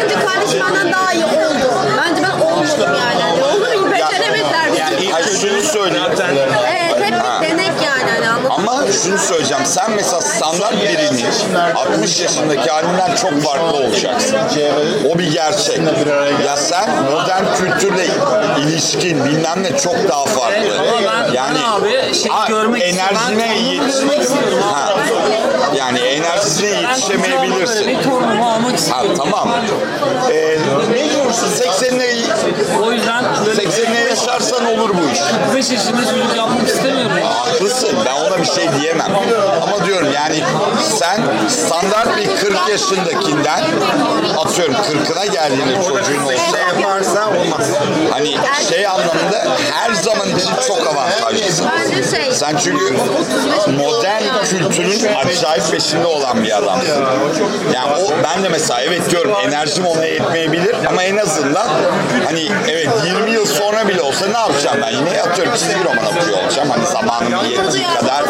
Bence kardeşim benden daha iyi oldu. Bence ben olmadım yani. Hani olur mu? Beceremediler bizi. Hayır şunu söyleyeyim. Evet şunu söyleyeceğim. Sen mesela standart birinin 60 yaşındaki halinden çok farklı olacaksın. O bir gerçek. Ya sen modern kültürle ilişkin bilmem ne çok daha farklı. Yani abi şey görmek enerjine Ben yetiş görmek istiyorum abi. Ha. Yani enerjisine yetişemeyebilirsin. Bir torunumu almak Ha, tamam. Ee, mecbursun 80'ine O yüzden böyle 80'ine yaşarsan olur bu iş. 45 yaşında çocuk yapmak istemiyorum. Haklısın. Ben ona bir şey diyemem. Ama diyorum yani sen standart bir 40 yaşındakinden atıyorum 40'ına geldiğinde çocuğun olsa yaparsa olmaz. hani şey anlamında her zaman için çok avantajlısın. Şey. Sen çünkü modern kültürün acayip peşinde olan bir adamsın. Yani o ben de mesela evet diyorum enerjim ona yetmeyebilir ama en azından hani evet 20 yıl sonra bile olsa ne yapacağım ben yine yatıyorum çizgi roman okuyor olacağım hani zamanım yettiği kadar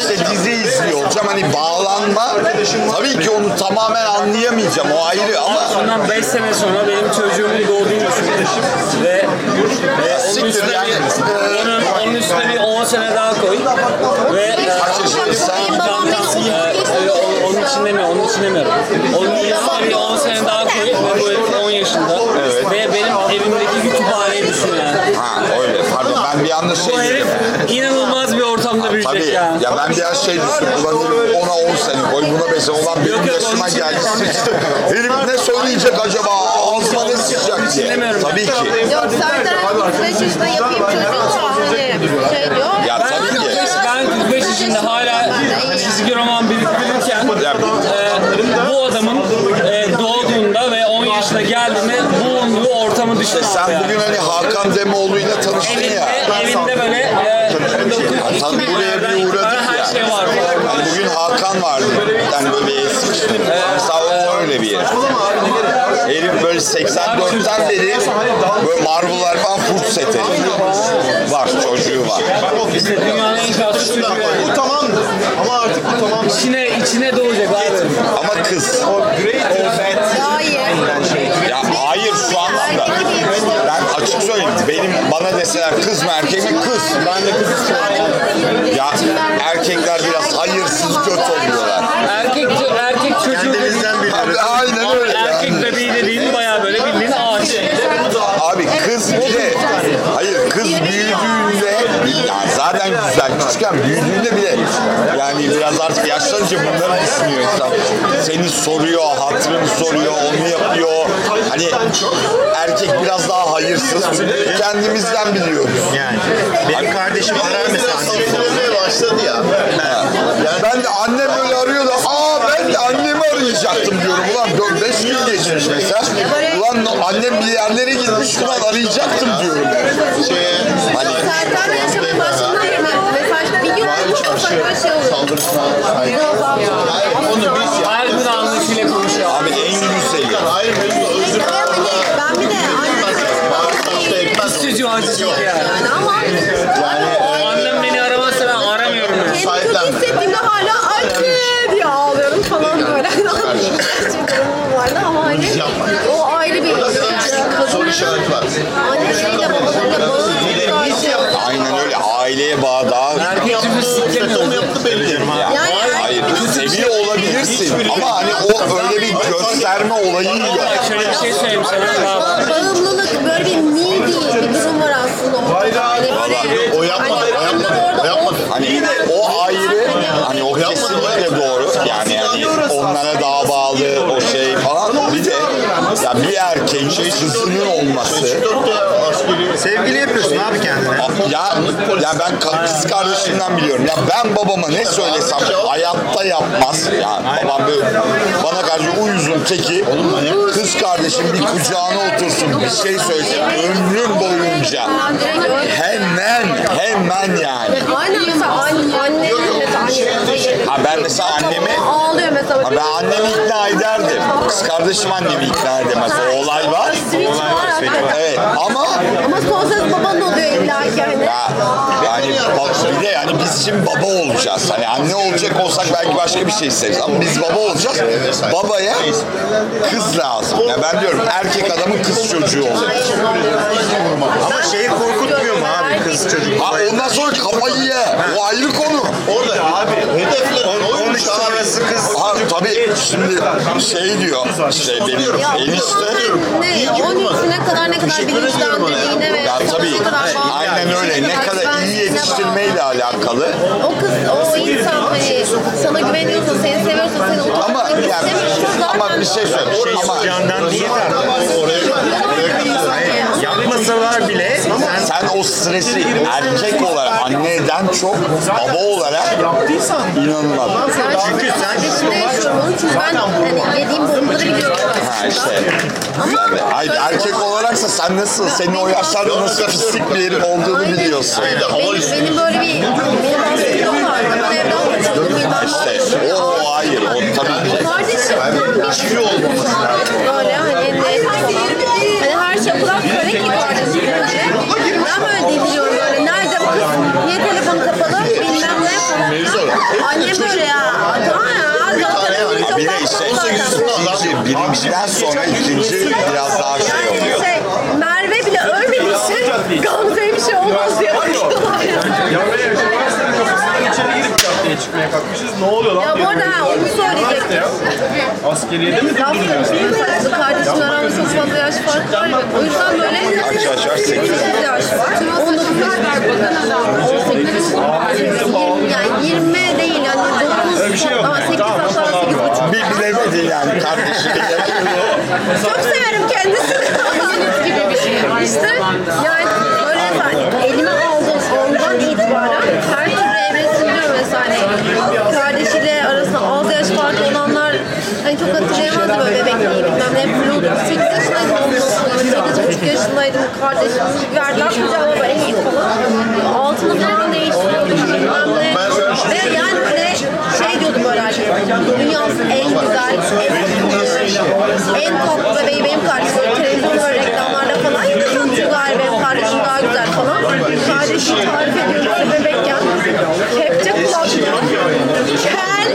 işte dizi izliyor olacağım hani bağlanma tabii ki onu tamamen anlayamayacağım o ayrı ama Bundan 5 sene sonra benim çocuğumun doğduğunu düşünüyorum. Ve e, onun üstüne yani. bir, onun, onun üstüne bir 10 sene daha koy. Ve kaç yaşındasın için demiyorum, onun için demiyorum. Onun üstüne bir 10 sene daha koy ve bu herif 10 yaşında. Ve benim evimdeki kütüphaneyi düşün yani. Ha öyle pardon ben bir anda şey Bu herif inanılmaz bir ortamda büyüyecek Tabii. yani. Ya ben biraz şey düşündüm. Ulan ona 10 sene koy, buna 5 sene. Ulan benim Yok, yok, yaşıma onun için- geldi. Herif ne söyleyecek acaba? Ağzıma ne sıçacak diye. Dinlemiyorum. Tabii ki. Yok Serdar hani 35 yaşında yapayım çocuğu şahane şey diyor. Ya Ben tabii ki. 45, ben 45 yaşında hala çizgi roman biriktirirken e, bu adamın e, doğduğunda ve 10 yaşına geldiğinde bulunduğu ortamı düşün abi Sen yani. bugün hani Hakan Demoğlu'yla tanıştın Evinde, ya. evinde böyle e, 1900 Tabii buraya bir 2000'lerden uğradık itibaren her ya. şey var. Hakan vardı. Yani böyle bir eski. Mesela o öyle bir yer. Herif böyle 84'ten beri böyle Marvel'lar falan full set herif. Var çocuğu var. İşte dünyanın en şanslı çocuğu. Bu tamamdır. Ama artık bu tamam. İçine, içine doğacak abi. Ama kız. Daha iyi. Ya hayır şu anlamda. Ben açık söyleyeyim. Bana deseler kız mı erkek mi? Kız. Ben de kız Ya erkekler biraz hayırsız göt oluyorlar. Erkek, erkek çocuğu Kendimizden biliyoruz. Aynen öyle. yani. Erkek bebeği de değil bayağı böyle bildiğin ağaç. Abi kız bir de hayır kız büyüdüğünde yani zaten güzel küçükken büyüdüğünde bile yani biraz artık yaşlanınca bunları düşünüyor insan. Seni soruyor, hatırını soruyor, onu yapıyor. Hani erkek biraz daha hayırsız kendimizden biliyoruz. Yani benim kardeşim arar mesela. Söylemeye başladı ya. Yani ben de annem böyle arıyor da aa ben de annemi arayacaktım diyorum. Ulan 4-5 gün geçmiş mesela. Ulan annem bir yerlere gitmiş ulan arayacaktım diyorum. Şeye, Hani Gün çok ufak bir şey saldırısına sahip. Onu biz. Her bir anlasıyla konuşuyor. abi en güzeli. Hayır benim de özür Ben bir de. Kız çocuğu yani. ama Annem beni aramazsa ben aramıyorum. kendimi kötü hissettiğimde hala anne diye ağlıyorum falan böyle. Durumum vardı ama hani o ayrı bir Soru işareti var. bağlı karşı. Aynen öyle aileye bağ daha. Onu yaptı belli. Ya, hayır seviyor olabilirsin ama hani o öyle bir gösterme olayı yok. Şöyle bir şey söyleyeyim sana. Ba- Bağımlılık böyle bir needy bir durum var aslında. Hani böyle, O yapmadı, hani o yapmadı, o yapmadı. Hani o ayrı, hani o kesinlikle doğru. Yani yani onlara daha bağlı o şey falan. Bir de ya bir erkeğin kızının olması. Sevgili yapıyorsun abi kendine. Ya ya ben ka- kız kardeşimden biliyorum. Ya ben babama ne söylesem hayatta yapmaz. Ya babam böyle bana karşı uyuzun teki. Kız kardeşim bir kucağına otursun bir şey söylesin ömrüm boyunca. Hemen hemen yani. Aynen mesela anne, anne mesela anne Ha ben mesela annemi. Ha ben annemi ikna ederdim. Kız kardeşim annemi ikna edemez. O olay var. Switch var. Evet ama Ama son söz baban oluyor illa ki hani. ya, yani bak bir de yani biz şimdi baba olacağız. Hani anne olacak olsak belki başka bir şey isteriz ama biz baba olacağız. Babaya kız lazım. Ya ben diyorum erkek adamın kız çocuğu olur. Ama şeyi korkutmuyor mu abi kız çocuk? Ha ondan sonra kafayı ye. O ayrı konu. Orada abi hedefler oymuş 13 abi. sonrası kız Ha tabii şimdi şey diyor işte benim Ya enişte. ne 13'üne kadar ne kadar bilinçlendirdiğine ve ya tabii ne kadar aynen öyle. Ne kadar yetiştirmeyle alakalı. O kız, o insan hani sana güveniyorsa, seni seviyorsa, seni Ama otomatik yani, istemiyorsa ama zaten bir şey söyleyeyim. Ama candan değil Hayır, Yapmasalar bile sen sen o stresi erkek olarak anneden çok baba olarak inanılmaz. çünkü sen yaşıyorum onu çünkü ben hani yediğim bombaları biliyorum. Ha işte. Yani, hayır erkek olaraksa sen nasıl, senin o yaşlarda nasıl pislik bir herif olduğunu biliyorsun. Benim, benim böyle bir benim vardı. Ben evden kaçıyordum. İşte o, hayır, o tabii ki. Kardeşim böyle hani ne hani her şey kadar kare ki kardeşim önce. Ben böyle deliriyorum böyle. Nerede bu kız? Niye telefonu kapalı? Bilmem ne falan. Annem böyle ya. Tamam ya. Ha, bir de işte ikinci, birinciden sonra ikinci biraz daha şey oluyor. Şey, Merve bile ölmediği için Gamze'ye bir şey olmaz diye bakıyorlar. İçeri girip caddeye çıkmaya kalkmışız. Ne oluyor lan? Ya bu arada ha, onu söyleyecektim. Askeriyede mi durdun yani? yapıyorsun. Kardeşimle aramda çok fazla yaş farkı var ya. O yüzden böyle Kaç yaş var? Sekiz. 8 yaş var. 19 yaş var. 18 yani 20 değil yani 9 bir şey yok ama yani. 8 Tamam, hatta tamam, 8 buçuk. Bir bilemedi yani kardeşini. Çok severim kendisini. gibi bir şey. İşte yani böyle mesela elime aldığım andan itibaren her türlü evresinde mesela hani kardeşiyle arasında az yaş farkı olanlar hani çok hatırlayamaz böyle bebekliği bilmem ne. Blue 8 yaşındaydım ondan sonra 8,5 yaşındaydım kardeşim verdiler kucağıma böyle iyi falan. Altını falan değiştiriyordum bilmem ne. Ve yani böyle şey diyordum böyle herkes. Dünyasının en güzel, en en tatlı bebeği benim kardeşim. Böyle Televizyonda. Çünkü kardeşim daha güzel falan. Kardeşim tarif ediyorum işte bebekken. Kepçe kulaklı. Kel.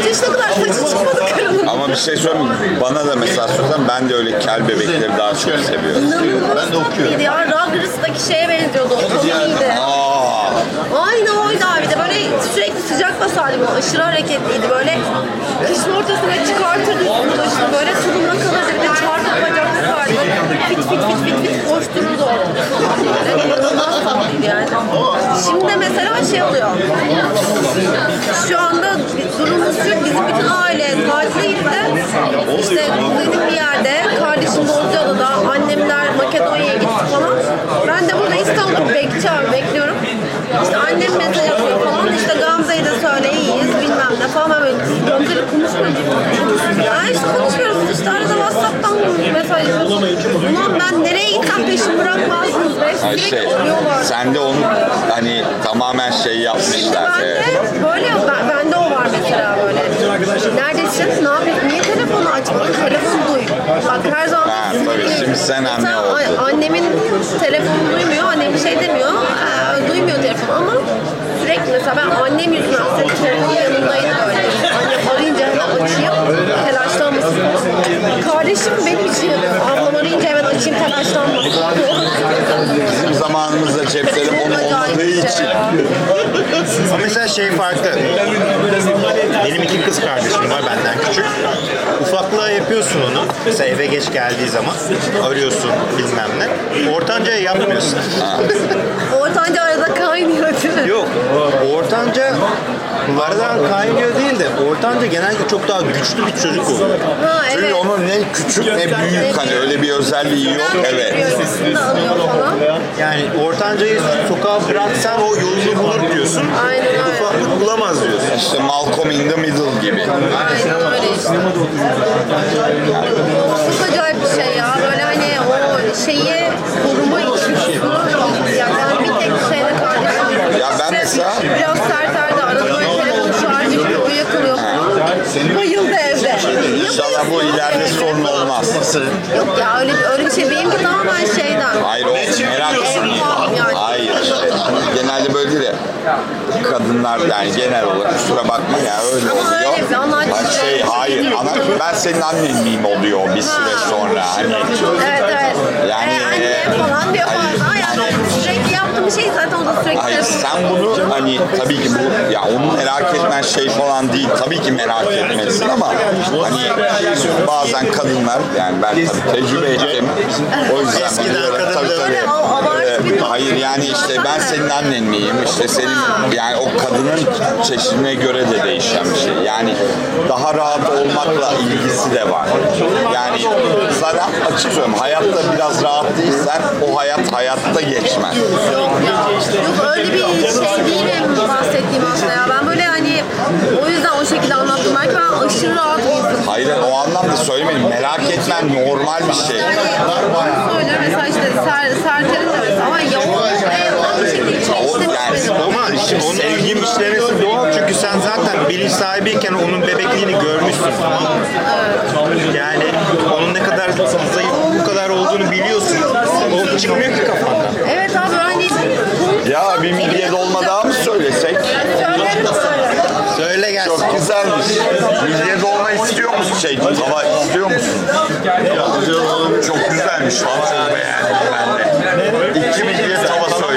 3 yaşına kadar saçı çıkmadı karının. Ama bir şey söyleyeyim mi? Bana da mesela sorsan ben de öyle kel bebekleri daha çok seviyorum. Ben de okuyorum. Ya Ruggers'daki şeye benziyordu. O. Aa, Aynı oydu abi de böyle sürekli sıcak basardı bu aşırı hareketliydi böyle kışın ortasına çıkartırdı üstünü başını böyle tulumla kalırdı bir de çarpık bacak tutardı fit fit fit fit fit koştururdu orada yani. Şimdi mesela şey oluyor. Şu anda durumumuz şu, bizim bütün aile tatile gitti. İşte bizim bir yerde, kardeşim Bozcaada'da, annemler Makedonya'ya gitti falan. Ben de burada İstanbul'da bekçi abi bekliyorum. İşte annem mesaj atıyor falan ne falan. Ben böyle Gamze'yle konuşmuyorum. Ya işte konuşmuyoruz. İşte arada Whatsapp'tan mesaj yazıyoruz. Ulan ben nereye gitsem peşimi bırakmazsınız be. Şey, arıyorlar. sen de onu hani tamamen şey yapmışlar. Ben de böyle ben, bende o var mesela böyle. Neredesin? Ne yapıyorsun? Niye telefonu açmadın? Telefonu duy. Bak her zaman Ha, tabii, şimdi sen anne oldun. Annemin telefonu duymuyor. Annem bir şey demiyor. Ee, duymuyor telefonu ama sürekli mesela ben annem yüzünden senin telefonun yanındaydı böyle. Annem arayınca hemen açayım. Telaşlanmasın. Kardeşim benim için ablam arayınca hemen açayım telaşlanmasın. Bizim zamanımızda cep telefonu olmadığı için. Ama mesela şey farklı. Benim iki kız kardeşim var benden küçük. Ufaklığa yapıyorsun onu. Mesela eve geç geldiği zaman arıyorsun bilmem ne. Ortancaya yapmıyorsun. Ortanca arada kaynıyor değil mi? Yok. Ortanca Aradan kaynıyor değil de ortanca genelde çok daha güçlü bir çocuk oluyor. Ha Çünkü evet. onun ne küçük ne büyük hani öyle bir özelliği yok. Evet. Yani ortancayı sokağa bıraksan o yolunu bulur diyorsun. Aynen öyle. Ufaklık bulamaz diyorsun. İşte Malcolm in the Middle gibi. Aynen öyle işte. Çok acayip bir şey ya. Böyle hani o şeyi koruma içgüdüsü. Yani ben bir tek şeyle kardeşim. Ya ben mesela- Biraz serterdi. Arada böyle şarjı gibi uyuyakalıyor falan. Bayıldı evde. İnşallah bu ileride sorun olmaz. Yok ya öyle, öyle bir şey. Benimki tamamen şeyden. Hayır o merak Evham yani. Hayır işte. Genelde böyle değil ya. Kadınlar yani genel olarak kusura bakma ya öyle Ama oluyor. öyle bir anlayış Ha, şey hayır ana, ben senin annen miyim oluyor bir süre sonra hani. Evet evet. Yani, anne e, falan diyor hayır, falan. Yani sürekli yaptığım bir şey zaten o da sürekli Hayır sen bunu hani tabii ki bu ya onu merak etmen şey falan değil. Tabii ki merak etmelisin ama hani bazen kadınlar yani ben tabii tecrübe ettim. O yüzden Eskiden biliyorum. kadınlar Tabii, tabii. Hayır yani işte ben senin annen miyim? İşte senin yani o kadının çeşidine göre de değişen bir şey. Yani daha rahat olmakla ilgisi de var. Yani sana açık söyleyeyim hayatta biraz rahat değilsen o hayat hayatta geçmez. Yok öyle bir şey değil benim bahsettiğim aslında ya. Ben böyle hani o yüzden o şekilde anlattım. Belki ben aşırı rahat bir insanım. Hayır o anlamda söylemedim. Merak etmen normal bir şey. Söylüyor mesela işte ser, serterin de mesela. Ama yoğun evden bir şekilde içmek O istemiş yani benim. Ama işte onun sevgim işlemesi doğal çünkü sen zaten bilinç sahibiyken onun bebekliğini görmüşsün tamam mı? Yani onun ne kadar zayıf bu kadar olduğunu biliyorsun. O çıkmıyor ki kafandan. Evet abi hani ya bir midye dolma daha mı söylesek? söyle. Söyle gelsin. Çok güzelmiş. Midye dolma istiyor musun? Şey tava istiyor musun? Çok güzelmiş. Vallahi beğendim ben de. İki midye tava söyleyelim.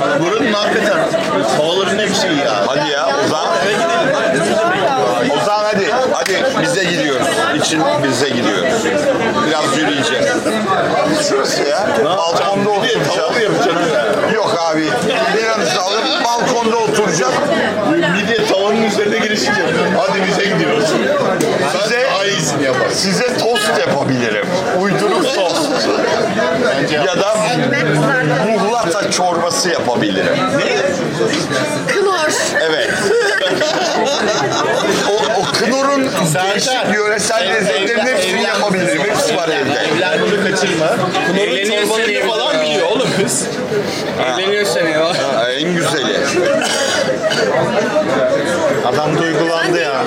Buranın hakikaten havaların hepsi iyi ya. Hadi ya Ozan. Ozan hadi. Hadi bize gidiyoruz. İçin bize gidiyoruz. Biraz yürüyeceğiz. Şurası ya. Balkonda oturacağız. Yok abi. Biranızı alıp balkonda oturacağım. Midye tavanın üzerine girişince hadi bize gidiyoruz. Size, Daha iyisini yaparız. size tost yapabilirim. Uyduruk tost. ya da muhlata çorbası yapabilirim. Kınor. Evet. O, o Knorr'un değişik yöresel lezzetlerin hepsini yapabilirim. Hepsi var evde. Evler bunu kaçırma. Evleniyor seni falan biliyor oğlum kız. Evleniyor seni ya. Ha, En güzeli. Adam duygulandı ya.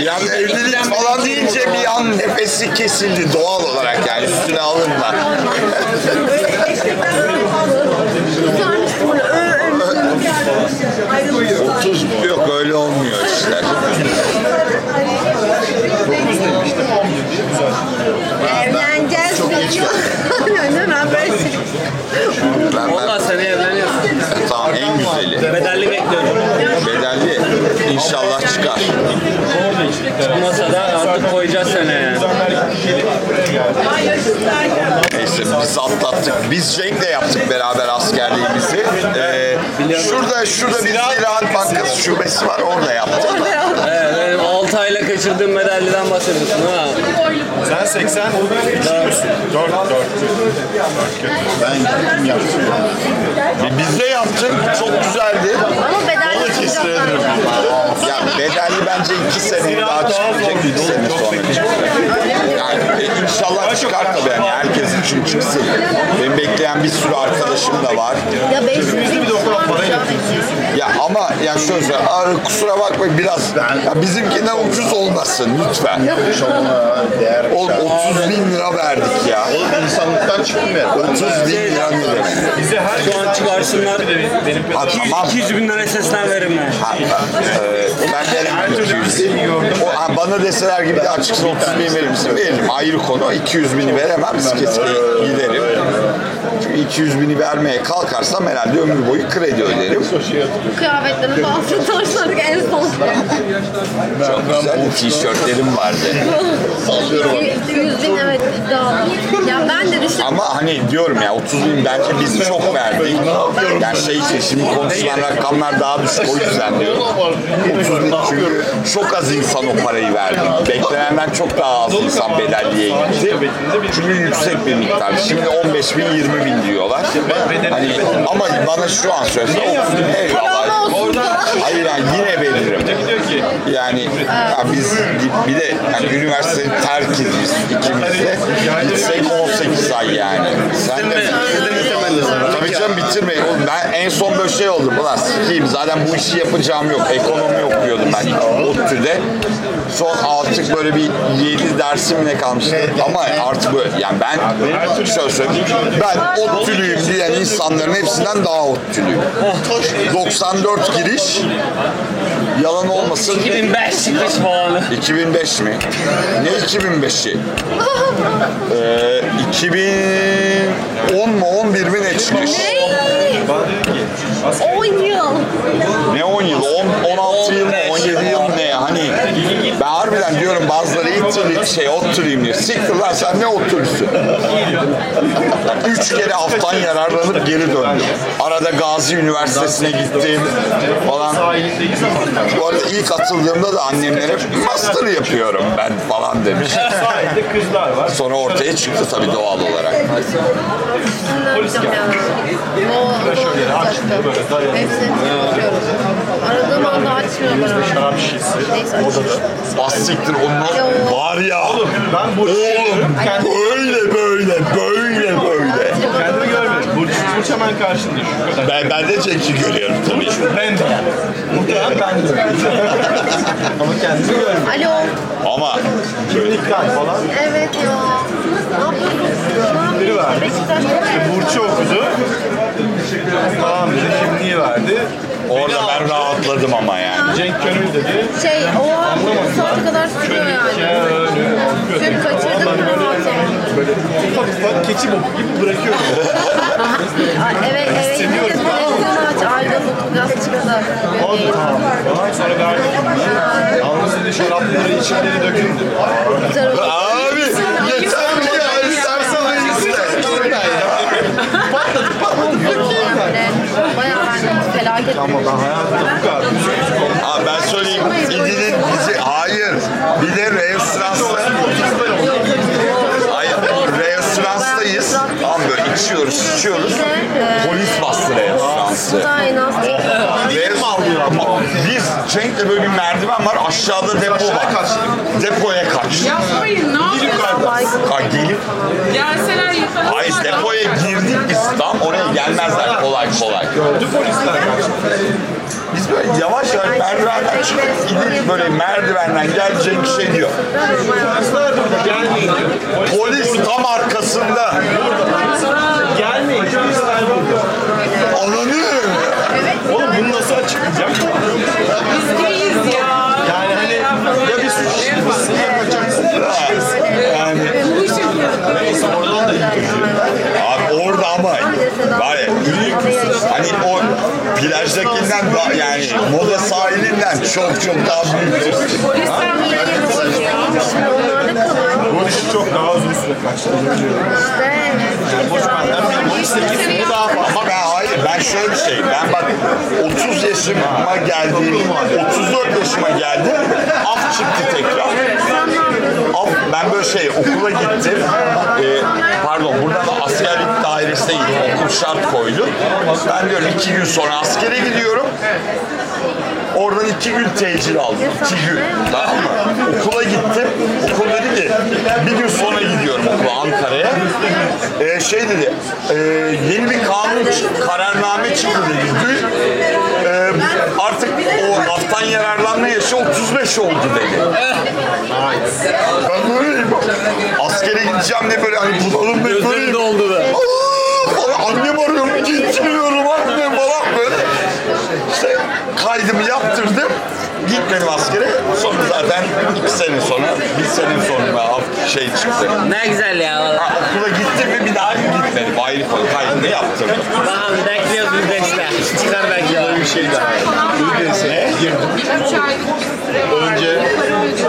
Bir an evlilik falan deyince bir an nefesi kesildi doğal olarak yani üstüne alınma. Kızarmıştım böyle. Ö, ö, ö. Ayrılmışlar. Tuz mu? Yok öyle olmuyor işte. Evleneceğiz diyor. Aynen ben böyle şey. Ben, ben, Valla seni evleniyorsun. tamam en güzeli. Bedelli bekliyorum. Bedelli inşallah çıkar. Çıkmasa da artık koyacağız seni yani. Neyse biz atlattık. Biz Cenk'le yaptık beraber askerliğimizi. Ee, şurada şurada bir Ziraat Bankası şubesi var orada yaptık. 6 aylık kaçırdığın medalyeden bahsediyorsun ha. Sen 80 müsün? 4 4. Ben gittim yaptım. Biz de yaptık. Çok güzeldi. Ama bedelli çıkacaklar. Ya bedelli bence iki seneye daha çıkacak. iki sene sonra. Yani e, inşallah çıkar tabii yani herkes için çıksın. Benim bekleyen bir sürü arkadaşım da var. Ya 500 bin Ya ama ya şöyle söyleyeyim, aa, kusura bakmayın biraz ya bizimkinden ucuz olmasın lütfen. Değer. Oğlum 30 bin lira verdik ya. Oğlum insanlıktan çıktım ya. 30 bin lira ne demek? Bize her Şu an çıkarsınlar. Ha, 200, tamam. 200 bin lira seslen verin ben. Ha, e, ben derim 200 o, ha, bana deseler gibi de açıkça 30 bin verir misin? Veririm. Ayrı konu. 200 bini veremem. Sike sike giderim. Çünkü 200 bini vermeye kalkarsam herhalde ömür boyu kredi öderim. bu kıyafetlerin bazı taşladık en son. Çok güzel tişörtlerim vardı. 200 bin evet iddialı. Ya ben de düşün. Ama hani diyorum ya 30 bin bence biz çok verdik. Yani şey için şimdi konuşulan rakamlar daha düşük o yüzden diyorum. 30 bin çünkü çok az insan o parayı verdi. Beklenenden çok daha az insan bedelliye gitti. Çünkü yüksek bir miktar. Şimdi 15 bin 20 bin diyorlar. Hani, ama bana şu an söylese 30 bin eyvallah. Hayır yani yine veririm. Yani ya biz bir de yani üniversiteyi terk ediyoruz ikimiz de. Gitsek 18 ay yani. Sen de Tabii canım bitirmeyin. Oğlum ben en son böyle şey oldum. Ulan sikeyim zaten bu işi yapacağım yok. Ekonomi okuyordum ben ODTÜ'de. Son artık böyle bir 7 dersim ne kalmıştı. Ama artık böyle yani ben şöyle söyleyeyim. Ben ODTÜ'lüyüm diyen insanların hepsinden daha ODTÜ'lüyüm. 94 giriş yalan olmasın 2005 çıkış falan. 2005 mi? Ne 2005'i? Ee, 2010 mu 11 mi ne çıkış? 10 yıl. Ne 10 yıl? 10, 16 yıl mı? 17 yıl ne? Ben harbiden diyorum bazıları İTÜ'lü şey oturayım diyor. Siktir lan sen ne oturursun? Üç kere haftan yararlanıp geri döndüm. Arada Gazi Üniversitesi'ne gittim falan. Bu arada ilk atıldığımda da annemlere master yapıyorum ben falan demiş. Sahilde kızlar var. Sonra ortaya çıktı tabii doğal olarak. Polis geldi. Şöyle açtı böyle dayanıyor. Aradığım anda açmıyor bana. Şarap şişesi. Neyse açıyor. Bas siktir onun var ya. Ben Burç'u Oğlum böyle böyle böyle böyle. kendimi görmedim. Burç, Burç hemen karşında şu kadar. Ben, ben de Cenk'i görüyorum tabii. Ben de. Muhtemelen ben de. Ama kendimi görmedim. Alo. Ama Kimlikten falan. Evet ya. Ne yapıyorsun? Biri verdi. Beşiktaş'ta Burç'u okudu. Tamam dedi. Kimliği verdi. Orada ben rahatladım ama yani. Cenk Gönül dedi. şey o saate kadar sürüyor yani. Çünkü kaçırdım mı ufak ufak keçi boku gibi bırakıyor. Ay, Evet eve gidince televizyonu aç ayrılık biraz çıktı. O da tamam. Ondan sonra verdi kimliği. Yalnız dedi şarapları içimleri dökün dedi. Güzel oldu. Abi yeter mi ya? İstersen Böyle bayağı ben felaket. Ama ben hayatımda bu kadar üzücü Abi ben söyleyeyim. İdil'in bizi... Hayır. Bir de restoransta... Hayır. Restoranstayız. Tamam böyle içiyoruz, içiyoruz. Polis bastı restoransı. Biz Cenk'le böyle bir merdiven var. Aşağıda depo var. Depoya kaçtık. Yapmayın? Ha, gelip Gelseler yukarı. Hayır depoya girdik biz tam oraya gelmezler kolay kolay. Gördü polisler. Biz böyle yavaş yavaş merdivenden çıkıp gidip böyle merdivenden gelecek şey burada gelmeyin diyor. Polis tam arkasında. Abi orada ama var ya hani o plajdakinden daha yani moda sahilinden çok çok daha büyük. Bu iş çok daha uzun süre kaçtı. İşte. Boşman'dan bir 18 sene daha fazla. Ama ben hayır ben şöyle bir şey ben bak 30 yaşıma geldiğim 34 yaşıma geldim af çıktı tekrar. Sonra şey okula gittim. Ee, pardon buradan da askerlik dairesine gittim. Okul şart koydu. Ben diyorum iki gün sonra askere gidiyorum. Oradan iki gün tecil aldım. İki gün. Tamam mı? Okula gittim. Okul dedi ki bir gün sonra gidiyorum okula Ankara'ya. Ee, şey dedi e, yeni bir kanun kararname çıktı dedi. Dün e, artık o haftan yararlanma yaşı 35 oldu dedi. Ben böyleyim. Askere gideceğim diye böyle hani bunalım diye Gözlerim böyleyim. doldu be. Aa, falan. Annem arıyorum, gitmiyorum anne falan böyle. İşte kaydımı yaptırdım. Gitmedim askere. Sonra zaten iki sene sonra, bir sene sonra şey çıktı. Ne güzel ya. Ha, okula gittim ve bir daha gitmedim. Ayrı konu kaydını yaptırdım. Tamam bekliyoruz biz beşte. Çıkar belki. Böyle bir şey daha. Ne? Üç aylık bir süre vardı. Önce-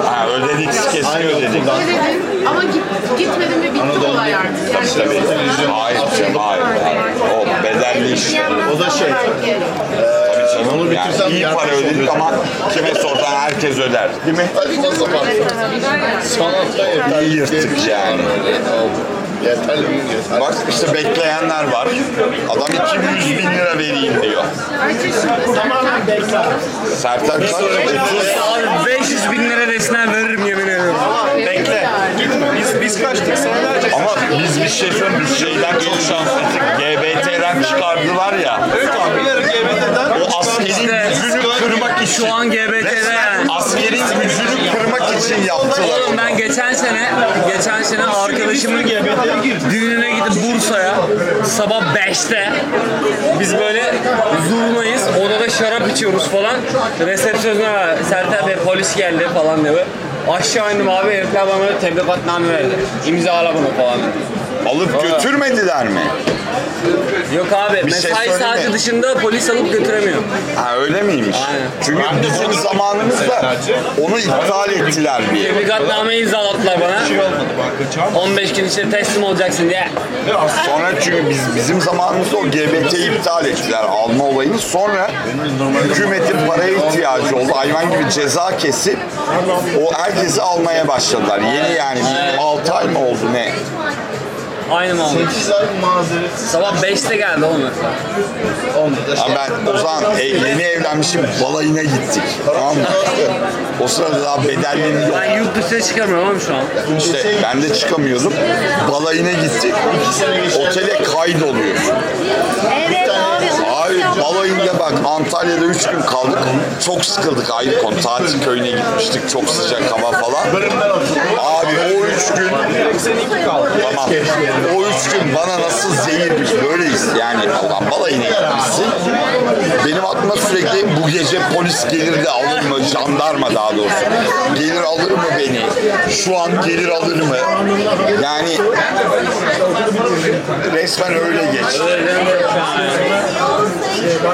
Ha ödedik, kesin ödedik. Ödedim ama git, gitmedim ve bitti olay artık. Yani Tabii. Hayır, canım, hayır, hayır. O bedelli iş. O da şey. Tabii canım. Onu bitirsem Yani iyi para ödedik ederim. ama kime sorsan herkes öder. Değil mi? Saçma sapan. Sanatta yeterli. İyi yırttık yani. Yeterli mi? Yeterli. Bak işte bekleyenler var. Adam 200 bin lira vereyim diyor. Sertaç kaç? 30. Abi 500 bin lira desinler veririm yemin ediyorum. Bekle. Biz, biz kaçtık sana verecek. Ama biz bir şey söyleyeyim, biz şeyden çok şanslıydık. GBT'den çıkardılar ya. Evet abi askerin gücünü kırmak için. Şu an GBT'de. Askerin gücünü kırmak için yaptılar. Oğlum ben geçen sene, geçen sene arkadaşımın düğününe gidip Bursa'ya sabah 5'te biz böyle zurnayız. Odada şarap içiyoruz falan. Resepsiyona var. Serter Bey polis geldi falan diyor. Aşağı indim abi herifler bana böyle tebligatname verdi. İmzala bunu falan dedi. Alıp götürmediler mi? Yok abi Bir şey mesai söyleyeyim saati mi? dışında polis alıp götüremiyor. Ha öyle miymiş? Aynen. Çünkü bizim zamanımızda onu iptal ettiler bir. Tebligatname imzalattılar bana. 15 gün içinde teslim olacaksın diye. Sonra çünkü biz bizim zamanımızda o GBT'yi iptal ettiler alma olayını. Sonra hükümetin paraya ihtiyacı oldu. Hayvan gibi ceza kesip o herkesi almaya başladılar. Yeni yani 6 ay mı oldu ne? Aynı mı oldu? 8 ay mazeret. Sabah 5'te geldi oğlum. Ha ben o zaman e, yeni evlenmişim balayına gittik. Tamam mı? O sırada daha bedellim yok. Ben yurt dışına çıkamıyorum oğlum şu an. İşte ben de çıkamıyordum. Balayına gittik. Otele kaydoluyorsun. Evet balayında bak Antalya'da 3 gün kaldık. Çok sıkıldık ayrı konu. Tatil köyüne gitmiştik. Çok sıcak hava falan. Abi o 3 gün tamam. O 3 gün bana nasıl zehirmiş böyleyiz. Yani ulan balayına gitmişsin. Benim aklıma sürekli bu gece polis gelir de alır mı? Jandarma daha doğrusu. Gelir alır mı beni? Şu an gelir alır mı? Yani resmen öyle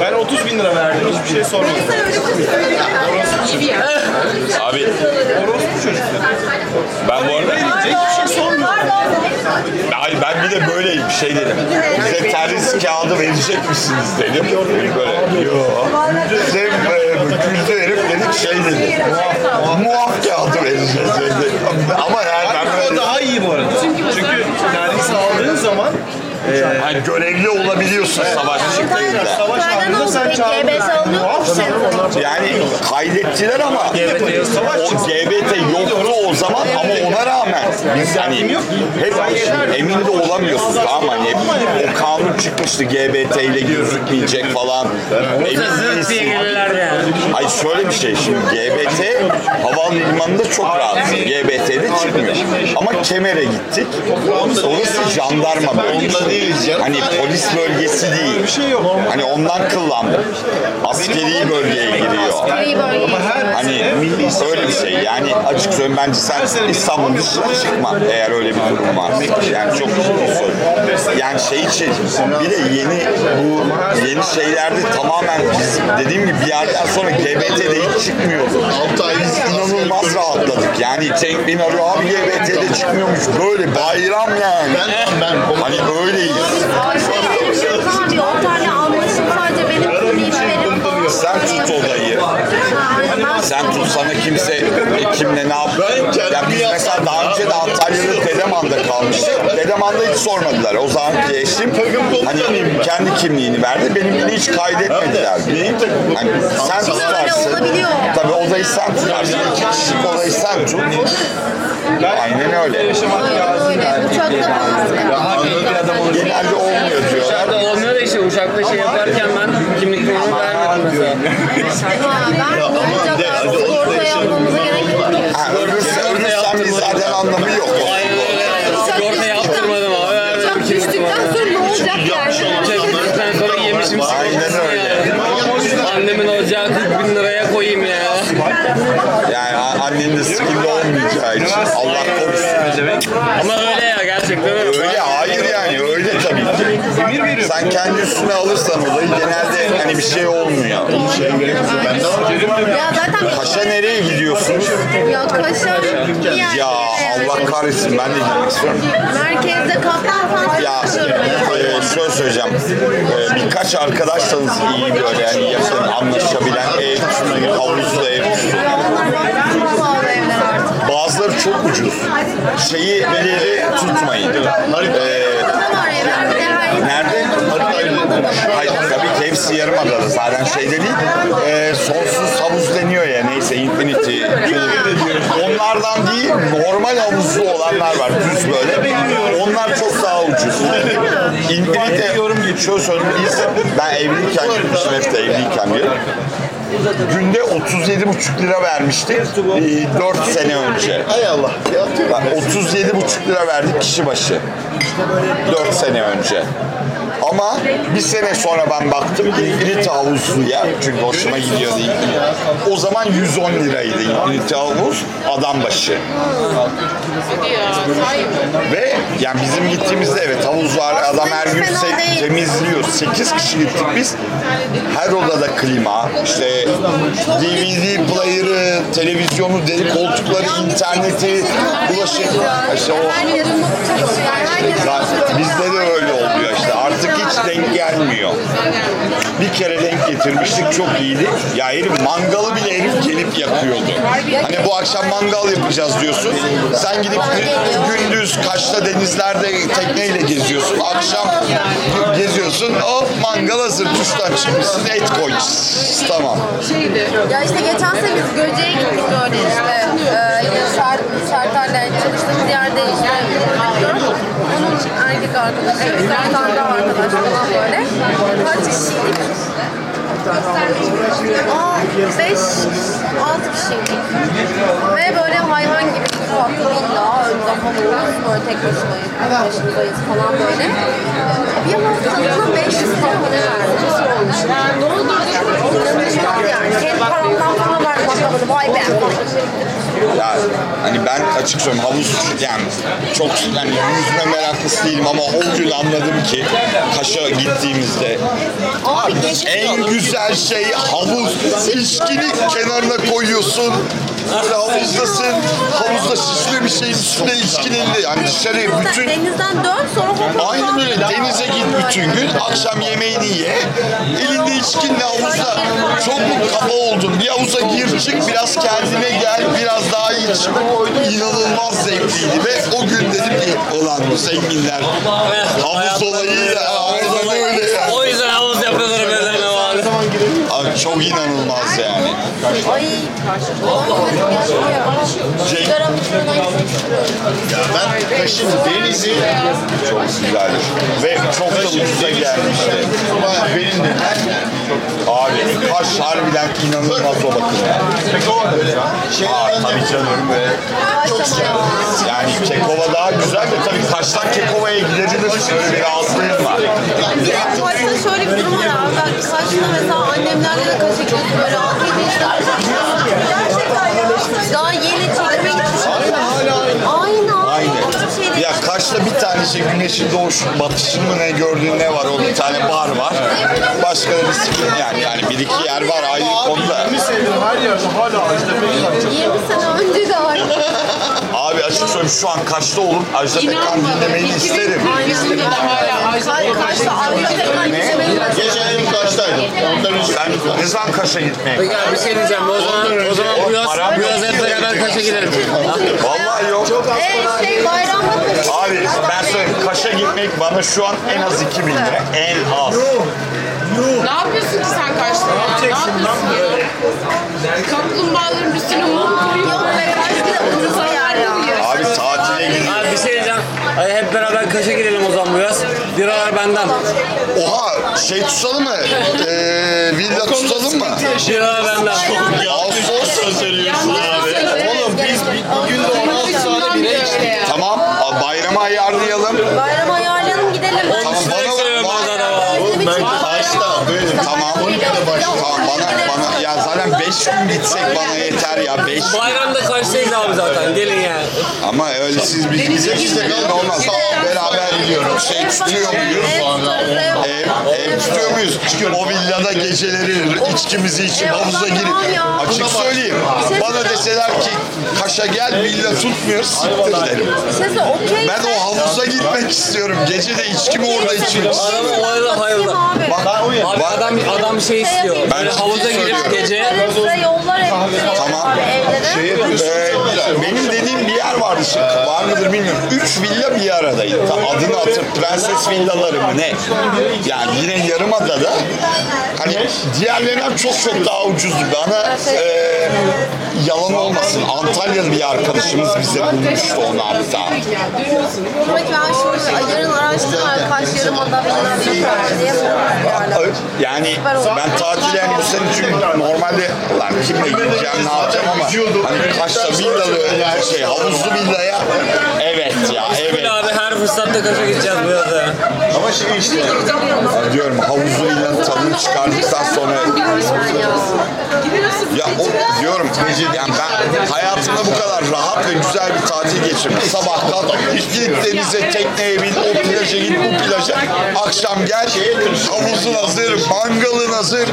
Ben 30 bin lira verdim. Hiçbir şey sormadım. Abi ben bu arada Hiçbir şey sormuyor. Hayır ben bir de böyleyim şey dedim. Bize terhis kağıdı verecek misiniz dedim. Böyle yok. Bize güldü herif dedik şey dedi. Muaf, kağıdı vereceğiz dedi. Ama yani ben böyle daha iyi bu arada. Çünkü terhis aldığın zaman hani görevli olabiliyorsun savaşçı değil de. savaş Neden halinde oldu sen çağırdın. Yani kaydettiler ama o GBT yoktu o zaman ama ona rağmen biz hani hep emin de olamıyorsun tamam mı? hani o kanun çıkmıştı GBT ile gözükmeyecek falan. Emin değilsin. yani. Ay şöyle bir şey şimdi GBT havalimanında çok rahat. GBT'de çıkmıyor. Ama Kemer'e gittik. Orası jandarma bölgesi. Hani polis bölgesi değil. Hani ondan kıllandım. Askeri bölgeye giriyor. İyi böyle. Hani öyle bir şey yani açık söyleyeyim bence sen İstanbul dışına çıkma eğer öyle bir durum varsa. Yani çok ciddi söylüyorum. Yani şey için bir de yeni bu yeni şeylerde tamamen biz dediğim gibi bir yerden sonra GBT'de hiç çıkmıyordu. 6 ay biz inanılmaz rahatladık. Yani Cenk Bin arıyor abi GBT'de çıkmıyormuş böyle bayram yani. Ben ben Hani öyleyiz. Sen tut odayı. Sen tut sana kimse kimle ne yapıyor. Ya biz mesela daha önce de Antalya'da Dedeman'da kalmıştık. Dedeman'da hiç sormadılar. O zamanki eşim hani kendi kimliğini verdi. Benimkini hiç kaydetmediler. Hani sen tutarsın. olabiliyor. Tabii odayı sen tutarsın. İki kişilik odayı sen tut. Aynen öyle. Öyle uçakta falan Genelde olmuyor diyorlar. Uçakta olmuyor da işte uçakta şey yaparken ben kimlik numaramı vermedim mesela. Ha, ben yapmamıza gerek yok. Ha, ölürse, biz zaten anlamı yok. Sigorta yaptırmadım abi. düştükten sonra ne olacak yani? Düştükten sonra yemişim Aynen öyle. Annemin olacağı 40 bin liraya koyayım ya. Yani annenin de sikinde olmayacağı için Allah korusun. Ama öyle ya gerçekten öyle. Öyle hayır yani öyle tabii ki. Sen kendi üstüne alırsan odayı genelde hani bir şey olmuyor. Ya zaten Paşa nereye gidiyorsunuz? ya kaşar bir. Ya Allah kahretsin ben de gitmek istiyorum. Merkezde kaptan falan Ya çalışıyorum. e, şöyle söyleyeceğim. E, birkaç arkadaşsanız iyi böyle yani yakın anlaşabilen ev, havuzlu ev. Ya onlar bak çok pahalı evler artık. Bazıları çok ucuz. Şeyi ileri tutmayın. E, Nerede? Hayır tabii ki hepsi yarımadada zaten şeyde değil. Ee, sonsuz havuz deniyor ya neyse Infinity. Onlardan değil normal havuzlu olanlar var düz böyle. Onlar çok daha ucuz. Yorum geçiyor söyleyeyim. Ben evliyken gitmiştim hep de evliyken diyor. Günde 37,5 lira vermiştik 4 sene önce. Hay Allah. Bak 37,5 lira verdik kişi başı. 4 sene önce. Ama bir sene sonra ben baktım Infinity havuzluya çünkü hoşuma gidiyordu Infinity. O zaman 110 liraydı Infinity havuz adam başı. Ve yani bizim gittiğimizde evet havuz var adam her gün se- temizliyor. 8 kişi gittik biz. Her odada klima, işte DVD player'ı, televizyonu, deri koltukları, interneti, bulaşık. İşte o bizde de öyle hiç denk gelmiyor. Bir kere denk getirmiştik çok iyiydi. Ya herif mangalı bile herif gelip yakıyordu. Hani bu akşam mangal yapacağız diyorsun. Sen gidip gü- gündüz Kaş'ta denizlerde tekneyle geziyorsun. Akşam geziyorsun. Hop mangal hazır. Duştan çıkmışsın. Et koy. Tamam. Ya işte geçen sene biz Göce'ye gittik böyle işte. Ee, yine Sert, Sertar'la çalıştığımız yerde işte erkek arkadaşı, bir tane daha arkadaş falan böyle. Kaç kişiydik? Aa, beş, altı kişiydik. Ve böyle hayvan gibi bir farklı villa, önde havuz, böyle tek başımayız, başımızdayız falan böyle. Bir haftalığına 500 lira para verdik. Yani ne oldu? İnanılmaz yani. Kendi paramdan falan verdim hatta vay be. Ya hani ben açık söyleyeyim havuz yani çok yani yüzme meraklısı değilim ama o gün anladım ki Kaş'a gittiğimizde Abi en güzel şey havuz. İçkini kenarına koyuyorsun. Böyle havuzdasın. Havuzda şişme bir şeyin üstüne içkinin yani dışarı bütün denizden dön sonra hop Aynen öyle. Denize git bütün gün. Akşam yemeğini ye. Elinde içkinle havuzda çok mu kafa oldun? Bir havuza gir çık biraz kendine gel. Biraz daha iç. İnanılmaz zevkliydi ve o gün dedim ki ulan bu zenginler havuz olayıyla aynen öyle. O yüzden havuz yapıyorlar. Abi çok inanılmaz yani. Ay. Sigara mısırına gitmek istiyorum. Ben Kaş'ın denizi Çok güzeldi. Ve çok da ucuza gelmişti. bayağı benim de. Abi Kaş harbiden inanılmaz o bakımdan. Şey, Aa, tabii canım ve Kaç ya. Yani Kekova daha güzel de tabii Kaş'tan Kekova'ya gidebilir. Öyle bir rahatlığım var. Bir de Kaş'ta şöyle bir durum var abi. Ben Kaş'ta mesela annemlerle de Kaş'a gidiyoruz böyle 6 7 yaşında. Gerçekten ya. Daha yeni çekime gitmişim. Aynen. Aynen. Şeyde Ya Kaş Kaş'ta bir tane şey güneşin doğuş batışını mı ne gördüğün ne var o bir tane bar var. Başka da bir yani yani bir iki yer var ayrı konuda. 20 senedir her yerde hala Ajda Pekkan çok 20 sene önce de var. Abi açık söyleyeyim şu an Kaş'ta olup Ajda Pekkan dinlemeyi isterim. 2020'de de hala Ajda Ka- Kaçta Avrupa tekrar geçemeyi Geçen yıl Kaş'taydım. Ondan önce Sen ne zaman Kaş'a gitmeye? Peki abi bir şey diyeceğim. O zaman, o zaman bu yaz, bu yaz hep beraber kaşa gidelim. Vallahi yok. Ee, şey bayramda Abi ben söyleyeyim Kaş'a gitmek bana şu an en az 2000 lira. En az. Ne yapıyorsun ki sen Kaş'ta ya? Ne yapıyorsun ya? Kaplumbağaların üstüne mum koyuyor. Bir. Abi tatile gidiyorum. Abi bir şey diyeceğim. Hadi hep beraber kaşa gidelim o zaman bu yaz. Biralar benden. Oha şey tutalım mı? Ee, villa tutalım mı? Biralar benden. Ağustos söz veriyorsun abi. Oğlum biz Bugün de 16 tane bire içtik. Tamam a- bayramı ayarlayalım. Bayram ayarlayalım gidelim. Tamam bana bana- ben Kaş'ta böyle Tamam. Tamam bana bana ya zaten 5 gün gitsek bana yeter ya 5 gün. Bayramda kaçtayız abi zaten. Gelin yani. Ama öyle siz biz bize işte gelin olmaz. Beraber gidiyoruz. Şey tutuyor muyuz? Ev, ev tutuyor muyuz? O villada geceleri içkimizi içip havuza girip açık söyleyeyim. Bana deseler ki Kaş'a gel villa tutmuyor siktir derim. Sesi okey. Ben o havuza gitmek istiyorum. Gece de içkimi orada içmek istiyorum. Adamın olayı da hayırlı. Bak, Abi bak adam adam şey istiyor. Ben Böyle ciddi havuza girip söylüyorum. gece Size yollar evlere. Tamam. Abi evlere. Şey. Ee, benim dediğim yer vardı şimdi. Var mıdır bilmiyorum. Üç villa bir aradaydı. Tam adını hatırlıyorum. Prenses villaları mı ne? Yani yine Yarımada'da. Hani diğerlerinden çok çok daha ucuzdu. Bana e, yalan olmasın. Antalyalı bir arkadaşımız bize bulmuştu onu abi tamam. Buradaki ben şimdi yarın araştırma kaç yarımada bilmem ne kadar diye yani. Yani ben tatile yani bu sene çünkü normalde lan kimle gideceğim ne yapacağım ama hani Kaş'ta villalı şey havuzlu villaya evet ya evet. Böyle abi her fırsatta kaşa gideceğiz bu yaz ya. ama şey işte diyorum havuzlu villanın tadını çıkardıktan sonra ya o diyorum yani ben hayatımda bu kadar rahat ve güzel bir tatil geçirdim. Sabah kalk git denize tekneye bin o plaja git bu plaja akşam gel havuzun hazır mangalın hazır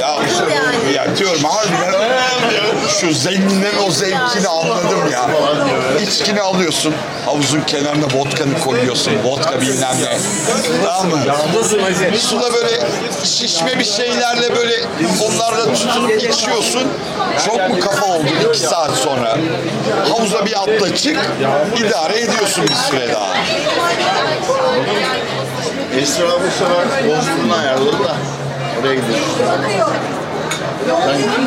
ya, ya diyorum harbiden şu zenginlerin o zevkini anladım ya. İçkini alıyorsun havuzun kenarına vodkanı koyuyorsun vodka bilmem ne tamam mı? Suda böyle şişme bir şeylerle böyle onlarla tutunup içiyorsun. Çok mu kafa oldu iki saat sonra? Havuza bir atla çık, idare ediyorsun bir süre daha. Esra bu sefer Bozburun'u ayarladı da oraya gidiyoruz. Ben gittim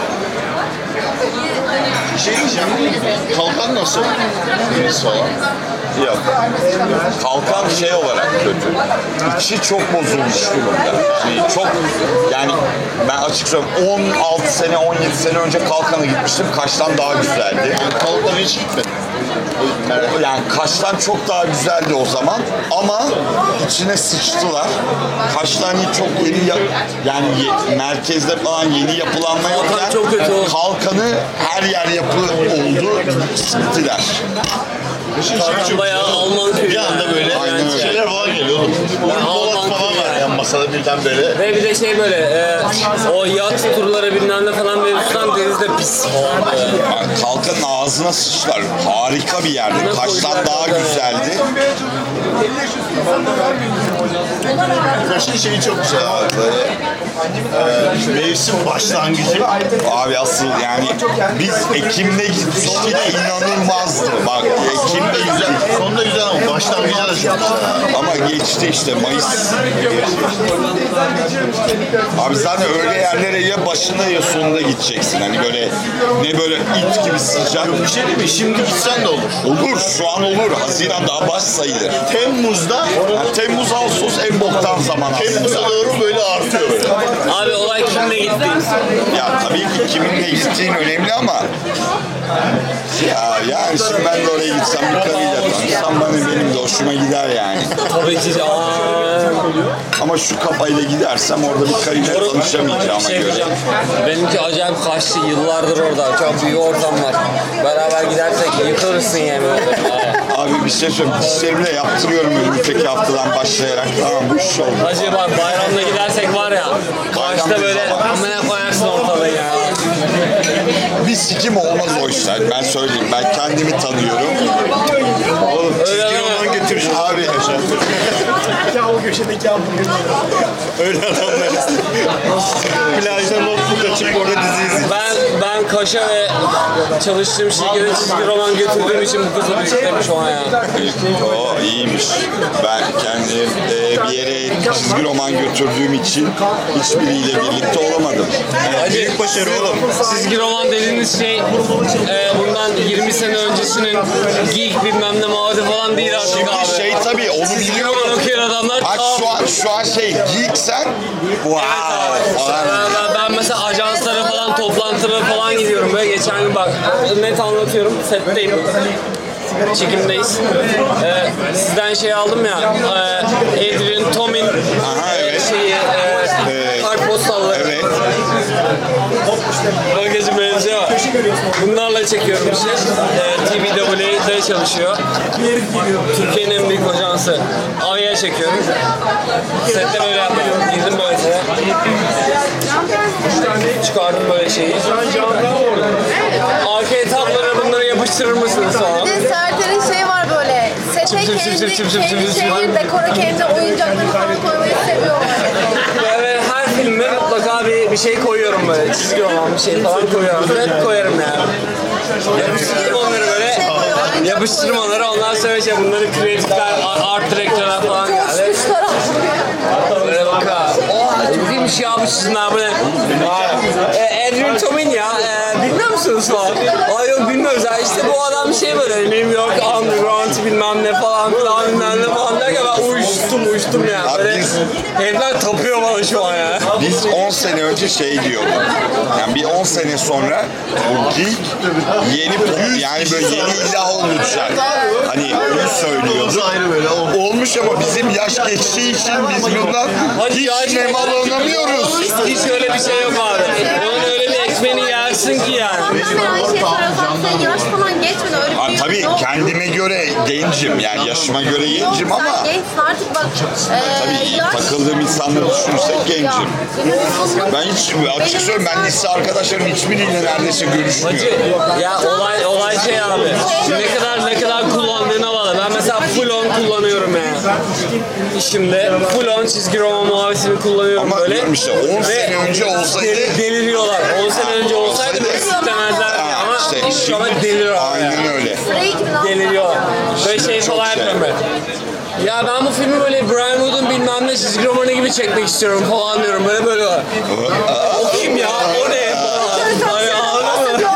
şey diyeceğim. Kalkan nasıl? Deniz falan. Yok. Kalkan şey olarak kötü. İçi çok bozulmuş durumda. Yani çok yani ben açık söyleyeyim 16 sene 17 sene önce Kalkan'a gitmiştim. Kaş'tan daha güzeldi. Kalkan hiç gitmedim. Yani Kaş'tan çok daha güzeldi o zaman ama içine sıçtılar. Kaş'tan çok yeni ya- yani ye- merkezde falan yeni yapılanma yokken çok kötü oldu. Kalkan'ı her yer yapı oldu. Sıktılar. Kalkan bayağı Alman köyü. Bir anda böyle Aynen öyle. şeyler falan geliyor. Polat Alman falan var ya. yani masada birden böyle. Ve bir de şey böyle e, o yat turları bilmem ne falan mevzusundan Yani Kalkan'ın ağzına sıçtılar. Harika bir yerdi. Kaş'tan daha güzeldi. Kaşın şeyi çok güzel abi böyle. E, mevsim başlangıcı. Abi asıl yani biz Ekim'de gitmiştik inanılmazdı. Bak Ekim'de güzel Sonunda güzel ama başlangıcı da çok güzel. ama geçti işte Mayıs. Abi zaten öyle yerlere ya başında ya sonunda gideceksin. Hani böyle ne böyle it gibi sıcak. Bir şey değil mi? Şimdi gitsen de olur. Olur şu an olur. Haziran daha baş sayılır. Temmuz'da Yani Temmuz Ağustos en boktan zaman aslında. doğru böyle artıyor böyle. Abi olay kimle gittiğin. Ya tabii ki kiminle gittiğin önemli ama ya yani şimdi ben de oraya gitsem bir karıyla tanışsam bana benim de hoşuma gider yani. Tabii ki. Ama şu kafayla gidersem orada bir karıyla tanışamayacağıma şey göre. diyeceğim. Benimki acayip kaçtı. Yıllardır orada. Çok büyük ortam var. Beraber gidersek yıkılırsın yani orada. Abi bir şey söyleyeyim. Dişlerimi de yaptırıyorum önümüzdeki haftadan başlayarak. İş oldu. Hacı bak bayramda gidersek var ya. Kaçta böyle amına koyarsın ortalığı ya. Bir sikim olmaz o işler. Ben söyleyeyim. Ben kendimi tanıyorum. Oğlum Öyle çizgi mi? roman götürüş. Abi Ya o köşedeki hamburger. Öyle adamlarız. Plajda notebook açıp orada dizi izliyor. Ben Kaş'a ve çalıştığım şirkete çizgi roman götürdüğüm için bu kızı büyüklemiş o an ya. o iyiymiş. Ben kendim e, bir yere çizgi roman götürdüğüm için hiçbiriyle birlikte olamadım. Büyük başarı oğlum. Çizgi roman dediğiniz şey e, bundan 20 sene öncesinin geek bilmem ne muhabbeti falan değil artık Şimdi abi. şey tabii onu Çizgi biliyorum. roman okuyan adamlar Ha, şu an şu an şey geeksen wow falan. Ben, ben, ben mesela gidiyorum böyle geçen gün bak net anlatıyorum setteyim çekimdeyiz. Ee, sizden şey aldım ya e, Adrian Tom'in Aha, evet. şeyi e, Evet. kartpostalları. Evet. Bunlarla çekiyorum bir şey. Ee, TVW'de çalışıyor. Türkiye'nin en büyük ajansı. Avya çekiyorum. Sette böyle yapıyorum. Girdim böyle şeye. Çıkardım böyle şeyi. Arka etaplara bunları yapıştırır mısınız falan? Bir de Serter'in şey var böyle. Sete kendi, kendi şeyi, dekora kendi oyuncakları falan koymayı seviyorlar. Ve her filme mutlaka bir, bir şey koyuyorum böyle. Çizgi olan bir şey falan koyuyorum. Hep koyarım yani. Yapıştırdım onları böyle. Yapıştırdım onları. Ondan sonra şey bunları kreatifler, art direktörler falan geldi. Böyle bak ha. Oha çok iyiymiş ya bu çizimler ne? E, Adrian Tomin ya. E, bilmiyor musunuz falan? Ay yok bilmiyoruz ya. İşte bu adam şey böyle New York Underground bilmem ne falan filan bilmem ne falan derken ben uyuştum uyuştum ya. Abi Böyle biz- herifler tapıyor bana şu an ya. Biz 10 sene önce şey diyorduk. Yani bir 10 sene sonra bu geek yeni yani böyle yeni ilah olacak. Hani onu söylüyorduk. ayrı böyle o. Olmuş ama bizim yaş geçtiği için biz bundan hiç nemalanamıyoruz. Hiç öyle bir şey yok abi. Onun öyle bir ekmeğini yersin ki yani. Mesela şey sorarsan sen yaş falan geçmedi öyle bir Ha, şey tabii yok. kendime göre gencim yani yaşıma göre gencim ama Sen gençsin artık bak. tabii E, yaş... takıldığım insanları düşünürsek Ya, gencim. Ben hiç açık söyleyeyim ben lise arkadaşlarım hiçbiriyle neredeyse Hacı görüşmüyorum. ya olay olay şey abi. Ne kadar ne kadar kullandığına bağlı. Ben mesela full on kullanıyorum yani. İşimde full on çizgi roman muhabbetini kullanıyorum Ama böyle. diyorum işte 10 Ve sene önce olsaydı deli- deliriyorlar. 10 sene önce olsaydı ama işte an deliriyorlar yani. aynen öyle. Deliriyorlar. Böyle şey Çok falan şey. yapıyorum ben. Ya ben bu filmi böyle Brian Wood'un bilmem ne çizgi romanı gibi çekmek istiyorum falan diyorum. Böyle böyle var. O kim ya? O ne? Falan. Hani anladın mı?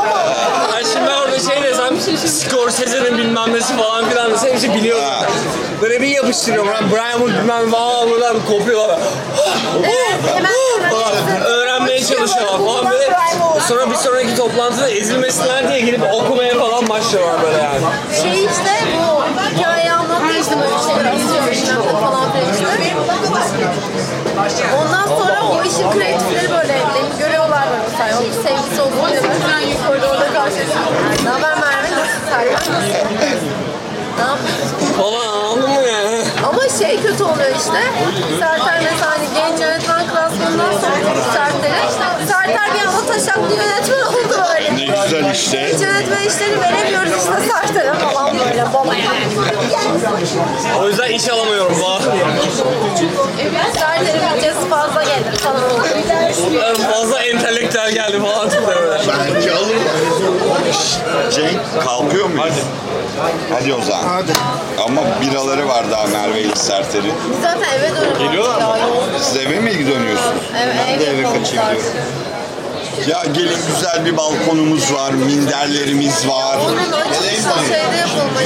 Ha şimdi ben orada şey desem Scorsese'nin bilmem nesi falan filan desem hepsi biliyor zaten. Böyle bir yapıştırıyorum. Lan Brian Wood bilmem buradan kopuyorlar. Falan. Öğrenmeye çalışıyorlar falan böyle. Sonra bir sonraki toplantıda ezilmesinler diye gidip okumaya falan başlıyorlar böyle yani. Şey işte bu hikayeyi anlattı işte böyle şeyler asıyor bilmem ne falan filan işte. Ondan sonra o işin kreatifleri böyle beni görüyorlar böyle mesela. Onun sevgisi olsun diye böyle koridorda karşılaşıyorum. Ne haber Merve? Nasılsın? Ne yapıyorsun? Falan anladın mı yani? Ama şey kötü oluyor işte. Serter mesela hani genç yönetmen klasmanından sonra Serter'e. Serter bir anda taşaklı yönetmen oldu güzel işte. Yönetmen işleri veremiyoruz işte Serter'e falan böyle babaya. O yüzden iş alamıyorum falan. Serter'in bütçesi fazla gelir falan oldu. Fazla entelektüel geldi falan. Bence alır. Cenk kalkıyor muyuz? Hadi. o zaman. Hadi. Ama biraları var daha Merve ile Serter'in. Biz zaten eve dönüyoruz. Geliyorlar mı? Siz eve mi dönüyorsunuz? Evet, eve, eve kaçayım Ya gelin güzel bir balkonumuz var, minderlerimiz var. Onun açılışı şeyde yapılmış.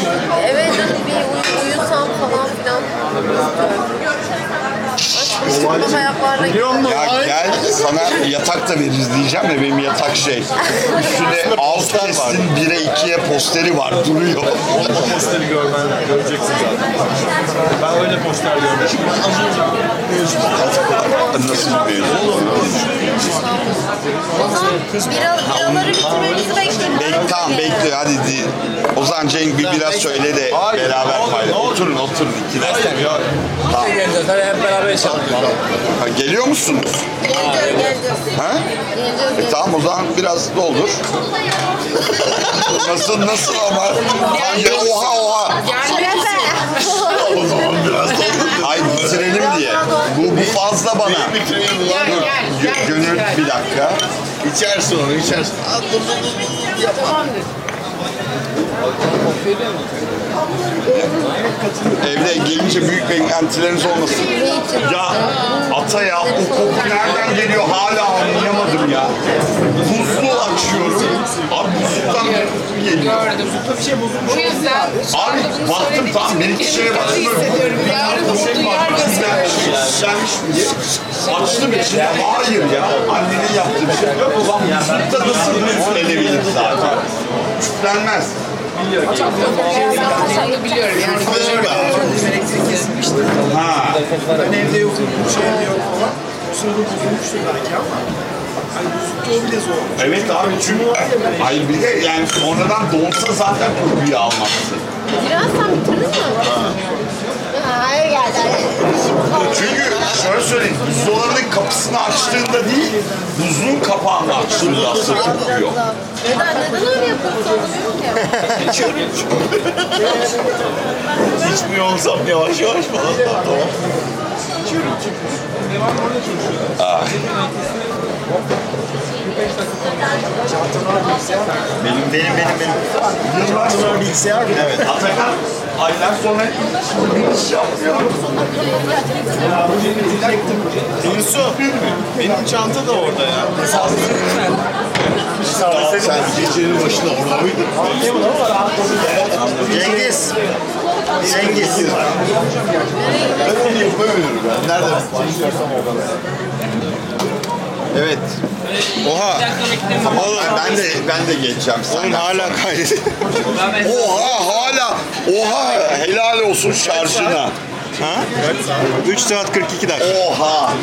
Eve dönüp bir uy- uyusam falan filan. Açmıştık bu ayaklarla. Ya gel sana yatak da veririz diyeceğim de benim yatak şey. Üstüne Outcast'in 1'e 2'ye posteri var duruyor. Posteri görmen, göreceksin zaten. Ben öyle poster görmüştüm. Az önce Nasıl bir mevzu? O zaman bira, biraları bitirmemizi bekleyin. Bek, tamam bekliyor hadi. di- O zaman Cenk bir biraz söyle de beraber paylaşalım. Oturun oturun iki dakika. Tamam. Geleceğiz. Hadi hep beraber yaşayalım. Ha, geliyor musunuz? Geleceğiz, geleceğiz. Ha? Geleceğiz, E, geleceğiz. tamam o zaman biraz doldur. nasıl nasıl ama? Hangi oha oha. Şerefe. O zaman biraz doldur. Ay bitirelim diye. Bu, bu fazla bana. Dur, Gö- Gönül bir dakika. İçersin onu içersin. Evde gelince büyük beklentileriniz olmasın. Ya ata ya o koku nereden geliyor hala anlayamadım ya. Buzlu açıyorum. Abi buzluktan bir koku geliyor. O yüzden Abi baktım tamam bir iki şeye baktım. hissediyorum. Yarın umutlu yer gösteriyorum. Şişlenmiş mi diye. Açtım içine. Hayır ya. Annenin yaptığı bir şey. Yok ulan buzlukta nasıl üflenebilir zaten? Üflenmez. Onu biliyorum yani. Ha. Ben evde yokum, bu şey evde yok falan. Sırada bozulmuştu belki ama. Hani bile zor. Evet abi çünkü ay bir de yani sonradan donsa zaten kokuyu almazsın. Biraz sen bitirdin mi? Hayır geldi. hayır. Çünkü şöyle söyleyeyim, buzdolabının kapısını açtığında değil, buzluğun kapağını açtığında aslında kokuyor. Neden, neden öyle yapıyorsun anlamıyorum ki. İçmiyor olsam yavaş yavaş falan. Tamam. Benim benim benim benim. Yıllar bilgisayar mı? Evet. Atakan, aylar sonra hiç iş yapmıyor. Yusuf, benim çanta da orada ya. Sen gecenin başında orada mıydın? Cengiz. Cengiz. Ben onu yapamıyorum ben. Nereden? Evet. Oha. Oğlum ben de ben de geçeceğim sen. Hala kaydediyor. Oha hala. Oha helal olsun şarjına. Ha? 3 saat 42 dakika. Oha.